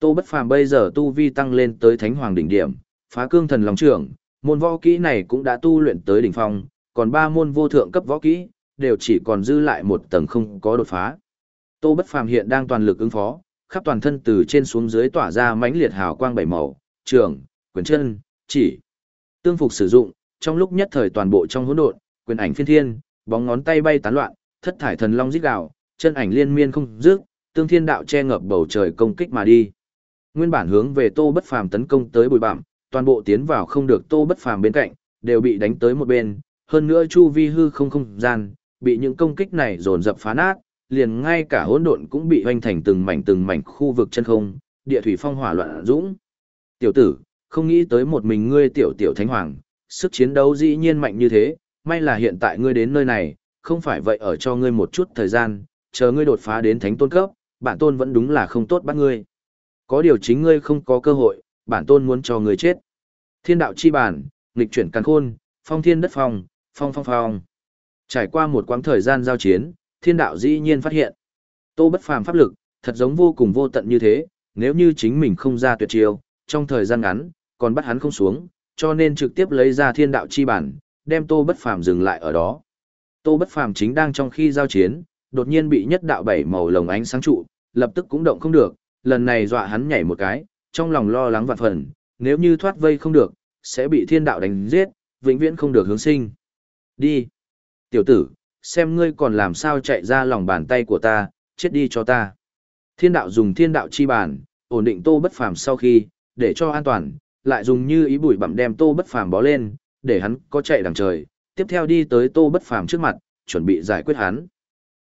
Tô Bất Phàm bây giờ tu vi tăng lên tới thánh hoàng đỉnh điểm, phá cương thần long trưởng, môn võ kỹ này cũng đã tu luyện tới đỉnh phong, còn ba môn vô thượng cấp võ kỹ đều chỉ còn dư lại một tầng không có đột phá. Tô Bất Phàm hiện đang toàn lực ứng phó, khắp toàn thân từ trên xuống dưới tỏa ra mãnh liệt hào quang bảy màu, trường, quyền chân, chỉ. Tương phục sử dụng, trong lúc nhất thời toàn bộ trong hỗn độn, quyền ảnh phiên thiên, bóng ngón tay bay tán loạn, thất thải thần long rít gào, chân ảnh liên miên không dứt, tương thiên đạo che ngập bầu trời công kích mà đi. Nguyên bản hướng về Tô Bất Phàm tấn công tới bụi bặm, toàn bộ tiến vào không được Tô Bất Phàm bên cạnh, đều bị đánh tới một bên, hơn nữa chu vi hư không không gian, bị những công kích này dồn dập phá nát, liền ngay cả hỗn độn cũng bị hoành thành từng mảnh từng mảnh khu vực chân không, địa thủy phong hỏa loạn dũng. Tiểu tử, không nghĩ tới một mình ngươi tiểu tiểu thánh hoàng, sức chiến đấu dĩ nhiên mạnh như thế, may là hiện tại ngươi đến nơi này, không phải vậy ở cho ngươi một chút thời gian, chờ ngươi đột phá đến thánh tôn cấp, bản tôn vẫn đúng là không tốt bắt ngươi. Có điều chính ngươi không có cơ hội, bản tôn muốn cho người chết. Thiên đạo chi bản, nghịch chuyển càn khôn, phong thiên đất phong, phong phong phong. Trải qua một quãng thời gian giao chiến, thiên đạo dĩ nhiên phát hiện. Tô bất phàm pháp lực, thật giống vô cùng vô tận như thế, nếu như chính mình không ra tuyệt chiêu, trong thời gian ngắn, còn bắt hắn không xuống, cho nên trực tiếp lấy ra thiên đạo chi bản, đem Tô bất phàm dừng lại ở đó. Tô bất phàm chính đang trong khi giao chiến, đột nhiên bị nhất đạo bảy màu lồng ánh sáng trụ, lập tức cũng động không được, lần này dọa hắn nhảy một cái, trong lòng lo lắng vạn phần, nếu như thoát vây không được, sẽ bị thiên đạo đánh giết, vĩnh viễn không được hướng sinh. Đi. Tiểu tử, xem ngươi còn làm sao chạy ra lòng bàn tay của ta, chết đi cho ta. Thiên đạo dùng thiên đạo chi bàn ổn định tô bất phàm sau khi, để cho an toàn, lại dùng như ý bụi bặm đem tô bất phàm bó lên, để hắn có chạy đằng trời, tiếp theo đi tới tô bất phàm trước mặt, chuẩn bị giải quyết hắn.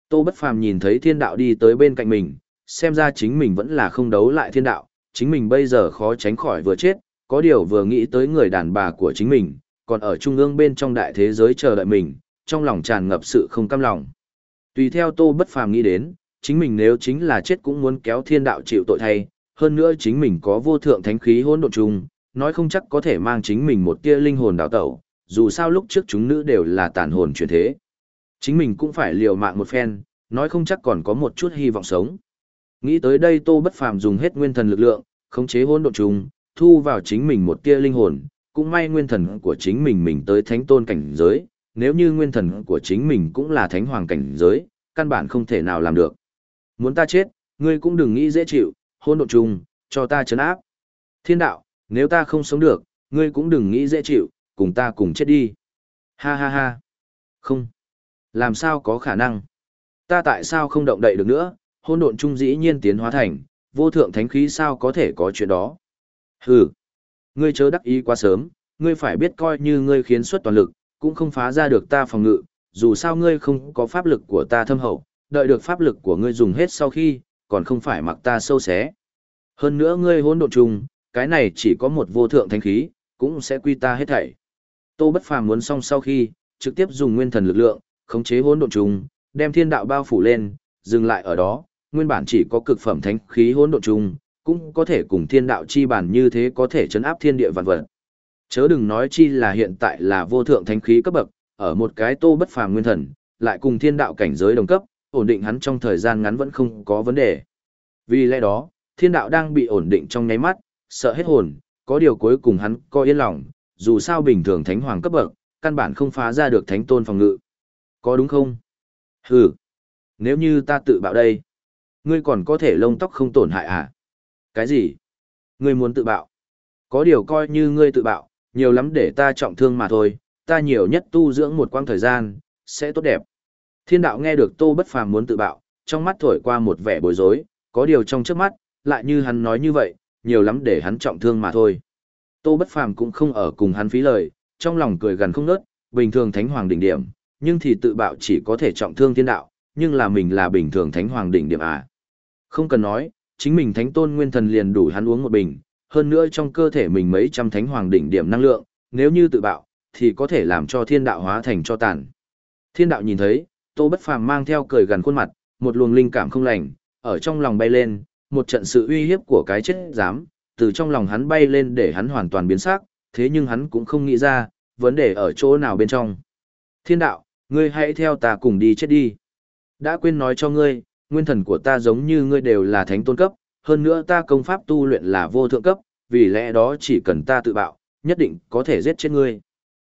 Tô bất phàm nhìn thấy thiên đạo đi tới bên cạnh mình, xem ra chính mình vẫn là không đấu lại thiên đạo, chính mình bây giờ khó tránh khỏi vừa chết, có điều vừa nghĩ tới người đàn bà của chính mình, còn ở trung ương bên trong đại thế giới chờ đợi mình, trong lòng tràn ngập sự không cam lòng. Tùy theo Tô Bất Phàm nghĩ đến, chính mình nếu chính là chết cũng muốn kéo thiên đạo chịu tội thay, hơn nữa chính mình có vô thượng thánh khí hỗn độn chung, nói không chắc có thể mang chính mình một tia linh hồn đào tẩu, dù sao lúc trước chúng nữ đều là tàn hồn chuyển thế. Chính mình cũng phải liều mạng một phen, nói không chắc còn có một chút hy vọng sống. Nghĩ tới đây Tô Bất Phàm dùng hết nguyên thần lực lượng, khống chế hỗn độn trùng thu vào chính mình một tia linh hồn, cũng may nguyên thần của chính mình mình tới thánh tôn cảnh giới, nếu như nguyên thần của chính mình cũng là thánh hoàng cảnh giới, căn bản không thể nào làm được. Muốn ta chết, ngươi cũng đừng nghĩ dễ chịu, hỗn độn trùng, cho ta chấn áp. Thiên đạo, nếu ta không sống được, ngươi cũng đừng nghĩ dễ chịu, cùng ta cùng chết đi. Ha ha ha. Không. Làm sao có khả năng? Ta tại sao không động đậy được nữa, hôn độn trung dĩ nhiên tiến hóa thành, vô thượng thánh khí sao có thể có chuyện đó? Hừ. Ngươi chớ đắc ý quá sớm, ngươi phải biết coi như ngươi khiến xuất toàn lực, cũng không phá ra được ta phòng ngự, dù sao ngươi không có pháp lực của ta thâm hậu, đợi được pháp lực của ngươi dùng hết sau khi, còn không phải mặc ta sâu xé. Hơn nữa ngươi hỗn độn trùng, cái này chỉ có một vô thượng thánh khí, cũng sẽ quy ta hết thảy. Tô Bất Phàm muốn xong sau khi, trực tiếp dùng nguyên thần lực lượng, khống chế hỗn độn trùng, đem thiên đạo bao phủ lên, dừng lại ở đó, nguyên bản chỉ có cực phẩm thánh khí hỗn độn chung cũng có thể cùng thiên đạo chi bản như thế có thể chấn áp thiên địa vạn vật. Chớ đừng nói chi là hiện tại là vô thượng thánh khí cấp bậc, ở một cái tô bất phàm nguyên thần, lại cùng thiên đạo cảnh giới đồng cấp, ổn định hắn trong thời gian ngắn vẫn không có vấn đề. Vì lẽ đó, thiên đạo đang bị ổn định trong nháy mắt, sợ hết hồn, có điều cuối cùng hắn có yên lòng, dù sao bình thường thánh hoàng cấp bậc, căn bản không phá ra được thánh tôn phòng ngự. Có đúng không? Hừ. Nếu như ta tự bạo đây, ngươi còn có thể lông tóc không tổn hại à? Cái gì? Ngươi muốn tự bạo? Có điều coi như ngươi tự bạo, nhiều lắm để ta trọng thương mà thôi, ta nhiều nhất tu dưỡng một quãng thời gian, sẽ tốt đẹp. Thiên đạo nghe được Tô Bất Phàm muốn tự bạo, trong mắt thổi qua một vẻ bối rối, có điều trong trước mắt, lại như hắn nói như vậy, nhiều lắm để hắn trọng thương mà thôi. Tô Bất Phàm cũng không ở cùng hắn phí lời, trong lòng cười gần không nớt, bình thường thánh hoàng đỉnh điểm, nhưng thì tự bạo chỉ có thể trọng thương thiên đạo, nhưng là mình là bình thường thánh hoàng đỉnh điểm à. Không cần nói, chính mình thánh tôn nguyên thần liền đủ hắn uống một bình, hơn nữa trong cơ thể mình mấy trăm thánh hoàng đỉnh điểm năng lượng, nếu như tự bạo, thì có thể làm cho thiên đạo hóa thành cho tàn. Thiên đạo nhìn thấy, Tô Bất Phàm mang theo cười gần khuôn mặt, một luồng linh cảm không lành, ở trong lòng bay lên, một trận sự uy hiếp của cái chết dám, từ trong lòng hắn bay lên để hắn hoàn toàn biến sắc, thế nhưng hắn cũng không nghĩ ra, vấn đề ở chỗ nào bên trong. Thiên đạo, ngươi hãy theo ta cùng đi chết đi. Đã quên nói cho ngươi, nguyên thần của ta giống như ngươi đều là thánh tôn cấp, hơn nữa ta công pháp tu luyện là vô thượng cấp, vì lẽ đó chỉ cần ta tự bạo, nhất định có thể giết chết ngươi.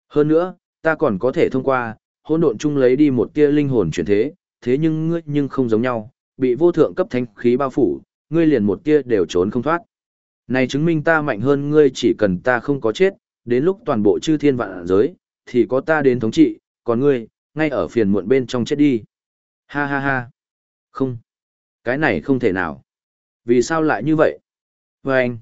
Hơn nữa, ta còn có thể thông qua, hỗn độn chung lấy đi một tia linh hồn chuyển thế, thế nhưng ngươi nhưng không giống nhau, bị vô thượng cấp thánh khí bao phủ, ngươi liền một tia đều trốn không thoát. Này chứng minh ta mạnh hơn ngươi chỉ cần ta không có chết, đến lúc toàn bộ chư thiên vạn giới, thì có ta đến thống trị, còn ngươi, ngay ở phiền muộn bên trong chết đi. Ha ha ha. Không. Cái này không thể nào. Vì sao lại như vậy? Và anh.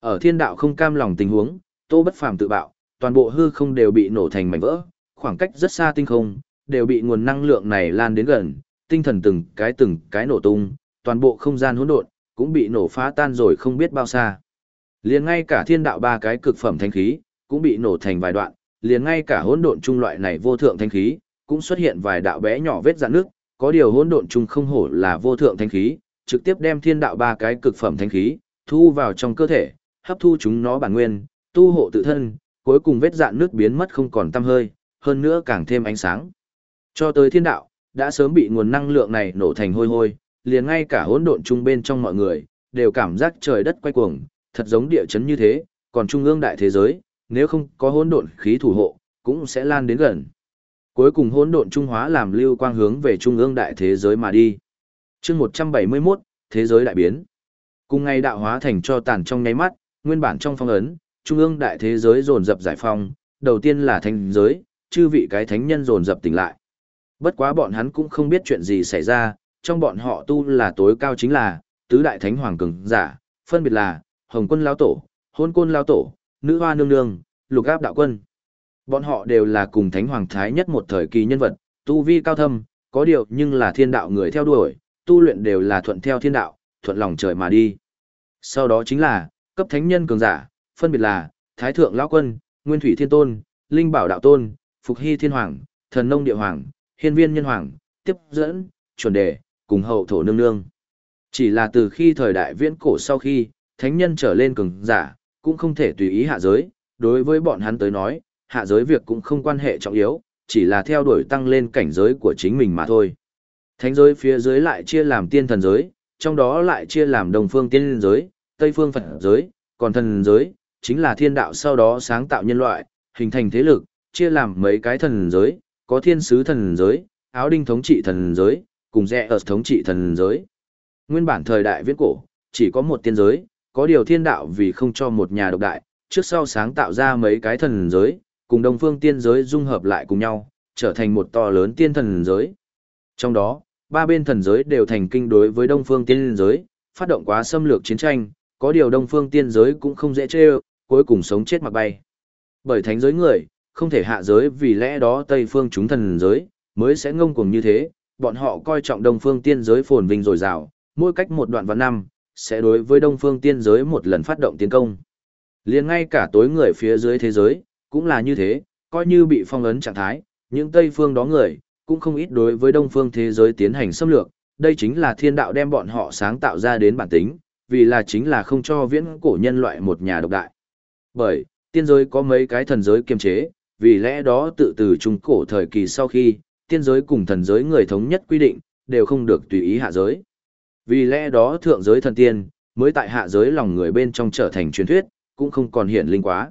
Ở thiên đạo không cam lòng tình huống, tô bất phàm tự bạo, toàn bộ hư không đều bị nổ thành mảnh vỡ, khoảng cách rất xa tinh không, đều bị nguồn năng lượng này lan đến gần, tinh thần từng cái từng cái nổ tung, toàn bộ không gian hỗn độn cũng bị nổ phá tan rồi không biết bao xa. Liền ngay cả thiên đạo ba cái cực phẩm thanh khí, cũng bị nổ thành vài đoạn, liền ngay cả hỗn độn trung loại này vô thượng thanh khí, cũng xuất hiện vài đạo bé nhỏ vết rạn nước, có điều hỗn độn trung không hổ là vô thượng thánh khí, trực tiếp đem thiên đạo ba cái cực phẩm thánh khí thu vào trong cơ thể, hấp thu chúng nó bản nguyên, tu hộ tự thân, cuối cùng vết dạn nước biến mất không còn tăm hơi, hơn nữa càng thêm ánh sáng. Cho tới thiên đạo, đã sớm bị nguồn năng lượng này nổ thành hôi hôi, liền ngay cả hỗn độn chung bên trong mọi người, đều cảm giác trời đất quay cuồng, thật giống địa chấn như thế, còn trung ương đại thế giới, nếu không có hỗn độn khí thủ hộ, cũng sẽ lan đến gần. Cuối cùng hỗn độn trung hóa làm lưu quang hướng về trung ương đại thế giới mà đi. Chương 171, thế giới đại biến. Cùng ngày đạo hóa thành cho tàn trong nháy mắt, nguyên bản trong phong ấn, trung ương đại thế giới dồn dập giải phong, đầu tiên là thánh giới, chư vị cái thánh nhân dồn dập tỉnh lại. Bất quá bọn hắn cũng không biết chuyện gì xảy ra, trong bọn họ tu là tối cao chính là tứ đại thánh hoàng cường giả, phân biệt là Hồng Quân lão tổ, Hôn Côn lão tổ, Nữ Hoa nương nương, Lục Áp đạo quân. Bọn họ đều là cùng thánh hoàng thái nhất một thời kỳ nhân vật, tu vi cao thâm, có điều nhưng là thiên đạo người theo đuổi, tu luyện đều là thuận theo thiên đạo, thuận lòng trời mà đi. Sau đó chính là cấp thánh nhân cường giả, phân biệt là Thái thượng lão quân, Nguyên thủy thiên tôn, Linh bảo đạo tôn, Phục hy thiên hoàng, Thần nông địa hoàng, Hiên viên nhân hoàng, tiếp dẫn, chuẩn đề, cùng hậu thổ nương nương. Chỉ là từ khi thời đại viễn cổ sau khi, thánh nhân trở lên cường giả, cũng không thể tùy ý hạ giới, đối với bọn hắn tới nói, hạ giới việc cũng không quan hệ trọng yếu, chỉ là theo đuổi tăng lên cảnh giới của chính mình mà thôi. Thánh giới phía dưới lại chia làm tiên thần giới, trong đó lại chia làm đồng phương tiên giới, tây phương Phật giới, còn thần giới, chính là thiên đạo sau đó sáng tạo nhân loại, hình thành thế lực, chia làm mấy cái thần giới, có thiên sứ thần giới, áo đinh thống trị thần giới, cùng rẽ ở thống trị thần giới. Nguyên bản thời đại viễn cổ, chỉ có một tiên giới, có điều thiên đạo vì không cho một nhà độc đại, trước sau sáng tạo ra mấy cái thần giới, cùng đông phương tiên giới dung hợp lại cùng nhau, trở thành một to lớn tiên thần giới. Trong đó, ba bên thần giới đều thành kinh đối với đông phương tiên giới, phát động quá xâm lược chiến tranh, có điều đông phương tiên giới cũng không dễ chê cuối cùng sống chết mặc bay. Bởi thánh giới người, không thể hạ giới vì lẽ đó tây phương chúng thần giới, mới sẽ ngông cuồng như thế, bọn họ coi trọng đông phương tiên giới phồn vinh dồi dào, mỗi cách một đoạn vạn năm, sẽ đối với đông phương tiên giới một lần phát động tiến công. liền ngay cả tối người phía dưới thế giới, cũng là như thế, coi như bị phong ấn trạng thái, những tây phương đó người, cũng không ít đối với đông phương thế giới tiến hành xâm lược, đây chính là thiên đạo đem bọn họ sáng tạo ra đến bản tính, vì là chính là không cho viễn cổ nhân loại một nhà độc đại. Bởi, tiên giới có mấy cái thần giới kiềm chế, vì lẽ đó tự từ trung cổ thời kỳ sau khi, tiên giới cùng thần giới người thống nhất quy định, đều không được tùy ý hạ giới. Vì lẽ đó thượng giới thần tiên, mới tại hạ giới lòng người bên trong trở thành truyền thuyết, cũng không còn hiện linh quá.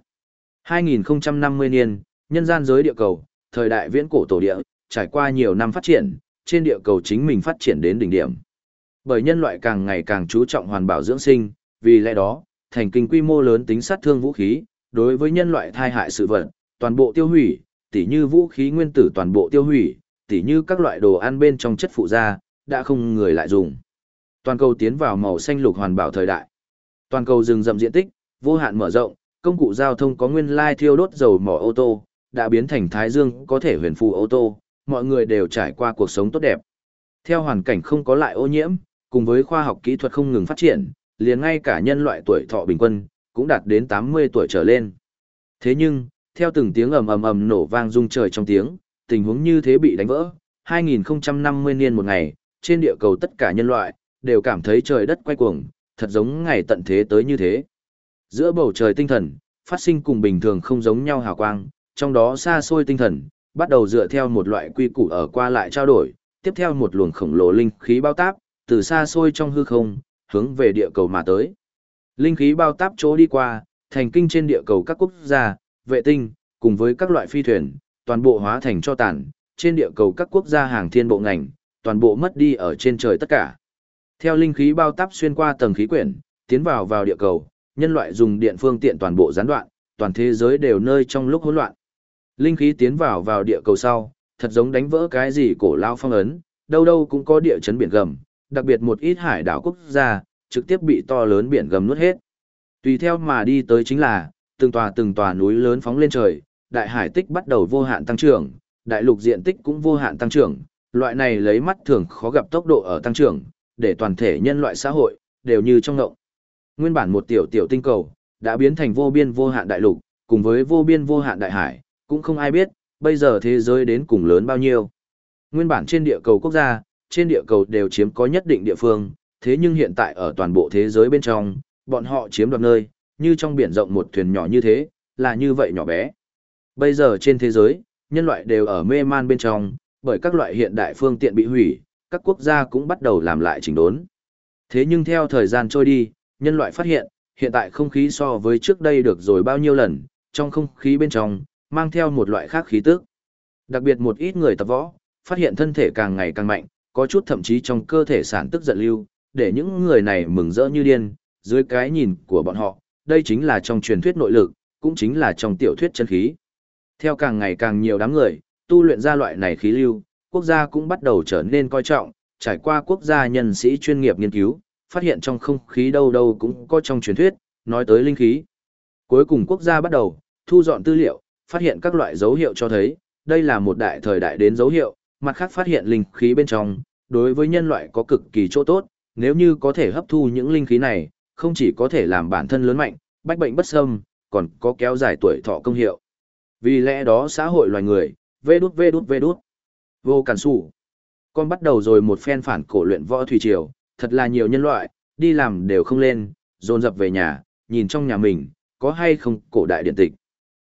2050 niên, nhân gian giới địa cầu, thời đại viễn cổ tổ địa, trải qua nhiều năm phát triển, trên địa cầu chính mình phát triển đến đỉnh điểm. Bởi nhân loại càng ngày càng chú trọng hoàn bảo dưỡng sinh, vì lẽ đó, thành kinh quy mô lớn tính sát thương vũ khí, đối với nhân loại thai hại sự vật, toàn bộ tiêu hủy, tỉ như vũ khí nguyên tử toàn bộ tiêu hủy, tỉ như các loại đồ ăn bên trong chất phụ gia, đã không người lại dùng. Toàn cầu tiến vào màu xanh lục hoàn bảo thời đại. Toàn cầu rừng rậm diện tích, vô hạn mở rộng, công cụ giao thông có nguyên lai thiêu đốt dầu mỏ ô tô, đã biến thành thái dương có thể huyền phù ô tô, mọi người đều trải qua cuộc sống tốt đẹp. Theo hoàn cảnh không có lại ô nhiễm, cùng với khoa học kỹ thuật không ngừng phát triển, liền ngay cả nhân loại tuổi thọ bình quân cũng đạt đến 80 tuổi trở lên. Thế nhưng, theo từng tiếng ầm ầm ầm nổ vang rung trời trong tiếng, tình huống như thế bị đánh vỡ. 2050 niên một ngày, trên địa cầu tất cả nhân loại đều cảm thấy trời đất quay cuồng, thật giống ngày tận thế tới như thế. Giữa bầu trời tinh thần, phát sinh cùng bình thường không giống nhau hào quang, trong đó xa xôi tinh thần, bắt đầu dựa theo một loại quy củ ở qua lại trao đổi, tiếp theo một luồng khổng lồ linh khí bao táp, từ xa xôi trong hư không, hướng về địa cầu mà tới. Linh khí bao táp chỗ đi qua, thành kinh trên địa cầu các quốc gia, vệ tinh, cùng với các loại phi thuyền, toàn bộ hóa thành cho tàn, trên địa cầu các quốc gia hàng thiên bộ ngành, toàn bộ mất đi ở trên trời tất cả. Theo linh khí bao táp xuyên qua tầng khí quyển, tiến vào vào địa cầu, nhân loại dùng điện phương tiện toàn bộ gián đoạn, toàn thế giới đều nơi trong lúc hỗn loạn. Linh khí tiến vào vào địa cầu sau, thật giống đánh vỡ cái gì cổ lao phong ấn, đâu đâu cũng có địa chấn biển gầm, đặc biệt một ít hải đảo quốc gia, trực tiếp bị to lớn biển gầm nuốt hết. Tùy theo mà đi tới chính là, từng tòa từng tòa núi lớn phóng lên trời, đại hải tích bắt đầu vô hạn tăng trưởng, đại lục diện tích cũng vô hạn tăng trưởng, loại này lấy mắt thường khó gặp tốc độ ở tăng trưởng, để toàn thể nhân loại xã hội đều như trong ngộng. Nguyên bản một tiểu tiểu tinh cầu đã biến thành vô biên vô hạn đại lục, cùng với vô biên vô hạn đại hải, cũng không ai biết bây giờ thế giới đến cùng lớn bao nhiêu. Nguyên bản trên địa cầu quốc gia, trên địa cầu đều chiếm có nhất định địa phương, thế nhưng hiện tại ở toàn bộ thế giới bên trong, bọn họ chiếm đoạt nơi, như trong biển rộng một thuyền nhỏ như thế, là như vậy nhỏ bé. Bây giờ trên thế giới, nhân loại đều ở mê man bên trong, bởi các loại hiện đại phương tiện bị hủy, các quốc gia cũng bắt đầu làm lại chỉnh đốn. Thế nhưng theo thời gian trôi đi, nhân loại phát hiện, hiện tại không khí so với trước đây được rồi bao nhiêu lần, trong không khí bên trong, mang theo một loại khác khí tức. Đặc biệt một ít người tập võ, phát hiện thân thể càng ngày càng mạnh, có chút thậm chí trong cơ thể sản tức giận lưu, để những người này mừng rỡ như điên, dưới cái nhìn của bọn họ, đây chính là trong truyền thuyết nội lực, cũng chính là trong tiểu thuyết chân khí. Theo càng ngày càng nhiều đám người, tu luyện ra loại này khí lưu, quốc gia cũng bắt đầu trở nên coi trọng, trải qua quốc gia nhân sĩ chuyên nghiệp nghiên cứu, phát hiện trong không khí đâu đâu cũng có trong truyền thuyết, nói tới linh khí. Cuối cùng quốc gia bắt đầu thu dọn tư liệu, phát hiện các loại dấu hiệu cho thấy, đây là một đại thời đại đến dấu hiệu, mặt khác phát hiện linh khí bên trong, đối với nhân loại có cực kỳ chỗ tốt, nếu như có thể hấp thu những linh khí này, không chỉ có thể làm bản thân lớn mạnh, bách bệnh bất xâm, còn có kéo dài tuổi thọ công hiệu. Vì lẽ đó xã hội loài người, vê đút vê đút vê đút, vô cản sủ. Con bắt đầu rồi một phen phản cổ luyện võ thủy triều, thật là nhiều nhân loại, đi làm đều không lên, dồn dập về nhà, nhìn trong nhà mình, có hay không cổ đại điện tịch.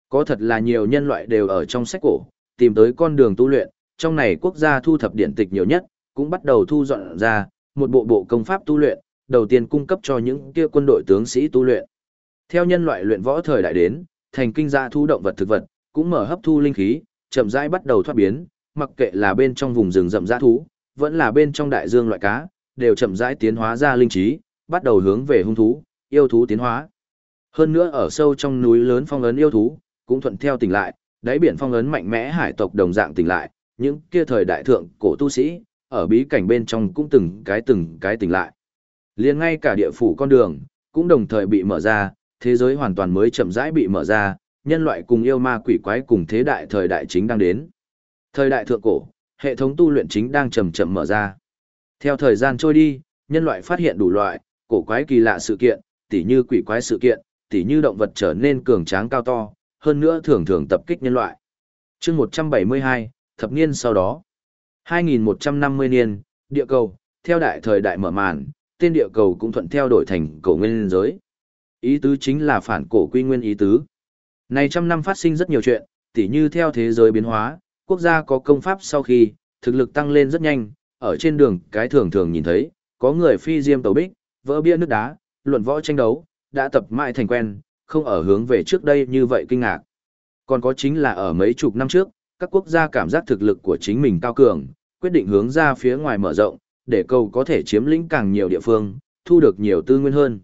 Có thật là nhiều nhân loại đều ở trong sách cổ, tìm tới con đường tu luyện, trong này quốc gia thu thập điện tịch nhiều nhất, cũng bắt đầu thu dọn ra, một bộ bộ công pháp tu luyện, đầu tiên cung cấp cho những kia quân đội tướng sĩ tu luyện. Theo nhân loại luyện võ thời đại đến, thành kinh gia thu động vật thực vật, cũng mở hấp thu linh khí, chậm rãi bắt đầu thoát biến, mặc kệ là bên trong vùng rừng rậm dã thú, vẫn là bên trong đại dương loại cá, đều chậm rãi tiến hóa ra linh trí, bắt đầu hướng về hung thú, yêu thú tiến hóa. Hơn nữa ở sâu trong núi lớn phong ấn yêu thú, cũng thuận theo tỉnh lại, đáy biển phong ấn mạnh mẽ hải tộc đồng dạng tỉnh lại, những kia thời đại thượng cổ tu sĩ, ở bí cảnh bên trong cũng từng cái từng cái tỉnh lại. Liền ngay cả địa phủ con đường, cũng đồng thời bị mở ra, thế giới hoàn toàn mới chậm rãi bị mở ra, nhân loại cùng yêu ma quỷ quái cùng thế đại thời đại chính đang đến. Thời đại thượng cổ, hệ thống tu luyện chính đang chậm chậm mở ra. Theo thời gian trôi đi, nhân loại phát hiện đủ loại, cổ quái kỳ lạ sự kiện, tỉ như quỷ quái sự kiện, tỉ như động vật trở nên cường tráng cao to, hơn nữa thường thường tập kích nhân loại. chương 172, thập niên sau đó. 2150 niên, địa cầu, theo đại thời đại mở màn, tên địa cầu cũng thuận theo đổi thành cổ nguyên giới. Ý tứ chính là phản cổ quy nguyên ý tứ. Này trăm năm phát sinh rất nhiều chuyện, tỉ như theo thế giới biến hóa, quốc gia có công pháp sau khi, thực lực tăng lên rất nhanh, ở trên đường cái thường thường nhìn thấy, có người phi diêm tàu bích, vỡ bia nước đá, luận võ tranh đấu, đã tập mãi thành quen, không ở hướng về trước đây như vậy kinh ngạc. Còn có chính là ở mấy chục năm trước, các quốc gia cảm giác thực lực của chính mình cao cường, quyết định hướng ra phía ngoài mở rộng, để cầu có thể chiếm lĩnh càng nhiều địa phương, thu được nhiều tư nguyên hơn.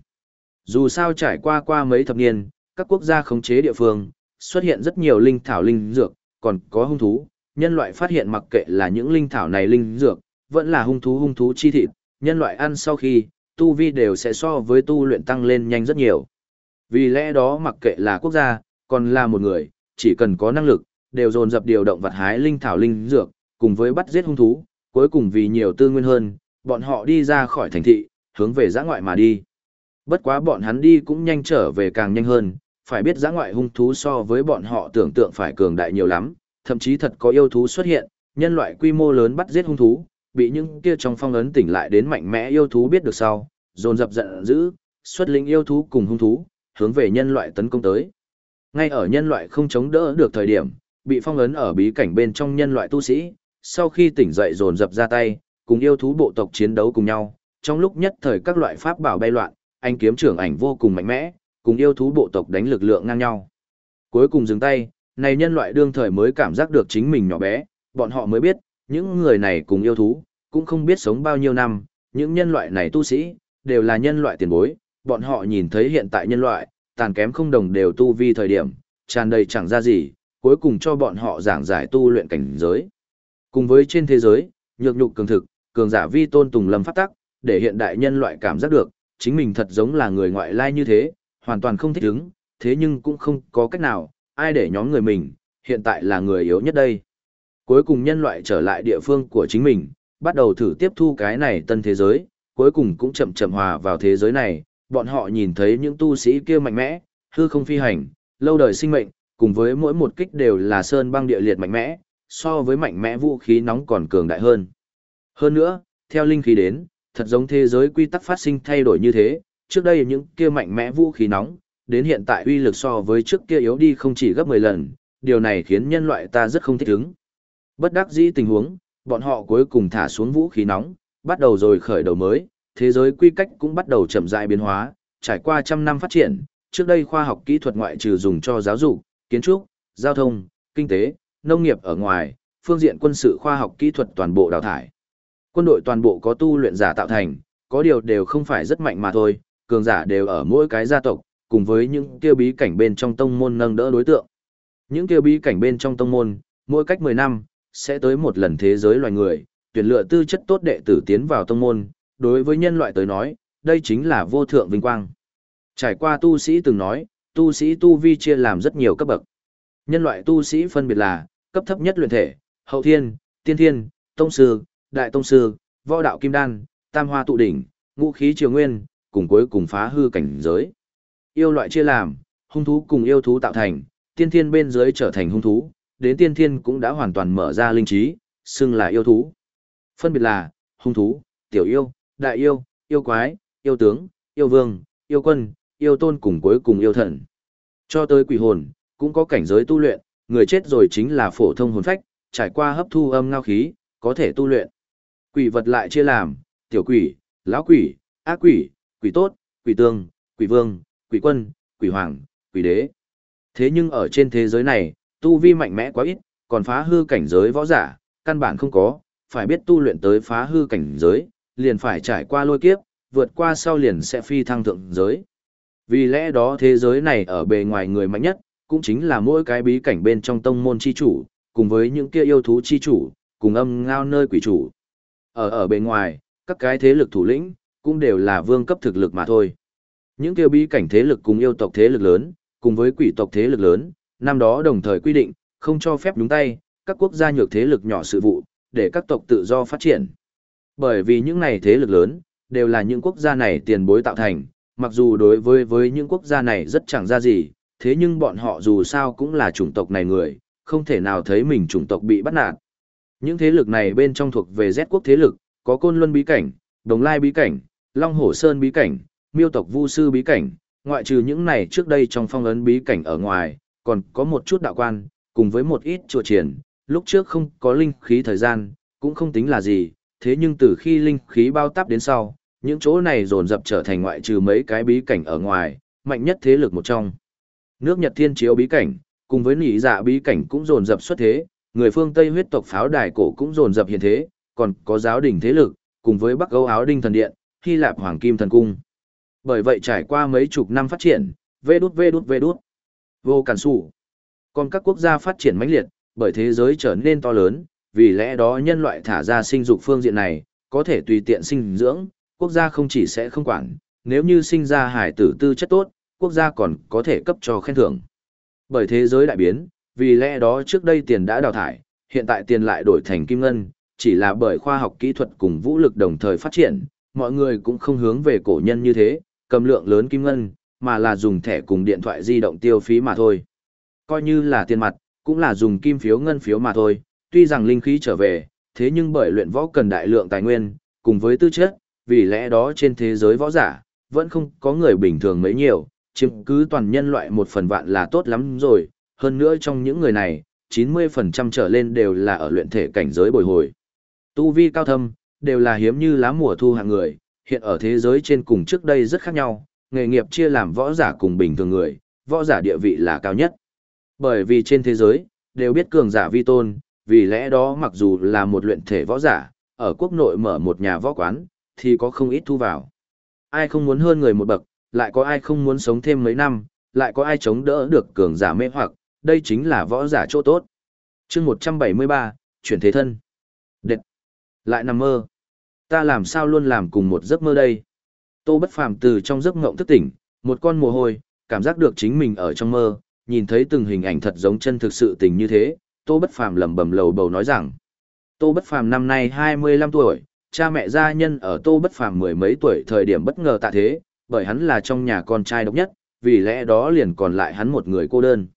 Dù sao trải qua qua mấy thập niên, các quốc gia khống chế địa phương, xuất hiện rất nhiều linh thảo linh dược, còn có hung thú, nhân loại phát hiện mặc kệ là những linh thảo này linh dược, vẫn là hung thú hung thú chi thịt, nhân loại ăn sau khi, tu vi đều sẽ so với tu luyện tăng lên nhanh rất nhiều. Vì lẽ đó mặc kệ là quốc gia, còn là một người, chỉ cần có năng lực, đều dồn dập điều động vật hái linh thảo linh dược, cùng với bắt giết hung thú, cuối cùng vì nhiều tư nguyên hơn, bọn họ đi ra khỏi thành thị, hướng về giã ngoại mà đi. Bất quá bọn hắn đi cũng nhanh trở về càng nhanh hơn, phải biết giã ngoại hung thú so với bọn họ tưởng tượng phải cường đại nhiều lắm, thậm chí thật có yêu thú xuất hiện, nhân loại quy mô lớn bắt giết hung thú, bị những kia trong phong ấn tỉnh lại đến mạnh mẽ yêu thú biết được sau, dồn dập giận dữ, xuất linh yêu thú cùng hung thú, hướng về nhân loại tấn công tới. Ngay ở nhân loại không chống đỡ được thời điểm, bị phong ấn ở bí cảnh bên trong nhân loại tu sĩ, sau khi tỉnh dậy dồn dập ra tay, cùng yêu thú bộ tộc chiến đấu cùng nhau, trong lúc nhất thời các loại pháp bảo bay loạn, anh kiếm trưởng ảnh vô cùng mạnh mẽ, cùng yêu thú bộ tộc đánh lực lượng ngang nhau. Cuối cùng dừng tay, này nhân loại đương thời mới cảm giác được chính mình nhỏ bé, bọn họ mới biết, những người này cùng yêu thú, cũng không biết sống bao nhiêu năm, những nhân loại này tu sĩ, đều là nhân loại tiền bối, bọn họ nhìn thấy hiện tại nhân loại, tàn kém không đồng đều tu vi thời điểm, tràn đầy chẳng ra gì, cuối cùng cho bọn họ giảng giải tu luyện cảnh giới. Cùng với trên thế giới, nhược nhục cường thực, cường giả vi tôn tùng lâm pháp tắc, để hiện đại nhân loại cảm giác được, chính mình thật giống là người ngoại lai như thế, hoàn toàn không thích ứng, thế nhưng cũng không có cách nào, ai để nhóm người mình, hiện tại là người yếu nhất đây. Cuối cùng nhân loại trở lại địa phương của chính mình, bắt đầu thử tiếp thu cái này tân thế giới, cuối cùng cũng chậm chậm hòa vào thế giới này, bọn họ nhìn thấy những tu sĩ kia mạnh mẽ, hư không phi hành, lâu đời sinh mệnh, cùng với mỗi một kích đều là sơn băng địa liệt mạnh mẽ, so với mạnh mẽ vũ khí nóng còn cường đại hơn. Hơn nữa, theo linh khí đến, thật giống thế giới quy tắc phát sinh thay đổi như thế, trước đây những kia mạnh mẽ vũ khí nóng, đến hiện tại uy lực so với trước kia yếu đi không chỉ gấp 10 lần, điều này khiến nhân loại ta rất không thích ứng. Bất đắc dĩ tình huống, bọn họ cuối cùng thả xuống vũ khí nóng, bắt đầu rồi khởi đầu mới, thế giới quy cách cũng bắt đầu chậm rãi biến hóa, trải qua trăm năm phát triển, trước đây khoa học kỹ thuật ngoại trừ dùng cho giáo dục, kiến trúc, giao thông, kinh tế, nông nghiệp ở ngoài, phương diện quân sự khoa học kỹ thuật toàn bộ đào thải. Quân đội toàn bộ có tu luyện giả tạo thành, có điều đều không phải rất mạnh mà thôi, cường giả đều ở mỗi cái gia tộc, cùng với những tiêu bí cảnh bên trong tông môn nâng đỡ đối tượng. Những tiêu bí cảnh bên trong tông môn, mỗi cách 10 năm, sẽ tới một lần thế giới loài người, tuyển lựa tư chất tốt đệ tử tiến vào tông môn, đối với nhân loại tới nói, đây chính là vô thượng vinh quang. Trải qua tu sĩ từng nói, tu sĩ tu vi chia làm rất nhiều cấp bậc. Nhân loại tu sĩ phân biệt là, cấp thấp nhất luyện thể, hậu thiên, tiên thiên, tông sư, đại tông sư, võ đạo kim đan, tam hoa tụ đỉnh, ngũ khí triều nguyên, cùng cuối cùng phá hư cảnh giới. Yêu loại chia làm, hung thú cùng yêu thú tạo thành, tiên thiên bên dưới trở thành hung thú, đến tiên thiên cũng đã hoàn toàn mở ra linh trí, xưng là yêu thú. Phân biệt là, hung thú, tiểu yêu, đại yêu, yêu quái, yêu tướng, yêu vương, yêu quân, yêu tôn cùng cuối cùng yêu thần. Cho tới quỷ hồn, cũng có cảnh giới tu luyện, người chết rồi chính là phổ thông hồn phách, trải qua hấp thu âm ngao khí, có thể tu luyện. Quỷ vật lại chia làm, tiểu quỷ, lão quỷ, ác quỷ, quỷ tốt, quỷ tương, quỷ vương, quỷ quân, quỷ hoàng, quỷ đế. Thế nhưng ở trên thế giới này, tu vi mạnh mẽ quá ít, còn phá hư cảnh giới võ giả, căn bản không có, phải biết tu luyện tới phá hư cảnh giới, liền phải trải qua lôi kiếp, vượt qua sau liền sẽ phi thăng thượng giới. Vì lẽ đó thế giới này ở bề ngoài người mạnh nhất, cũng chính là mỗi cái bí cảnh bên trong tông môn chi chủ, cùng với những kia yêu thú chi chủ, cùng âm ngao nơi quỷ chủ. Ở ở bề ngoài, các cái thế lực thủ lĩnh, cũng đều là vương cấp thực lực mà thôi. Những kia bí cảnh thế lực cùng yêu tộc thế lực lớn, cùng với quỷ tộc thế lực lớn, năm đó đồng thời quy định, không cho phép nhúng tay, các quốc gia nhược thế lực nhỏ sự vụ, để các tộc tự do phát triển. Bởi vì những này thế lực lớn, đều là những quốc gia này tiền bối tạo thành, mặc dù đối với với những quốc gia này rất chẳng ra gì, thế nhưng bọn họ dù sao cũng là chủng tộc này người, không thể nào thấy mình chủng tộc bị bắt nạt. Những thế lực này bên trong thuộc về Z quốc thế lực, có Côn Luân bí cảnh, Đồng Lai bí cảnh, Long Hổ Sơn bí cảnh, Miêu tộc Vu sư bí cảnh, ngoại trừ những này trước đây trong phong ấn bí cảnh ở ngoài, còn có một chút đạo quan, cùng với một ít chùa triển, lúc trước không có linh khí thời gian, cũng không tính là gì, thế nhưng từ khi linh khí bao táp đến sau, những chỗ này dồn dập trở thành ngoại trừ mấy cái bí cảnh ở ngoài, mạnh nhất thế lực một trong. Nước Nhật Thiên Chiếu bí cảnh, cùng với nỉ dạ bí cảnh cũng dồn dập xuất thế, người phương Tây huyết tộc pháo đài cổ cũng dồn dập hiện thế, còn có giáo đình thế lực, cùng với Bắc Âu áo đinh thần điện, Hy Lạp Hoàng Kim thần cung. Bởi vậy trải qua mấy chục năm phát triển, vê đút vê đút vê đút, vô cản sủ. Còn các quốc gia phát triển mãnh liệt, bởi thế giới trở nên to lớn, vì lẽ đó nhân loại thả ra sinh dục phương diện này, có thể tùy tiện sinh dưỡng, quốc gia không chỉ sẽ không quản, nếu như sinh ra hải tử tư chất tốt, quốc gia còn có thể cấp cho khen thưởng. Bởi thế giới đại biến, vì lẽ đó trước đây tiền đã đào thải, hiện tại tiền lại đổi thành kim ngân, chỉ là bởi khoa học kỹ thuật cùng vũ lực đồng thời phát triển, mọi người cũng không hướng về cổ nhân như thế, cầm lượng lớn kim ngân, mà là dùng thẻ cùng điện thoại di động tiêu phí mà thôi. Coi như là tiền mặt, cũng là dùng kim phiếu ngân phiếu mà thôi, tuy rằng linh khí trở về, thế nhưng bởi luyện võ cần đại lượng tài nguyên, cùng với tư chất, vì lẽ đó trên thế giới võ giả, vẫn không có người bình thường mấy nhiều, chiếm cứ toàn nhân loại một phần vạn là tốt lắm rồi, hơn nữa trong những người này, 90% trở lên đều là ở luyện thể cảnh giới bồi hồi. Tu vi cao thâm, đều là hiếm như lá mùa thu hạng người, hiện ở thế giới trên cùng trước đây rất khác nhau, nghề nghiệp chia làm võ giả cùng bình thường người, võ giả địa vị là cao nhất. Bởi vì trên thế giới, đều biết cường giả vi tôn, vì lẽ đó mặc dù là một luyện thể võ giả, ở quốc nội mở một nhà võ quán, thì có không ít thu vào. Ai không muốn hơn người một bậc, lại có ai không muốn sống thêm mấy năm, lại có ai chống đỡ được cường giả mê hoặc, đây chính là võ giả chỗ tốt. chương 173, chuyển thế thân. Đệt. Lại nằm mơ. Ta làm sao luôn làm cùng một giấc mơ đây. Tô bất phàm từ trong giấc ngộng thức tỉnh, một con mồ hôi, cảm giác được chính mình ở trong mơ, nhìn thấy từng hình ảnh thật giống chân thực sự tình như thế, Tô bất phàm lẩm bẩm lầu bầu nói rằng. Tô bất phàm năm nay 25 tuổi, cha mẹ gia nhân ở Tô bất phàm mười mấy tuổi thời điểm bất ngờ tạ thế, bởi hắn là trong nhà con trai độc nhất, vì lẽ đó liền còn lại hắn một người cô đơn.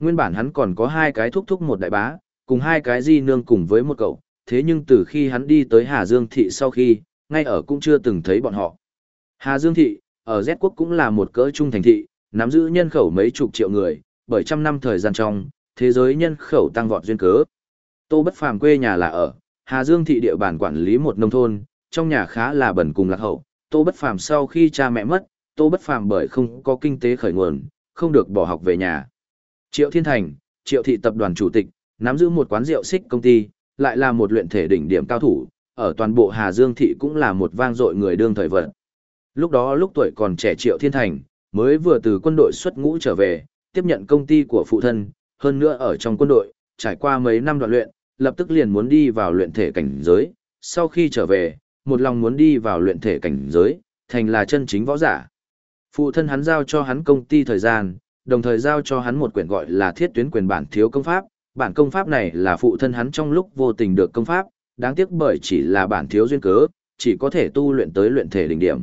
Nguyên bản hắn còn có hai cái thúc thúc một đại bá, cùng hai cái di nương cùng với một cậu, thế nhưng từ khi hắn đi tới Hà Dương Thị sau khi, ngay ở cũng chưa từng thấy bọn họ. Hà Dương Thị, ở Z quốc cũng là một cỡ trung thành thị, nắm giữ nhân khẩu mấy chục triệu người, bởi trăm năm thời gian trong, thế giới nhân khẩu tăng vọt duyên cớ. Tô Bất Phàm quê nhà là ở Hà Dương Thị địa bàn quản lý một nông thôn, trong nhà khá là bẩn cùng lạc hậu, Tô Bất Phàm sau khi cha mẹ mất, Tô Bất Phàm bởi không có kinh tế khởi nguồn, không được bỏ học về nhà. Triệu Thiên Thành, Triệu thị tập đoàn chủ tịch, nắm giữ một quán rượu xích công ty, lại là một luyện thể đỉnh điểm cao thủ, ở toàn bộ Hà Dương thị cũng là một vang dội người đương thời vận. Lúc đó lúc tuổi còn trẻ Triệu Thiên Thành, mới vừa từ quân đội xuất ngũ trở về, tiếp nhận công ty của phụ thân, hơn nữa ở trong quân đội, trải qua mấy năm đoạn luyện, lập tức liền muốn đi vào luyện thể cảnh giới, sau khi trở về, một lòng muốn đi vào luyện thể cảnh giới, thành là chân chính võ giả. Phụ thân hắn giao cho hắn công ty thời gian, đồng thời giao cho hắn một quyển gọi là thiết tuyến quyền bản thiếu công pháp. Bản công pháp này là phụ thân hắn trong lúc vô tình được công pháp, đáng tiếc bởi chỉ là bản thiếu duyên cớ, chỉ có thể tu luyện tới luyện thể đỉnh điểm.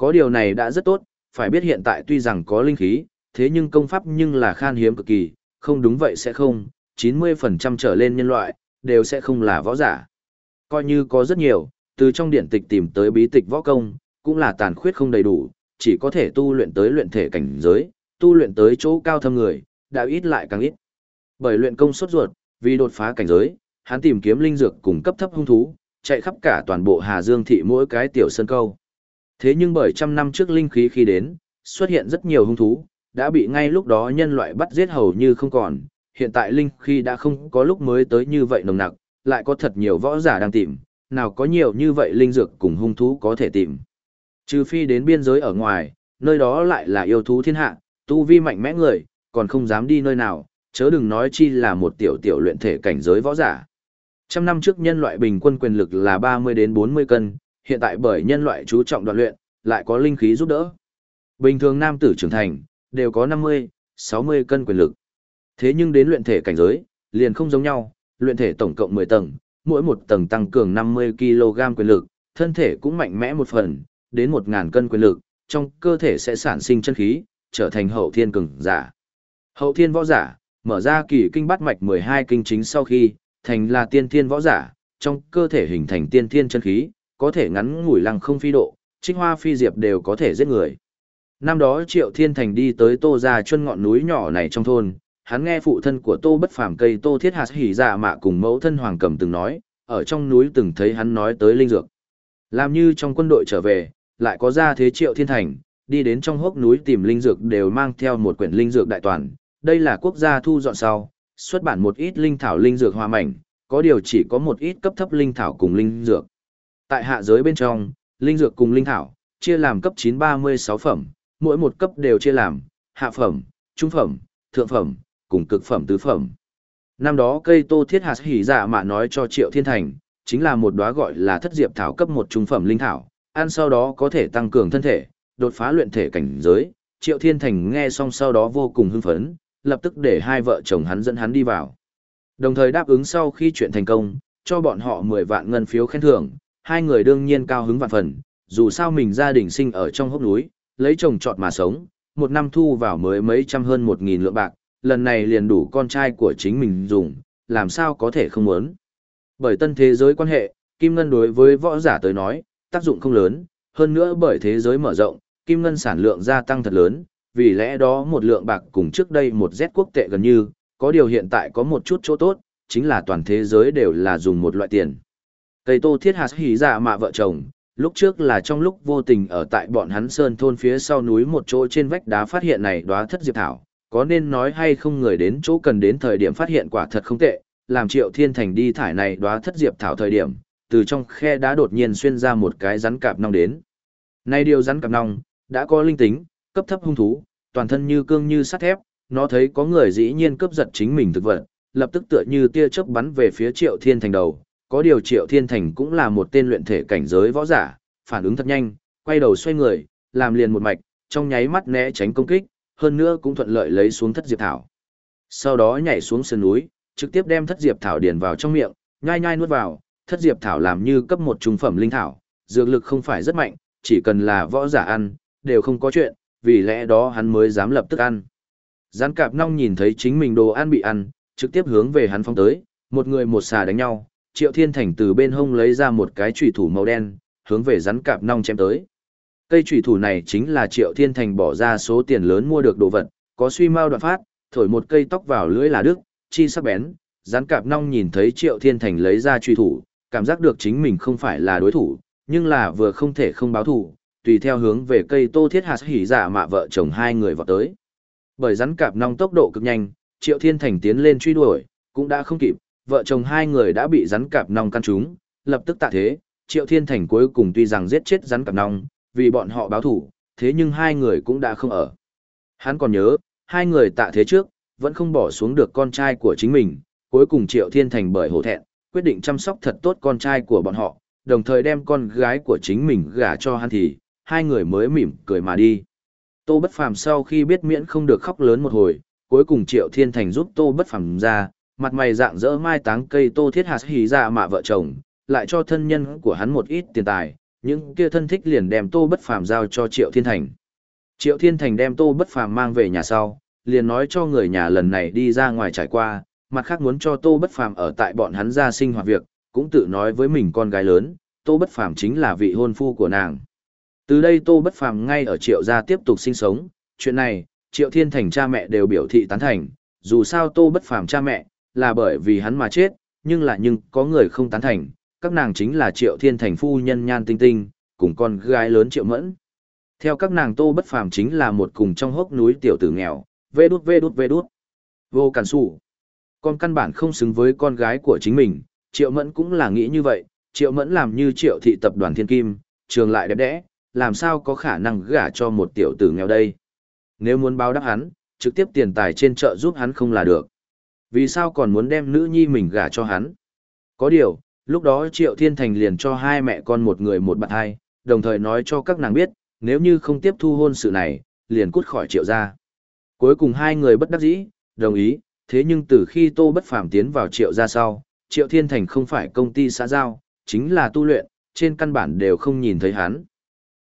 Có điều này đã rất tốt, phải biết hiện tại tuy rằng có linh khí, thế nhưng công pháp nhưng là khan hiếm cực kỳ, không đúng vậy sẽ không, 90% trở lên nhân loại, đều sẽ không là võ giả. Coi như có rất nhiều, từ trong điển tịch tìm tới bí tịch võ công, cũng là tàn khuyết không đầy đủ, chỉ có thể tu luyện tới luyện thể cảnh giới, tu luyện tới chỗ cao thâm người, đã ít lại càng ít. Bởi luyện công suốt ruột, vì đột phá cảnh giới, hắn tìm kiếm linh dược cùng cấp thấp hung thú, chạy khắp cả toàn bộ Hà Dương thị mỗi cái tiểu sân câu. Thế nhưng bởi trăm năm trước linh khí khi đến, xuất hiện rất nhiều hung thú, đã bị ngay lúc đó nhân loại bắt giết hầu như không còn, hiện tại linh khí đã không có lúc mới tới như vậy nồng nặc, lại có thật nhiều võ giả đang tìm, nào có nhiều như vậy linh dược cùng hung thú có thể tìm. Trừ phi đến biên giới ở ngoài, nơi đó lại là yêu thú thiên hạ, tu vi mạnh mẽ người, còn không dám đi nơi nào, chớ đừng nói chi là một tiểu tiểu luyện thể cảnh giới võ giả. Trăm năm trước nhân loại bình quân quyền lực là 30 đến 40 cân, hiện tại bởi nhân loại chú trọng đoạn luyện, lại có linh khí giúp đỡ. Bình thường nam tử trưởng thành, đều có 50, 60 cân quyền lực. Thế nhưng đến luyện thể cảnh giới, liền không giống nhau, luyện thể tổng cộng 10 tầng, mỗi một tầng tăng cường 50 kg quyền lực, thân thể cũng mạnh mẽ một phần, đến 1000 cân quyền lực, trong cơ thể sẽ sản sinh chân khí, trở thành hậu thiên cường giả. Hậu thiên võ giả, mở ra kỳ kinh bát mạch 12 kinh chính sau khi, thành là tiên thiên võ giả, trong cơ thể hình thành tiên thiên chân khí, có thể ngắn ngủi lăng không phi độ, trích hoa phi diệp đều có thể giết người. Năm đó Triệu Thiên Thành đi tới Tô Gia chân ngọn núi nhỏ này trong thôn, hắn nghe phụ thân của Tô Bất Phàm cây Tô Thiết Hạt hỉ dạ mạ cùng mẫu thân Hoàng Cầm từng nói, ở trong núi từng thấy hắn nói tới linh dược. Làm như trong quân đội trở về, lại có ra thế Triệu Thiên Thành, đi đến trong hốc núi tìm linh dược đều mang theo một quyển linh dược đại toàn. Đây là quốc gia thu dọn sau, xuất bản một ít linh thảo linh dược hoa mảnh, có điều chỉ có một ít cấp thấp linh thảo cùng linh dược. Tại hạ giới bên trong, linh dược cùng linh thảo, chia làm cấp 936 phẩm, mỗi một cấp đều chia làm hạ phẩm, trung phẩm, thượng phẩm, cùng cực phẩm tứ phẩm. Năm đó cây tô thiết hạt hỉ dạ mà nói cho Triệu Thiên Thành, chính là một đóa gọi là thất diệp thảo cấp một trung phẩm linh thảo, ăn sau đó có thể tăng cường thân thể, đột phá luyện thể cảnh giới. Triệu Thiên Thành nghe xong sau đó vô cùng hưng phấn, lập tức để hai vợ chồng hắn dẫn hắn đi vào. Đồng thời đáp ứng sau khi chuyện thành công, cho bọn họ 10 vạn ngân phiếu khen thưởng, hai người đương nhiên cao hứng vạn phần, dù sao mình gia đình sinh ở trong hốc núi, lấy chồng trọt mà sống, một năm thu vào mới mấy trăm hơn một nghìn lượng bạc, lần này liền đủ con trai của chính mình dùng, làm sao có thể không muốn. Bởi tân thế giới quan hệ, Kim Ngân đối với võ giả tới nói, tác dụng không lớn, hơn nữa bởi thế giới mở rộng, Kim Ngân sản lượng gia tăng thật lớn, vì lẽ đó một lượng bạc cùng trước đây một Z quốc tệ gần như, có điều hiện tại có một chút chỗ tốt, chính là toàn thế giới đều là dùng một loại tiền. Cây tô thiết hạt hỉ dạ mạ vợ chồng, lúc trước là trong lúc vô tình ở tại bọn hắn sơn thôn phía sau núi một chỗ trên vách đá phát hiện này đóa thất diệp thảo, có nên nói hay không người đến chỗ cần đến thời điểm phát hiện quả thật không tệ, làm triệu thiên thành đi thải này đóa thất diệp thảo thời điểm, từ trong khe đá đột nhiên xuyên ra một cái rắn cạp nong đến. Nay điều rắn cạp nong, đã có linh tính, cấp thấp hung thú, toàn thân như cương như sắt thép, nó thấy có người dĩ nhiên cướp giật chính mình thực vật, lập tức tựa như tia chớp bắn về phía triệu thiên thành đầu. Có điều triệu thiên thành cũng là một tên luyện thể cảnh giới võ giả, phản ứng thật nhanh, quay đầu xoay người, làm liền một mạch, trong nháy mắt né tránh công kích, hơn nữa cũng thuận lợi lấy xuống thất diệp thảo. Sau đó nhảy xuống sườn núi, trực tiếp đem thất diệp thảo điền vào trong miệng, nhai nhai nuốt vào, thất diệp thảo làm như cấp một trung phẩm linh thảo, dược lực không phải rất mạnh, chỉ cần là võ giả ăn, đều không có chuyện, vì lẽ đó hắn mới dám lập tức ăn. Gián cạp nong nhìn thấy chính mình đồ ăn bị ăn, trực tiếp hướng về hắn phong tới, một người một xà đánh nhau, triệu thiên thành từ bên hông lấy ra một cái trùy thủ màu đen, hướng về rắn cạp nong chém tới. Cây trùy thủ này chính là triệu thiên thành bỏ ra số tiền lớn mua được đồ vật, có suy mau đoạn phát, thổi một cây tóc vào lưỡi là đức, chi sắc bén, rắn cạp nong nhìn thấy triệu thiên thành lấy ra truy thủ, cảm giác được chính mình không phải là đối thủ, nhưng là vừa không thể không báo thủ, tùy theo hướng về cây tô thiết hạt hỉ giả mạ vợ chồng hai người vào tới. Bởi rắn cạp nong tốc độ cực nhanh, triệu thiên thành tiến lên truy đuổi, cũng đã không kịp, vợ chồng hai người đã bị rắn cạp nong căn trúng, lập tức tạ thế, triệu thiên thành cuối cùng tuy rằng giết chết rắn cạp nong, vì bọn họ báo thủ, thế nhưng hai người cũng đã không ở. Hắn còn nhớ, hai người tạ thế trước, vẫn không bỏ xuống được con trai của chính mình, cuối cùng Triệu Thiên Thành bởi hổ thẹn, quyết định chăm sóc thật tốt con trai của bọn họ, đồng thời đem con gái của chính mình gả cho hắn thì, hai người mới mỉm cười mà đi. Tô Bất Phàm sau khi biết miễn không được khóc lớn một hồi, cuối cùng Triệu Thiên Thành giúp Tô Bất Phàm ra, mặt mày dạng dỡ mai táng cây Tô Thiết Hạt hỉ dạ mạ vợ chồng, lại cho thân nhân của hắn một ít tiền tài, những kia thân thích liền đem Tô Bất Phàm giao cho Triệu Thiên Thành. Triệu Thiên Thành đem Tô Bất Phàm mang về nhà sau, liền nói cho người nhà lần này đi ra ngoài trải qua, mặt khác muốn cho Tô Bất Phàm ở tại bọn hắn gia sinh hoạt việc, cũng tự nói với mình con gái lớn, Tô Bất Phàm chính là vị hôn phu của nàng. Từ đây Tô Bất Phàm ngay ở Triệu gia tiếp tục sinh sống, chuyện này, Triệu Thiên Thành cha mẹ đều biểu thị tán thành, dù sao Tô Bất Phàm cha mẹ là bởi vì hắn mà chết, nhưng là nhưng có người không tán thành, các nàng chính là Triệu Thiên Thành phu nhân Nhan Tinh Tinh, cùng con gái lớn Triệu Mẫn. Theo các nàng Tô Bất Phàm chính là một cùng trong hốc núi tiểu tử nghèo, vê đút vê đút vê đút. Vô cản sủ. Con căn bản không xứng với con gái của chính mình, Triệu Mẫn cũng là nghĩ như vậy, Triệu Mẫn làm như Triệu thị tập đoàn Thiên Kim, trường lại đẹp đẽ, làm sao có khả năng gả cho một tiểu tử nghèo đây. Nếu muốn báo đáp hắn, trực tiếp tiền tài trên chợ giúp hắn không là được. Vì sao còn muốn đem nữ nhi mình gả cho hắn? Có điều, lúc đó Triệu Thiên Thành liền cho hai mẹ con một người một bạn hai, đồng thời nói cho các nàng biết, nếu như không tiếp thu hôn sự này, liền cút khỏi Triệu gia. Cuối cùng hai người bất đắc dĩ, đồng ý, thế nhưng từ khi Tô Bất Phàm tiến vào Triệu gia sau, Triệu Thiên Thành không phải công ty xã giao, chính là tu luyện, trên căn bản đều không nhìn thấy hắn.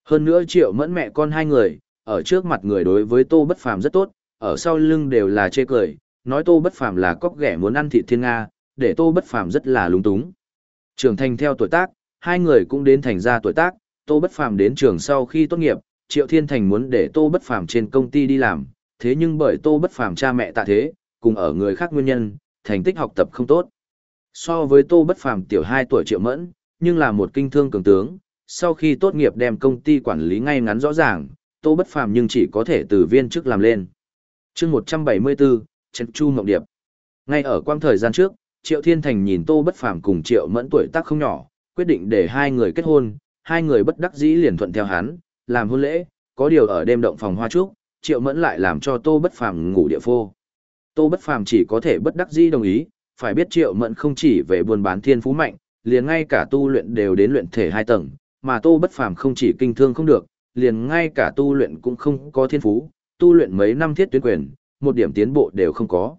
Hơn nữa Triệu Mẫn mẹ con hai người, ở trước mặt người đối với Tô Bất Phàm rất tốt, ở sau lưng đều là chê cười, nói Tô Bất Phàm là cóc ghẻ muốn ăn thịt thiên nga, để Tô Bất Phàm rất là lúng túng. Trưởng thành theo tuổi tác, hai người cũng đến thành ra tuổi tác, Tô Bất Phàm đến trường sau khi tốt nghiệp, Triệu Thiên Thành muốn để Tô Bất Phàm trên công ty đi làm, thế nhưng bởi Tô Bất Phàm cha mẹ tạ thế, cùng ở người khác nguyên nhân, thành tích học tập không tốt. So với Tô Bất Phàm tiểu 2 tuổi Triệu Mẫn, nhưng là một kinh thương cường tướng, sau khi tốt nghiệp đem công ty quản lý ngay ngắn rõ ràng, Tô Bất Phàm nhưng chỉ có thể từ viên chức làm lên. Chương 174, Trần Chu Mộng Điệp. Ngay ở quang thời gian trước, Triệu Thiên Thành nhìn Tô Bất Phàm cùng Triệu Mẫn tuổi tác không nhỏ, quyết định để hai người kết hôn, hai người bất đắc dĩ liền thuận theo hắn, làm hôn lễ, có điều ở đêm động phòng hoa trúc, Triệu Mẫn lại làm cho Tô Bất Phàm ngủ địa phô. Tô Bất Phàm chỉ có thể bất đắc dĩ đồng ý, phải biết Triệu Mẫn không chỉ về buôn bán thiên phú mạnh, liền ngay cả tu luyện đều đến luyện thể hai tầng, mà Tô Bất Phàm không chỉ kinh thương không được, liền ngay cả tu luyện cũng không có thiên phú, tu luyện mấy năm thiết tuyến quyền, một điểm tiến bộ đều không có.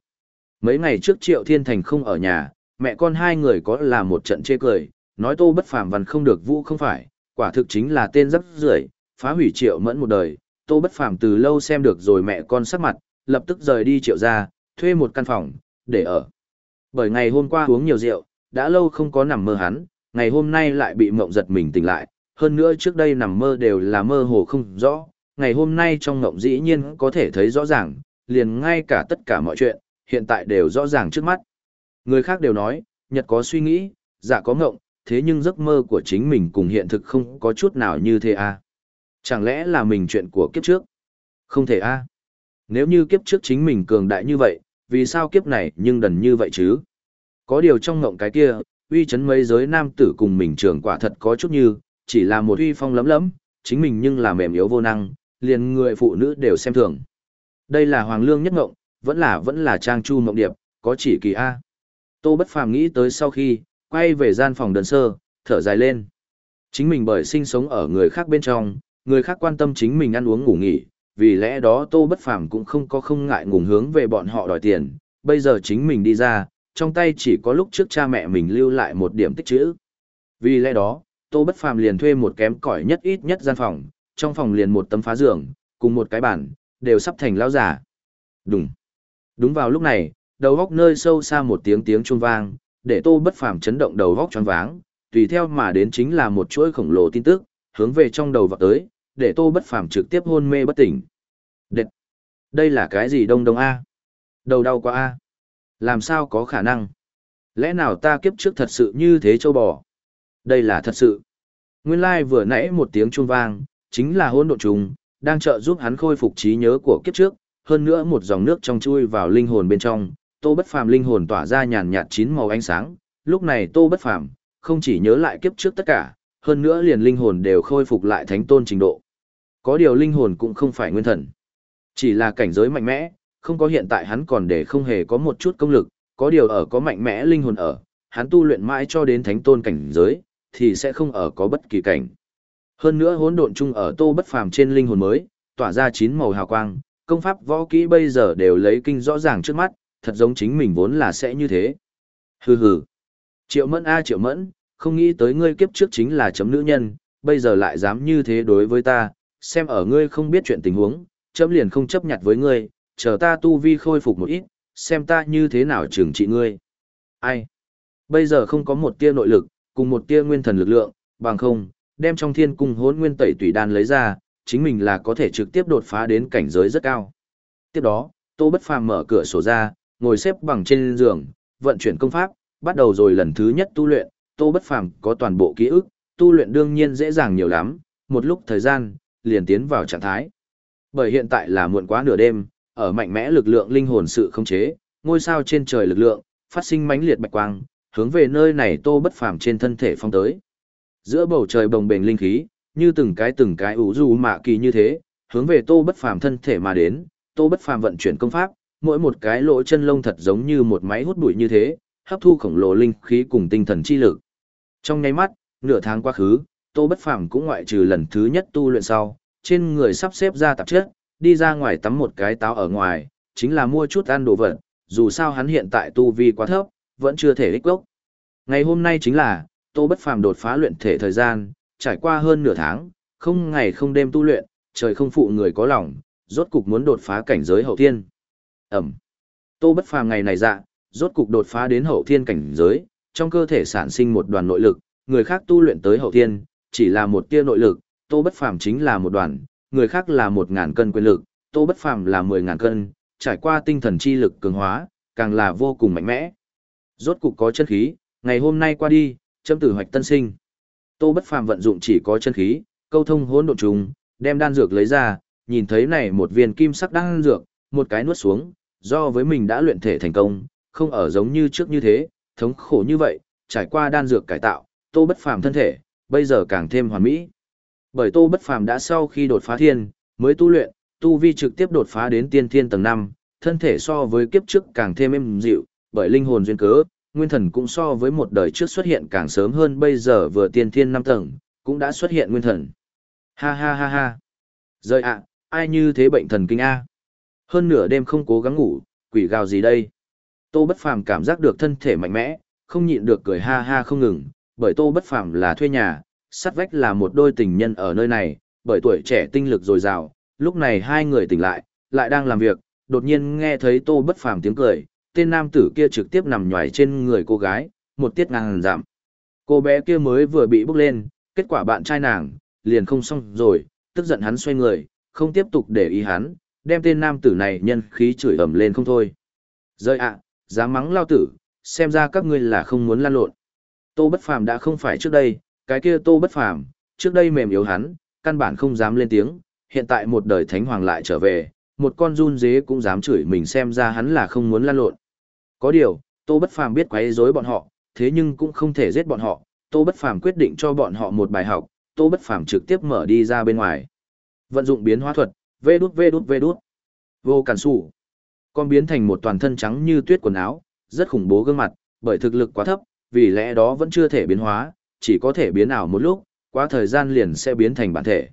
Mấy ngày trước Triệu Thiên Thành không ở nhà, mẹ con hai người có là một trận chê cười, nói Tô Bất Phàm văn không được vũ không phải, quả thực chính là tên rất rưởi, phá hủy Triệu Mẫn một đời. Tô Bất Phàm từ lâu xem được rồi mẹ con sắc mặt, lập tức rời đi Triệu gia, thuê một căn phòng để ở. Bởi ngày hôm qua uống nhiều rượu, đã lâu không có nằm mơ hắn, ngày hôm nay lại bị mộng giật mình tỉnh lại, hơn nữa trước đây nằm mơ đều là mơ hồ không rõ, ngày hôm nay trong mộng dĩ nhiên có thể thấy rõ ràng, liền ngay cả tất cả mọi chuyện, hiện tại đều rõ ràng trước mắt. Người khác đều nói, nhật có suy nghĩ, giả có ngộng, thế nhưng giấc mơ của chính mình cùng hiện thực không có chút nào như thế à. Chẳng lẽ là mình chuyện của kiếp trước? Không thể a à. Nếu như kiếp trước chính mình cường đại như vậy, vì sao kiếp này nhưng đần như vậy chứ? Có điều trong ngộng cái kia, uy chấn mấy giới nam tử cùng mình trưởng quả thật có chút như, chỉ là một uy phong lấm lấm, chính mình nhưng là mềm yếu vô năng, liền người phụ nữ đều xem thường. Đây là Hoàng Lương nhất ngộng, vẫn là vẫn là Trang Chu mộng điệp, có chỉ kỳ A. Tô Bất Phàm nghĩ tới sau khi, quay về gian phòng đơn sơ, thở dài lên. Chính mình bởi sinh sống ở người khác bên trong, người khác quan tâm chính mình ăn uống ngủ nghỉ, vì lẽ đó Tô Bất Phàm cũng không có không ngại ngùng hướng về bọn họ đòi tiền, bây giờ chính mình đi ra, trong tay chỉ có lúc trước cha mẹ mình lưu lại một điểm tích trữ. Vì lẽ đó, Tô Bất Phàm liền thuê một kém cỏi nhất ít nhất gian phòng, trong phòng liền một tấm phá giường, cùng một cái bàn, đều sắp thành lão giả. Đúng. Đúng vào lúc này, đầu góc nơi sâu xa một tiếng tiếng chuông vang, để Tô Bất Phàm chấn động đầu góc choáng váng, tùy theo mà đến chính là một chuỗi khổng lồ tin tức, hướng về trong đầu vọt tới, để Tô Bất Phàm trực tiếp hôn mê bất tỉnh. Đệt. Đây là cái gì đông đông a? Đầu đau quá a. Làm sao có khả năng? Lẽ nào ta kiếp trước thật sự như thế châu bò? Đây là thật sự. Nguyên lai like vừa nãy một tiếng chuông vang, chính là hỗn độn trùng, đang trợ giúp hắn khôi phục trí nhớ của kiếp trước, hơn nữa một dòng nước trong chui vào linh hồn bên trong, Tô Bất Phàm linh hồn tỏa ra nhàn nhạt chín màu ánh sáng, lúc này Tô Bất Phàm không chỉ nhớ lại kiếp trước tất cả, hơn nữa liền linh hồn đều khôi phục lại thánh tôn trình độ. Có điều linh hồn cũng không phải nguyên thần, chỉ là cảnh giới mạnh mẽ, không có hiện tại hắn còn để không hề có một chút công lực, có điều ở có mạnh mẽ linh hồn ở, hắn tu luyện mãi cho đến thánh tôn cảnh giới, thì sẽ không ở có bất kỳ cảnh. Hơn nữa hỗn độn chung ở Tô Bất Phàm trên linh hồn mới, tỏa ra chín màu hào quang, công pháp võ kỹ bây giờ đều lấy kinh rõ ràng trước mắt, thật giống chính mình vốn là sẽ như thế. Hừ hừ. Triệu Mẫn a Triệu Mẫn, không nghĩ tới ngươi kiếp trước chính là chấm nữ nhân, bây giờ lại dám như thế đối với ta, xem ở ngươi không biết chuyện tình huống, chấm liền không chấp nhặt với ngươi, chờ ta tu vi khôi phục một ít, xem ta như thế nào trừng trị ngươi. Ai? Bây giờ không có một tia nội lực, cùng một tia nguyên thần lực lượng, bằng không, đem trong thiên cung hỗn nguyên tẩy tùy đan lấy ra, chính mình là có thể trực tiếp đột phá đến cảnh giới rất cao. Tiếp đó, Tô Bất Phàm mở cửa sổ ra, ngồi xếp bằng trên giường, vận chuyển công pháp, bắt đầu rồi lần thứ nhất tu luyện, Tô Bất Phàm có toàn bộ ký ức, tu luyện đương nhiên dễ dàng nhiều lắm, một lúc thời gian, liền tiến vào trạng thái. Bởi hiện tại là muộn quá nửa đêm, ở mạnh mẽ lực lượng linh hồn sự khống chế, ngôi sao trên trời lực lượng, phát sinh mãnh liệt bạch quang, hướng về nơi này Tô Bất Phàm trên thân thể phong tới. Giữa bầu trời bồng bềnh linh khí, như từng cái từng cái ủ dù mạ kỳ như thế, hướng về Tô Bất Phàm thân thể mà đến, Tô Bất Phàm vận chuyển công pháp, mỗi một cái lỗ chân lông thật giống như một máy hút bụi như thế, hấp thu khổng lồ linh khí cùng tinh thần chi lực. Trong nháy mắt, nửa tháng quá khứ, Tô Bất Phàm cũng ngoại trừ lần thứ nhất tu luyện sau, trên người sắp xếp ra tạp chất, đi ra ngoài tắm một cái táo ở ngoài, chính là mua chút ăn đồ vật, dù sao hắn hiện tại tu vi quá thấp, vẫn chưa thể ích gốc. Ngày hôm nay chính là, Tô Bất Phàm đột phá luyện thể thời gian, trải qua hơn nửa tháng, không ngày không đêm tu luyện, trời không phụ người có lòng, rốt cục muốn đột phá cảnh giới hậu thiên. Ẩm. Tô Bất Phàm ngày này dạ, rốt cục đột phá đến hậu thiên cảnh giới, trong cơ thể sản sinh một đoàn nội lực, người khác tu luyện tới hậu thiên, chỉ là một tia nội lực, Tô Bất Phàm chính là một đoàn, người khác là một ngàn cân quyền lực, Tô Bất Phàm là mười ngàn cân, trải qua tinh thần chi lực cường hóa, càng là vô cùng mạnh mẽ. Rốt cục có chân khí, ngày hôm nay qua đi, châm tử hoạch tân sinh. Tô Bất Phàm vận dụng chỉ có chân khí, câu thông hỗn độn trùng, đem đan dược lấy ra, nhìn thấy này một viên kim sắc đang dược, một cái nuốt xuống, do với mình đã luyện thể thành công, không ở giống như trước như thế, thống khổ như vậy, trải qua đan dược cải tạo, Tô Bất Phàm thân thể, bây giờ càng thêm hoàn mỹ. Bởi Tô Bất Phàm đã sau khi đột phá thiên, mới tu luyện, tu vi trực tiếp đột phá đến tiên thiên tầng 5, thân thể so với kiếp trước càng thêm êm dịu, bởi linh hồn duyên cớ, nguyên thần cũng so với một đời trước xuất hiện càng sớm hơn bây giờ vừa tiên thiên năm tầng, cũng đã xuất hiện nguyên thần. Ha ha ha ha. Rời ạ, ai như thế bệnh thần kinh A. Hơn nửa đêm không cố gắng ngủ, quỷ gào gì đây? Tô Bất Phàm cảm giác được thân thể mạnh mẽ, không nhịn được cười ha ha không ngừng, bởi Tô Bất Phàm là thuê nhà, sát vách là một đôi tình nhân ở nơi này, bởi tuổi trẻ tinh lực dồi dào, lúc này hai người tỉnh lại, lại đang làm việc, đột nhiên nghe thấy Tô Bất Phàm tiếng cười, tên nam tử kia trực tiếp nằm nhòi trên người cô gái, một tiết ngang giảm. Cô bé kia mới vừa bị bốc lên, kết quả bạn trai nàng, liền không xong rồi, tức giận hắn xoay người, không tiếp tục để ý hắn, đem tên nam tử này nhân khí chửi ầm lên không thôi. Rơi ạ, dám mắng lao tử, xem ra các ngươi là không muốn lan lộn. Tô Bất Phàm đã không phải trước đây, cái kia Tô Bất Phàm, trước đây mềm yếu hắn, căn bản không dám lên tiếng, hiện tại một đời thánh hoàng lại trở về, một con run dế cũng dám chửi mình xem ra hắn là không muốn lan lộn. Có điều, Tô Bất Phàm biết quấy rối bọn họ, thế nhưng cũng không thể giết bọn họ, Tô Bất Phàm quyết định cho bọn họ một bài học, Tô Bất Phàm trực tiếp mở đi ra bên ngoài. Vận dụng biến hóa thuật, vê đút vê đút vê đút. Vô cản sủ. Con biến thành một toàn thân trắng như tuyết quần áo, rất khủng bố gương mặt, bởi thực lực quá thấp, vì lẽ đó vẫn chưa thể biến hóa, chỉ có thể biến ảo một lúc, qua thời gian liền sẽ biến thành bản thể.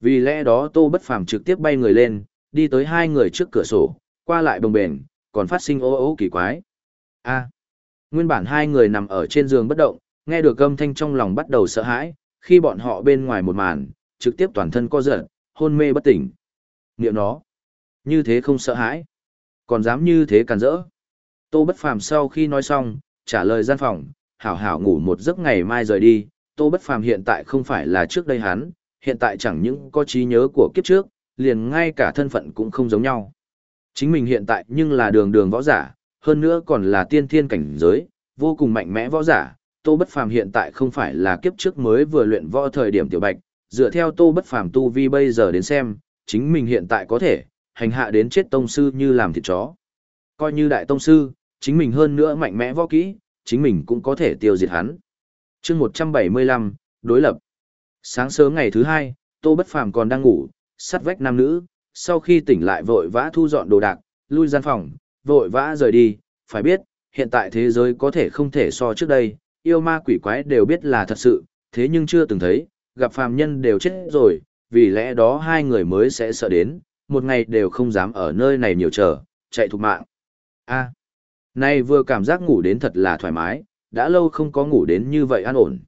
Vì lẽ đó Tô Bất Phàm trực tiếp bay người lên, đi tới hai người trước cửa sổ, qua lại bồng bềnh, còn phát sinh ố ố kỳ quái. A. nguyên bản hai người nằm ở trên giường bất động, nghe được âm thanh trong lòng bắt đầu sợ hãi, khi bọn họ bên ngoài một màn, trực tiếp toàn thân co giật, hôn mê bất tỉnh. Niệm nó. Như thế không sợ hãi. Còn dám như thế càn rỡ. Tô Bất Phàm sau khi nói xong, trả lời gian phòng, hảo hảo ngủ một giấc ngày mai rời đi. Tô Bất Phàm hiện tại không phải là trước đây hắn, hiện tại chẳng những có trí nhớ của kiếp trước, liền ngay cả thân phận cũng không giống nhau. Chính mình hiện tại nhưng là đường đường võ giả, hơn nữa còn là tiên thiên cảnh giới, vô cùng mạnh mẽ võ giả. Tô Bất Phàm hiện tại không phải là kiếp trước mới vừa luyện võ thời điểm tiểu bạch, dựa theo Tô Bất Phàm tu vi bây giờ đến xem, chính mình hiện tại có thể hành hạ đến chết tông sư như làm thịt chó. Coi như đại tông sư, chính mình hơn nữa mạnh mẽ võ kỹ, chính mình cũng có thể tiêu diệt hắn. Chương 175, đối lập. Sáng sớm ngày thứ hai, Tô Bất Phàm còn đang ngủ, sắt vách nam nữ, sau khi tỉnh lại vội vã thu dọn đồ đạc, lui gian phòng, vội vã rời đi, phải biết, hiện tại thế giới có thể không thể so trước đây, yêu ma quỷ quái đều biết là thật sự, thế nhưng chưa từng thấy, gặp phàm nhân đều chết rồi, vì lẽ đó hai người mới sẽ sợ đến, một ngày đều không dám ở nơi này nhiều chờ, chạy thục mạng. A, nay vừa cảm giác ngủ đến thật là thoải mái, đã lâu không có ngủ đến như vậy an ổn.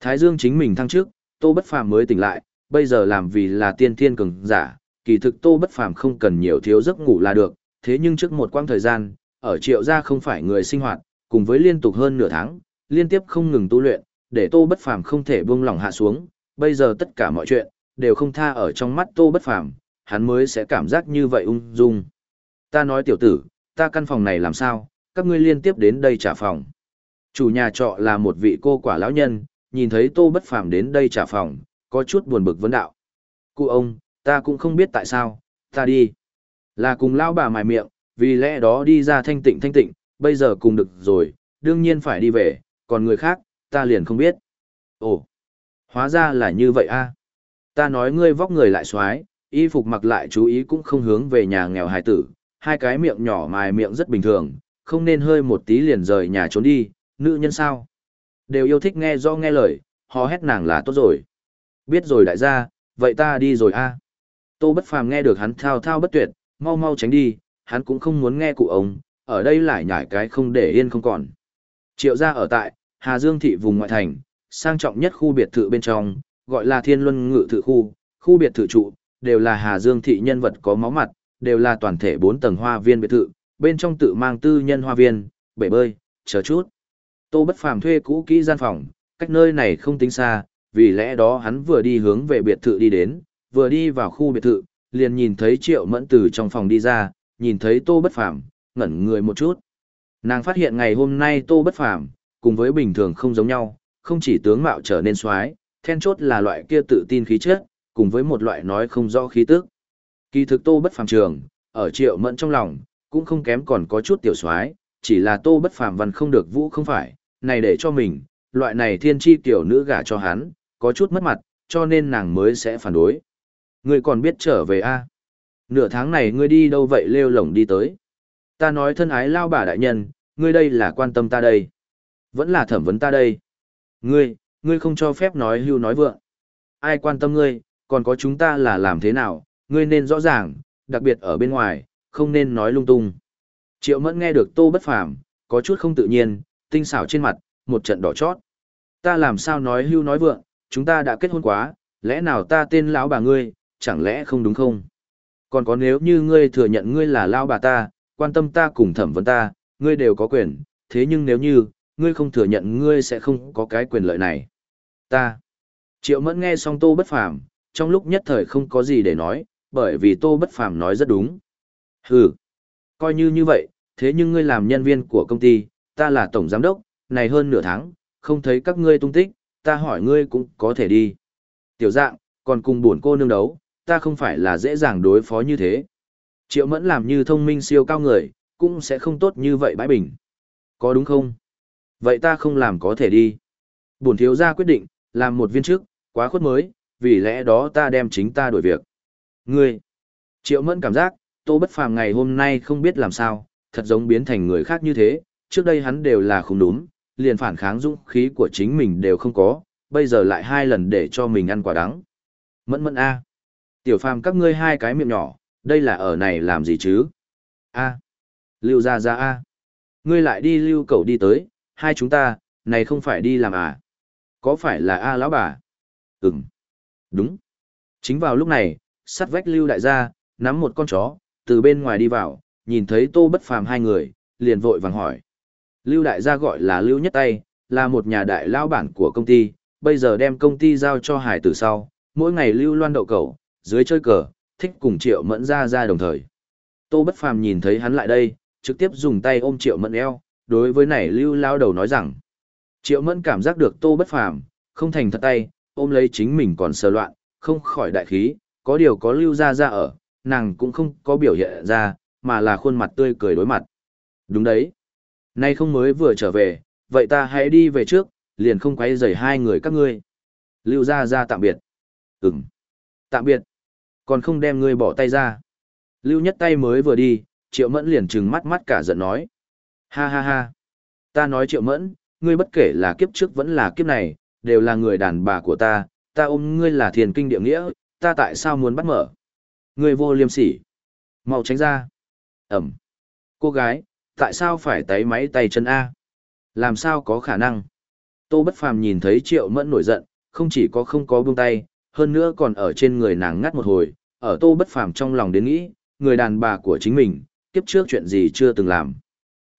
Thái Dương chính mình thăng trước, Tô Bất Phàm mới tỉnh lại, bây giờ làm vì là tiên thiên cường giả, kỳ thực Tô Bất Phàm không cần nhiều thiếu giấc ngủ là được, thế nhưng trước một quãng thời gian, ở Triệu gia không phải người sinh hoạt, cùng với liên tục hơn nửa tháng, liên tiếp không ngừng tu luyện, để Tô Bất Phàm không thể buông lỏng hạ xuống, bây giờ tất cả mọi chuyện đều không tha ở trong mắt Tô Bất Phàm, hắn mới sẽ cảm giác như vậy ung dung. Ta nói tiểu tử, ta căn phòng này làm sao, các ngươi liên tiếp đến đây trả phòng. Chủ nhà trọ là một vị cô quả lão nhân, nhìn thấy Tô Bất Phàm đến đây trả phòng, có chút buồn bực vấn đạo. Cụ ông, ta cũng không biết tại sao, ta đi. Là cùng lão bà mài miệng, vì lẽ đó đi ra thanh tịnh thanh tịnh, bây giờ cùng được rồi, đương nhiên phải đi về, còn người khác, ta liền không biết. Ồ, hóa ra là như vậy a. Ta nói ngươi vóc người lại xoái, y phục mặc lại chú ý cũng không hướng về nhà nghèo hài tử, hai cái miệng nhỏ mài miệng rất bình thường, không nên hơi một tí liền rời nhà trốn đi, nữ nhân sao. Đều yêu thích nghe do nghe lời, hò hét nàng là tốt rồi. Biết rồi đại gia, vậy ta đi rồi a. Tô Bất Phàm nghe được hắn thao thao bất tuyệt, mau mau tránh đi, hắn cũng không muốn nghe cụ ông, ở đây lại nhảy cái không để yên không còn. Triệu gia ở tại Hà Dương thị vùng ngoại thành, sang trọng nhất khu biệt thự bên trong, gọi là Thiên Luân Ngự thự khu, khu biệt thự trụ, đều là Hà Dương thị nhân vật có máu mặt, đều là toàn thể 4 tầng hoa viên biệt thự, bên trong tự mang tư nhân hoa viên, bể bơi, chờ chút. Tô Bất Phàm thuê cũ kỹ gian phòng, cách nơi này không tính xa, vì lẽ đó hắn vừa đi hướng về biệt thự đi đến, vừa đi vào khu biệt thự, liền nhìn thấy Triệu Mẫn từ trong phòng đi ra, nhìn thấy Tô Bất Phàm, ngẩn người một chút. Nàng phát hiện ngày hôm nay Tô Bất Phàm, cùng với bình thường không giống nhau, không chỉ tướng mạo trở nên xoái, then chốt là loại kia tự tin khí chất, cùng với một loại nói không rõ khí tức. Kỳ thực Tô Bất Phàm trường, ở Triệu Mẫn trong lòng, cũng không kém còn có chút tiểu soái, chỉ là Tô Bất Phàm văn không được vũ không phải, này để cho mình, loại này thiên chi tiểu nữ gả cho hắn, có chút mất mặt, cho nên nàng mới sẽ phản đối. Ngươi còn biết trở về a? À? Nửa tháng này ngươi đi đâu vậy lêu lổng đi tới? Ta nói thân ái lao bà đại nhân, ngươi đây là quan tâm ta đây. Vẫn là thẩm vấn ta đây. Ngươi, ngươi không cho phép nói hưu nói vượng. Ai quan tâm ngươi, còn có chúng ta là làm thế nào, ngươi nên rõ ràng, đặc biệt ở bên ngoài, không nên nói lung tung. Triệu mẫn nghe được tô bất phàm, có chút không tự nhiên, tinh xảo trên mặt, một trận đỏ chót. Ta làm sao nói hưu nói vượng, chúng ta đã kết hôn quá, lẽ nào ta tên lão bà ngươi, chẳng lẽ không đúng không? Còn có nếu như ngươi thừa nhận ngươi là lão bà ta, quan tâm ta cùng thẩm vấn ta, ngươi đều có quyền, thế nhưng nếu như, ngươi không thừa nhận ngươi sẽ không có cái quyền lợi này. Ta. Triệu mẫn nghe xong tô bất phàm, trong lúc nhất thời không có gì để nói, bởi vì tô bất phàm nói rất đúng. Hừ. Coi như như vậy, thế nhưng ngươi làm nhân viên của công ty, ta là tổng giám đốc, này hơn nửa tháng, không thấy các ngươi tung tích, ta hỏi ngươi cũng có thể đi. Tiểu dạng, còn cùng buồn cô nương đấu, ta không phải là dễ dàng đối phó như thế. Triệu mẫn làm như thông minh siêu cao người, cũng sẽ không tốt như vậy bãi bình. Có đúng không? Vậy ta không làm có thể đi. Bổn thiếu gia quyết định, làm một viên chức, quá khuất mới, vì lẽ đó ta đem chính ta đổi việc. Ngươi! Triệu mẫn cảm giác, tô bất phàm ngày hôm nay không biết làm sao, thật giống biến thành người khác như thế, trước đây hắn đều là không đúng, liền phản kháng dũng khí của chính mình đều không có, bây giờ lại hai lần để cho mình ăn quả đắng. Mẫn mẫn a, Tiểu phàm các ngươi hai cái miệng nhỏ, đây là ở này làm gì chứ? A. Lưu ra ra a. Ngươi lại đi lưu cầu đi tới, hai chúng ta, này không phải đi làm à? Có phải là a lão bà? Ừm. Đúng. Chính vào lúc này, sắt vách lưu đại gia, nắm một con chó, từ bên ngoài đi vào, nhìn thấy tô bất phàm hai người, liền vội vàng hỏi. Lưu đại gia gọi là Lưu Nhất Tay, là một nhà đại lao bản của công ty, bây giờ đem công ty giao cho hải tử sau, mỗi ngày Lưu loan đậu cầu, dưới chơi cờ, thích cùng Triệu Mẫn ra ra đồng thời. Tô Bất Phàm nhìn thấy hắn lại đây, trực tiếp dùng tay ôm Triệu Mẫn eo, đối với này Lưu lao đầu nói rằng. Triệu Mẫn cảm giác được Tô Bất Phàm không thành thật tay, ôm lấy chính mình còn sơ loạn, không khỏi đại khí, có điều có Lưu ra ra ở, nàng cũng không có biểu hiện ra, mà là khuôn mặt tươi cười đối mặt. Đúng đấy. Nay không mới vừa trở về, vậy ta hãy đi về trước, liền không quấy rầy hai người các ngươi. Lưu ra ra tạm biệt. Ừm. Tạm biệt. Còn không đem ngươi bỏ tay ra. Lưu nhất tay mới vừa đi, triệu mẫn liền trừng mắt mắt cả giận nói. Ha ha ha. Ta nói triệu mẫn, ngươi bất kể là kiếp trước vẫn là kiếp này, đều là người đàn bà của ta, ta ôm ngươi là thiền kinh địa nghĩa, ta tại sao muốn bắt mở? Ngươi vô liêm sỉ. mau tránh ra. Ẩm. Cô gái, tại sao phải tay máy tay chân A? Làm sao có khả năng? Tô Bất Phàm nhìn thấy Triệu Mẫn nổi giận, không chỉ có không có buông tay, hơn nữa còn ở trên người nàng ngắt một hồi, ở Tô Bất Phàm trong lòng đến nghĩ, người đàn bà của chính mình, kiếp trước chuyện gì chưa từng làm.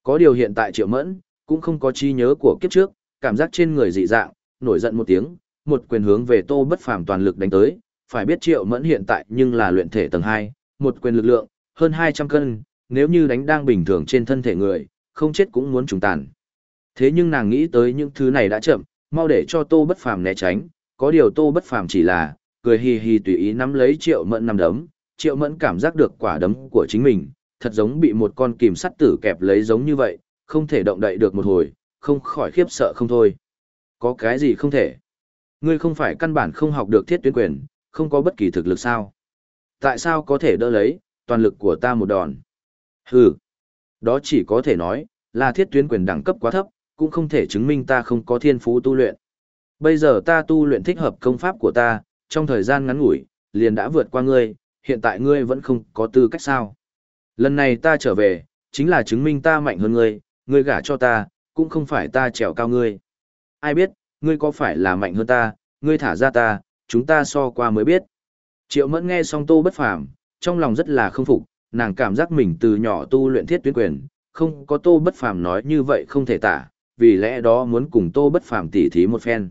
Có điều hiện tại Triệu Mẫn, cũng không có trí nhớ của kiếp trước, cảm giác trên người dị dạng, nổi giận một tiếng, một quyền hướng về Tô Bất Phàm toàn lực đánh tới, phải biết Triệu Mẫn hiện tại nhưng là luyện thể tầng 2, một quyền lực lượng, hơn 200 cân, nếu như đánh đang bình thường trên thân thể người, không chết cũng muốn trùng tàn. Thế nhưng nàng nghĩ tới những thứ này đã chậm, mau để cho Tô Bất Phàm né tránh, có điều Tô Bất Phàm chỉ là cười hì hì tùy ý nắm lấy Triệu Mẫn nắm đấm, Triệu Mẫn cảm giác được quả đấm của chính mình, thật giống bị một con kìm sắt tử kẹp lấy giống như vậy, không thể động đậy được một hồi, không khỏi khiếp sợ không thôi. Có cái gì không thể? Ngươi không phải căn bản không học được thiết tuyến quyền, không có bất kỳ thực lực sao? Tại sao có thể đỡ lấy, toàn lực của ta một đòn? Hừ, đó chỉ có thể nói, là thiết tuyến quyền đẳng cấp quá thấp, cũng không thể chứng minh ta không có thiên phú tu luyện. Bây giờ ta tu luyện thích hợp công pháp của ta, trong thời gian ngắn ngủi, liền đã vượt qua ngươi, hiện tại ngươi vẫn không có tư cách sao. Lần này ta trở về, chính là chứng minh ta mạnh hơn ngươi, ngươi gả cho ta, cũng không phải ta trèo cao ngươi. Ai biết, ngươi có phải là mạnh hơn ta, ngươi thả ra ta, chúng ta so qua mới biết. Triệu mẫn nghe xong tô bất phàm, trong lòng rất là không phục, nàng cảm giác mình từ nhỏ tu luyện thiết tuyến quyền, không có tô bất phàm nói như vậy không thể tả, vì lẽ đó muốn cùng tô bất phàm tỉ thí một phen.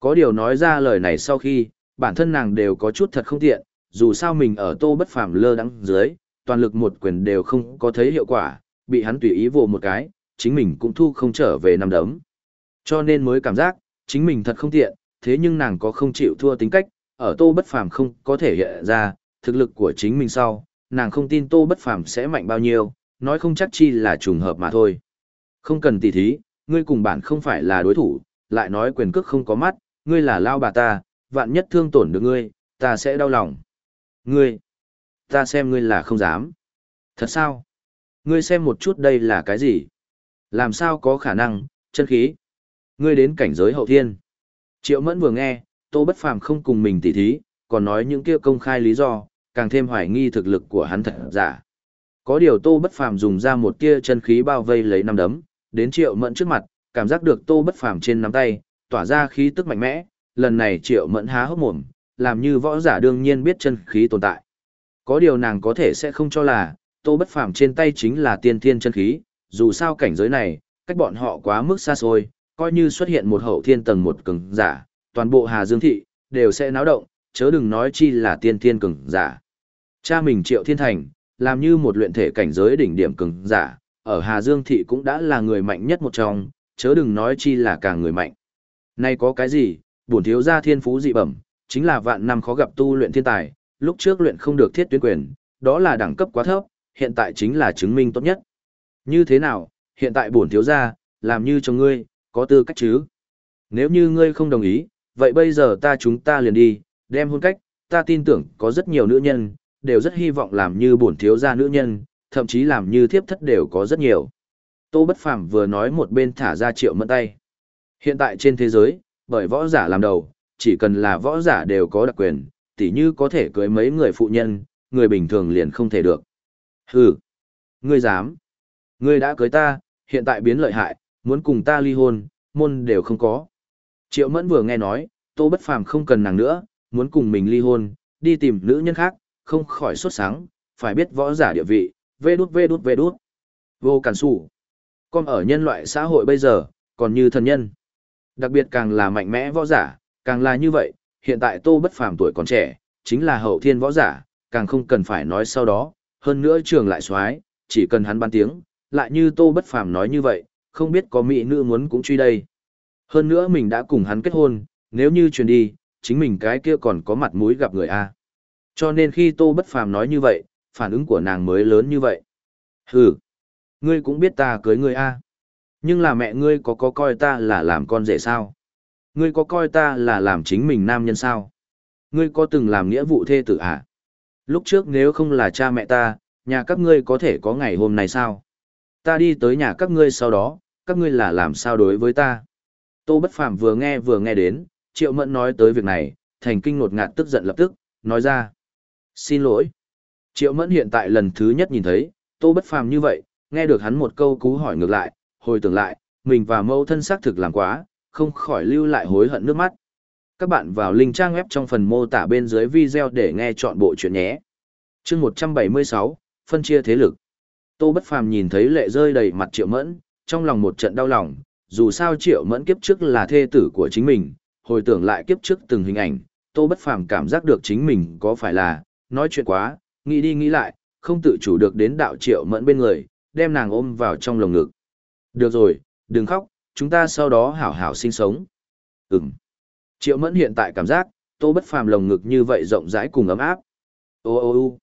Có điều nói ra lời này sau khi, bản thân nàng đều có chút thật không tiện, dù sao mình ở tô bất phàm lơ đắng dưới, toàn lực một quyền đều không có thấy hiệu quả, bị hắn tùy ý vồ một cái, chính mình cũng thu không trở về năm đấm. Cho nên mới cảm giác, chính mình thật không tiện, thế nhưng nàng có không chịu thua tính cách, ở tô bất phàm không có thể hiện ra, thực lực của chính mình sau, nàng không tin Tô Bất Phàm sẽ mạnh bao nhiêu, nói không chắc chi là trùng hợp mà thôi. Không cần tỉ thí, ngươi cùng bản không phải là đối thủ, lại nói quyền cước không có mắt, ngươi là lao bà ta, vạn nhất thương tổn được ngươi, ta sẽ đau lòng. Ngươi, ta xem ngươi là không dám. Thật sao? Ngươi xem một chút đây là cái gì? Làm sao có khả năng, chân khí? Ngươi đến cảnh giới hậu thiên. Triệu Mẫn vừa nghe, Tô Bất Phàm không cùng mình tỉ thí, còn nói những kia công khai lý do, càng thêm hoài nghi thực lực của hắn thật giả. Có điều Tô Bất Phàm dùng ra một tia chân khí bao vây lấy năm đấm, đến Triệu Mẫn trước mặt, cảm giác được Tô Bất Phàm trên nắm tay, tỏa ra khí tức mạnh mẽ, lần này Triệu Mẫn há hốc mồm, làm như võ giả đương nhiên biết chân khí tồn tại. Có điều nàng có thể sẽ không cho là, Tô Bất Phàm trên tay chính là tiên thiên chân khí, dù sao cảnh giới này, cách bọn họ quá mức xa xôi, coi như xuất hiện một hậu thiên tầng một cường giả, toàn bộ Hà Dương thị đều sẽ náo động, chớ đừng nói chi là tiên thiên cường giả. Cha mình Triệu Thiên Thành, làm như một luyện thể cảnh giới đỉnh điểm cường giả, ở Hà Dương thị cũng đã là người mạnh nhất một trong, chớ đừng nói chi là càng người mạnh. Nay có cái gì, bổn thiếu gia thiên phú dị bẩm, chính là vạn năm khó gặp tu luyện thiên tài, lúc trước luyện không được thiết tuyến quyền, đó là đẳng cấp quá thấp, hiện tại chính là chứng minh tốt nhất. Như thế nào, hiện tại bổn thiếu gia, làm như cho ngươi, có tư cách chứ? Nếu như ngươi không đồng ý, vậy bây giờ ta chúng ta liền đi, đem hôn cách, ta tin tưởng có rất nhiều nữ nhân, đều rất hy vọng làm như bổn thiếu gia nữ nhân, thậm chí làm như thiếp thất đều có rất nhiều. Tô Bất Phàm vừa nói một bên thả ra triệu mẫn tay. Hiện tại trên thế giới, bởi võ giả làm đầu, chỉ cần là võ giả đều có đặc quyền, tỉ như có thể cưới mấy người phụ nhân, người bình thường liền không thể được. Hừ, ngươi dám. Ngươi đã cưới ta, hiện tại biến lợi hại, muốn cùng ta ly hôn, môn đều không có. Triệu Mẫn vừa nghe nói, Tô Bất Phàm không cần nàng nữa, muốn cùng mình ly hôn, đi tìm nữ nhân khác, không khỏi sốt sáng, phải biết võ giả địa vị, vê đút vê đút vê đút. Vô cản sủ. Con ở nhân loại xã hội bây giờ, còn như thần nhân. Đặc biệt càng là mạnh mẽ võ giả, càng là như vậy, hiện tại Tô Bất Phàm tuổi còn trẻ, chính là hậu thiên võ giả, càng không cần phải nói sau đó, hơn nữa trường lại xoái, chỉ cần hắn ban tiếng, lại như Tô Bất Phàm nói như vậy, không biết có mỹ nữ muốn cũng truy đây. Hơn nữa mình đã cùng hắn kết hôn, nếu như truyền đi, chính mình cái kia còn có mặt mũi gặp người A. Cho nên khi Tô Bất Phàm nói như vậy, phản ứng của nàng mới lớn như vậy. Hừ, ngươi cũng biết ta cưới ngươi A. Nhưng là mẹ ngươi có có coi ta là làm con rể sao? Ngươi có coi ta là làm chính mình nam nhân sao? Ngươi có từng làm nghĩa vụ thê tử à? Lúc trước nếu không là cha mẹ ta, nhà các ngươi có thể có ngày hôm nay sao? Ta đi tới nhà các ngươi sau đó, các ngươi là làm sao đối với ta? Tô Bất Phàm vừa nghe vừa nghe đến, Triệu Mẫn nói tới việc này, thành kinh ngột ngạt tức giận lập tức, nói ra. Xin lỗi. Triệu Mẫn hiện tại lần thứ nhất nhìn thấy, Tô Bất Phàm như vậy, nghe được hắn một câu cú hỏi ngược lại, hồi tưởng lại, mình và mâu thân xác thực làm quá, không khỏi lưu lại hối hận nước mắt. Các bạn vào link trang web trong phần mô tả bên dưới video để nghe chọn bộ chuyện nhé. chương 176, phân chia thế lực. Tô Bất Phàm nhìn thấy lệ rơi đầy mặt Triệu Mẫn, trong lòng một trận đau lòng, dù sao Triệu Mẫn kiếp trước là thê tử của chính mình, hồi tưởng lại kiếp trước từng hình ảnh, Tô Bất Phàm cảm giác được chính mình có phải là, nói chuyện quá, nghĩ đi nghĩ lại, không tự chủ được đến đạo Triệu Mẫn bên người, đem nàng ôm vào trong lồng ngực. Được rồi, đừng khóc, chúng ta sau đó hảo hảo sinh sống. Ừm. Triệu Mẫn hiện tại cảm giác, Tô Bất Phàm lồng ngực như vậy rộng rãi cùng ấm áp. Ô ô ô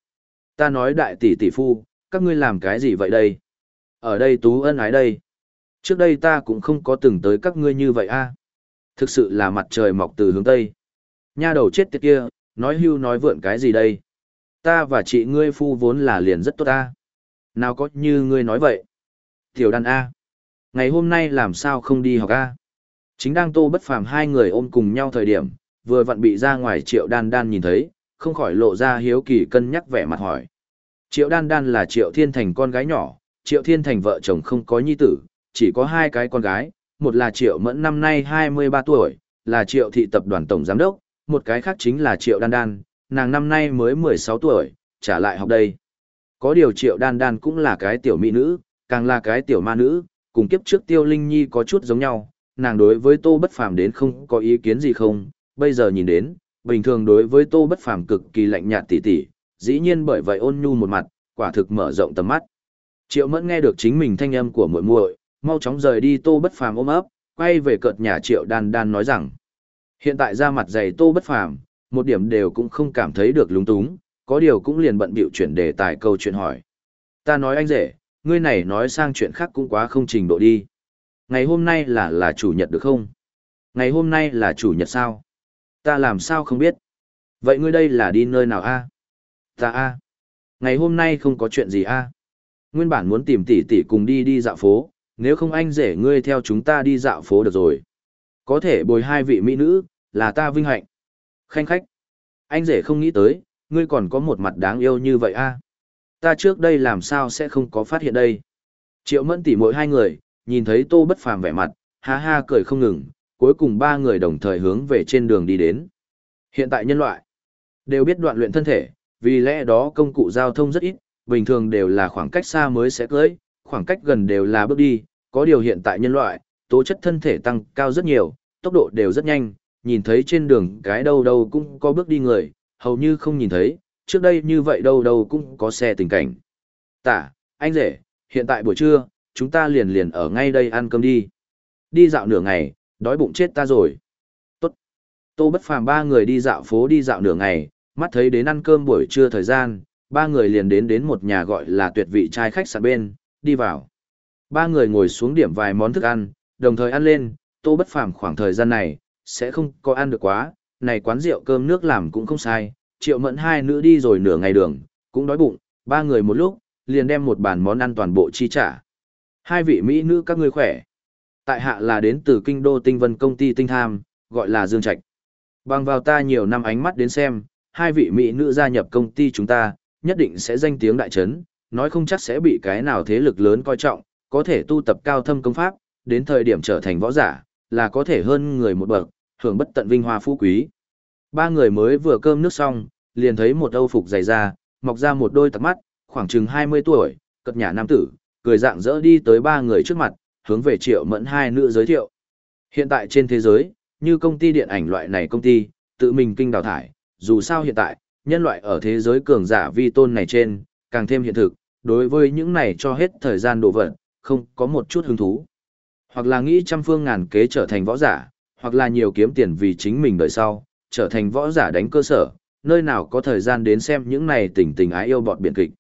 ta nói đại tỷ tỷ phu, các ngươi làm cái gì vậy đây? Ở đây tú ân ái đây. Trước đây ta cũng không có từng tới các ngươi như vậy a. Thực sự là mặt trời mọc từ hướng Tây. Nha đầu chết tiệt kia, nói hưu nói vượn cái gì đây? Ta và chị ngươi phu vốn là liền rất tốt ta. Nào có như ngươi nói vậy? Tiểu đàn A. Ngày hôm nay làm sao không đi học A? Chính đang tô bất phàm hai người ôm cùng nhau thời điểm, vừa vặn bị ra ngoài triệu đan đan nhìn thấy, không khỏi lộ ra hiếu kỳ cân nhắc vẻ mặt hỏi. Triệu đan đan là triệu thiên thành con gái nhỏ, triệu thiên thành vợ chồng không có nhi tử, chỉ có hai cái con gái, một là triệu mẫn năm nay 23 tuổi, là triệu thị tập đoàn tổng giám đốc, một cái khác chính là triệu đan đan, nàng năm nay mới 16 tuổi, trả lại học đây. Có điều triệu đan đan cũng là cái tiểu mỹ nữ, càng là cái tiểu ma nữ, cùng kiếp trước tiêu linh nhi có chút giống nhau, nàng đối với tô bất phàm đến không có ý kiến gì không, bây giờ nhìn đến, bình thường đối với tô bất phàm cực kỳ lạnh nhạt tỉ tỉ, dĩ nhiên bởi vậy ôn nhu một mặt, quả thực mở rộng tầm mắt. Triệu mẫn nghe được chính mình thanh âm của muội muội, mau chóng rời đi tô bất phàm ôm ấp, quay về cợt nhà triệu đan đan nói rằng, hiện tại ra mặt dày tô bất phàm, một điểm đều cũng không cảm thấy được lúng túng, có điều cũng liền bận bịu chuyển đề tài câu chuyện hỏi. Ta nói anh rể, ngươi này nói sang chuyện khác cũng quá không trình độ đi. Ngày hôm nay là là chủ nhật được không? Ngày hôm nay là chủ nhật sao? Ta làm sao không biết? Vậy ngươi đây là đi nơi nào a? Ta a. Ngày hôm nay không có chuyện gì a. Nguyên bản muốn tìm tỷ tỷ cùng đi đi dạo phố, nếu không anh rể ngươi theo chúng ta đi dạo phố được rồi. Có thể bồi hai vị mỹ nữ, là ta vinh hạnh. Khanh khách. Anh rể không nghĩ tới, ngươi còn có một mặt đáng yêu như vậy a. Ta trước đây làm sao sẽ không có phát hiện đây. Triệu mẫn tỉ mỗi hai người, nhìn thấy tô bất phàm vẻ mặt, ha ha cười không ngừng, cuối cùng ba người đồng thời hướng về trên đường đi đến. Hiện tại nhân loại đều biết đoạn luyện thân thể, vì lẽ đó công cụ giao thông rất ít, bình thường đều là khoảng cách xa mới sẽ cưỡi, khoảng cách gần đều là bước đi, có điều hiện tại nhân loại, tố chất thân thể tăng cao rất nhiều, tốc độ đều rất nhanh, nhìn thấy trên đường cái đâu đâu cũng có bước đi người, hầu như không nhìn thấy, trước đây như vậy đâu đâu cũng có xe tình cảnh. Tả, anh rể, hiện tại buổi trưa, chúng ta liền liền ở ngay đây ăn cơm đi. Đi dạo nửa ngày, đói bụng chết ta rồi. Tốt. Tô bất phàm ba người đi dạo phố đi dạo nửa ngày, mắt thấy đến ăn cơm buổi trưa thời gian, ba người liền đến đến một nhà gọi là tuyệt vị trai khách sạn bên, đi vào. Ba người ngồi xuống điểm vài món thức ăn, đồng thời ăn lên, tô bất phàm khoảng thời gian này, sẽ không có ăn được quá, này quán rượu cơm nước làm cũng không sai, triệu mẫn hai nữ đi rồi nửa ngày đường, cũng đói bụng, ba người một lúc, liền đem một bàn món ăn toàn bộ chi trả. Hai vị Mỹ nữ các ngươi khỏe. Tại hạ là đến từ kinh đô tinh vân công ty tinh tham, gọi là Dương Trạch. Bằng vào ta nhiều năm ánh mắt đến xem, hai vị Mỹ nữ gia nhập công ty chúng ta, nhất định sẽ danh tiếng đại trấn, nói không chắc sẽ bị cái nào thế lực lớn coi trọng, có thể tu tập cao thâm công pháp, đến thời điểm trở thành võ giả, là có thể hơn người một bậc, hưởng bất tận vinh hoa phú quý. Ba người mới vừa cơm nước xong, liền thấy một âu phục dày da, mọc ra một đôi tặc mắt, khoảng chừng 20 tuổi, cật nhà nam tử, cười dạng dỡ đi tới ba người trước mặt, hướng về triệu mẫn hai nữ giới thiệu. Hiện tại trên thế giới, như công ty điện ảnh loại này công ty, tự mình kinh đào thải, dù sao hiện tại, nhân loại ở thế giới cường giả vi tôn này trên, càng thêm hiện thực, đối với những này cho hết thời gian độ vận, không có một chút hứng thú. Hoặc là nghĩ trăm phương ngàn kế trở thành võ giả, hoặc là nhiều kiếm tiền vì chính mình đời sau, trở thành võ giả đánh cơ sở, nơi nào có thời gian đến xem những này tình tình ái yêu bọt biển kịch.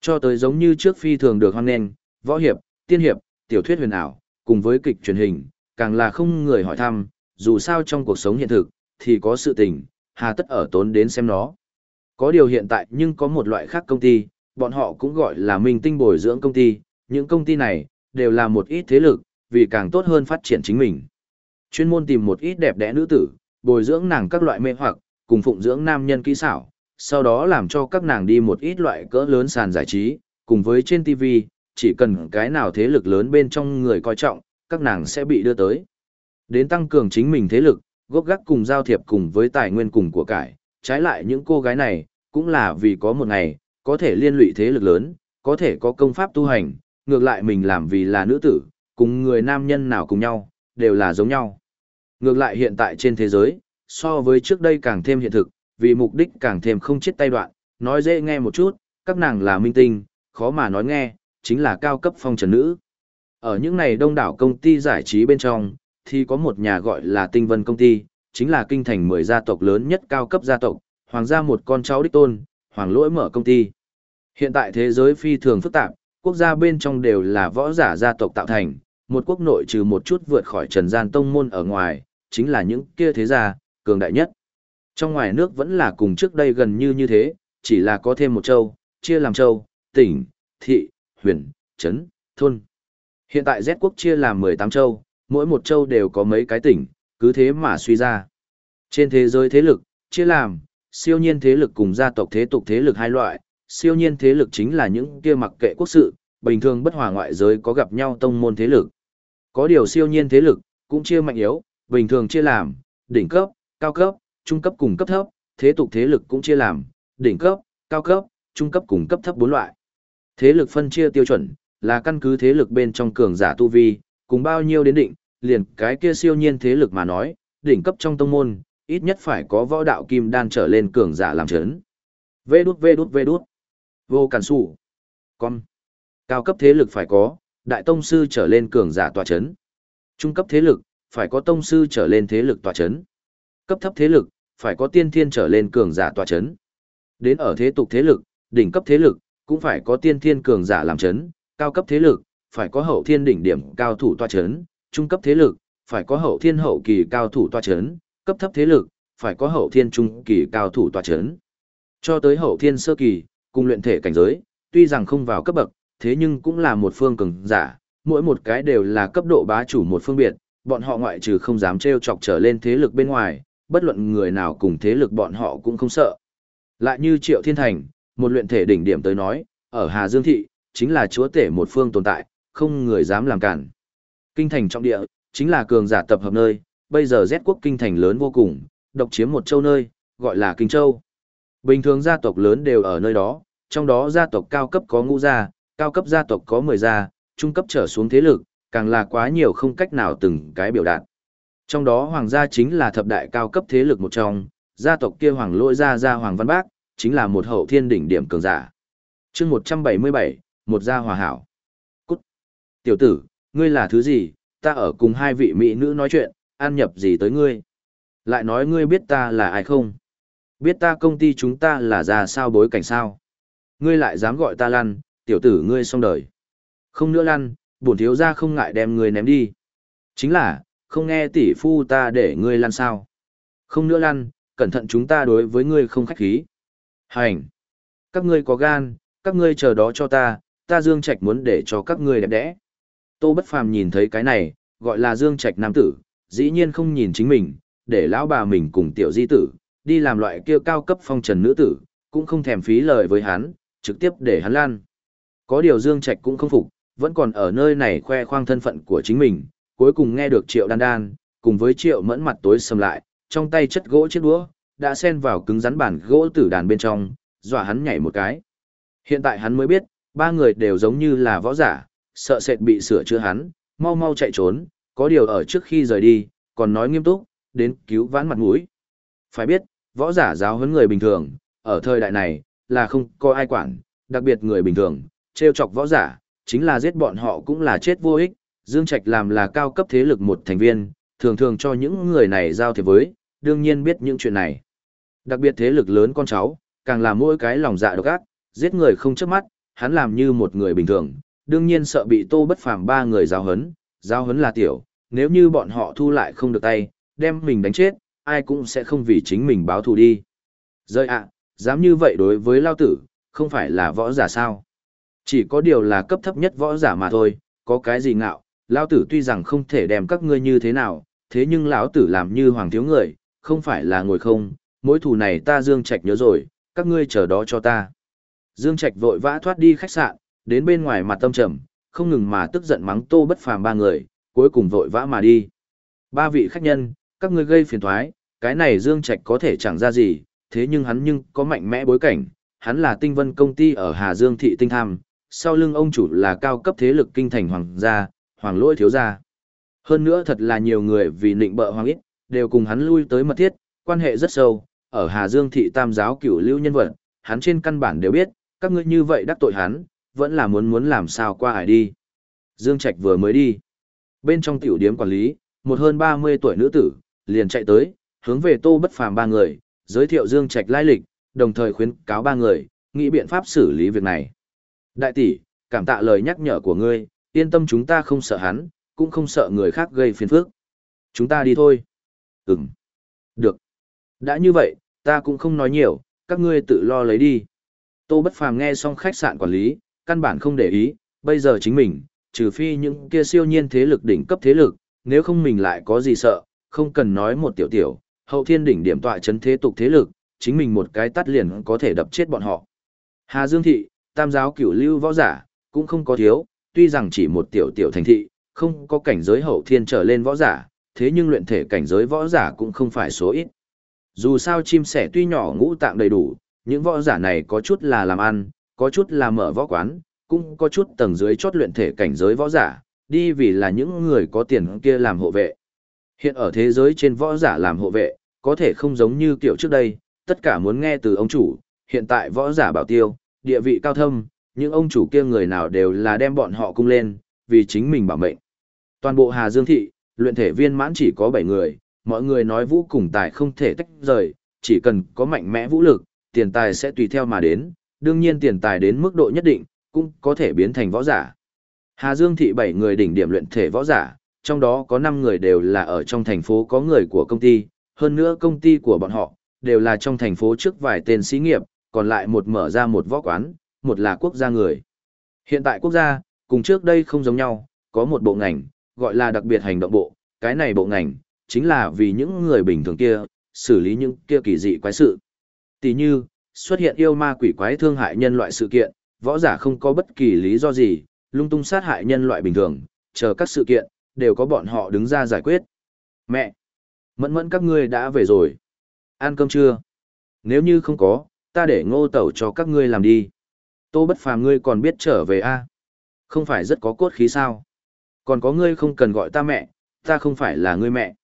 Cho tới giống như trước phi thường được hoan nghênh, võ hiệp, tiên hiệp, tiểu thuyết huyền ảo, cùng với kịch truyền hình, càng là không người hỏi thăm, dù sao trong cuộc sống hiện thực, thì có sự tình, hà tất ở tốn đến xem nó. Có điều hiện tại nhưng có một loại khác công ty, bọn họ cũng gọi là minh tinh bồi dưỡng công ty, những công ty này, đều là một ít thế lực, vì càng tốt hơn phát triển chính mình. Chuyên môn tìm một ít đẹp đẽ nữ tử, bồi dưỡng nàng các loại mê hoặc, cùng phụng dưỡng nam nhân kỹ xảo, sau đó làm cho các nàng đi một ít loại cỡ lớn sàn giải trí, cùng với trên TV, chỉ cần cái nào thế lực lớn bên trong người coi trọng, các nàng sẽ bị đưa tới. Đến tăng cường chính mình thế lực, gốc gác cùng giao thiệp cùng với tài nguyên cùng của cải, trái lại những cô gái này, cũng là vì có một ngày, có thể liên lụy thế lực lớn, có thể có công pháp tu hành, ngược lại mình làm vì là nữ tử, cùng người nam nhân nào cùng nhau, đều là giống nhau. Ngược lại hiện tại trên thế giới, so với trước đây càng thêm hiện thực, vì mục đích càng thêm không chết tay đoạn, nói dễ nghe một chút, các nàng là minh tinh, khó mà nói nghe, chính là cao cấp phong trần nữ. Ở những này đông đảo công ty giải trí bên trong, thì có một nhà gọi là Tinh Vân Công ty, chính là kinh thành 10 gia tộc lớn nhất cao cấp gia tộc, hoàng gia một con cháu đích tôn, hoàng lỗi mở công ty. Hiện tại thế giới phi thường phức tạp, quốc gia bên trong đều là võ giả gia tộc tạo thành, một quốc nội trừ một chút vượt khỏi trần gian tông môn ở ngoài, chính là những kia thế gia, cường đại nhất. Trong ngoài nước vẫn là cùng trước đây gần như như thế, chỉ là có thêm một châu, chia làm châu, tỉnh, thị, huyện trấn, thôn. Hiện tại Z quốc chia làm 18 châu, mỗi một châu đều có mấy cái tỉnh, cứ thế mà suy ra. Trên thế giới thế lực, chia làm, siêu nhiên thế lực cùng gia tộc thế tục thế lực hai loại, siêu nhiên thế lực chính là những kia mặc kệ quốc sự, bình thường bất hòa ngoại giới có gặp nhau tông môn thế lực. Có điều siêu nhiên thế lực, cũng chia mạnh yếu, bình thường chia làm, đỉnh cấp, cao cấp, trung cấp cùng cấp thấp, thế tục thế lực cũng chia làm, đỉnh cấp, cao cấp, trung cấp cùng cấp thấp bốn loại. Thế lực phân chia tiêu chuẩn, là căn cứ thế lực bên trong cường giả tu vi, cùng bao nhiêu đến định, liền cái kia siêu nhiên thế lực mà nói, đỉnh cấp trong tông môn, ít nhất phải có võ đạo kim đan trở lên cường giả làm chấn. Vê đút vê đút vê đút. Vô cản sủ. Con. Cao cấp thế lực phải có, đại tông sư trở lên cường giả tòa chấn. Trung cấp thế lực, phải có tông sư trở lên thế lực tòa chấn. Cấp thấp thế lực, phải có tiên thiên trở lên cường giả tòa chấn. Đến ở thế tục thế lực, đỉnh cấp thế lực, cũng phải có tiên thiên cường giả làm chấn, cao cấp thế lực, phải có hậu thiên đỉnh điểm cao thủ tọa chấn, trung cấp thế lực, phải có hậu thiên hậu kỳ cao thủ tọa chấn, cấp thấp thế lực, phải có hậu thiên trung kỳ cao thủ tọa chấn. Cho tới hậu thiên sơ kỳ, cùng luyện thể cảnh giới, tuy rằng không vào cấp bậc, thế nhưng cũng là một phương cường giả, mỗi một cái đều là cấp độ bá chủ một phương biệt, bọn họ ngoại trừ không dám trêu chọc trở lên thế lực bên ngoài, bất luận người nào cùng thế lực bọn họ cũng không sợ. Lại như Triệu Thiên Thành, một luyện thể đỉnh điểm tới nói, ở Hà Dương Thị, chính là chúa tể một phương tồn tại, không người dám làm cản. Kinh thành trọng địa, chính là cường giả tập hợp nơi, bây giờ Z quốc kinh thành lớn vô cùng, độc chiếm một châu nơi, gọi là Kinh Châu. Bình thường gia tộc lớn đều ở nơi đó, trong đó gia tộc cao cấp có ngũ gia, cao cấp gia tộc có 10 gia, trung cấp trở xuống thế lực, càng là quá nhiều không cách nào từng cái biểu đạt. Trong đó hoàng gia chính là thập đại cao cấp thế lực một trong, gia tộc kia hoàng lôi gia gia hoàng văn bác, chính là một hậu thiên đỉnh điểm cường giả. chương 177, một gia hòa hảo. Cút! Tiểu tử, ngươi là thứ gì, ta ở cùng hai vị mỹ nữ nói chuyện, an nhập gì tới ngươi? Lại nói ngươi biết ta là ai không? Biết ta công ty chúng ta là ra sao bối cảnh sao? Ngươi lại dám gọi ta lăn, tiểu tử ngươi xong đời. Không nữa lăn, bổn thiếu gia không ngại đem ngươi ném đi. Chính là, không nghe tỷ phu ta để ngươi lăn sao. Không nữa lăn, cẩn thận chúng ta đối với ngươi không khách khí. Hành! Các ngươi có gan, các ngươi chờ đó cho ta, ta Dương Trạch muốn để cho các ngươi đẹp đẽ. Tô Bất Phàm nhìn thấy cái này, gọi là Dương Trạch nam tử, dĩ nhiên không nhìn chính mình, để lão bà mình cùng tiểu di tử, đi làm loại kia cao cấp phong trần nữ tử, cũng không thèm phí lời với hắn, trực tiếp để hắn lan. Có điều Dương Trạch cũng không phục, vẫn còn ở nơi này khoe khoang thân phận của chính mình, cuối cùng nghe được Triệu Đan Đan, cùng với Triệu Mẫn mặt tối sầm lại, trong tay chất gỗ chiếc đũa, đã xen vào cứng rắn bản gỗ tử đàn bên trong, dọa hắn nhảy một cái. Hiện tại hắn mới biết, ba người đều giống như là võ giả, sợ sệt bị sửa chữa hắn, mau mau chạy trốn, có điều ở trước khi rời đi, còn nói nghiêm túc, đến cứu vãn mặt mũi. Phải biết, võ giả giáo huấn người bình thường, ở thời đại này, là không có ai quản, đặc biệt người bình thường, trêu chọc võ giả, chính là giết bọn họ cũng là chết vô ích. Dương Trạch làm là cao cấp thế lực một thành viên, thường thường cho những người này giao thiệp với, đương nhiên biết những chuyện này. Đặc biệt thế lực lớn con cháu, càng là mỗi cái lòng dạ độc ác, giết người không chớp mắt, hắn làm như một người bình thường, đương nhiên sợ bị Tô Bất Phàm ba người giao hấn, giao hấn là tiểu, nếu như bọn họ thu lại không được tay, đem mình đánh chết, ai cũng sẽ không vì chính mình báo thù đi. Rơi ạ, dám như vậy đối với lao tử, không phải là võ giả sao? Chỉ có điều là cấp thấp nhất võ giả mà thôi, có cái gì ngạo, Lão tử tuy rằng không thể đem các ngươi như thế nào, thế nhưng lão tử làm như hoàng thiếu người, không phải là ngồi không, mỗi thù này ta Dương Trạch nhớ rồi, các ngươi chờ đó cho ta. Dương Trạch vội vã thoát đi khách sạn, đến bên ngoài mặt tâm trầm, không ngừng mà tức giận mắng Tô Bất Phàm ba người, cuối cùng vội vã mà đi. Ba vị khách nhân, các ngươi gây phiền toái, cái này Dương Trạch có thể chẳng ra gì, thế nhưng hắn nhưng có mạnh mẽ bối cảnh, hắn là tinh vân công ty ở Hà Dương thị tinh tham, sau lưng ông chủ là cao cấp thế lực kinh thành hoàng gia, hoàng lỗi thiếu gia. Hơn nữa thật là nhiều người vì nịnh bợ hoàng ít, đều cùng hắn lui tới mật thiết, quan hệ rất sâu, ở Hà Dương thị tam giáo cửu lưu nhân vật, hắn trên căn bản đều biết, các ngươi như vậy đắc tội hắn, vẫn là muốn muốn làm sao qua hải đi. Dương Trạch vừa mới đi. Bên trong tiểu điếm quản lý, một hơn 30 tuổi nữ tử, liền chạy tới, hướng về tô bất phàm ba người, giới thiệu Dương Trạch lai lịch, đồng thời khuyến cáo ba người, nghĩ biện pháp xử lý việc này. Đại tỷ, cảm tạ lời nhắc nhở của ngươi, yên tâm chúng ta không sợ hắn, cũng không sợ người khác gây phiền phức. Chúng ta đi thôi. Ừm. Được. Đã như vậy, ta cũng không nói nhiều, các ngươi tự lo lấy đi. Tô Bất Phàm nghe xong khách sạn quản lý, căn bản không để ý, bây giờ chính mình, trừ phi những kia siêu nhiên thế lực đỉnh cấp thế lực, nếu không mình lại có gì sợ, không cần nói một tiểu tiểu, hậu thiên đỉnh điểm tọa chấn thế tục thế lực, chính mình một cái tắt liền có thể đập chết bọn họ. Hà Dương thị, tam giáo cửu lưu võ giả, cũng không có thiếu, tuy rằng chỉ một tiểu tiểu thành thị, không có cảnh giới hậu thiên trở lên võ giả, thế nhưng luyện thể cảnh giới võ giả cũng không phải số ít. Dù sao chim sẻ tuy nhỏ ngũ tạng đầy đủ, những võ giả này có chút là làm ăn, có chút là mở võ quán, cũng có chút tầng dưới chót luyện thể cảnh giới võ giả, đi vì là những người có tiền kia làm hộ vệ. Hiện ở thế giới trên võ giả làm hộ vệ, có thể không giống như kiểu trước đây, tất cả muốn nghe từ ông chủ, hiện tại võ giả bảo tiêu, địa vị cao thâm, những ông chủ kia người nào đều là đem bọn họ cung lên, vì chính mình bảo mệnh. Toàn bộ Hà Dương Thị, luyện thể viên mãn chỉ có 7 người, mọi người nói vũ cùng tài không thể tách rời, chỉ cần có mạnh mẽ vũ lực, tiền tài sẽ tùy theo mà đến, đương nhiên tiền tài đến mức độ nhất định, cũng có thể biến thành võ giả. Hà Dương thị 7 người đỉnh điểm luyện thể võ giả, trong đó có 5 người đều là ở trong thành phố có người của công ty, hơn nữa công ty của bọn họ, đều là trong thành phố trước vài tên sĩ nghiệp, còn lại một mở ra một võ quán, một là quốc gia người. Hiện tại quốc gia, cùng trước đây không giống nhau, có một bộ ngành, gọi là đặc biệt hành động bộ, cái này bộ ngành, chính là vì những người bình thường kia, xử lý những kia kỳ dị quái sự. Tỷ như, xuất hiện yêu ma quỷ quái thương hại nhân loại sự kiện, võ giả không có bất kỳ lý do gì, lung tung sát hại nhân loại bình thường, chờ các sự kiện, đều có bọn họ đứng ra giải quyết. Mẹ! Mẫn mẫn các ngươi đã về rồi. Ăn cơm chưa? Nếu như không có, ta để ngô tẩu cho các ngươi làm đi. Tô bất phàm ngươi còn biết trở về a à? Không phải rất có cốt khí sao? Còn có ngươi không cần gọi ta mẹ, ta không phải là ngươi mẹ.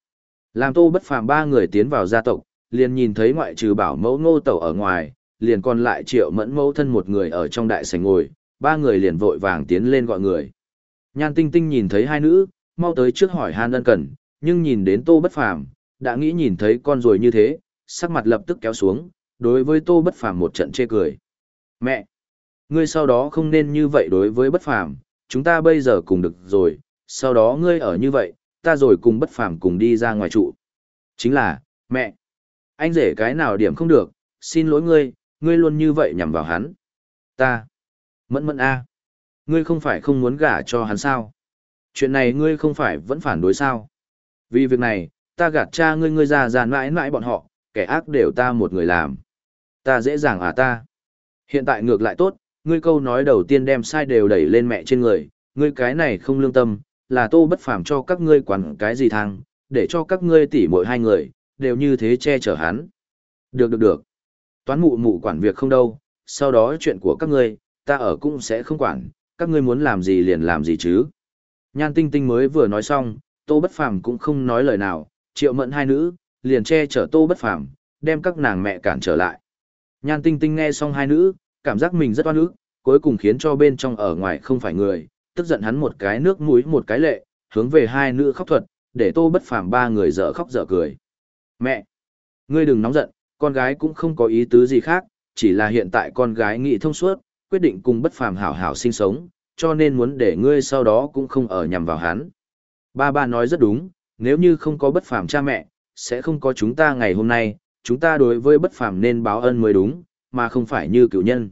Làm tô bất phàm ba người tiến vào gia tộc, liền nhìn thấy ngoại trừ bảo mẫu ngô tẩu ở ngoài, liền còn lại triệu mẫn mẫu thân một người ở trong đại sảnh ngồi, ba người liền vội vàng tiến lên gọi người. Nhan tinh tinh nhìn thấy hai nữ, mau tới trước hỏi han ân cần, nhưng nhìn đến tô bất phàm, đã nghĩ nhìn thấy con rồi như thế, sắc mặt lập tức kéo xuống, đối với tô bất phàm một trận chê cười. Mẹ! Ngươi sau đó không nên như vậy đối với bất phàm, chúng ta bây giờ cùng được rồi, sau đó ngươi ở như vậy, ta rồi cùng bất phàm cùng đi ra ngoài trụ. Chính là, mẹ! Anh rể cái nào điểm không được, xin lỗi ngươi, ngươi luôn như vậy nhằm vào hắn. Ta! Mẫn mẫn a, Ngươi không phải không muốn gả cho hắn sao? Chuyện này ngươi không phải vẫn phản đối sao? Vì việc này, ta gạt cha ngươi ngươi già già mãi mãi bọn họ, kẻ ác đều ta một người làm. Ta dễ dàng à ta. Hiện tại ngược lại tốt, ngươi câu nói đầu tiên đem sai đều đẩy lên mẹ trên người, ngươi cái này không lương tâm, là tô bất phàm cho các ngươi quản cái gì thang, để cho các ngươi tỉ mỗi hai người, đều như thế che chở hắn. Được được được. Toán mụ mụ quản việc không đâu, sau đó chuyện của các ngươi, ta ở cũng sẽ không quản, các ngươi muốn làm gì liền làm gì chứ. Nhan tinh tinh mới vừa nói xong, tô bất phàm cũng không nói lời nào, triệu mẫn hai nữ, liền che chở tô bất phàm, đem các nàng mẹ cản trở lại. Nhan tinh tinh nghe xong hai nữ, cảm giác mình rất oan ức, cuối cùng khiến cho bên trong ở ngoài không phải người, tức giận hắn một cái nước mũi một cái lệ, hướng về hai nữ khóc thuật, để tô bất phàm ba người dở khóc dở cười. Mẹ! Ngươi đừng nóng giận, con gái cũng không có ý tứ gì khác, chỉ là hiện tại con gái nghĩ thông suốt, quyết định cùng bất phàm hảo hảo sinh sống, cho nên muốn để ngươi sau đó cũng không ở nhằm vào hắn. Ba ba nói rất đúng, nếu như không có bất phàm cha mẹ, sẽ không có chúng ta ngày hôm nay, chúng ta đối với bất phàm nên báo ân mới đúng, mà không phải như cựu nhân.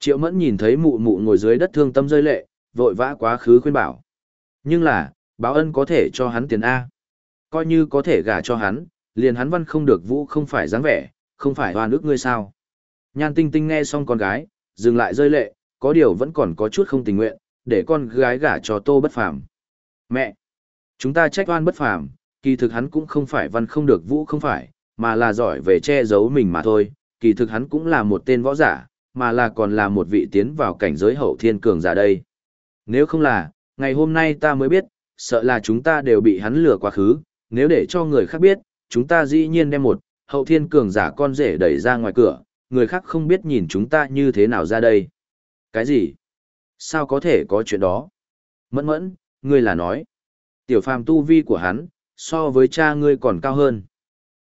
Triệu mẫn nhìn thấy mụ mụ ngồi dưới đất thương tâm rơi lệ, vội vã quá khứ khuyên bảo. Nhưng là, báo ân có thể cho hắn tiền A. Coi như có thể gả cho hắn, liền hắn văn không được vũ không phải dáng vẻ, không phải hoa nước ngươi sao. Nhan tinh tinh nghe xong con gái, dừng lại rơi lệ, có điều vẫn còn có chút không tình nguyện, để con gái gả cho tô bất phàm. Mẹ! Chúng ta trách oan bất phàm, kỳ thực hắn cũng không phải văn không được vũ không phải, mà là giỏi về che giấu mình mà thôi, kỳ thực hắn cũng là một tên võ giả, mà là còn là một vị tiến vào cảnh giới hậu thiên cường giả đây. Nếu không là, ngày hôm nay ta mới biết, sợ là chúng ta đều bị hắn lừa quá khứ, nếu để cho người khác biết, chúng ta dĩ nhiên đem một, hậu thiên cường giả con rể đẩy ra ngoài cửa, người khác không biết nhìn chúng ta như thế nào ra đây. Cái gì? Sao có thể có chuyện đó? Mẫn mẫn, ngươi là nói. Tiểu phàm tu vi của hắn, so với cha ngươi còn cao hơn.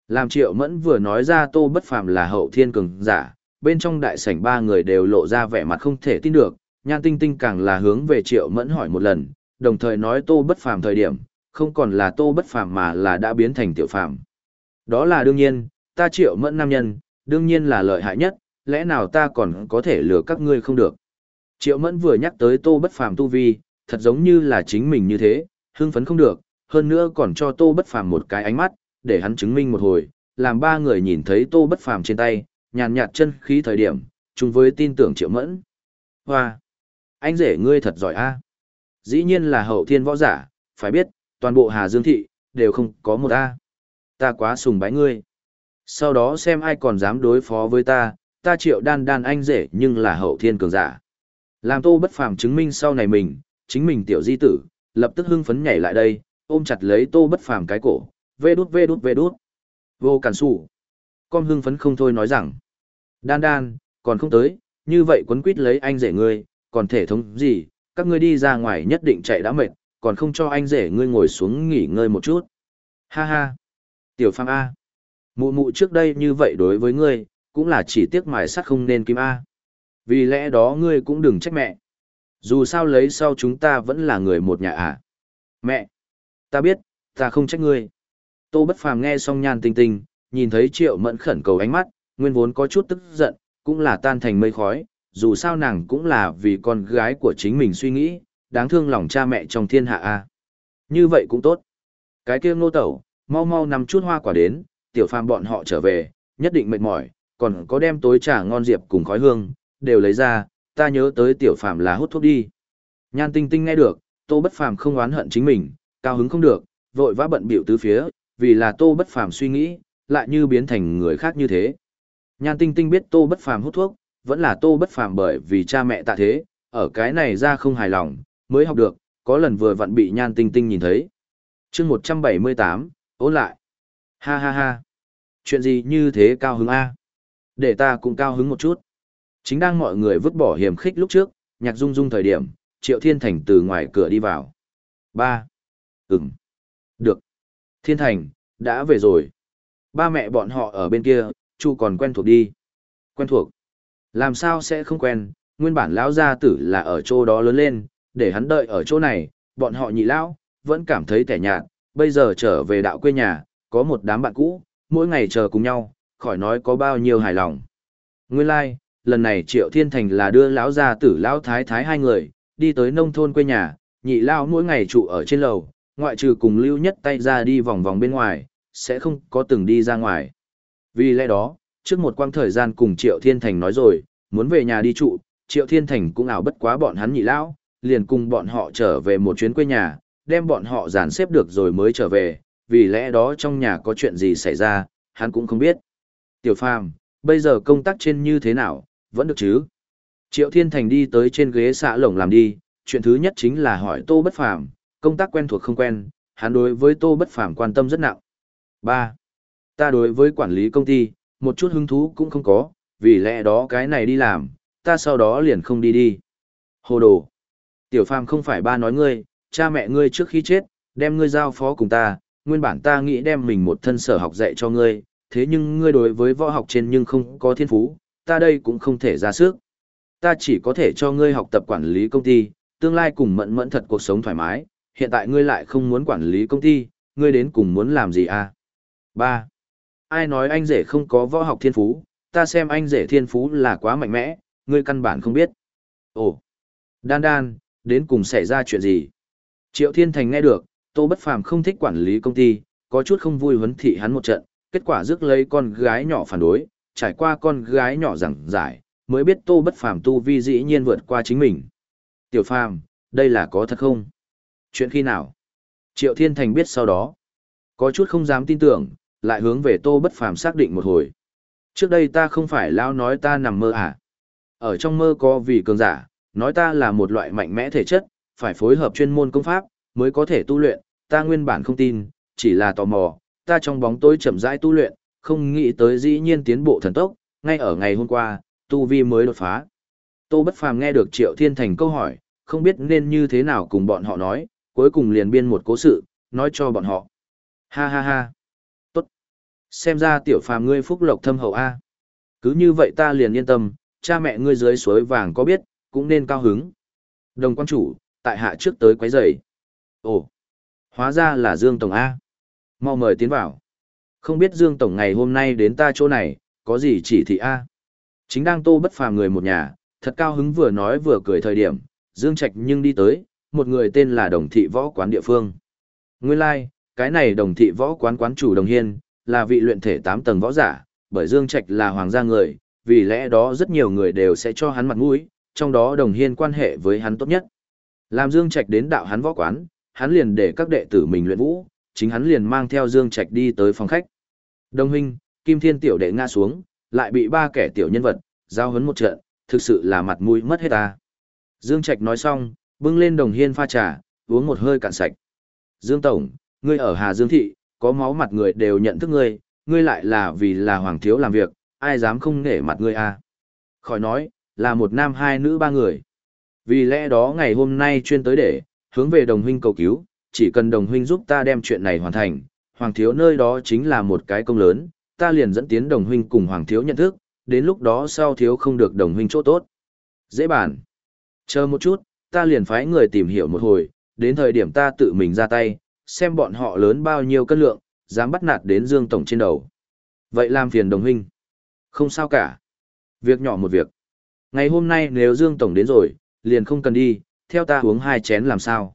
Làm triệu mẫn vừa nói ra tô bất phàm là hậu thiên cường giả, bên trong đại sảnh ba người đều lộ ra vẻ mặt không thể tin được, nhan tinh tinh càng là hướng về triệu mẫn hỏi một lần, đồng thời nói tô bất phàm thời điểm, không còn là tô bất phàm mà là đã biến thành tiểu phàm. Đó là đương nhiên, ta triệu mẫn nam nhân, đương nhiên là lợi hại nhất, lẽ nào ta còn có thể lừa các ngươi không được. Triệu mẫn vừa nhắc tới tô bất phàm tu vi, thật giống như là chính mình như thế, hưng phấn không được, hơn nữa còn cho tô bất phàm một cái ánh mắt, để hắn chứng minh một hồi, làm ba người nhìn thấy tô bất phàm trên tay, nhàn nhạt chân khí thời điểm, chung với tin tưởng triệu mẫn. Hoa! Anh rể ngươi thật giỏi a Dĩ nhiên là hậu thiên võ giả, phải biết, toàn bộ Hà Dương Thị, đều không có một A. Ta quá sùng bái ngươi. Sau đó xem ai còn dám đối phó với ta, ta triệu đan đan anh rể nhưng là hậu thiên cường giả. Làm tô bất phàm chứng minh sau này mình, chính mình tiểu di tử, lập tức hưng phấn nhảy lại đây, ôm chặt lấy tô bất phàm cái cổ, vê đút vê đút vê đút. Vô cản sủ. Con hưng phấn không thôi nói rằng, đan đan, còn không tới, như vậy quấn quýt lấy anh rể ngươi, còn thể thống gì, các ngươi đi ra ngoài nhất định chạy đã mệt, còn không cho anh rể ngươi ngồi xuống nghỉ ngơi một chút. Ha ha. Tiểu phàm A. Mụ mụ trước đây như vậy đối với ngươi, cũng là chỉ tiếc mài sắt không nên kim A. Vì lẽ đó ngươi cũng đừng trách mẹ. Dù sao lấy sau chúng ta vẫn là người một nhà à. Mẹ! Ta biết, ta không trách ngươi. Tô Bất Phàm nghe xong nhan tinh tinh, nhìn thấy triệu mẫn khẩn cầu ánh mắt, nguyên vốn có chút tức giận, cũng là tan thành mây khói, dù sao nàng cũng là vì con gái của chính mình suy nghĩ, đáng thương lòng cha mẹ trong thiên hạ a. Như vậy cũng tốt. Cái kia ngô tẩu, mau mau nằm chút hoa quả đến, tiểu phàm bọn họ trở về, nhất định mệt mỏi, còn có đem tối trà ngon diệp cùng khói hương, đều lấy ra, ta nhớ tới tiểu phàm là hút thuốc đi. Nhan tinh tinh nghe được, tô bất phàm không oán hận chính mình, cao hứng không được, vội vã bận biểu tứ phía, vì là tô bất phàm suy nghĩ, lại như biến thành người khác như thế. Nhan tinh tinh biết tô bất phàm hút thuốc, vẫn là tô bất phàm bởi vì cha mẹ tạ thế, ở cái này ra không hài lòng, mới học được, có lần vừa vặn bị nhan tinh tinh nhìn thấy. chương 178, ôn lại. Ha ha ha. Chuyện gì như thế cao hứng A? Để ta cũng cao hứng một chút. Chính đang mọi người vứt bỏ hiểm khích lúc trước, nhạc rung rung thời điểm, Triệu Thiên Thành từ ngoài cửa đi vào. ba Ừm. Được. Thiên Thành, đã về rồi. Ba mẹ bọn họ ở bên kia, chu còn quen thuộc đi. Quen thuộc. Làm sao sẽ không quen, nguyên bản lão gia tử là ở chỗ đó lớn lên, để hắn đợi ở chỗ này, bọn họ nhị lão, vẫn cảm thấy tẻ nhạt, bây giờ trở về đạo quê nhà, có một đám bạn cũ, mỗi ngày chờ cùng nhau, khỏi nói có bao nhiêu hài lòng. Nguyên lai, like, lần này Triệu Thiên Thành là đưa lão gia tử lão thái thái hai người, đi tới nông thôn quê nhà, nhị lão mỗi ngày trụ ở trên lầu, ngoại trừ cùng lưu nhất tay ra đi vòng vòng bên ngoài, sẽ không có từng đi ra ngoài. Vì lẽ đó, trước một quang thời gian cùng Triệu Thiên Thành nói rồi, muốn về nhà đi trụ, Triệu Thiên Thành cũng ảo bất quá bọn hắn nhị lão, liền cùng bọn họ trở về một chuyến quê nhà, đem bọn họ dàn xếp được rồi mới trở về, vì lẽ đó trong nhà có chuyện gì xảy ra, hắn cũng không biết. Tiểu Phàm, bây giờ công tác trên như thế nào, vẫn được chứ? Triệu Thiên Thành đi tới trên ghế xạ lồng làm đi, chuyện thứ nhất chính là hỏi Tô Bất Phàm, công tác quen thuộc không quen, hắn đối với Tô Bất Phàm quan tâm rất nặng. 3. Ta đối với quản lý công ty, một chút hứng thú cũng không có, vì lẽ đó cái này đi làm, ta sau đó liền không đi đi. Hồ đồ. Tiểu Phàm không phải ba nói ngươi, cha mẹ ngươi trước khi chết, đem ngươi giao phó cùng ta, nguyên bản ta nghĩ đem mình một thân sở học dạy cho ngươi, thế nhưng ngươi đối với võ học trên nhưng không có thiên phú, ta đây cũng không thể ra sức. Ta chỉ có thể cho ngươi học tập quản lý công ty, tương lai cùng mẫn mẫn thật cuộc sống thoải mái, hiện tại ngươi lại không muốn quản lý công ty, ngươi đến cùng muốn làm gì à? 3. Ai nói anh rể không có võ học thiên phú, ta xem anh rể thiên phú là quá mạnh mẽ, ngươi căn bản không biết. Ồ, đan đan, đến cùng xảy ra chuyện gì? Triệu Thiên Thành nghe được, Tô Bất Phàm không thích quản lý công ty, có chút không vui huấn thị hắn một trận, kết quả rước lấy con gái nhỏ phản đối, trải qua con gái nhỏ giảng giải, mới biết Tô Bất Phàm tu vi dĩ nhiên vượt qua chính mình. Tiểu Phàm, đây là có thật không? Chuyện khi nào? Triệu Thiên Thành biết sau đó, có chút không dám tin tưởng, lại hướng về Tô Bất Phàm xác định một hồi. Trước đây ta không phải lao nói ta nằm mơ à? Ở trong mơ có vì cường giả, nói ta là một loại mạnh mẽ thể chất, phải phối hợp chuyên môn công pháp, mới có thể tu luyện, ta nguyên bản không tin, chỉ là tò mò, ta trong bóng tối chậm rãi tu luyện, không nghĩ tới dĩ nhiên tiến bộ thần tốc, ngay ở ngày hôm qua, tu vi mới đột phá. Tô Bất Phàm nghe được Triệu Thiên Thành câu hỏi, không biết nên như thế nào cùng bọn họ nói, cuối cùng liền biên một cố sự, nói cho bọn họ. Ha ha ha. Tốt. Xem ra tiểu phàm ngươi phúc lộc thâm hậu A. Cứ như vậy ta liền yên tâm, cha mẹ ngươi dưới suối vàng có biết, cũng nên cao hứng. Đồng quan chủ, tại hạ trước tới quấy rầy. Ồ, hóa ra là Dương Tổng A. Mau mời tiến vào. Không biết Dương Tổng ngày hôm nay đến ta chỗ này, có gì chỉ thị A. Chính đang tô bất phàm người một nhà, thật cao hứng vừa nói vừa cười thời điểm, Dương Trạch nhưng đi tới, một người tên là đồng thị võ quán địa phương. Nguyên lai, like, cái này đồng thị võ quán quán chủ đồng hiên, là vị luyện thể 8 tầng võ giả, bởi Dương Trạch là hoàng gia người, vì lẽ đó rất nhiều người đều sẽ cho hắn mặt mũi, trong đó đồng hiên quan hệ với hắn tốt nhất. Làm Dương Trạch đến đạo hắn võ quán, hắn liền để các đệ tử mình luyện vũ, chính hắn liền mang theo Dương Trạch đi tới phòng khách. Đồng huynh, Kim Thiên tiểu đệ ngã xuống, lại bị ba kẻ tiểu nhân vật, giao hấn một trận, thực sự là mặt mũi mất hết ta. Dương Trạch nói xong, bưng lên đồng hiên pha trà, uống một hơi cạn sạch. Dương Tổng, ngươi ở Hà Dương Thị, có máu mặt người đều nhận thức ngươi, ngươi lại là vì là hoàng thiếu làm việc, ai dám không nể mặt ngươi à. Khỏi nói, là một nam hai nữ ba người. Vì lẽ đó ngày hôm nay chuyên tới để, hướng về đồng huynh cầu cứu, chỉ cần đồng huynh giúp ta đem chuyện này hoàn thành, hoàng thiếu nơi đó chính là một cái công lớn, ta liền dẫn tiến đồng huynh cùng hoàng thiếu nhận thức, đến lúc đó sau thiếu không được đồng huynh chỗ tốt. Dễ bản Chờ một chút, ta liền phái người tìm hiểu một hồi, đến thời điểm ta tự mình ra tay, xem bọn họ lớn bao nhiêu cân lượng, dám bắt nạt đến Dương Tổng trên đầu. Vậy làm phiền đồng huynh. Không sao cả. Việc nhỏ một việc. Ngày hôm nay nếu Dương Tổng đến rồi, liền không cần đi, theo ta uống hai chén làm sao.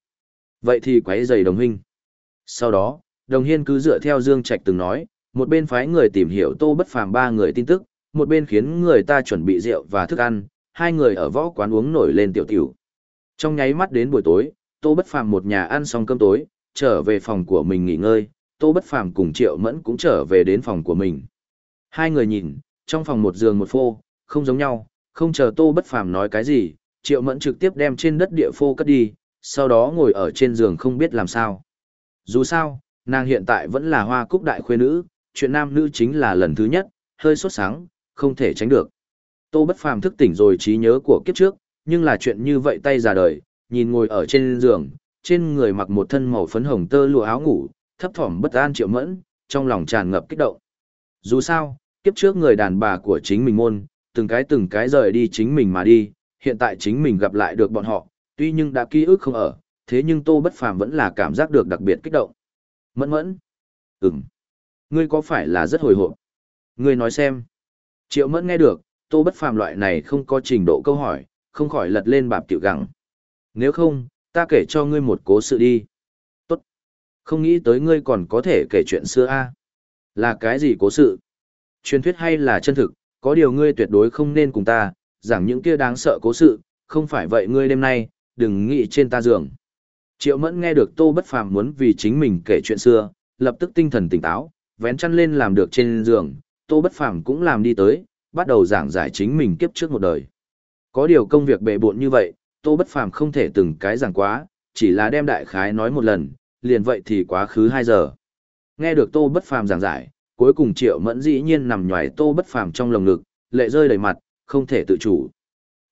Vậy thì quấy giày đồng huynh. Sau đó, đồng hiên cứ dựa theo Dương Trạch từng nói, một bên phái người tìm hiểu tô bất phàm ba người tin tức, một bên khiến người ta chuẩn bị rượu và thức ăn, hai người ở võ quán uống nổi lên tiểu tiểu. Trong nháy mắt đến buổi tối, tô bất phàm một nhà ăn xong cơm tối, trở về phòng của mình nghỉ ngơi, tô bất phàm cùng triệu mẫn cũng trở về đến phòng của mình. Hai người nhìn, trong phòng một giường một phô, không giống nhau, không chờ tô bất phàm nói cái gì, triệu mẫn trực tiếp đem trên đất địa phô cất đi, sau đó ngồi ở trên giường không biết làm sao. Dù sao, nàng hiện tại vẫn là hoa cúc đại khuê nữ, chuyện nam nữ chính là lần thứ nhất, hơi sốt sáng, không thể tránh được. Tô bất phàm thức tỉnh rồi trí nhớ của kiếp trước, nhưng là chuyện như vậy tay già đời, nhìn ngồi ở trên giường, trên người mặc một thân màu phấn hồng tơ lụa áo ngủ, thấp thỏm bất an triệu mẫn, trong lòng tràn ngập kích động. Dù sao, kiếp trước người đàn bà của chính mình môn, từng cái từng cái rời đi chính mình mà đi, hiện tại chính mình gặp lại được bọn họ, tuy nhưng đã ký ức không ở, thế nhưng Tô Bất Phàm vẫn là cảm giác được đặc biệt kích động. Mẫn mẫn. Ừm. Ngươi có phải là rất hồi hộp? Ngươi nói xem. Triệu mẫn nghe được, Tô Bất Phàm loại này không có trình độ câu hỏi, không khỏi lật lên bạp tiểu gặng. Nếu không, ta kể cho ngươi một cố sự đi. Tốt. Không nghĩ tới ngươi còn có thể kể chuyện xưa a. Là cái gì cố sự? Truyền thuyết hay là chân thực, có điều ngươi tuyệt đối không nên cùng ta, giảng những kia đáng sợ cố sự, không phải vậy ngươi đêm nay, đừng nghĩ trên ta giường. Triệu Mẫn nghe được Tô Bất Phàm muốn vì chính mình kể chuyện xưa, lập tức tinh thần tỉnh táo, vén chăn lên làm được trên giường, Tô Bất Phàm cũng làm đi tới, bắt đầu giảng giải chính mình kiếp trước một đời. Có điều công việc bệ bộn như vậy, Tô Bất Phàm không thể từng cái giảng quá, chỉ là đem đại khái nói một lần, liền vậy thì quá khứ 2 giờ. Nghe được Tô Bất Phàm giảng giải, cuối cùng Triệu Mẫn dĩ nhiên nằm nhòi Tô Bất Phàm trong lồng ngực, lệ rơi đầy mặt, không thể tự chủ.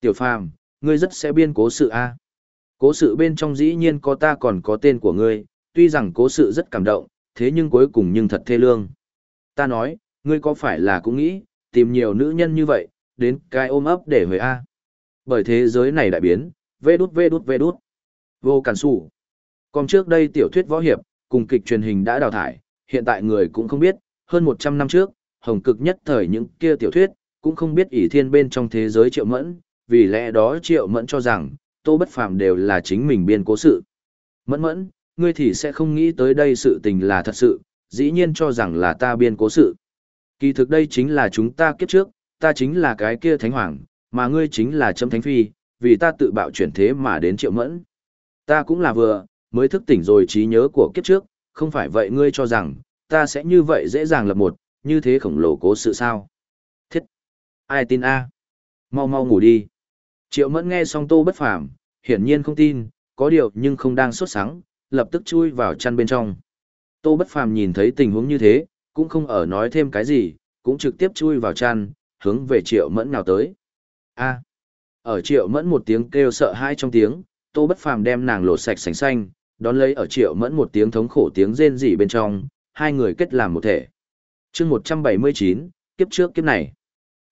Tiểu Phàm, ngươi rất sẽ biên cố sự a. Cố sự bên trong dĩ nhiên có ta còn có tên của ngươi, tuy rằng cố sự rất cảm động, thế nhưng cuối cùng nhưng thật thê lương. Ta nói, ngươi có phải là cũng nghĩ, tìm nhiều nữ nhân như vậy, đến cái ôm ấp để về A. Bởi thế giới này đại biến, vê đút vê đút vê đút. Vô cản sủ. Còn trước đây tiểu thuyết võ hiệp, cùng kịch truyền hình đã đào thải, hiện tại người cũng không biết, hơn 100 năm trước, hồng cực nhất thời những kia tiểu thuyết, cũng không biết ỷ thiên bên trong thế giới triệu mẫn, vì lẽ đó triệu mẫn cho rằng, tô bất phàm đều là chính mình biên cố sự. Mẫn mẫn, ngươi thì sẽ không nghĩ tới đây sự tình là thật sự, dĩ nhiên cho rằng là ta biên cố sự. Kỳ thực đây chính là chúng ta kiếp trước, ta chính là cái kia thánh hoàng, mà ngươi chính là Trâm thánh phi, vì ta tự bạo chuyển thế mà đến triệu mẫn. Ta cũng là vừa, mới thức tỉnh rồi trí nhớ của kiếp trước, không phải vậy ngươi cho rằng, ta sẽ như vậy dễ dàng lập một, như thế khổng lồ cố sự sao. Thiết! Ai tin a? Mau mau ngủ đi. Triệu mẫn nghe xong tô bất phàm, hiển nhiên không tin, có điều nhưng không đang sốt sắng, lập tức chui vào chăn bên trong. Tô bất phàm nhìn thấy tình huống như thế, cũng không ở nói thêm cái gì, cũng trực tiếp chui vào chăn, hướng về triệu mẫn nào tới a ở triệu mẫn một tiếng kêu sợ hãi trong tiếng, tô bất phàm đem nàng lột sạch sành xanh, đón lấy ở triệu mẫn một tiếng thống khổ tiếng rên rỉ bên trong, hai người kết làm một thể. chương 179, kiếp trước kiếp này.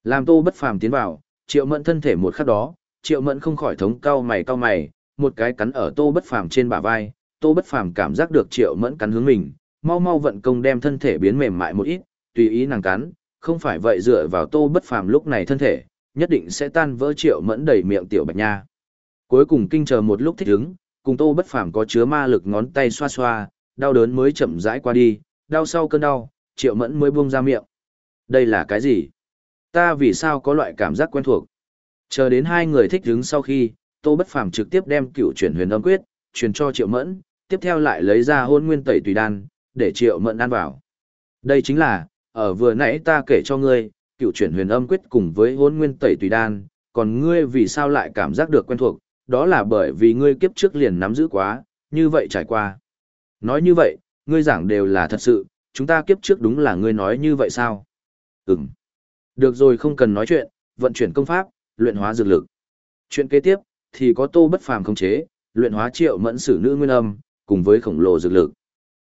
Làm tô bất phàm tiến vào, triệu mẫn thân thể một khắc đó, triệu mẫn không khỏi thống cau mày cau mày, một cái cắn ở tô bất phàm trên bả vai, tô bất phàm cảm giác được triệu mẫn cắn hướng mình, mau mau vận công đem thân thể biến mềm mại một ít, tùy ý nàng cắn, không phải vậy dựa vào tô bất phàm lúc này thân thể, nhất định sẽ tan vỡ triệu mẫn đầy miệng tiểu bạch nha. Cuối cùng kinh chờ một lúc thích ứng, cùng tô bất phàm có chứa ma lực ngón tay xoa xoa, đau đớn mới chậm rãi qua đi, đau sau cơn đau, triệu mẫn mới buông ra miệng. Đây là cái gì? Ta vì sao có loại cảm giác quen thuộc? Chờ đến hai người thích ứng sau khi, tô bất phàm trực tiếp đem cựu chuyển huyền âm quyết, truyền cho triệu mẫn, tiếp theo lại lấy ra hôn nguyên tẩy tùy đan, để triệu mẫn ăn vào. Đây chính là, ở vừa nãy ta kể cho ngươi, cựu chuyển huyền âm quyết cùng với hôn nguyên tẩy tùy đan, còn ngươi vì sao lại cảm giác được quen thuộc, đó là bởi vì ngươi kiếp trước liền nắm giữ quá, như vậy trải qua. Nói như vậy, ngươi giảng đều là thật sự, chúng ta kiếp trước đúng là ngươi nói như vậy sao? Ừm. Được rồi không cần nói chuyện, vận chuyển công pháp, luyện hóa dược lực. Chuyện kế tiếp, thì có tô bất phàm khống chế, luyện hóa triệu mẫn sử nữ nguyên âm, cùng với khổng lồ dược lực.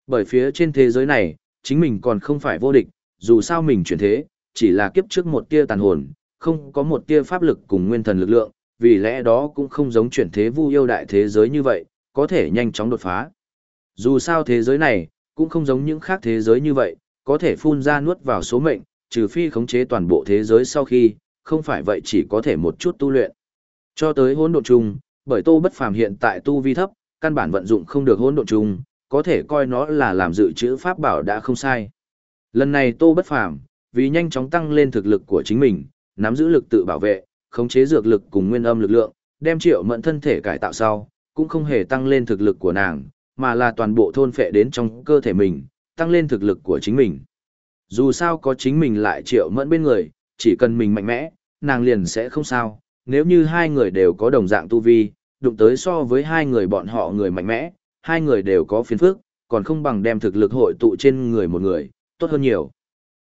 Bởi phía trên thế giới này, chính mình còn không phải vô địch, dù sao mình chuyển thế, chỉ là kiếp trước một tia tàn hồn, không có một tia pháp lực cùng nguyên thần lực lượng, vì lẽ đó cũng không giống chuyển thế vu yêu đại thế giới như vậy, có thể nhanh chóng đột phá. Dù sao thế giới này, cũng không giống những khác thế giới như vậy, có thể phun ra nuốt vào số mệnh, trừ phi khống chế toàn bộ thế giới sau khi, không phải vậy chỉ có thể một chút tu luyện. Cho tới hỗn độn chung, bởi Tô Bất Phàm hiện tại tu vi thấp, căn bản vận dụng không được hỗn độn chung, có thể coi nó là làm dự trữ pháp bảo đã không sai. Lần này Tô Bất Phàm, vì nhanh chóng tăng lên thực lực của chính mình, nắm giữ lực tự bảo vệ, khống chế dược lực cùng nguyên âm lực lượng, đem Triệu Mẫn thân thể cải tạo sau, cũng không hề tăng lên thực lực của nàng, mà là toàn bộ thôn phệ đến trong cơ thể mình, tăng lên thực lực của chính mình. Dù sao có chính mình lại Triệu Mẫn bên người, chỉ cần mình mạnh mẽ, nàng liền sẽ không sao, nếu như hai người đều có đồng dạng tu vi, đụng tới so với hai người bọn họ người mạnh mẽ, hai người đều có phiền phức, còn không bằng đem thực lực hội tụ trên người một người, tốt hơn nhiều.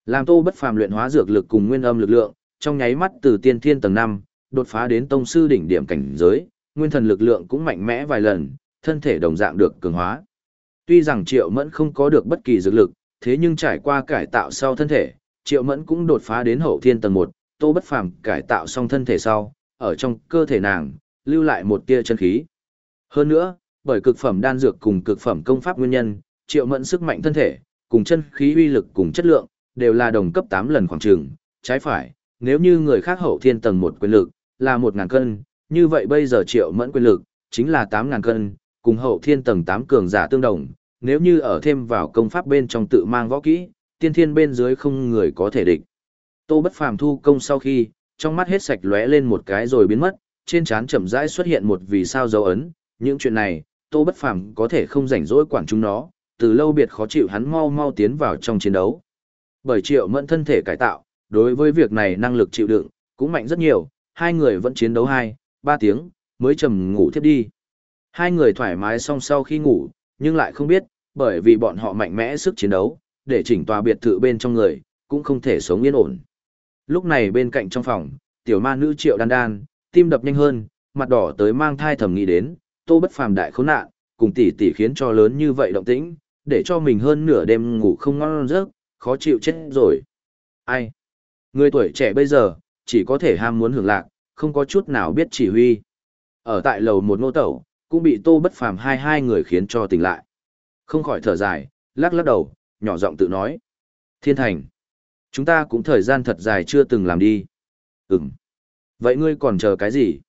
Làm Tô Bất Phàm luyện hóa dược lực cùng nguyên âm lực lượng, trong nháy mắt từ tiên thiên tầng 5, đột phá đến tông sư đỉnh điểm cảnh giới, nguyên thần lực lượng cũng mạnh mẽ vài lần, thân thể đồng dạng được cường hóa. Tuy rằng Triệu Mẫn không có được bất kỳ dược lực, thế nhưng trải qua cải tạo sau thân thể, Triệu Mẫn cũng đột phá đến hậu thiên tầng 1, Tô Bất Phàm cải tạo xong thân thể sau, ở trong cơ thể nàng lưu lại một tia chân khí. Hơn nữa, bởi cực phẩm đan dược cùng cực phẩm công pháp nguyên nhân, Triệu Mẫn sức mạnh thân thể, cùng chân khí uy lực cùng chất lượng, đều là đồng cấp 8 lần khoảng trường, trái phải, nếu như người khác hậu thiên tầng 1 quyền lực, là 1.000 cân, như vậy bây giờ triệu mẫn quyền lực, chính là 8.000 cân, cùng hậu thiên tầng 8 cường giả tương đồng, nếu như ở thêm vào công pháp bên trong tự mang võ kỹ, tiên thiên bên dưới không người có thể địch. Tô bất phàm thu công sau khi, trong mắt hết sạch lóe lên một cái rồi biến mất, trên trán chậm rãi xuất hiện một vì sao dấu ấn, những chuyện này, Tô bất phàm có thể không rảnh rỗi quản chúng nó, từ lâu biệt khó chịu hắn mau mau tiến vào trong chiến đấu. Bởi triệu mẫn thân thể cải tạo, đối với việc này năng lực chịu đựng, cũng mạnh rất nhiều, hai người vẫn chiến đấu hai, ba tiếng, mới trầm ngủ thiếp đi. Hai người thoải mái song sau khi ngủ, nhưng lại không biết, bởi vì bọn họ mạnh mẽ sức chiến đấu, để chỉnh tòa biệt thự bên trong người, cũng không thể sống yên ổn. Lúc này bên cạnh trong phòng, tiểu ma nữ triệu đan đan, tim đập nhanh hơn, mặt đỏ tới mang thai thầm nghĩ đến, tô bất phàm đại khốn nạn, cùng tỷ tỷ khiến cho lớn như vậy động tĩnh, để cho mình hơn nửa đêm ngủ không ngon giấc, khó chịu chết rồi. Ai? Người tuổi trẻ bây giờ, chỉ có thể ham muốn hưởng lạc, không có chút nào biết chỉ huy. Ở tại lầu một nô tẩu, cũng bị tô bất phàm hai hai người khiến cho tỉnh lại. Không khỏi thở dài, lắc lắc đầu, nhỏ giọng tự nói. Thiên thành, chúng ta cũng thời gian thật dài chưa từng làm đi. Ừm. Vậy ngươi còn chờ cái gì?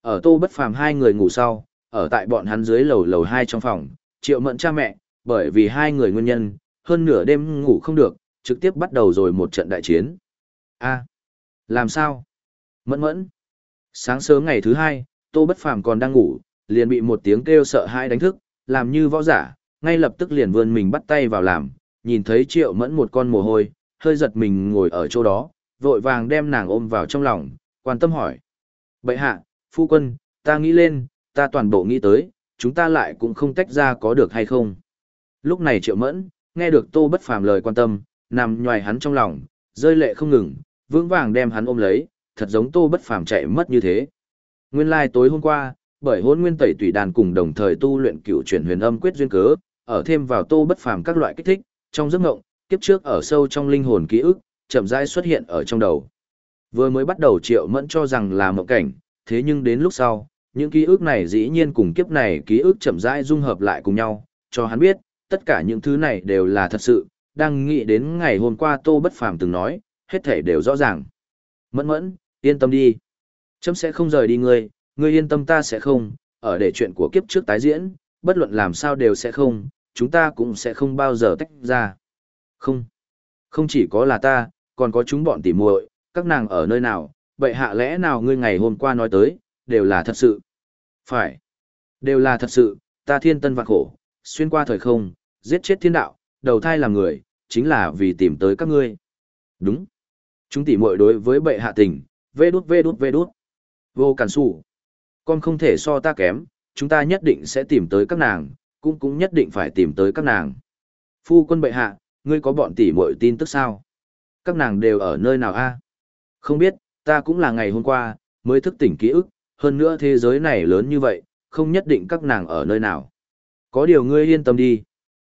Ở tô bất phàm hai người ngủ sau, ở tại bọn hắn dưới lầu lầu hai trong phòng, triệu mận cha mẹ, bởi vì hai người nguyên nhân, hơn nửa đêm ngủ không được, trực tiếp bắt đầu rồi một trận đại chiến. a làm sao? Mẫn mẫn. Sáng sớm ngày thứ hai, Tô Bất Phàm còn đang ngủ, liền bị một tiếng kêu sợ hãi đánh thức, làm như võ giả, ngay lập tức liền vươn mình bắt tay vào làm, nhìn thấy Triệu Mẫn một con mồ hôi, hơi giật mình ngồi ở chỗ đó, vội vàng đem nàng ôm vào trong lòng, quan tâm hỏi. Bệ hạ, phu quân, ta nghĩ lên, ta toàn bộ nghĩ tới, chúng ta lại cũng không tách ra có được hay không. Lúc này Triệu Mẫn, nghe được Tô Bất Phàm lời quan tâm, nằm nhòi hắn trong lòng, rơi lệ không ngừng, vững vàng đem hắn ôm lấy, thật giống Tô Bất Phàm chạy mất như thế. Nguyên lai like tối hôm qua, bởi hôn nguyên tẩy tùy đàn cùng đồng thời tu luyện cựu chuyển huyền âm quyết duyên cớ, ở thêm vào Tô Bất Phàm các loại kích thích, trong giấc ngộng, kiếp trước ở sâu trong linh hồn ký ức, chậm rãi xuất hiện ở trong đầu. Vừa mới bắt đầu Triệu Mẫn cho rằng là mộng cảnh, thế nhưng đến lúc sau, những ký ức này dĩ nhiên cùng kiếp này ký ức chậm rãi dung hợp lại cùng nhau, cho hắn biết, tất cả những thứ này đều là thật sự, đang nghĩ đến ngày hôm qua Tô Bất Phàm từng nói, hết thể đều rõ ràng. Mẫn mẫn, yên tâm đi. Chấm sẽ không rời đi ngươi, ngươi yên tâm ta sẽ không, ở để chuyện của kiếp trước tái diễn, bất luận làm sao đều sẽ không, chúng ta cũng sẽ không bao giờ tách ra. Không. Không chỉ có là ta, còn có chúng bọn tỉ muội, các nàng ở nơi nào, vậy hạ lẽ nào ngươi ngày hôm qua nói tới, đều là thật sự. Phải. Đều là thật sự, ta thiên tân vạn khổ, xuyên qua thời không, giết chết thiên đạo, đầu thai làm người, chính là vì tìm tới các ngươi. Đúng. Chúng tỉ muội đối với bệ hạ tình, vê đút vê đút vê đút. Vô cản sủ. Con không thể so ta kém, chúng ta nhất định sẽ tìm tới các nàng, cũng cũng nhất định phải tìm tới các nàng. Phu quân bệ hạ, ngươi có bọn tỉ muội tin tức sao? Các nàng đều ở nơi nào a? Không biết, ta cũng là ngày hôm qua, mới thức tỉnh ký ức, hơn nữa thế giới này lớn như vậy, không nhất định các nàng ở nơi nào. Có điều ngươi yên tâm đi.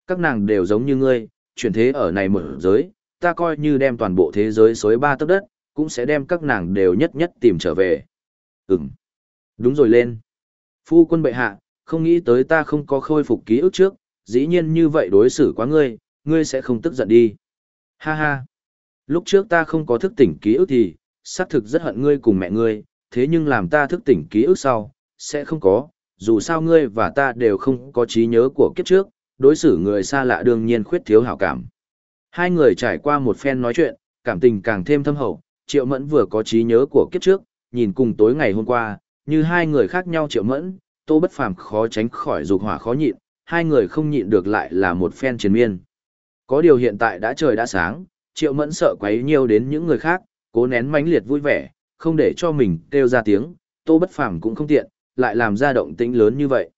Các nàng đều giống như ngươi, chuyển thế ở này một giới, ta coi như đem toàn bộ thế giới xối ba tấc đất, cũng sẽ đem các nàng đều nhất nhất tìm trở về. Ừm. Đúng rồi lên. Phu quân bệ hạ, không nghĩ tới ta không có khôi phục ký ức trước, dĩ nhiên như vậy đối xử quá ngươi, ngươi sẽ không tức giận đi. Ha ha. Lúc trước ta không có thức tỉnh ký ức thì, xác thực rất hận ngươi cùng mẹ ngươi, thế nhưng làm ta thức tỉnh ký ức sau, sẽ không có, dù sao ngươi và ta đều không có trí nhớ của kiếp trước, đối xử người xa lạ đương nhiên khuyết thiếu hảo cảm. Hai người trải qua một phen nói chuyện, cảm tình càng thêm thâm hậu, Triệu Mẫn vừa có trí nhớ của kiếp trước, nhìn cùng tối ngày hôm qua, như hai người khác nhau Triệu Mẫn, Tô Bất Phàm khó tránh khỏi dục hỏa khó nhịn, hai người không nhịn được lại là một phen chiến miên. Có điều hiện tại đã trời đã sáng, Triệu Mẫn sợ quấy nhiều đến những người khác, cố nén mãnh liệt vui vẻ, không để cho mình kêu ra tiếng, Tô Bất Phàm cũng không tiện, lại làm ra động tĩnh lớn như vậy.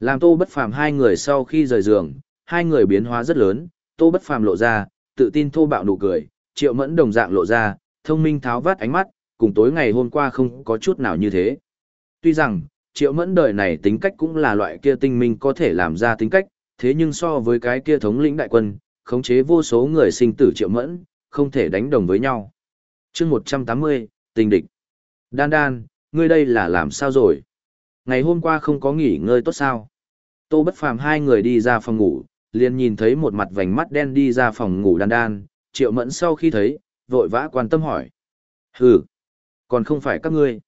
Làm Tô Bất Phàm hai người sau khi rời giường, hai người biến hóa rất lớn, Tô Bất Phàm lộ ra, tự tin thô bạo nụ cười, Triệu Mẫn đồng dạng lộ ra, thông minh tháo vát ánh mắt, cùng tối ngày hôm qua không có chút nào như thế. Tuy rằng, Triệu Mẫn đời này tính cách cũng là loại kia tinh minh có thể làm ra tính cách, thế nhưng so với cái kia thống lĩnh đại quân, khống chế vô số người sinh tử Triệu Mẫn, không thể đánh đồng với nhau. chương 180, tình địch. Đan đan, ngươi đây là làm sao rồi? Ngày hôm qua không có nghỉ ngơi tốt sao? Tô Bất Phàm hai người đi ra phòng ngủ, liền nhìn thấy một mặt vành mắt đen đi ra phòng ngủ đan đan, Triệu Mẫn sau khi thấy, vội vã quan tâm hỏi. Hừ, còn không phải các ngươi.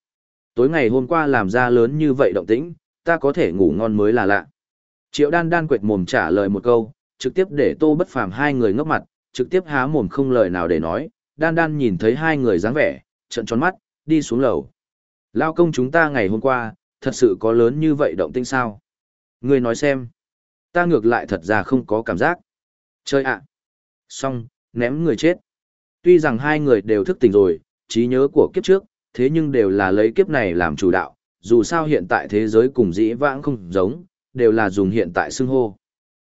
Tối ngày hôm qua làm ra lớn như vậy động tĩnh, ta có thể ngủ ngon mới là lạ. Triệu đan đan quệt mồm trả lời một câu, trực tiếp để tô bất phàm hai người ngốc mặt, trực tiếp há mồm không lời nào để nói, đan đan nhìn thấy hai người dáng vẻ, trận tròn mắt, đi xuống lầu. Lao công chúng ta ngày hôm qua, thật sự có lớn như vậy động tĩnh sao? Ngươi nói xem. Ta ngược lại thật ra không có cảm giác. Chơi ạ. Xong, ném người chết. Tuy rằng hai người đều thức tỉnh rồi, trí nhớ của kiếp trước, thế nhưng đều là lấy kiếp này làm chủ đạo, dù sao hiện tại thế giới cùng dĩ vãng không giống, đều là dùng hiện tại xưng hô.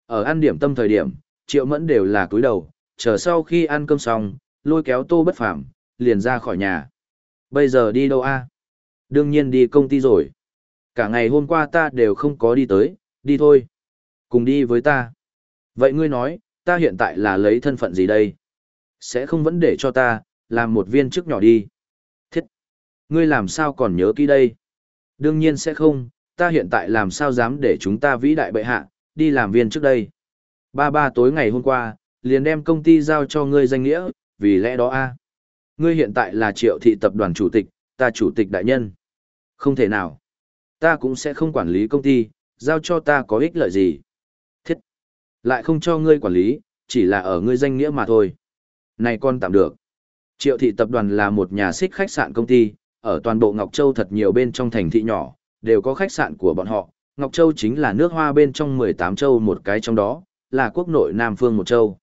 Ở ăn điểm tâm thời điểm, triệu mẫn đều là cúi đầu, chờ sau khi ăn cơm xong, lôi kéo tô bất phạm, liền ra khỏi nhà. Bây giờ đi đâu a? Đương nhiên đi công ty rồi. Cả ngày hôm qua ta đều không có đi tới, đi thôi. Cùng đi với ta. Vậy ngươi nói, ta hiện tại là lấy thân phận gì đây? Sẽ không vẫn để cho ta, làm một viên chức nhỏ đi. Thiết! Ngươi làm sao còn nhớ kỹ đây? Đương nhiên sẽ không, ta hiện tại làm sao dám để chúng ta vĩ đại bệ hạ, đi làm viên trước đây. Ba ba tối ngày hôm qua, liền đem công ty giao cho ngươi danh nghĩa, vì lẽ đó a Ngươi hiện tại là triệu thị tập đoàn chủ tịch, ta chủ tịch đại nhân. Không thể nào. Ta cũng sẽ không quản lý công ty, giao cho ta có ích lợi gì. Thiết. Lại không cho ngươi quản lý, chỉ là ở ngươi danh nghĩa mà thôi. Này con tạm được. Triệu thị tập đoàn là một nhà xích khách sạn công ty, ở toàn bộ Ngọc Châu thật nhiều bên trong thành thị nhỏ, đều có khách sạn của bọn họ. Ngọc Châu chính là nước hoa bên trong 18 châu một cái trong đó, là quốc nội Nam Phương một châu.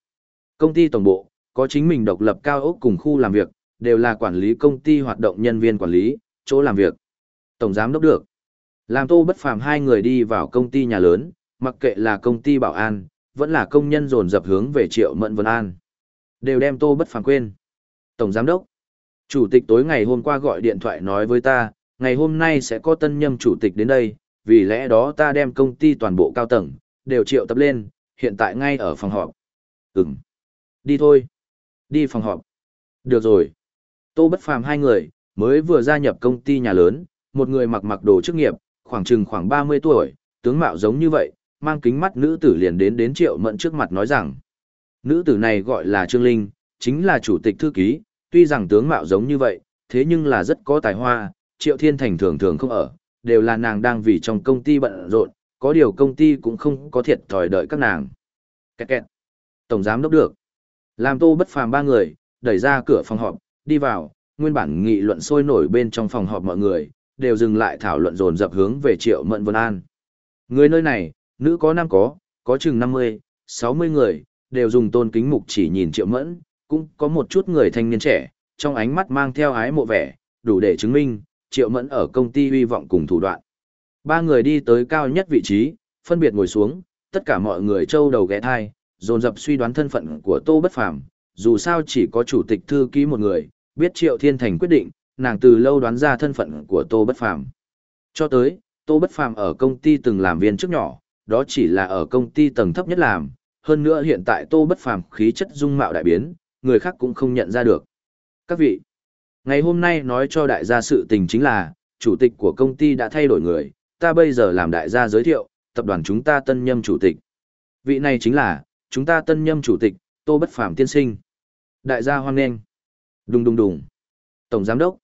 Công ty tổng bộ, có chính mình độc lập cao ốc cùng khu làm việc, đều là quản lý công ty hoạt động nhân viên quản lý, chỗ làm việc. Tổng giám đốc được. Làm tô bất phàm hai người đi vào công ty nhà lớn, mặc kệ là công ty bảo an, vẫn là công nhân dồn dập hướng về triệu mận vân an. Đều đem tô bất phàm quên. Tổng giám đốc. Chủ tịch tối ngày hôm qua gọi điện thoại nói với ta, ngày hôm nay sẽ có tân nhâm chủ tịch đến đây, vì lẽ đó ta đem công ty toàn bộ cao tầng, đều triệu tập lên, hiện tại ngay ở phòng họp. Ừm. Đi thôi. Đi phòng họp. Được rồi. Tô bất phàm hai người, mới vừa gia nhập công ty nhà lớn, một người mặc mặc đồ chức nghiệp, khoảng chừng khoảng 30 tuổi, tướng mạo giống như vậy, mang kính mắt nữ tử liền đến đến triệu mẫn trước mặt nói rằng. Nữ tử này gọi là Trương Linh, chính là chủ tịch thư ký, tuy rằng tướng mạo giống như vậy, thế nhưng là rất có tài hoa, triệu thiên thành thường thường không ở, đều là nàng đang vì trong công ty bận rộn, có điều công ty cũng không có thiệt thòi đợi các nàng. Kẹt kẹt. Tổng giám đốc được. Làm tô bất phàm ba người, đẩy ra cửa phòng họp, đi vào, nguyên bản nghị luận sôi nổi bên trong phòng họp mọi người, đều dừng lại thảo luận dồn dập hướng về triệu mận vân an. Người nơi này, nữ có nam có, có chừng 50, 60 người, đều dùng tôn kính mục chỉ nhìn triệu mẫn, cũng có một chút người thanh niên trẻ, trong ánh mắt mang theo ái mộ vẻ, đủ để chứng minh, triệu mẫn ở công ty hy vọng cùng thủ đoạn. Ba người đi tới cao nhất vị trí, phân biệt ngồi xuống, tất cả mọi người trâu đầu ghé thai, dồn dập suy đoán thân phận của Tô Bất Phàm, dù sao chỉ có chủ tịch thư ký một người, biết Triệu Thiên Thành quyết định, nàng từ lâu đoán ra thân phận của Tô Bất Phàm. Cho tới, Tô Bất Phàm ở công ty từng làm viên trước nhỏ, đó chỉ là ở công ty tầng thấp nhất làm, hơn nữa hiện tại Tô Bất Phàm khí chất dung mạo đại biến, người khác cũng không nhận ra được. Các vị, ngày hôm nay nói cho đại gia sự tình chính là, chủ tịch của công ty đã thay đổi người, ta bây giờ làm đại gia giới thiệu, tập đoàn chúng ta tân nhâm chủ tịch. Vị này chính là, chúng ta tân nhâm chủ tịch, Tô Bất Phàm tiên sinh. Đại gia hoan nghênh. Đùng đùng đùng. Tổng giám đốc,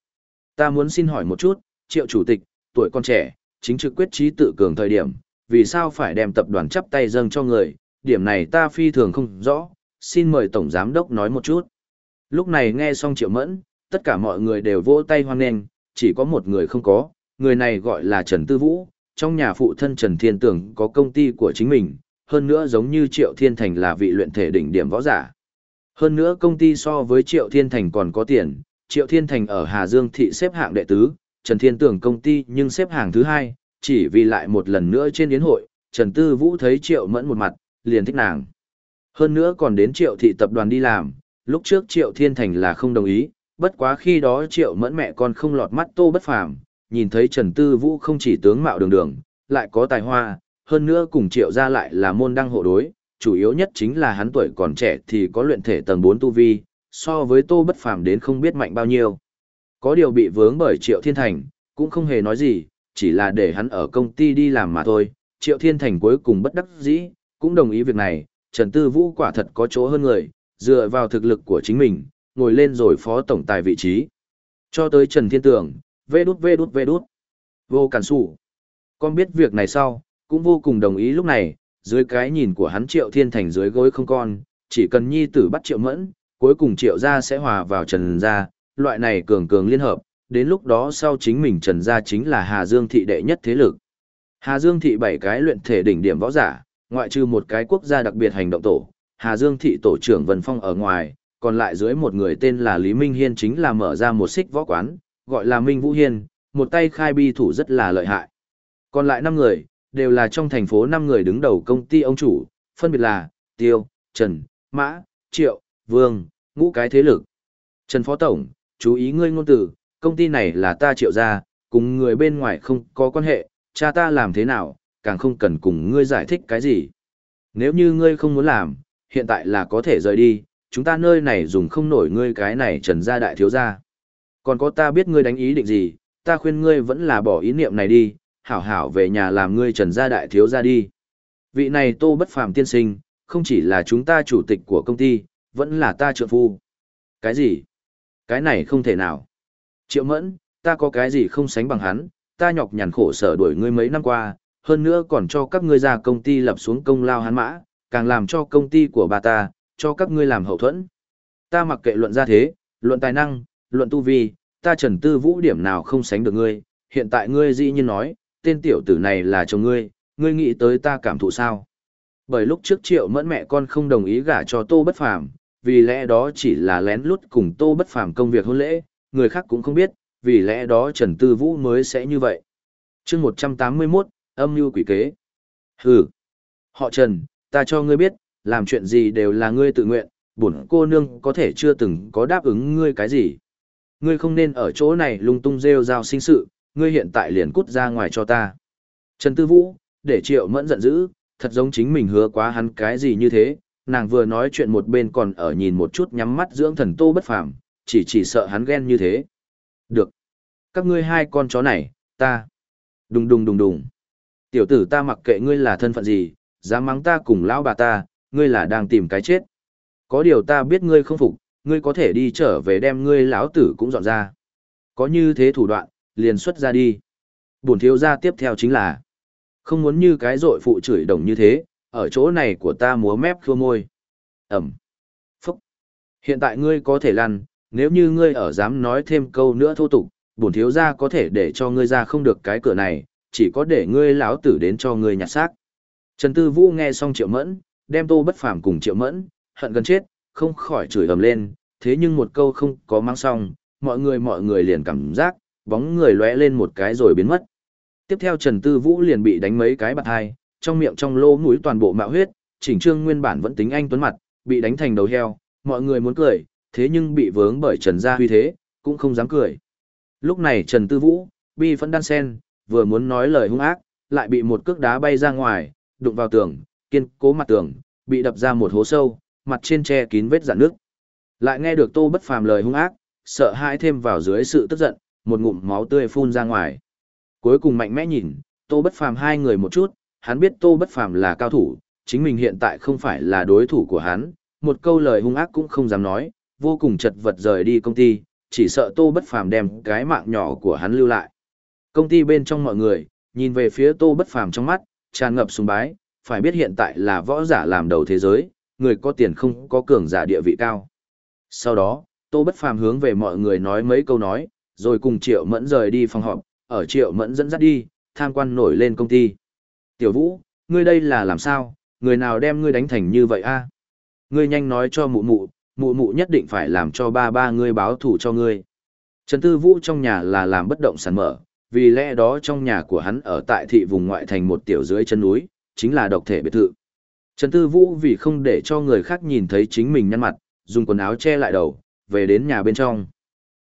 ta muốn xin hỏi một chút, triệu chủ tịch, tuổi còn trẻ, chính trực quyết trí tự cường thời điểm, vì sao phải đem tập đoàn chắp tay dâng cho người, điểm này ta phi thường không rõ, xin mời Tổng Giám Đốc nói một chút. Lúc này nghe xong Triệu Mẫn, tất cả mọi người đều vỗ tay hoan nghênh, chỉ có một người không có, người này gọi là Trần Tư Vũ, trong nhà phụ thân Trần Thiên tưởng có công ty của chính mình, hơn nữa giống như Triệu Thiên Thành là vị luyện thể đỉnh điểm võ giả. Hơn nữa công ty so với Triệu Thiên Thành còn có tiền, Triệu Thiên Thành ở Hà Dương thị xếp hạng đệ tứ, Trần Thiên Tưởng công ty nhưng xếp hàng thứ hai, chỉ vì lại một lần nữa trên yến hội, Trần Tư Vũ thấy Triệu Mẫn một mặt, liền thích nàng. Hơn nữa còn đến Triệu thị tập đoàn đi làm, lúc trước Triệu Thiên Thành là không đồng ý, bất quá khi đó Triệu Mẫn mẹ con không lọt mắt tô bất phàm, nhìn thấy Trần Tư Vũ không chỉ tướng mạo đường đường, lại có tài hoa, hơn nữa cùng Triệu gia lại là môn đăng hộ đối, chủ yếu nhất chính là hắn tuổi còn trẻ thì có luyện thể tầng 4 tu vi, so với tô bất phàm đến không biết mạnh bao nhiêu. Có điều bị vướng bởi Triệu Thiên Thành, cũng không hề nói gì, chỉ là để hắn ở công ty đi làm mà thôi. Triệu Thiên Thành cuối cùng bất đắc dĩ, cũng đồng ý việc này, Trần Tư Vũ quả thật có chỗ hơn người, dựa vào thực lực của chính mình, ngồi lên rồi phó tổng tài vị trí. Cho tới Trần Thiên Tường, vê đút vê đút vê đút. Vô cản sủ. Con biết việc này sau, cũng vô cùng đồng ý lúc này, dưới cái nhìn của hắn Triệu Thiên Thành dưới gối không con, chỉ cần nhi tử bắt Triệu Mẫn, cuối cùng Triệu gia sẽ hòa vào Trần gia, loại này cường cường liên hợp, đến lúc đó sau chính mình Trần gia chính là Hà Dương thị đệ nhất thế lực. Hà Dương thị bảy cái luyện thể đỉnh điểm võ giả, ngoại trừ một cái quốc gia đặc biệt hành động tổ, Hà Dương thị tổ trưởng Vân Phong ở ngoài, còn lại dưới một người tên là Lý Minh Hiên chính là mở ra một xích võ quán, gọi là Minh Vũ Hiên, một tay khai bi thủ rất là lợi hại. Còn lại năm người, đều là trong thành phố năm người đứng đầu công ty ông chủ, phân biệt là Tiêu, Trần, Mã, Triệu, Vương, ngũ cái thế lực. Trần Phó Tổng, chú ý ngươi ngôn từ, công ty này là ta triệu ra, cùng người bên ngoài không có quan hệ, cha ta làm thế nào, càng không cần cùng ngươi giải thích cái gì. Nếu như ngươi không muốn làm, hiện tại là có thể rời đi, chúng ta nơi này dùng không nổi ngươi cái này trần gia đại thiếu gia. Còn có ta biết ngươi đánh ý định gì, ta khuyên ngươi vẫn là bỏ ý niệm này đi, hảo hảo về nhà làm ngươi trần gia đại thiếu gia đi. Vị này tô bất phàm tiên sinh, không chỉ là chúng ta chủ tịch của công ty, vẫn là ta trượng phu. Cái gì? Cái này không thể nào. Triệu mẫn, ta có cái gì không sánh bằng hắn, ta nhọc nhằn khổ sở đuổi ngươi mấy năm qua, hơn nữa còn cho các ngươi ra công ty lập xuống công lao hắn mã, càng làm cho công ty của bà ta, cho các ngươi làm hậu thuẫn. Ta mặc kệ luận ra thế, luận tài năng, luận tu vi, ta trần tư vũ điểm nào không sánh được ngươi, hiện tại ngươi dĩ nhiên nói, tên tiểu tử này là chồng ngươi, ngươi nghĩ tới ta cảm thụ sao? Bởi lúc trước triệu mẫn mẹ con không đồng ý gả cho tô bất phàm, vì lẽ đó chỉ là lén lút cùng tô bất phàm công việc hôn lễ, người khác cũng không biết, vì lẽ đó Trần Tư Vũ mới sẽ như vậy. chương 181, âm mưu quỷ kế. Hừ. Họ Trần, ta cho ngươi biết, làm chuyện gì đều là ngươi tự nguyện, bổn cô nương có thể chưa từng có đáp ứng ngươi cái gì. Ngươi không nên ở chỗ này lung tung rêu rao sinh sự, ngươi hiện tại liền cút ra ngoài cho ta. Trần Tư Vũ, để triệu mẫn giận dữ, thật giống chính mình hứa quá hắn cái gì như thế, nàng vừa nói chuyện một bên còn ở nhìn một chút nhắm mắt dưỡng thần tô bất phàm, chỉ chỉ sợ hắn ghen như thế. Được. Các ngươi hai con chó này, ta. Đùng đùng đùng đùng. Tiểu tử ta mặc kệ ngươi là thân phận gì, dám mắng ta cùng lão bà ta, ngươi là đang tìm cái chết. Có điều ta biết ngươi không phục, ngươi có thể đi trở về đem ngươi lão tử cũng dọn ra. Có như thế thủ đoạn, liền xuất ra đi. Bổn thiếu gia tiếp theo chính là không muốn như cái dội phụ chửi đồng như thế, ở chỗ này của ta múa mép khua môi. Ẩm. Phúc. Hiện tại ngươi có thể lăn, nếu như ngươi ở dám nói thêm câu nữa thô tục, bổn thiếu gia có thể để cho ngươi ra không được cái cửa này, chỉ có để ngươi lão tử đến cho ngươi nhặt xác. Trần Tư Vũ nghe xong Triệu Mẫn, đem Tô Bất Phàm cùng Triệu Mẫn, hận gần chết, không khỏi chửi ầm lên, thế nhưng một câu không có mang xong, mọi người mọi người liền cảm giác, bóng người lóe lên một cái rồi biến mất. Tiếp theo Trần Tư Vũ liền bị đánh mấy cái bạt hai, trong miệng trong lỗ mũi toàn bộ mạo huyết, chỉnh trương nguyên bản vẫn tính anh tuấn mặt, bị đánh thành đầu heo, mọi người muốn cười, thế nhưng bị vướng bởi Trần gia huy thế, cũng không dám cười. Lúc này Trần Tư Vũ, bi phẫn đan sen, vừa muốn nói lời hung ác, lại bị một cước đá bay ra ngoài, đụng vào tường, kiên cố mặt tường, bị đập ra một hố sâu, mặt trên che kín vết rạn nước. Lại nghe được Tô Bất Phàm lời hung ác, sợ hãi thêm vào dưới sự tức giận, một ngụm máu tươi phun ra ngoài. Cuối cùng mạnh mẽ nhìn, Tô Bất Phàm hai người một chút, hắn biết Tô Bất Phàm là cao thủ, chính mình hiện tại không phải là đối thủ của hắn, một câu lời hung ác cũng không dám nói, vô cùng chật vật rời đi công ty, chỉ sợ Tô Bất Phàm đem cái mạng nhỏ của hắn lưu lại. Công ty bên trong mọi người, nhìn về phía Tô Bất Phàm trong mắt, tràn ngập sùng bái, phải biết hiện tại là võ giả làm đầu thế giới, người có tiền không có cường giả địa vị cao. Sau đó, Tô Bất Phàm hướng về mọi người nói mấy câu nói, rồi cùng Triệu Mẫn rời đi phòng họp, ở Triệu Mẫn dẫn dắt đi, tham quan nổi lên công ty. Tiểu Vũ, ngươi đây là làm sao, người nào đem ngươi đánh thành như vậy a? Ngươi nhanh nói cho mụ mụ, mụ mụ nhất định phải làm cho ba ba ngươi báo thù cho ngươi. Trần Tư Vũ trong nhà là làm bất động sản mở, vì lẽ đó trong nhà của hắn ở tại thị vùng ngoại thành một tiểu dưới chân núi, chính là độc thể biệt thự. Trần Tư Vũ vì không để cho người khác nhìn thấy chính mình nhăn mặt, dùng quần áo che lại đầu, về đến nhà bên trong.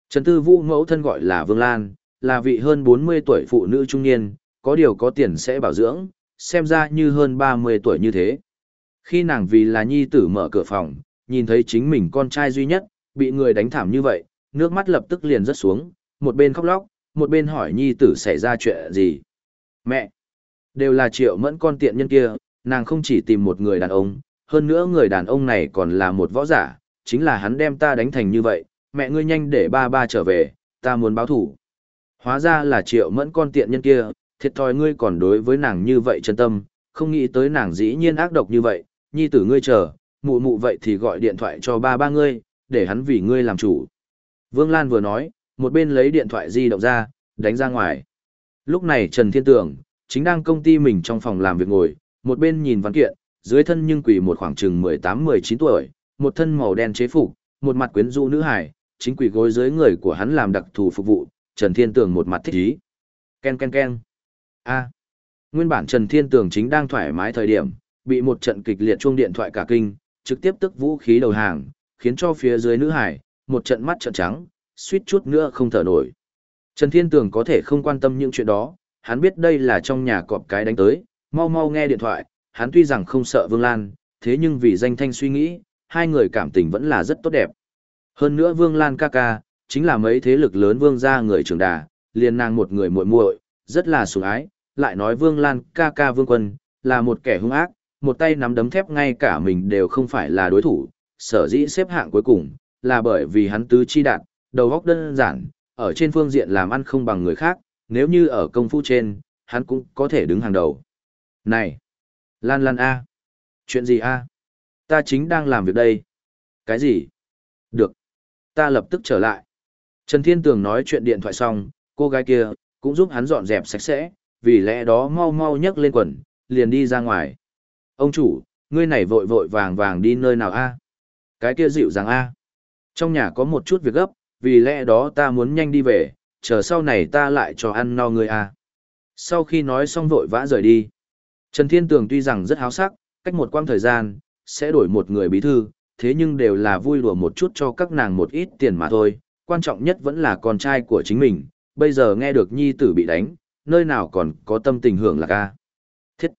Trần Tư Vũ mẫu thân gọi là Vương Lan, là vị hơn 40 tuổi phụ nữ trung niên, có điều có tiền sẽ bảo dưỡng, xem ra như hơn 30 tuổi như thế. Khi nàng vì là nhi tử mở cửa phòng, nhìn thấy chính mình con trai duy nhất, bị người đánh thảm như vậy, nước mắt lập tức liền rớt xuống, một bên khóc lóc, một bên hỏi nhi tử xảy ra chuyện gì. Mẹ! Đều là triệu mẫn con tiện nhân kia, nàng không chỉ tìm một người đàn ông, hơn nữa người đàn ông này còn là một võ giả, chính là hắn đem ta đánh thành như vậy, mẹ ngươi nhanh để ba ba trở về, ta muốn báo thủ. Hóa ra là triệu mẫn con tiện nhân kia, thiệt thòi ngươi còn đối với nàng như vậy chân tâm, không nghĩ tới nàng dĩ nhiên ác độc như vậy, nhi tử ngươi chờ, mụ mụ vậy thì gọi điện thoại cho ba ba ngươi, để hắn vì ngươi làm chủ. Vương Lan vừa nói, một bên lấy điện thoại di động ra, đánh ra ngoài. Lúc này Trần Thiên Tường, chính đang công ty mình trong phòng làm việc ngồi, một bên nhìn văn kiện, dưới thân nhưng quỷ một khoảng chừng 18-19 tuổi, một thân màu đen chế phục, một mặt quyến rũ nữ hải, chính quỷ gối dưới người của hắn làm đặc thù phục vụ, Trần Thiên Tường một mặt thích ý. Ken ken ken. A. Nguyên bản Trần Thiên Tường chính đang thoải mái thời điểm, bị một trận kịch liệt chuông điện thoại cả kinh, trực tiếp tức vũ khí đầu hàng, khiến cho phía dưới nữ hải, một trận mắt trợn trắng, suýt chút nữa không thở nổi. Trần Thiên Tường có thể không quan tâm những chuyện đó, hắn biết đây là trong nhà cọp cái đánh tới, mau mau nghe điện thoại, hắn tuy rằng không sợ Vương Lan, thế nhưng vì danh thanh suy nghĩ, hai người cảm tình vẫn là rất tốt đẹp. Hơn nữa Vương Lan ca ca, chính là mấy thế lực lớn vương gia người trưởng đà, liền nàng một người muội muội, rất là sủng ái, lại nói Vương Lan ca ca Vương Quân, là một kẻ hung ác, một tay nắm đấm thép ngay cả mình đều không phải là đối thủ, sở dĩ xếp hạng cuối cùng, là bởi vì hắn tứ chi đạt, đầu óc đơn giản, ở trên phương diện làm ăn không bằng người khác, nếu như ở công phu trên, hắn cũng có thể đứng hàng đầu. Này! Lan Lan A! Chuyện gì A? Ta chính đang làm việc đây. Cái gì? Được. Ta lập tức trở lại. Trần Thiên Tường nói chuyện điện thoại xong, cô gái kia, cũng giúp hắn dọn dẹp sạch sẽ, vì lẽ đó mau mau nhấc lên quần, liền đi ra ngoài. Ông chủ, ngươi này vội vội vàng vàng đi nơi nào a? Cái kia dịu dàng a. Trong nhà có một chút việc gấp, vì lẽ đó ta muốn nhanh đi về, chờ sau này ta lại cho ăn no ngươi a. Sau khi nói xong vội vã rời đi. Trần Thiên Tường tuy rằng rất háo sắc, cách một quãng thời gian, sẽ đổi một người bí thư, thế nhưng đều là vui đùa một chút cho các nàng một ít tiền mà thôi, quan trọng nhất vẫn là con trai của chính mình, bây giờ nghe được nhi tử bị đánh, nơi nào còn có tâm tình hưởng là ca. Thiết!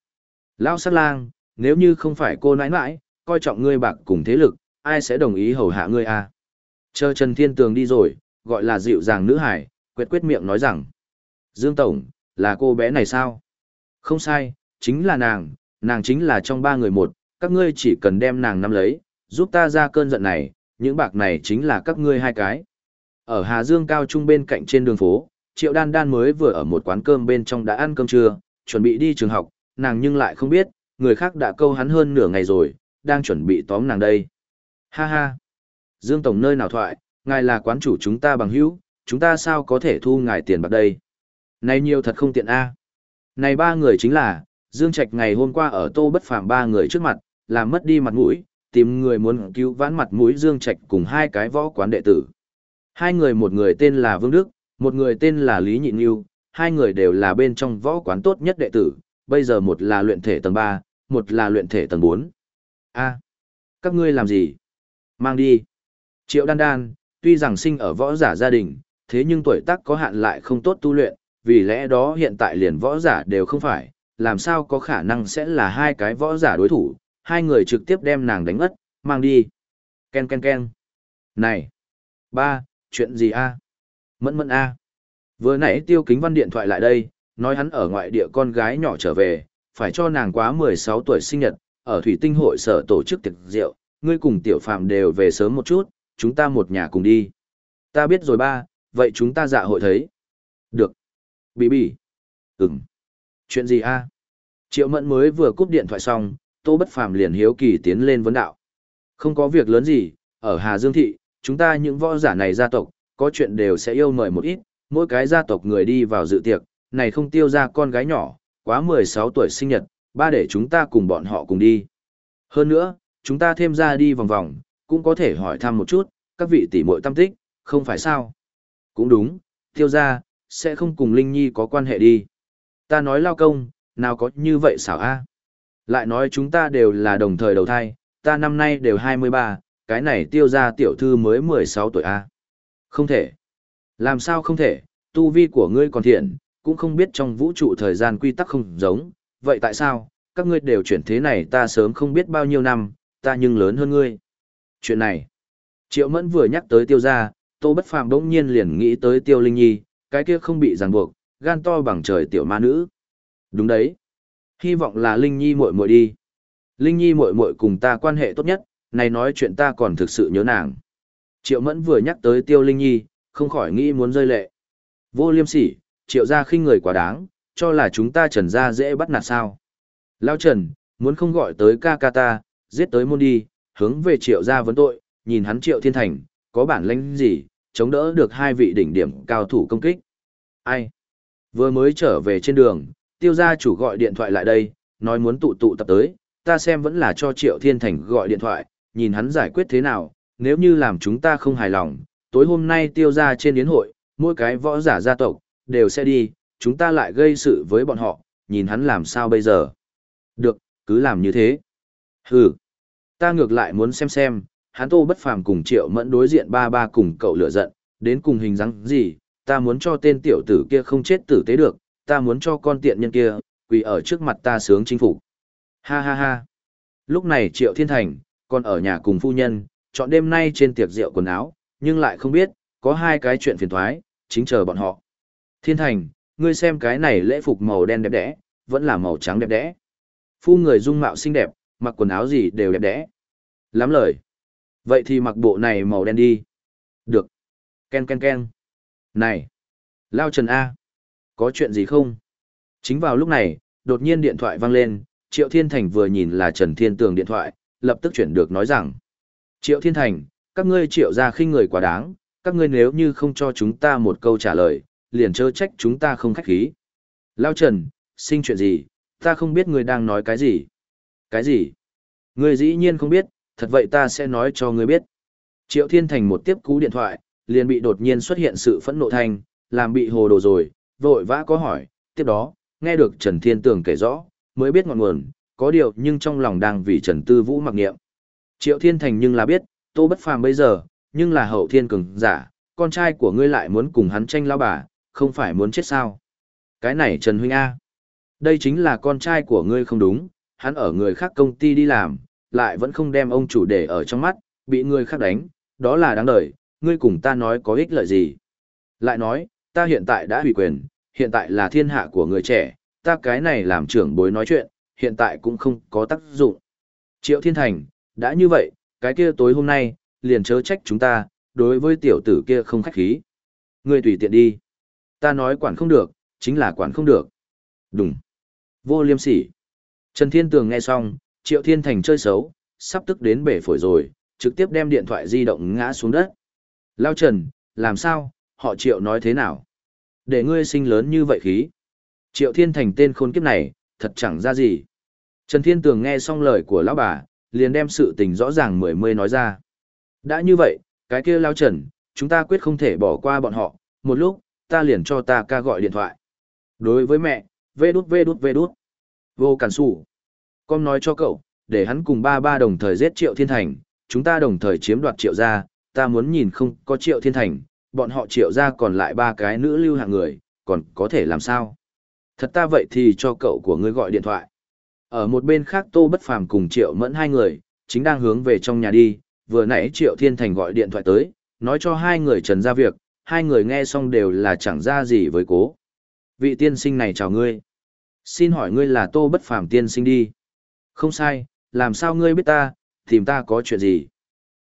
Lao sát lang, nếu như không phải cô nãi nãi, coi trọng ngươi bạc cùng thế lực, ai sẽ đồng ý hầu hạ ngươi à? Chờ Trần Thiên Tường đi rồi, gọi là dịu dàng nữ hải, quyết quyết miệng nói rằng. Dương Tổng, là cô bé này sao? Không sai, chính là nàng, nàng chính là trong ba người một, các ngươi chỉ cần đem nàng nắm lấy, giúp ta ra cơn giận này, những bạc này chính là các ngươi hai cái. Ở Hà Dương Cao Trung bên cạnh trên đường phố, Triệu Đan Đan mới vừa ở một quán cơm bên trong đã ăn cơm trưa, chuẩn bị đi trường học, nàng nhưng lại không biết, người khác đã câu hắn hơn nửa ngày rồi, đang chuẩn bị tóm nàng đây. Ha ha! Dương Tổng nơi nào thoại, ngài là quán chủ chúng ta bằng hữu, chúng ta sao có thể thu ngài tiền bạc đây? Này nhiều thật không tiện a. Này ba người chính là, Dương Trạch ngày hôm qua ở tô bất phàm ba người trước mặt, làm mất đi mặt mũi, tìm người muốn cứu vãn mặt mũi Dương Trạch cùng hai cái võ quán đệ tử. Hai người một người tên là Vương Đức, một người tên là Lý Nhịn Nhu, hai người đều là bên trong võ quán tốt nhất đệ tử, bây giờ một là luyện thể tầng 3, một là luyện thể tầng 4. A, các ngươi làm gì? Mang đi. Triệu Đan Đan, tuy rằng sinh ở võ giả gia đình, thế nhưng tuổi tác có hạn lại không tốt tu luyện, vì lẽ đó hiện tại liền võ giả đều không phải, làm sao có khả năng sẽ là hai cái võ giả đối thủ, hai người trực tiếp đem nàng đánh ngất, mang đi. Ken ken ken. Này! Ba, chuyện gì a? Mẫn mẫn a. Vừa nãy tiêu kính văn điện thoại lại đây, nói hắn ở ngoại địa con gái nhỏ trở về, phải cho nàng quá 16 tuổi sinh nhật, ở thủy tinh hội sở tổ chức tiệc rượu, ngươi cùng tiểu phạm đều về sớm một chút, chúng ta một nhà cùng đi. Ta biết rồi ba, vậy chúng ta dạ hội thấy. Được. Bì bì. Ừm. Chuyện gì a? Triệu mẫn mới vừa cúp điện thoại xong, tô bất phàm liền hiếu kỳ tiến lên vấn đạo. Không có việc lớn gì, ở Hà Dương Thị, chúng ta những võ giả này gia tộc, có chuyện đều sẽ yêu mời một ít, mỗi cái gia tộc người đi vào dự tiệc, này không tiêu ra con gái nhỏ, quá 16 tuổi sinh nhật, ba để chúng ta cùng bọn họ cùng đi. Hơn nữa, chúng ta thêm ra đi vòng vòng, cũng có thể hỏi thăm một chút, các vị tỷ muội tâm tích, không phải sao? Cũng đúng, tiêu ra, sẽ không cùng Linh Nhi có quan hệ đi. Ta nói lao công, nào có như vậy xảo a? Lại nói chúng ta đều là đồng thời đầu thai, ta năm nay đều 23, cái này tiêu ra tiểu thư mới 16 tuổi a. Không thể. Làm sao không thể, tu vi của ngươi còn thiện, cũng không biết trong vũ trụ thời gian quy tắc không giống, vậy tại sao, các ngươi đều chuyển thế này ta sớm không biết bao nhiêu năm, ta nhưng lớn hơn ngươi. Chuyện này, Triệu Mẫn vừa nhắc tới tiêu gia, Tô Bất Phàm đỗng nhiên liền nghĩ tới tiêu Linh Nhi, cái kia không bị ràng buộc, gan to bằng trời tiểu ma nữ. Đúng đấy. Hy vọng là Linh Nhi muội muội đi. Linh Nhi muội muội cùng ta quan hệ tốt nhất, này nói chuyện ta còn thực sự nhớ nàng. Triệu Mẫn vừa nhắc tới Tiêu Linh Nhi, không khỏi nghĩ muốn rơi lệ. Vô liêm sỉ, Triệu gia khinh người quá đáng, cho là chúng ta Trần gia dễ bắt nạt sao? Lao Trần, muốn không gọi tới ca ca ta, giết tới môn đi, hướng về Triệu gia vấn tội, nhìn hắn Triệu Thiên Thành, có bản lĩnh gì, chống đỡ được hai vị đỉnh điểm cao thủ công kích. Ai? Vừa mới trở về trên đường, tiêu gia chủ gọi điện thoại lại đây, nói muốn tụ tụ tập tới, ta xem vẫn là cho Triệu Thiên Thành gọi điện thoại, nhìn hắn giải quyết thế nào, nếu như làm chúng ta không hài lòng, tối hôm nay tiêu ra trên yến hội, mỗi cái võ giả gia tộc, đều sẽ đi, chúng ta lại gây sự với bọn họ, nhìn hắn làm sao bây giờ. Được, cứ làm như thế. Hừ, ta ngược lại muốn xem xem, hắn tô bất phàm cùng triệu mẫn đối diện ba ba cùng cậu lửa giận, đến cùng hình dáng gì, ta muốn cho tên tiểu tử kia không chết tử tế được, ta muốn cho con tiện nhân kia, quỳ ở trước mặt ta sướng chính phủ. Ha ha ha. Lúc này triệu thiên thành, còn ở nhà cùng phu nhân, chọn đêm nay trên tiệc rượu quần áo, nhưng lại không biết, có hai cái chuyện phiền thoái, chính chờ bọn họ. Thiên thành, ngươi xem cái này lễ phục màu đen đẹp đẽ, vẫn là màu trắng đẹp đẽ. Phu người dung mạo xinh đẹp, mặc quần áo gì đều đẹp đẽ. Lắm lời. Vậy thì mặc bộ này màu đen đi. Được. Ken ken ken. Này. Lao Trần A. Có chuyện gì không? Chính vào lúc này, đột nhiên điện thoại vang lên, Triệu Thiên Thành vừa nhìn là Trần Thiên Tường điện thoại, lập tức chuyển được nói rằng. Triệu Thiên Thành, các ngươi triệu ra khinh người quá đáng, các ngươi nếu như không cho chúng ta một câu trả lời, liền chớ trách chúng ta không khách khí. Lao Trần, sinh chuyện gì, ta không biết ngươi đang nói cái gì. Cái gì? Ngươi dĩ nhiên không biết, thật vậy ta sẽ nói cho ngươi biết. Triệu Thiên Thành một tiếp cú điện thoại, liền bị đột nhiên xuất hiện sự phẫn nộ thành, làm bị hồ đồ rồi, vội vã có hỏi, tiếp đó, nghe được Trần Thiên Tường kể rõ, mới biết ngọn nguồn, có điều nhưng trong lòng đang vì Trần Tư Vũ mặc niệm. Triệu Thiên Thành nhưng là biết, Tô Bất Phàm bây giờ, nhưng là hậu thiên cường giả, con trai của ngươi lại muốn cùng hắn tranh lao bà, không phải muốn chết sao? Cái này Trần Huynh A. Đây chính là con trai của ngươi không đúng, hắn ở người khác công ty đi làm, lại vẫn không đem ông chủ để ở trong mắt, bị người khác đánh, đó là đáng đời, ngươi cùng ta nói có ích lợi gì. Lại nói, ta hiện tại đã hủy quyền, hiện tại là thiên hạ của người trẻ, ta cái này làm trưởng bối nói chuyện, hiện tại cũng không có tác dụng. Triệu Thiên Thành, đã như vậy, cái kia tối hôm nay, liền chớ trách chúng ta, đối với tiểu tử kia không khách khí. Ngươi tùy tiện đi. Ta nói quản không được, chính là quản không được. Đúng. Vô liêm sỉ. Trần Thiên Tường nghe xong, Triệu Thiên Thành chơi xấu, sắp tức đến bể phổi rồi, trực tiếp đem điện thoại di động ngã xuống đất. Lao Trần, làm sao, họ Triệu nói thế nào? Để ngươi sinh lớn như vậy khí. Triệu Thiên Thành tên khôn kiếp này, thật chẳng ra gì. Trần Thiên Tường nghe xong lời của lão bà, liền đem sự tình rõ ràng mười mươi nói ra. Đã như vậy, cái kia lao trần, chúng ta quyết không thể bỏ qua bọn họ, một lúc, ta liền cho ta ca gọi điện thoại. Đối với mẹ, vê đút vê đút vê đút. Vô cản sủ. Con nói cho cậu, để hắn cùng ba ba đồng thời giết triệu thiên thành, chúng ta đồng thời chiếm đoạt triệu gia, ta muốn nhìn không có triệu thiên thành, bọn họ triệu gia còn lại ba cái nữ lưu hạng người, còn có thể làm sao? Thật ta vậy thì cho cậu của ngươi gọi điện thoại. Ở một bên khác Tô Bất Phàm cùng Triệu Mẫn hai người, chính đang hướng về trong nhà đi, vừa nãy Triệu Thiên Thành gọi điện thoại tới, nói cho hai người trần ra việc, hai người nghe xong đều là chẳng ra gì với cố. Vị tiên sinh này chào ngươi. Xin hỏi ngươi là Tô Bất Phàm tiên sinh đi. Không sai, làm sao ngươi biết ta, tìm ta có chuyện gì?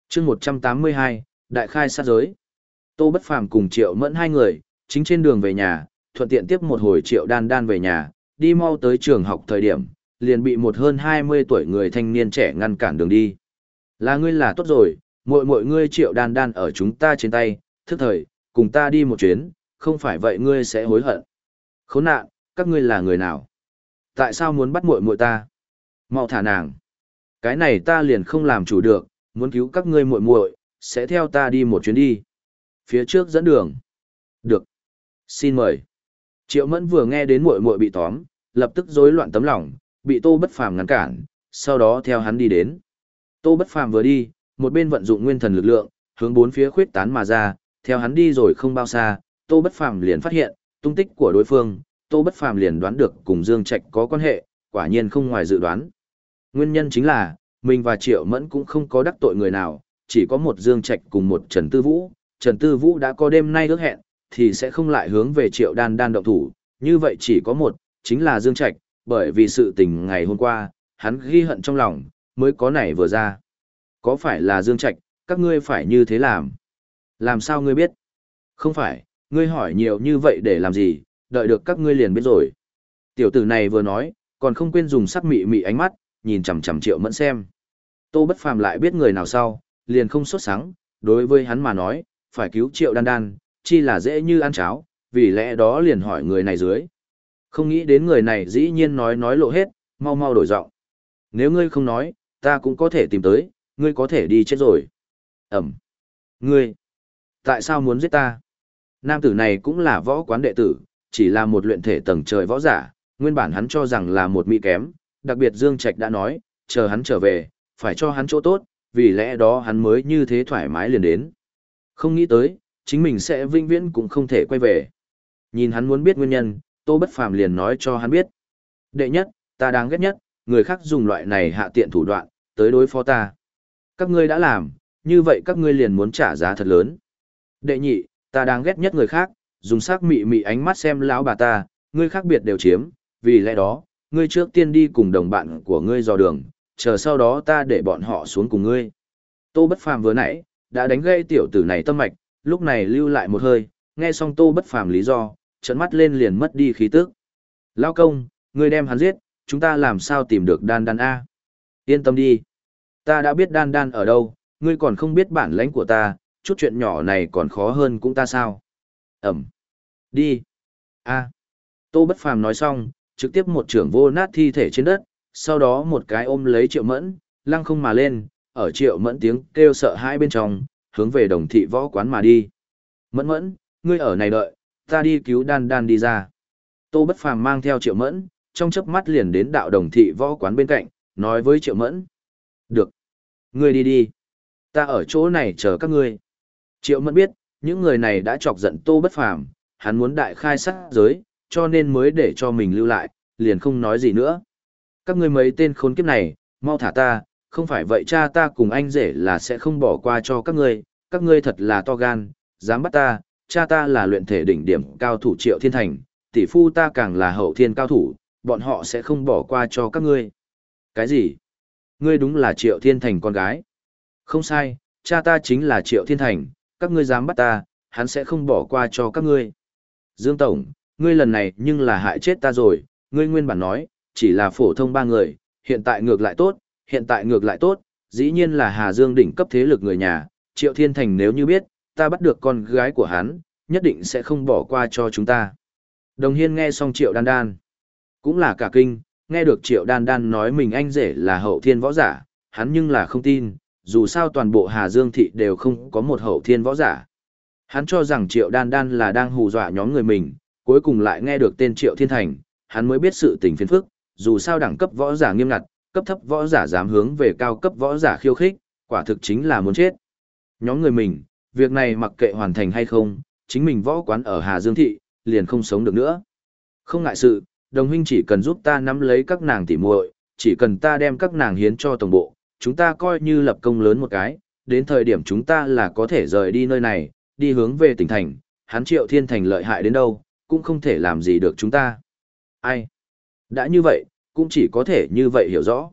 chương 182, Đại khai sát giới. Tô Bất Phàm cùng Triệu Mẫn hai người, chính trên đường về nhà, thuận tiện tiếp một hồi Triệu Đan Đan về nhà, đi mau tới trường học thời điểm, liền bị một hơn 20 tuổi người thanh niên trẻ ngăn cản đường đi. Là ngươi là tốt rồi, muội muội ngươi Triệu Đan Đan ở chúng ta trên tay, thức thời, cùng ta đi một chuyến, không phải vậy ngươi sẽ hối hận. Khốn nạn, các ngươi là người nào? Tại sao muốn bắt muội muội ta? Mau thả nàng. Cái này ta liền không làm chủ được, muốn cứu các ngươi muội muội, sẽ theo ta đi một chuyến đi. Phía trước dẫn đường. Được. Xin mời. Triệu Mẫn vừa nghe đến muội muội bị tóm, lập tức rối loạn tấm lòng, bị Tô Bất Phàm ngăn cản, sau đó theo hắn đi đến. Tô Bất Phàm vừa đi, một bên vận dụng nguyên thần lực lượng, hướng bốn phía khuyết tán mà ra, theo hắn đi rồi không bao xa, Tô Bất Phàm liền phát hiện tung tích của đối phương, Tô Bất Phàm liền đoán được cùng Dương Trạch có quan hệ, quả nhiên không ngoài dự đoán. Nguyên nhân chính là, mình và Triệu Mẫn cũng không có đắc tội người nào, chỉ có một Dương Trạch cùng một Trần Tư Vũ. Trần Tư Vũ đã có đêm nay ước hẹn, thì sẽ không lại hướng về Triệu Đan Đan động thủ, như vậy chỉ có một, chính là Dương Trạch, bởi vì sự tình ngày hôm qua, hắn ghi hận trong lòng, mới có này vừa ra. Có phải là Dương Trạch, các ngươi phải như thế làm? Làm sao ngươi biết? Không phải, ngươi hỏi nhiều như vậy để làm gì, đợi được các ngươi liền biết rồi. Tiểu tử này vừa nói, còn không quên dùng sắc mị mị ánh mắt, nhìn chằm chằm triệu mẫn xem. Tô Bất Phàm lại biết người nào sau, liền không sốt sáng, đối với hắn mà nói, phải cứu triệu đan đan, chi là dễ như ăn cháo, vì lẽ đó liền hỏi người này dưới. Không nghĩ đến người này dĩ nhiên nói nói lộ hết, mau mau đổi giọng. Nếu ngươi không nói, ta cũng có thể tìm tới, ngươi có thể đi chết rồi. Ẩm. Ngươi. Tại sao muốn giết ta? Nam tử này cũng là võ quán đệ tử, chỉ là một luyện thể tầng trời võ giả, nguyên bản hắn cho rằng là một mỹ kém, đặc biệt Dương Trạch đã nói, chờ hắn trở về, phải cho hắn chỗ tốt, vì lẽ đó hắn mới như thế thoải mái liền đến. Không nghĩ tới, chính mình sẽ vinh viễn cũng không thể quay về. Nhìn hắn muốn biết nguyên nhân, Tô Bất Phàm liền nói cho hắn biết. Đệ nhất, ta đáng ghét nhất, người khác dùng loại này hạ tiện thủ đoạn, tới đối phó ta. Các ngươi đã làm, như vậy các ngươi liền muốn trả giá thật lớn. Đệ nhị, ta đáng ghét nhất người khác, dùng sắc mị mị ánh mắt xem lão bà ta, ngươi khác biệt đều chiếm, vì lẽ đó, ngươi trước tiên đi cùng đồng bạn của ngươi dò đường, chờ sau đó ta để bọn họ xuống cùng ngươi. Tô Bất Phàm vừa nãy, đã đánh gây tiểu tử này tâm mạch, lúc này lưu lại một hơi, nghe xong Tô Bất Phàm lý do, trợn mắt lên liền mất đi khí tức. Lao công, ngươi đem hắn giết, chúng ta làm sao tìm được đan đan A. Yên tâm đi. Ta đã biết đan đan ở đâu, ngươi còn không biết bản lãnh của ta, chút chuyện nhỏ này còn khó hơn cũng ta sao. Ẩm. Đi. A. Tô Bất Phàm nói xong, trực tiếp một trưởng vô nát thi thể trên đất, sau đó một cái ôm lấy triệu mẫn, lăng không mà lên, ở triệu mẫn tiếng kêu sợ hãi bên trong, hướng về đồng thị võ quán mà đi. Mẫn mẫn, ngươi ở này đợi, ta đi cứu đan đan đi ra. Tô Bất Phàm mang theo triệu mẫn, trong chớp mắt liền đến đạo đồng thị võ quán bên cạnh, nói với triệu mẫn. Được. Ngươi đi đi. Ta ở chỗ này chờ các ngươi. Triệu mẫn biết, những người này đã chọc giận Tô Bất Phàm, hắn muốn đại khai sát giới, cho nên mới để cho mình lưu lại, liền không nói gì nữa. Các ngươi mấy tên khốn kiếp này, mau thả ta, không phải vậy cha ta cùng anh rể là sẽ không bỏ qua cho các ngươi, các ngươi thật là to gan, dám bắt ta, cha ta là luyện thể đỉnh điểm cao thủ triệu thiên thành, tỷ phu ta càng là hậu thiên cao thủ, bọn họ sẽ không bỏ qua cho các ngươi. Cái gì? Ngươi đúng là triệu thiên thành con gái. Không sai, cha ta chính là triệu thiên thành, các ngươi dám bắt ta, hắn sẽ không bỏ qua cho các ngươi. Dương Tổng, ngươi lần này nhưng là hại chết ta rồi, ngươi nguyên bản nói, chỉ là phổ thông ba người, hiện tại ngược lại tốt, hiện tại ngược lại tốt, dĩ nhiên là Hà Dương đỉnh cấp thế lực người nhà, Triệu Thiên Thành nếu như biết, ta bắt được con gái của hắn, nhất định sẽ không bỏ qua cho chúng ta. Đồng Hiên nghe xong Triệu Đan Đan, cũng là cả kinh, nghe được Triệu Đan Đan nói mình anh rể là hậu thiên võ giả, hắn nhưng là không tin, dù sao toàn bộ Hà Dương thị đều không có một hậu thiên võ giả. Hắn cho rằng Triệu Đan Đan là đang hù dọa nhóm người mình, cuối cùng lại nghe được tên Triệu Thiên Thành, hắn mới biết sự tình phiền phức, dù sao đẳng cấp võ giả nghiêm ngặt, cấp thấp võ giả dám hướng về cao cấp võ giả khiêu khích, quả thực chính là muốn chết. Nhóm người mình, việc này mặc kệ hoàn thành hay không, chính mình võ quán ở Hà Dương Thị, liền không sống được nữa. Không ngại sự, đồng huynh chỉ cần giúp ta nắm lấy các nàng tỉ muội, chỉ cần ta đem các nàng hiến cho tổng bộ, chúng ta coi như lập công lớn một cái, đến thời điểm chúng ta là có thể rời đi nơi này, đi hướng về tỉnh thành, hắn triệu thiên thành lợi hại đến đâu, cũng không thể làm gì được chúng ta. Ai? Đã như vậy, cũng chỉ có thể như vậy hiểu rõ.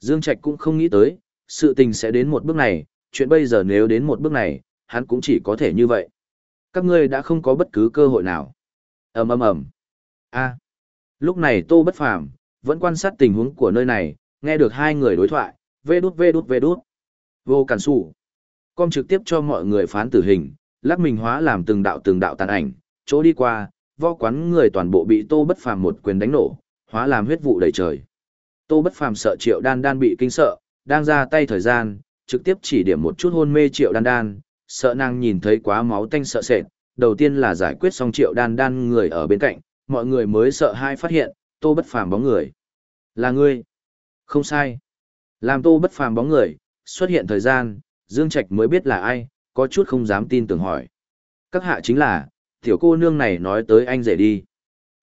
Dương Trạch cũng không nghĩ tới, sự tình sẽ đến một bước này, chuyện bây giờ nếu đến một bước này, hắn cũng chỉ có thể như vậy. Các ngươi đã không có bất cứ cơ hội nào. ầm ầm ầm. A. Lúc này Tô Bất Phàm vẫn quan sát tình huống của nơi này, nghe được hai người đối thoại, vê đút vê đút vê đút. Vô cản sủ. con trực tiếp cho mọi người phán tử hình, lắc mình hóa làm từng đạo từng đạo tàn ảnh, chỗ đi qua, võ quán người toàn bộ bị Tô Bất Phàm một quyền đánh nổ, hóa làm huyết vụ đầy trời. Tô Bất Phàm sợ Triệu Đan Đan bị kinh sợ, đang ra tay thời gian, trực tiếp chỉ điểm một chút hôn mê Triệu Đan Đan, sợ nàng nhìn thấy quá máu tanh sợ sệt, đầu tiên là giải quyết xong Triệu Đan Đan người ở bên cạnh, mọi người mới sợ hai phát hiện, Tô Bất Phàm bóng người. Là ngươi. Không sai. Làm Tô Bất Phàm bóng người, xuất hiện thời gian, Dương Trạch mới biết là ai, có chút không dám tin tưởng hỏi. Các hạ chính là, tiểu cô nương này nói tới anh rể đi.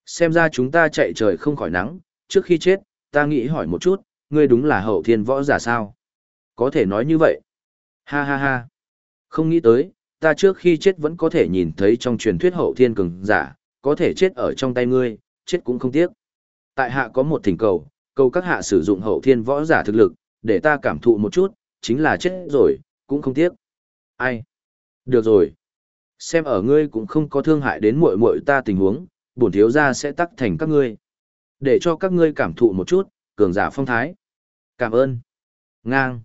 Xem ra chúng ta chạy trời không khỏi nắng, trước khi chết, ta nghĩ hỏi một chút, ngươi đúng là hậu thiên võ giả sao? Có thể nói như vậy. Ha ha ha. Không nghĩ tới, ta trước khi chết vẫn có thể nhìn thấy trong truyền thuyết hậu thiên cường giả, có thể chết ở trong tay ngươi, chết cũng không tiếc. Tại hạ có một thỉnh cầu, cầu các hạ sử dụng hậu thiên võ giả thực lực, để ta cảm thụ một chút, chính là chết rồi, cũng không tiếc. Ai? Được rồi. Xem ở ngươi cũng không có thương hại đến muội muội ta tình huống, bổn thiếu gia sẽ tắc thành các ngươi. Để cho các ngươi cảm thụ một chút, cường giả phong thái. Cảm ơn. Ngang.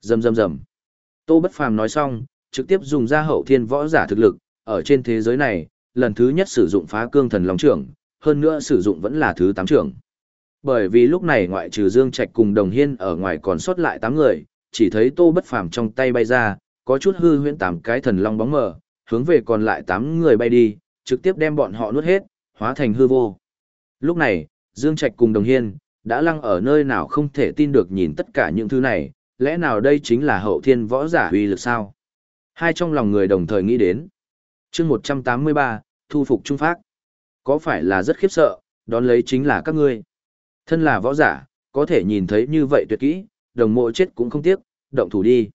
Rầm rầm rầm. Tô Bất Phàm nói xong, trực tiếp dùng ra hậu thiên võ giả thực lực, ở trên thế giới này, lần thứ nhất sử dụng phá cương thần long trưởng, hơn nữa sử dụng vẫn là thứ tám trưởng. Bởi vì lúc này ngoại trừ Dương Trạch cùng Đồng Hiên ở ngoài còn sót lại tám người, chỉ thấy Tô Bất Phàm trong tay bay ra, có chút hư huyễn tám cái thần long bóng mờ, hướng về còn lại tám người bay đi, trực tiếp đem bọn họ nuốt hết, hóa thành hư vô. Lúc này, Dương Trạch cùng Đồng Hiên, đã lăng ở nơi nào không thể tin được nhìn tất cả những thứ này, lẽ nào đây chính là hậu thiên võ giả uy lực sao? Hai trong lòng người đồng thời nghĩ đến. chương 183, thu phục trung phác Có phải là rất khiếp sợ, đón lấy chính là các ngươi. Thân là võ giả, có thể nhìn thấy như vậy tuyệt kỹ, đồng mộ chết cũng không tiếc, động thủ đi.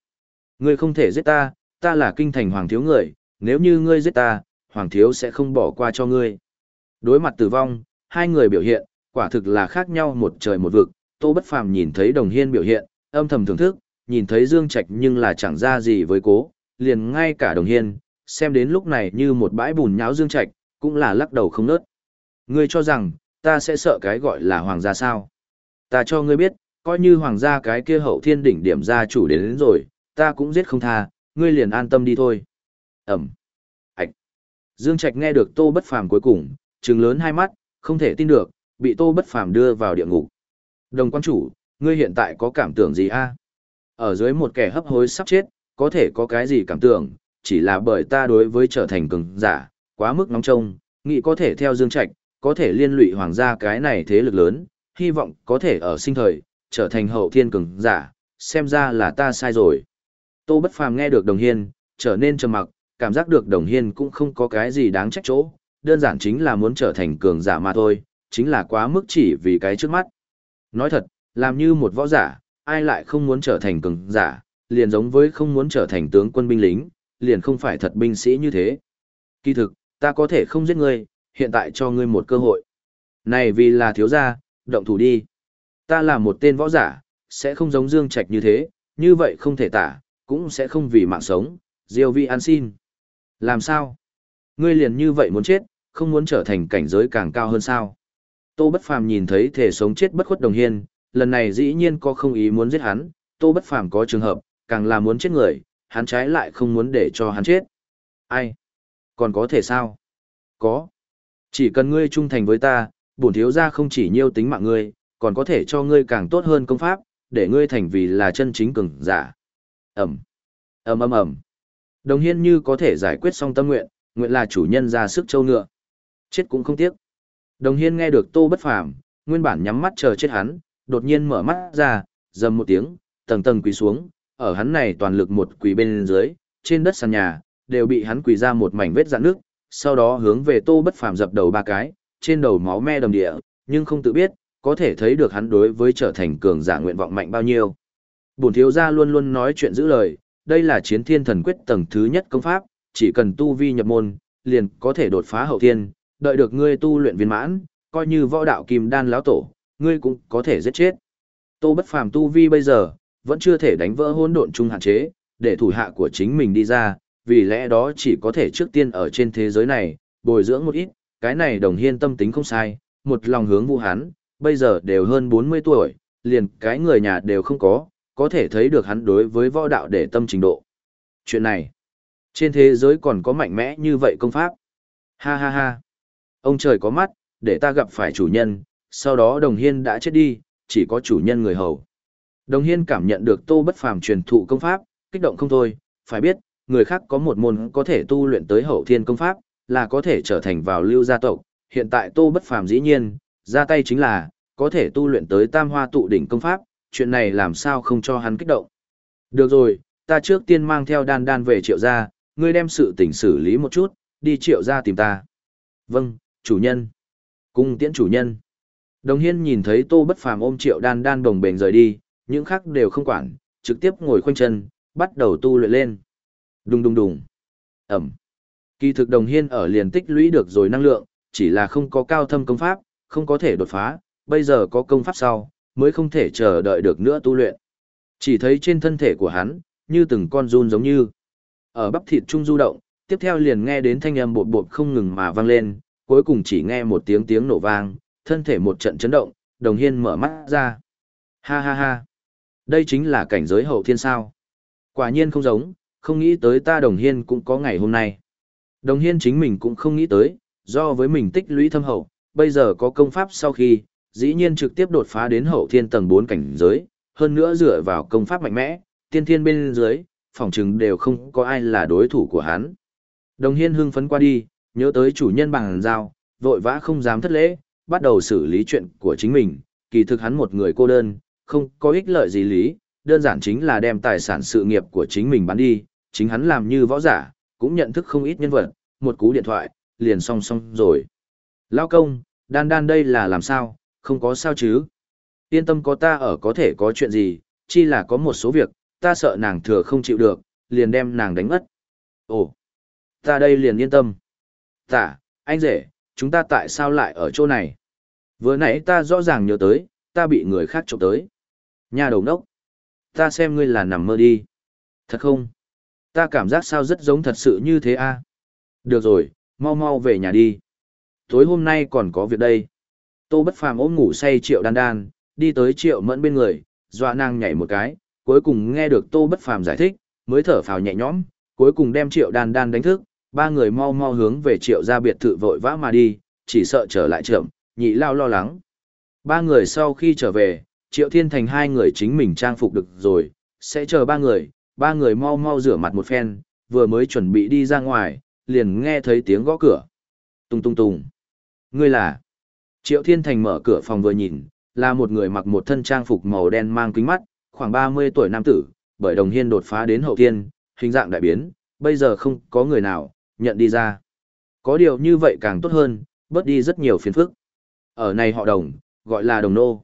Ngươi không thể giết ta, ta là kinh thành hoàng thiếu người, nếu như ngươi giết ta, hoàng thiếu sẽ không bỏ qua cho ngươi. Đối mặt tử vong, hai người biểu hiện, quả thực là khác nhau một trời một vực, Tô Bất Phàm nhìn thấy Đồng Hiên biểu hiện, âm thầm thưởng thức, nhìn thấy Dương Trạch nhưng là chẳng ra gì với cố, liền ngay cả Đồng Hiên, xem đến lúc này như một bãi bùn nháo Dương Trạch, cũng là lắc đầu không nớt. Ngươi cho rằng, ta sẽ sợ cái gọi là hoàng gia sao? Ta cho ngươi biết, coi như hoàng gia cái kia hậu thiên đỉnh điểm gia chủ đến, đến rồi, ta cũng giết không tha, ngươi liền an tâm đi thôi. Ẩm. Ảch. Dương Trạch nghe được Tô Bất Phàm cuối cùng, trừng lớn hai mắt, không thể tin được, bị Tô Bất Phàm đưa vào địa ngục. Đồng quan chủ, ngươi hiện tại có cảm tưởng gì a? Ở dưới một kẻ hấp hối sắp chết, có thể có cái gì cảm tưởng, chỉ là bởi ta đối với trở thành cường giả, quá mức nóng trông, nghĩ có thể theo Dương Trạch, có thể liên lụy hoàng gia cái này thế lực lớn, hy vọng có thể ở sinh thời, trở thành hậu thiên cường giả, xem ra là ta sai rồi. Tô Bất Phàm nghe được Đồng Hiên, trở nên trầm mặc, cảm giác được Đồng Hiên cũng không có cái gì đáng trách chỗ, đơn giản chính là muốn trở thành cường giả mà thôi, chính là quá mức chỉ vì cái trước mắt. Nói thật, làm như một võ giả, ai lại không muốn trở thành cường giả, liền giống với không muốn trở thành tướng quân binh lính, liền không phải thật binh sĩ như thế. Kỳ thực, ta có thể không giết ngươi, hiện tại cho ngươi một cơ hội. Này vì là thiếu gia, động thủ đi. Ta là một tên võ giả, sẽ không giống Dương Trạch như thế, như vậy không thể tả, cũng sẽ không vì mạng sống, diêu vi an xin. Làm sao? Ngươi liền như vậy muốn chết, không muốn trở thành cảnh giới càng cao hơn sao? Tô Bất Phàm nhìn thấy thể sống chết bất khuất đồng hiên, lần này dĩ nhiên có không ý muốn giết hắn, Tô Bất Phàm có trường hợp, càng là muốn chết người, hắn trái lại không muốn để cho hắn chết. Ai? Còn có thể sao? Có. Chỉ cần ngươi trung thành với ta, bổn thiếu gia không chỉ nhiêu tính mạng ngươi, còn có thể cho ngươi càng tốt hơn công pháp, để ngươi thành vì là chân chính cường giả. ầm, Ầm ầm ầm. Đồng Hiên như có thể giải quyết xong tâm nguyện, nguyện là chủ nhân ra sức châu ngựa. Chết cũng không tiếc. Đồng Hiên nghe được Tô Bất Phàm, nguyên bản nhắm mắt chờ chết hắn, đột nhiên mở mắt ra, dầm một tiếng, tầng tầng quỳ xuống, ở hắn này toàn lực một quỳ bên dưới, trên đất sàn nhà, đều bị hắn quỳ ra một mảnh vết rạn nước, sau đó hướng về Tô Bất Phàm dập đầu ba cái, trên đầu máu me đầm địa, nhưng không tự biết, có thể thấy được hắn đối với trở thành cường giả nguyện vọng mạnh bao nhiêu. Bổn thiếu gia luôn luôn nói chuyện giữ lời, đây là chiến thiên thần quyết tầng thứ nhất công pháp, chỉ cần tu vi nhập môn, liền có thể đột phá hậu thiên, đợi được ngươi tu luyện viên mãn, coi như võ đạo kim đan lão tổ, ngươi cũng có thể giết chết. Tô Bất Phàm tu vi bây giờ, vẫn chưa thể đánh vỡ hỗn độn chung hạn chế, để thủ hạ của chính mình đi ra, vì lẽ đó chỉ có thể trước tiên ở trên thế giới này, bồi dưỡng một ít, cái này đồng hiên tâm tính không sai, một lòng hướng vu hắn, bây giờ đều hơn 40 tuổi, liền cái người nhà đều không có, có thể thấy được hắn đối với võ đạo để tâm trình độ. Chuyện này, trên thế giới còn có mạnh mẽ như vậy công pháp. Ha ha ha. Ông trời có mắt, để ta gặp phải chủ nhân, sau đó đồng hiên đã chết đi, chỉ có chủ nhân người hầu. Đồng hiên cảm nhận được tô bất phàm truyền thụ công pháp, kích động không thôi, phải biết, người khác có một môn có thể tu luyện tới hậu thiên công pháp, là có thể trở thành vào lưu gia tộc. Hiện tại tô bất phàm dĩ nhiên, ra tay chính là, có thể tu luyện tới tam hoa tụ đỉnh công pháp, chuyện này làm sao không cho hắn kích động. Được rồi, ta trước tiên mang theo đan đan về triệu gia, ngươi đem sự tình xử lý một chút, đi triệu ra tìm ta. Vâng, chủ nhân. Cung tiễn chủ nhân. Đồng Hiên nhìn thấy Tô Bất Phàm ôm Triệu Đan Đan đồng bền rời đi, những khác đều không quản, trực tiếp ngồi khoanh chân, bắt đầu tu luyện lên. Đùng đùng đùng. Ẩm. Kỳ thực Đồng Hiên ở liền tích lũy được rồi năng lượng, chỉ là không có cao thâm công pháp, không có thể đột phá, bây giờ có công pháp sau, mới không thể chờ đợi được nữa tu luyện. Chỉ thấy trên thân thể của hắn, như từng con run giống như. Ở bắp thịt trung du động, tiếp theo liền nghe đến thanh âm bột bột không ngừng mà vang lên, cuối cùng chỉ nghe một tiếng tiếng nổ vang, thân thể một trận chấn động, đồng hiên mở mắt ra. Ha ha ha. Đây chính là cảnh giới hậu thiên sao. Quả nhiên không giống, không nghĩ tới ta đồng hiên cũng có ngày hôm nay. Đồng hiên chính mình cũng không nghĩ tới, do với mình tích lũy thâm hậu, bây giờ có công pháp sau khi, dĩ nhiên trực tiếp đột phá đến hậu thiên tầng 4 cảnh giới, hơn nữa dựa vào công pháp mạnh mẽ, tiên thiên bên dưới, phỏng chừng đều không có ai là đối thủ của hắn. Đồng hiên hưng phấn qua đi, nhớ tới chủ nhân bằng giao, vội vã không dám thất lễ, bắt đầu xử lý chuyện của chính mình, kỳ thực hắn một người cô đơn, không có ích lợi gì lý, đơn giản chính là đem tài sản sự nghiệp của chính mình bán đi, chính hắn làm như võ giả, cũng nhận thức không ít nhân vật, một cú điện thoại, liền song song rồi. Lao công, đan đan đây là làm sao, không có sao chứ. Yên tâm có ta ở có thể có chuyện gì, chi là có một số việc, ta sợ nàng thừa không chịu được, liền đem nàng đánh mất. Ồ, ta đây liền yên tâm. Tạ, anh rể, chúng ta tại sao lại ở chỗ này? Vừa nãy ta rõ ràng nhớ tới, ta bị người khác trộm tới. Nhà đầu đốc. Ta xem ngươi là nằm mơ đi. Thật không? Ta cảm giác sao rất giống thật sự như thế a. Được rồi, mau mau về nhà đi. Tối hôm nay còn có việc đây. Tô Bất Phàm ôm ngủ say Triệu Đan Đan, đi tới Triệu Mẫn bên người, dọa nàng nhảy một cái, cuối cùng nghe được Tô Bất Phàm giải thích, mới thở phào nhẹ nhõm, cuối cùng đem Triệu Đan Đan đánh thức, ba người mau mau hướng về Triệu gia biệt thự vội vã mà đi, chỉ sợ trở lại chậm, nhị lao lo lắng. Ba người sau khi trở về, Triệu Thiên Thành hai người chính mình trang phục được rồi, sẽ chờ ba người, ba người mau mau rửa mặt một phen, vừa mới chuẩn bị đi ra ngoài, liền nghe thấy tiếng gõ cửa. Tung tung tung. Ngươi là? Triệu Thiên Thành mở cửa phòng vừa nhìn, là một người mặc một thân trang phục màu đen mang kính mắt, khoảng 30 tuổi nam tử, bởi đồng hiên đột phá đến hậu thiên, hình dạng đại biến, bây giờ không có người nào, nhận đi ra. Có điều như vậy càng tốt hơn, bớt đi rất nhiều phiền phức. Ở này họ đồng, gọi là đồng nô.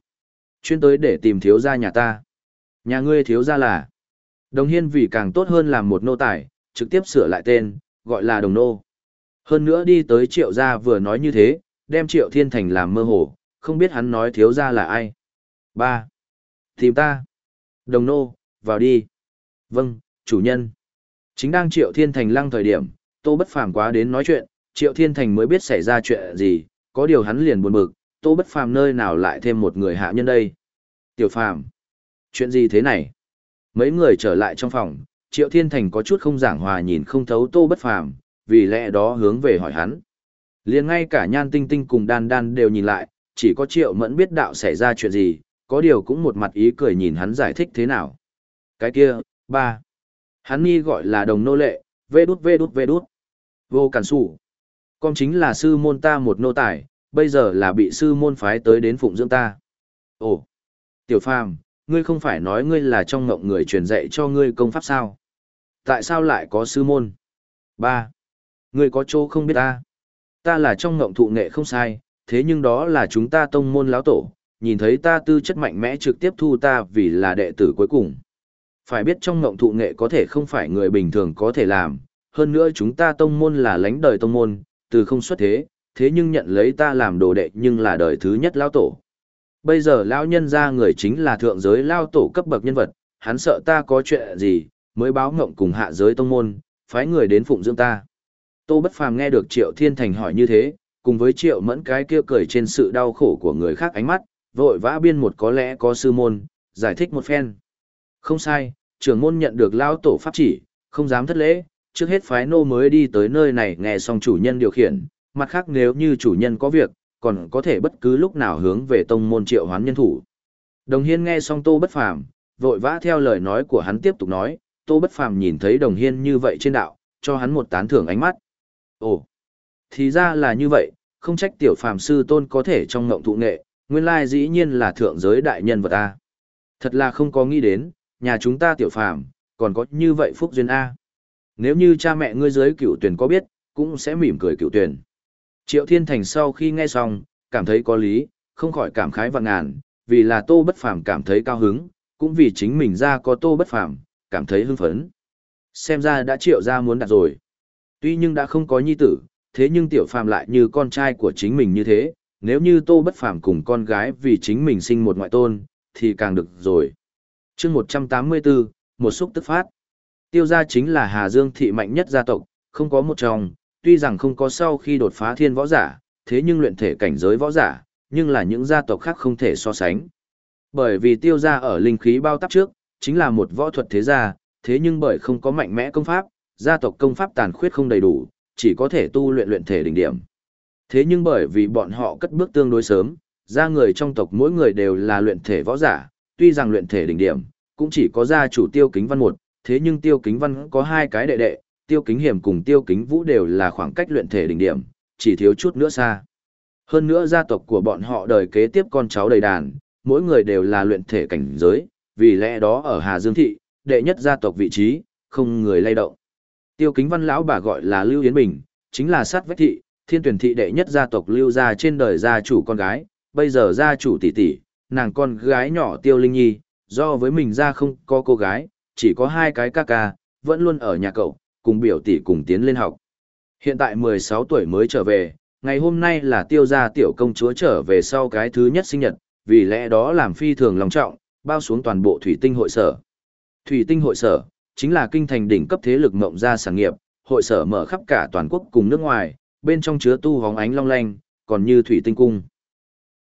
Chuyên tới để tìm thiếu gia nhà ta. Nhà ngươi thiếu gia là. Đồng hiên vì càng tốt hơn làm một nô tài, trực tiếp sửa lại tên, gọi là đồng nô. Hơn nữa đi tới triệu gia vừa nói như thế, đem triệu thiên thành làm mơ hồ, không biết hắn nói thiếu gia là ai. ba Tìm ta. Đồng nô, vào đi. Vâng, chủ nhân. Chính đang triệu thiên thành lăng thời điểm, tô bất phàm quá đến nói chuyện, triệu thiên thành mới biết xảy ra chuyện gì, có điều hắn liền buồn bực, tô bất phàm nơi nào lại thêm một người hạ nhân đây. Tiểu phàm, chuyện gì thế này? Mấy người trở lại trong phòng, triệu thiên thành có chút không giảng hòa nhìn không thấu tô bất phàm, vì lẽ đó hướng về hỏi hắn. liền ngay cả nhan tinh tinh cùng đan đan đều nhìn lại, chỉ có triệu mẫn biết đạo xảy ra chuyện gì, có điều cũng một mặt ý cười nhìn hắn giải thích thế nào. Cái kia, ba. Hắn nghi gọi là đồng nô lệ, vê đút vê đút vê đút. Vô cản sủ. Con chính là sư môn ta một nô tài, bây giờ là bị sư môn phái tới đến phụng dưỡng ta. Ồ, tiểu phàm, ngươi không phải nói ngươi là trong ngộng người truyền dạy cho ngươi công pháp sao? Tại sao lại có sư môn? Ba, ngươi có chỗ không biết ta? Ta là trong ngộng thụ nghệ không sai, thế nhưng đó là chúng ta tông môn lão tổ, nhìn thấy ta tư chất mạnh mẽ trực tiếp thu ta vì là đệ tử cuối cùng. Phải biết trong ngộng thụ nghệ có thể không phải người bình thường có thể làm, hơn nữa chúng ta tông môn là lãnh đời tông môn, từ không xuất thế, thế nhưng nhận lấy ta làm đồ đệ nhưng là đời thứ nhất lao tổ. Bây giờ lão nhân ra người chính là thượng giới lao tổ cấp bậc nhân vật, hắn sợ ta có chuyện gì, mới báo ngộng cùng hạ giới tông môn, phái người đến phụng dưỡng ta. Tô Bất Phàm nghe được Triệu Thiên Thành hỏi như thế, cùng với Triệu Mẫn cái kia cười trên sự đau khổ của người khác ánh mắt, vội vã biên một có lẽ có sư môn, giải thích một phen. Không sai, trưởng môn nhận được lao tổ pháp chỉ, không dám thất lễ, trước hết phái nô mới đi tới nơi này nghe xong chủ nhân điều khiển, mặt khác nếu như chủ nhân có việc, còn có thể bất cứ lúc nào hướng về tông môn triệu hoán nhân thủ. Đồng Hiên nghe xong Tô Bất Phàm, vội vã theo lời nói của hắn tiếp tục nói, Tô Bất Phàm nhìn thấy Đồng Hiên như vậy trên đạo, cho hắn một tán thưởng ánh mắt. Ồ, thì ra là như vậy, không trách tiểu phàm sư tôn có thể trong ngộng thụ nghệ, nguyên lai dĩ nhiên là thượng giới đại nhân vật a. Thật là không có nghĩ đến, nhà chúng ta tiểu phàm, còn có như vậy phúc duyên a. Nếu như cha mẹ ngươi giới cựu tuyển có biết, cũng sẽ mỉm cười cựu tuyển. Triệu Thiên Thành sau khi nghe xong, cảm thấy có lý, không khỏi cảm khái và ngàn, vì là Tô Bất Phàm cảm thấy cao hứng, cũng vì chính mình ra có Tô Bất Phàm, cảm thấy hưng phấn. Xem ra đã Triệu ra muốn đặt rồi. Tuy nhưng đã không có nhi tử, thế nhưng Tiểu Phàm lại như con trai của chính mình như thế, nếu như Tô Bất Phàm cùng con gái vì chính mình sinh một ngoại tôn, thì càng được rồi. Chương 184, một xúc tức phát. Tiêu gia chính là Hà Dương thị mạnh nhất gia tộc, không có một trong, tuy rằng không có sau khi đột phá thiên võ giả, thế nhưng luyện thể cảnh giới võ giả, nhưng là những gia tộc khác không thể so sánh. Bởi vì tiêu gia ở linh khí bao tắp trước, chính là một võ thuật thế gia, thế nhưng bởi không có mạnh mẽ công pháp, gia tộc công pháp tàn khuyết không đầy đủ, chỉ có thể tu luyện luyện thể đỉnh điểm. Thế nhưng bởi vì bọn họ cất bước tương đối sớm, gia người trong tộc mỗi người đều là luyện thể võ giả, tuy rằng luyện thể đỉnh điểm, cũng chỉ có gia chủ tiêu kính văn một, thế nhưng tiêu kính văn có hai cái đệ đệ, tiêu kính hiểm cùng tiêu kính vũ đều là khoảng cách luyện thể đỉnh điểm, chỉ thiếu chút nữa xa. Hơn nữa gia tộc của bọn họ đời kế tiếp con cháu đầy đàn, mỗi người đều là luyện thể cảnh giới, vì lẽ đó ở Hà Dương Thị, đệ nhất gia tộc vị trí, không người lay động. Tiêu kính văn lão bà gọi là Lưu Yến Bình, chính là sát vách thị, thiên tuyển thị đệ nhất gia tộc Lưu gia trên đời gia chủ con gái, bây giờ gia chủ tỷ tỷ, nàng con gái nhỏ Tiêu Linh Nhi, do với mình ra không có cô gái, chỉ có hai cái ca ca, vẫn luôn ở nhà cậu, cùng biểu tỷ cùng tiến lên học. Hiện tại 16 tuổi mới trở về, ngày hôm nay là tiêu gia tiểu công chúa trở về sau cái thứ nhất sinh nhật, vì lẽ đó làm phi thường lòng trọng, bao xuống toàn bộ thủy tinh hội sở. Thủy tinh hội sở, chính là kinh thành đỉnh cấp thế lực mộng gia sản nghiệp, hội sở mở khắp cả toàn quốc cùng nước ngoài, bên trong chứa tu hóng ánh long lanh, còn như thủy tinh cung.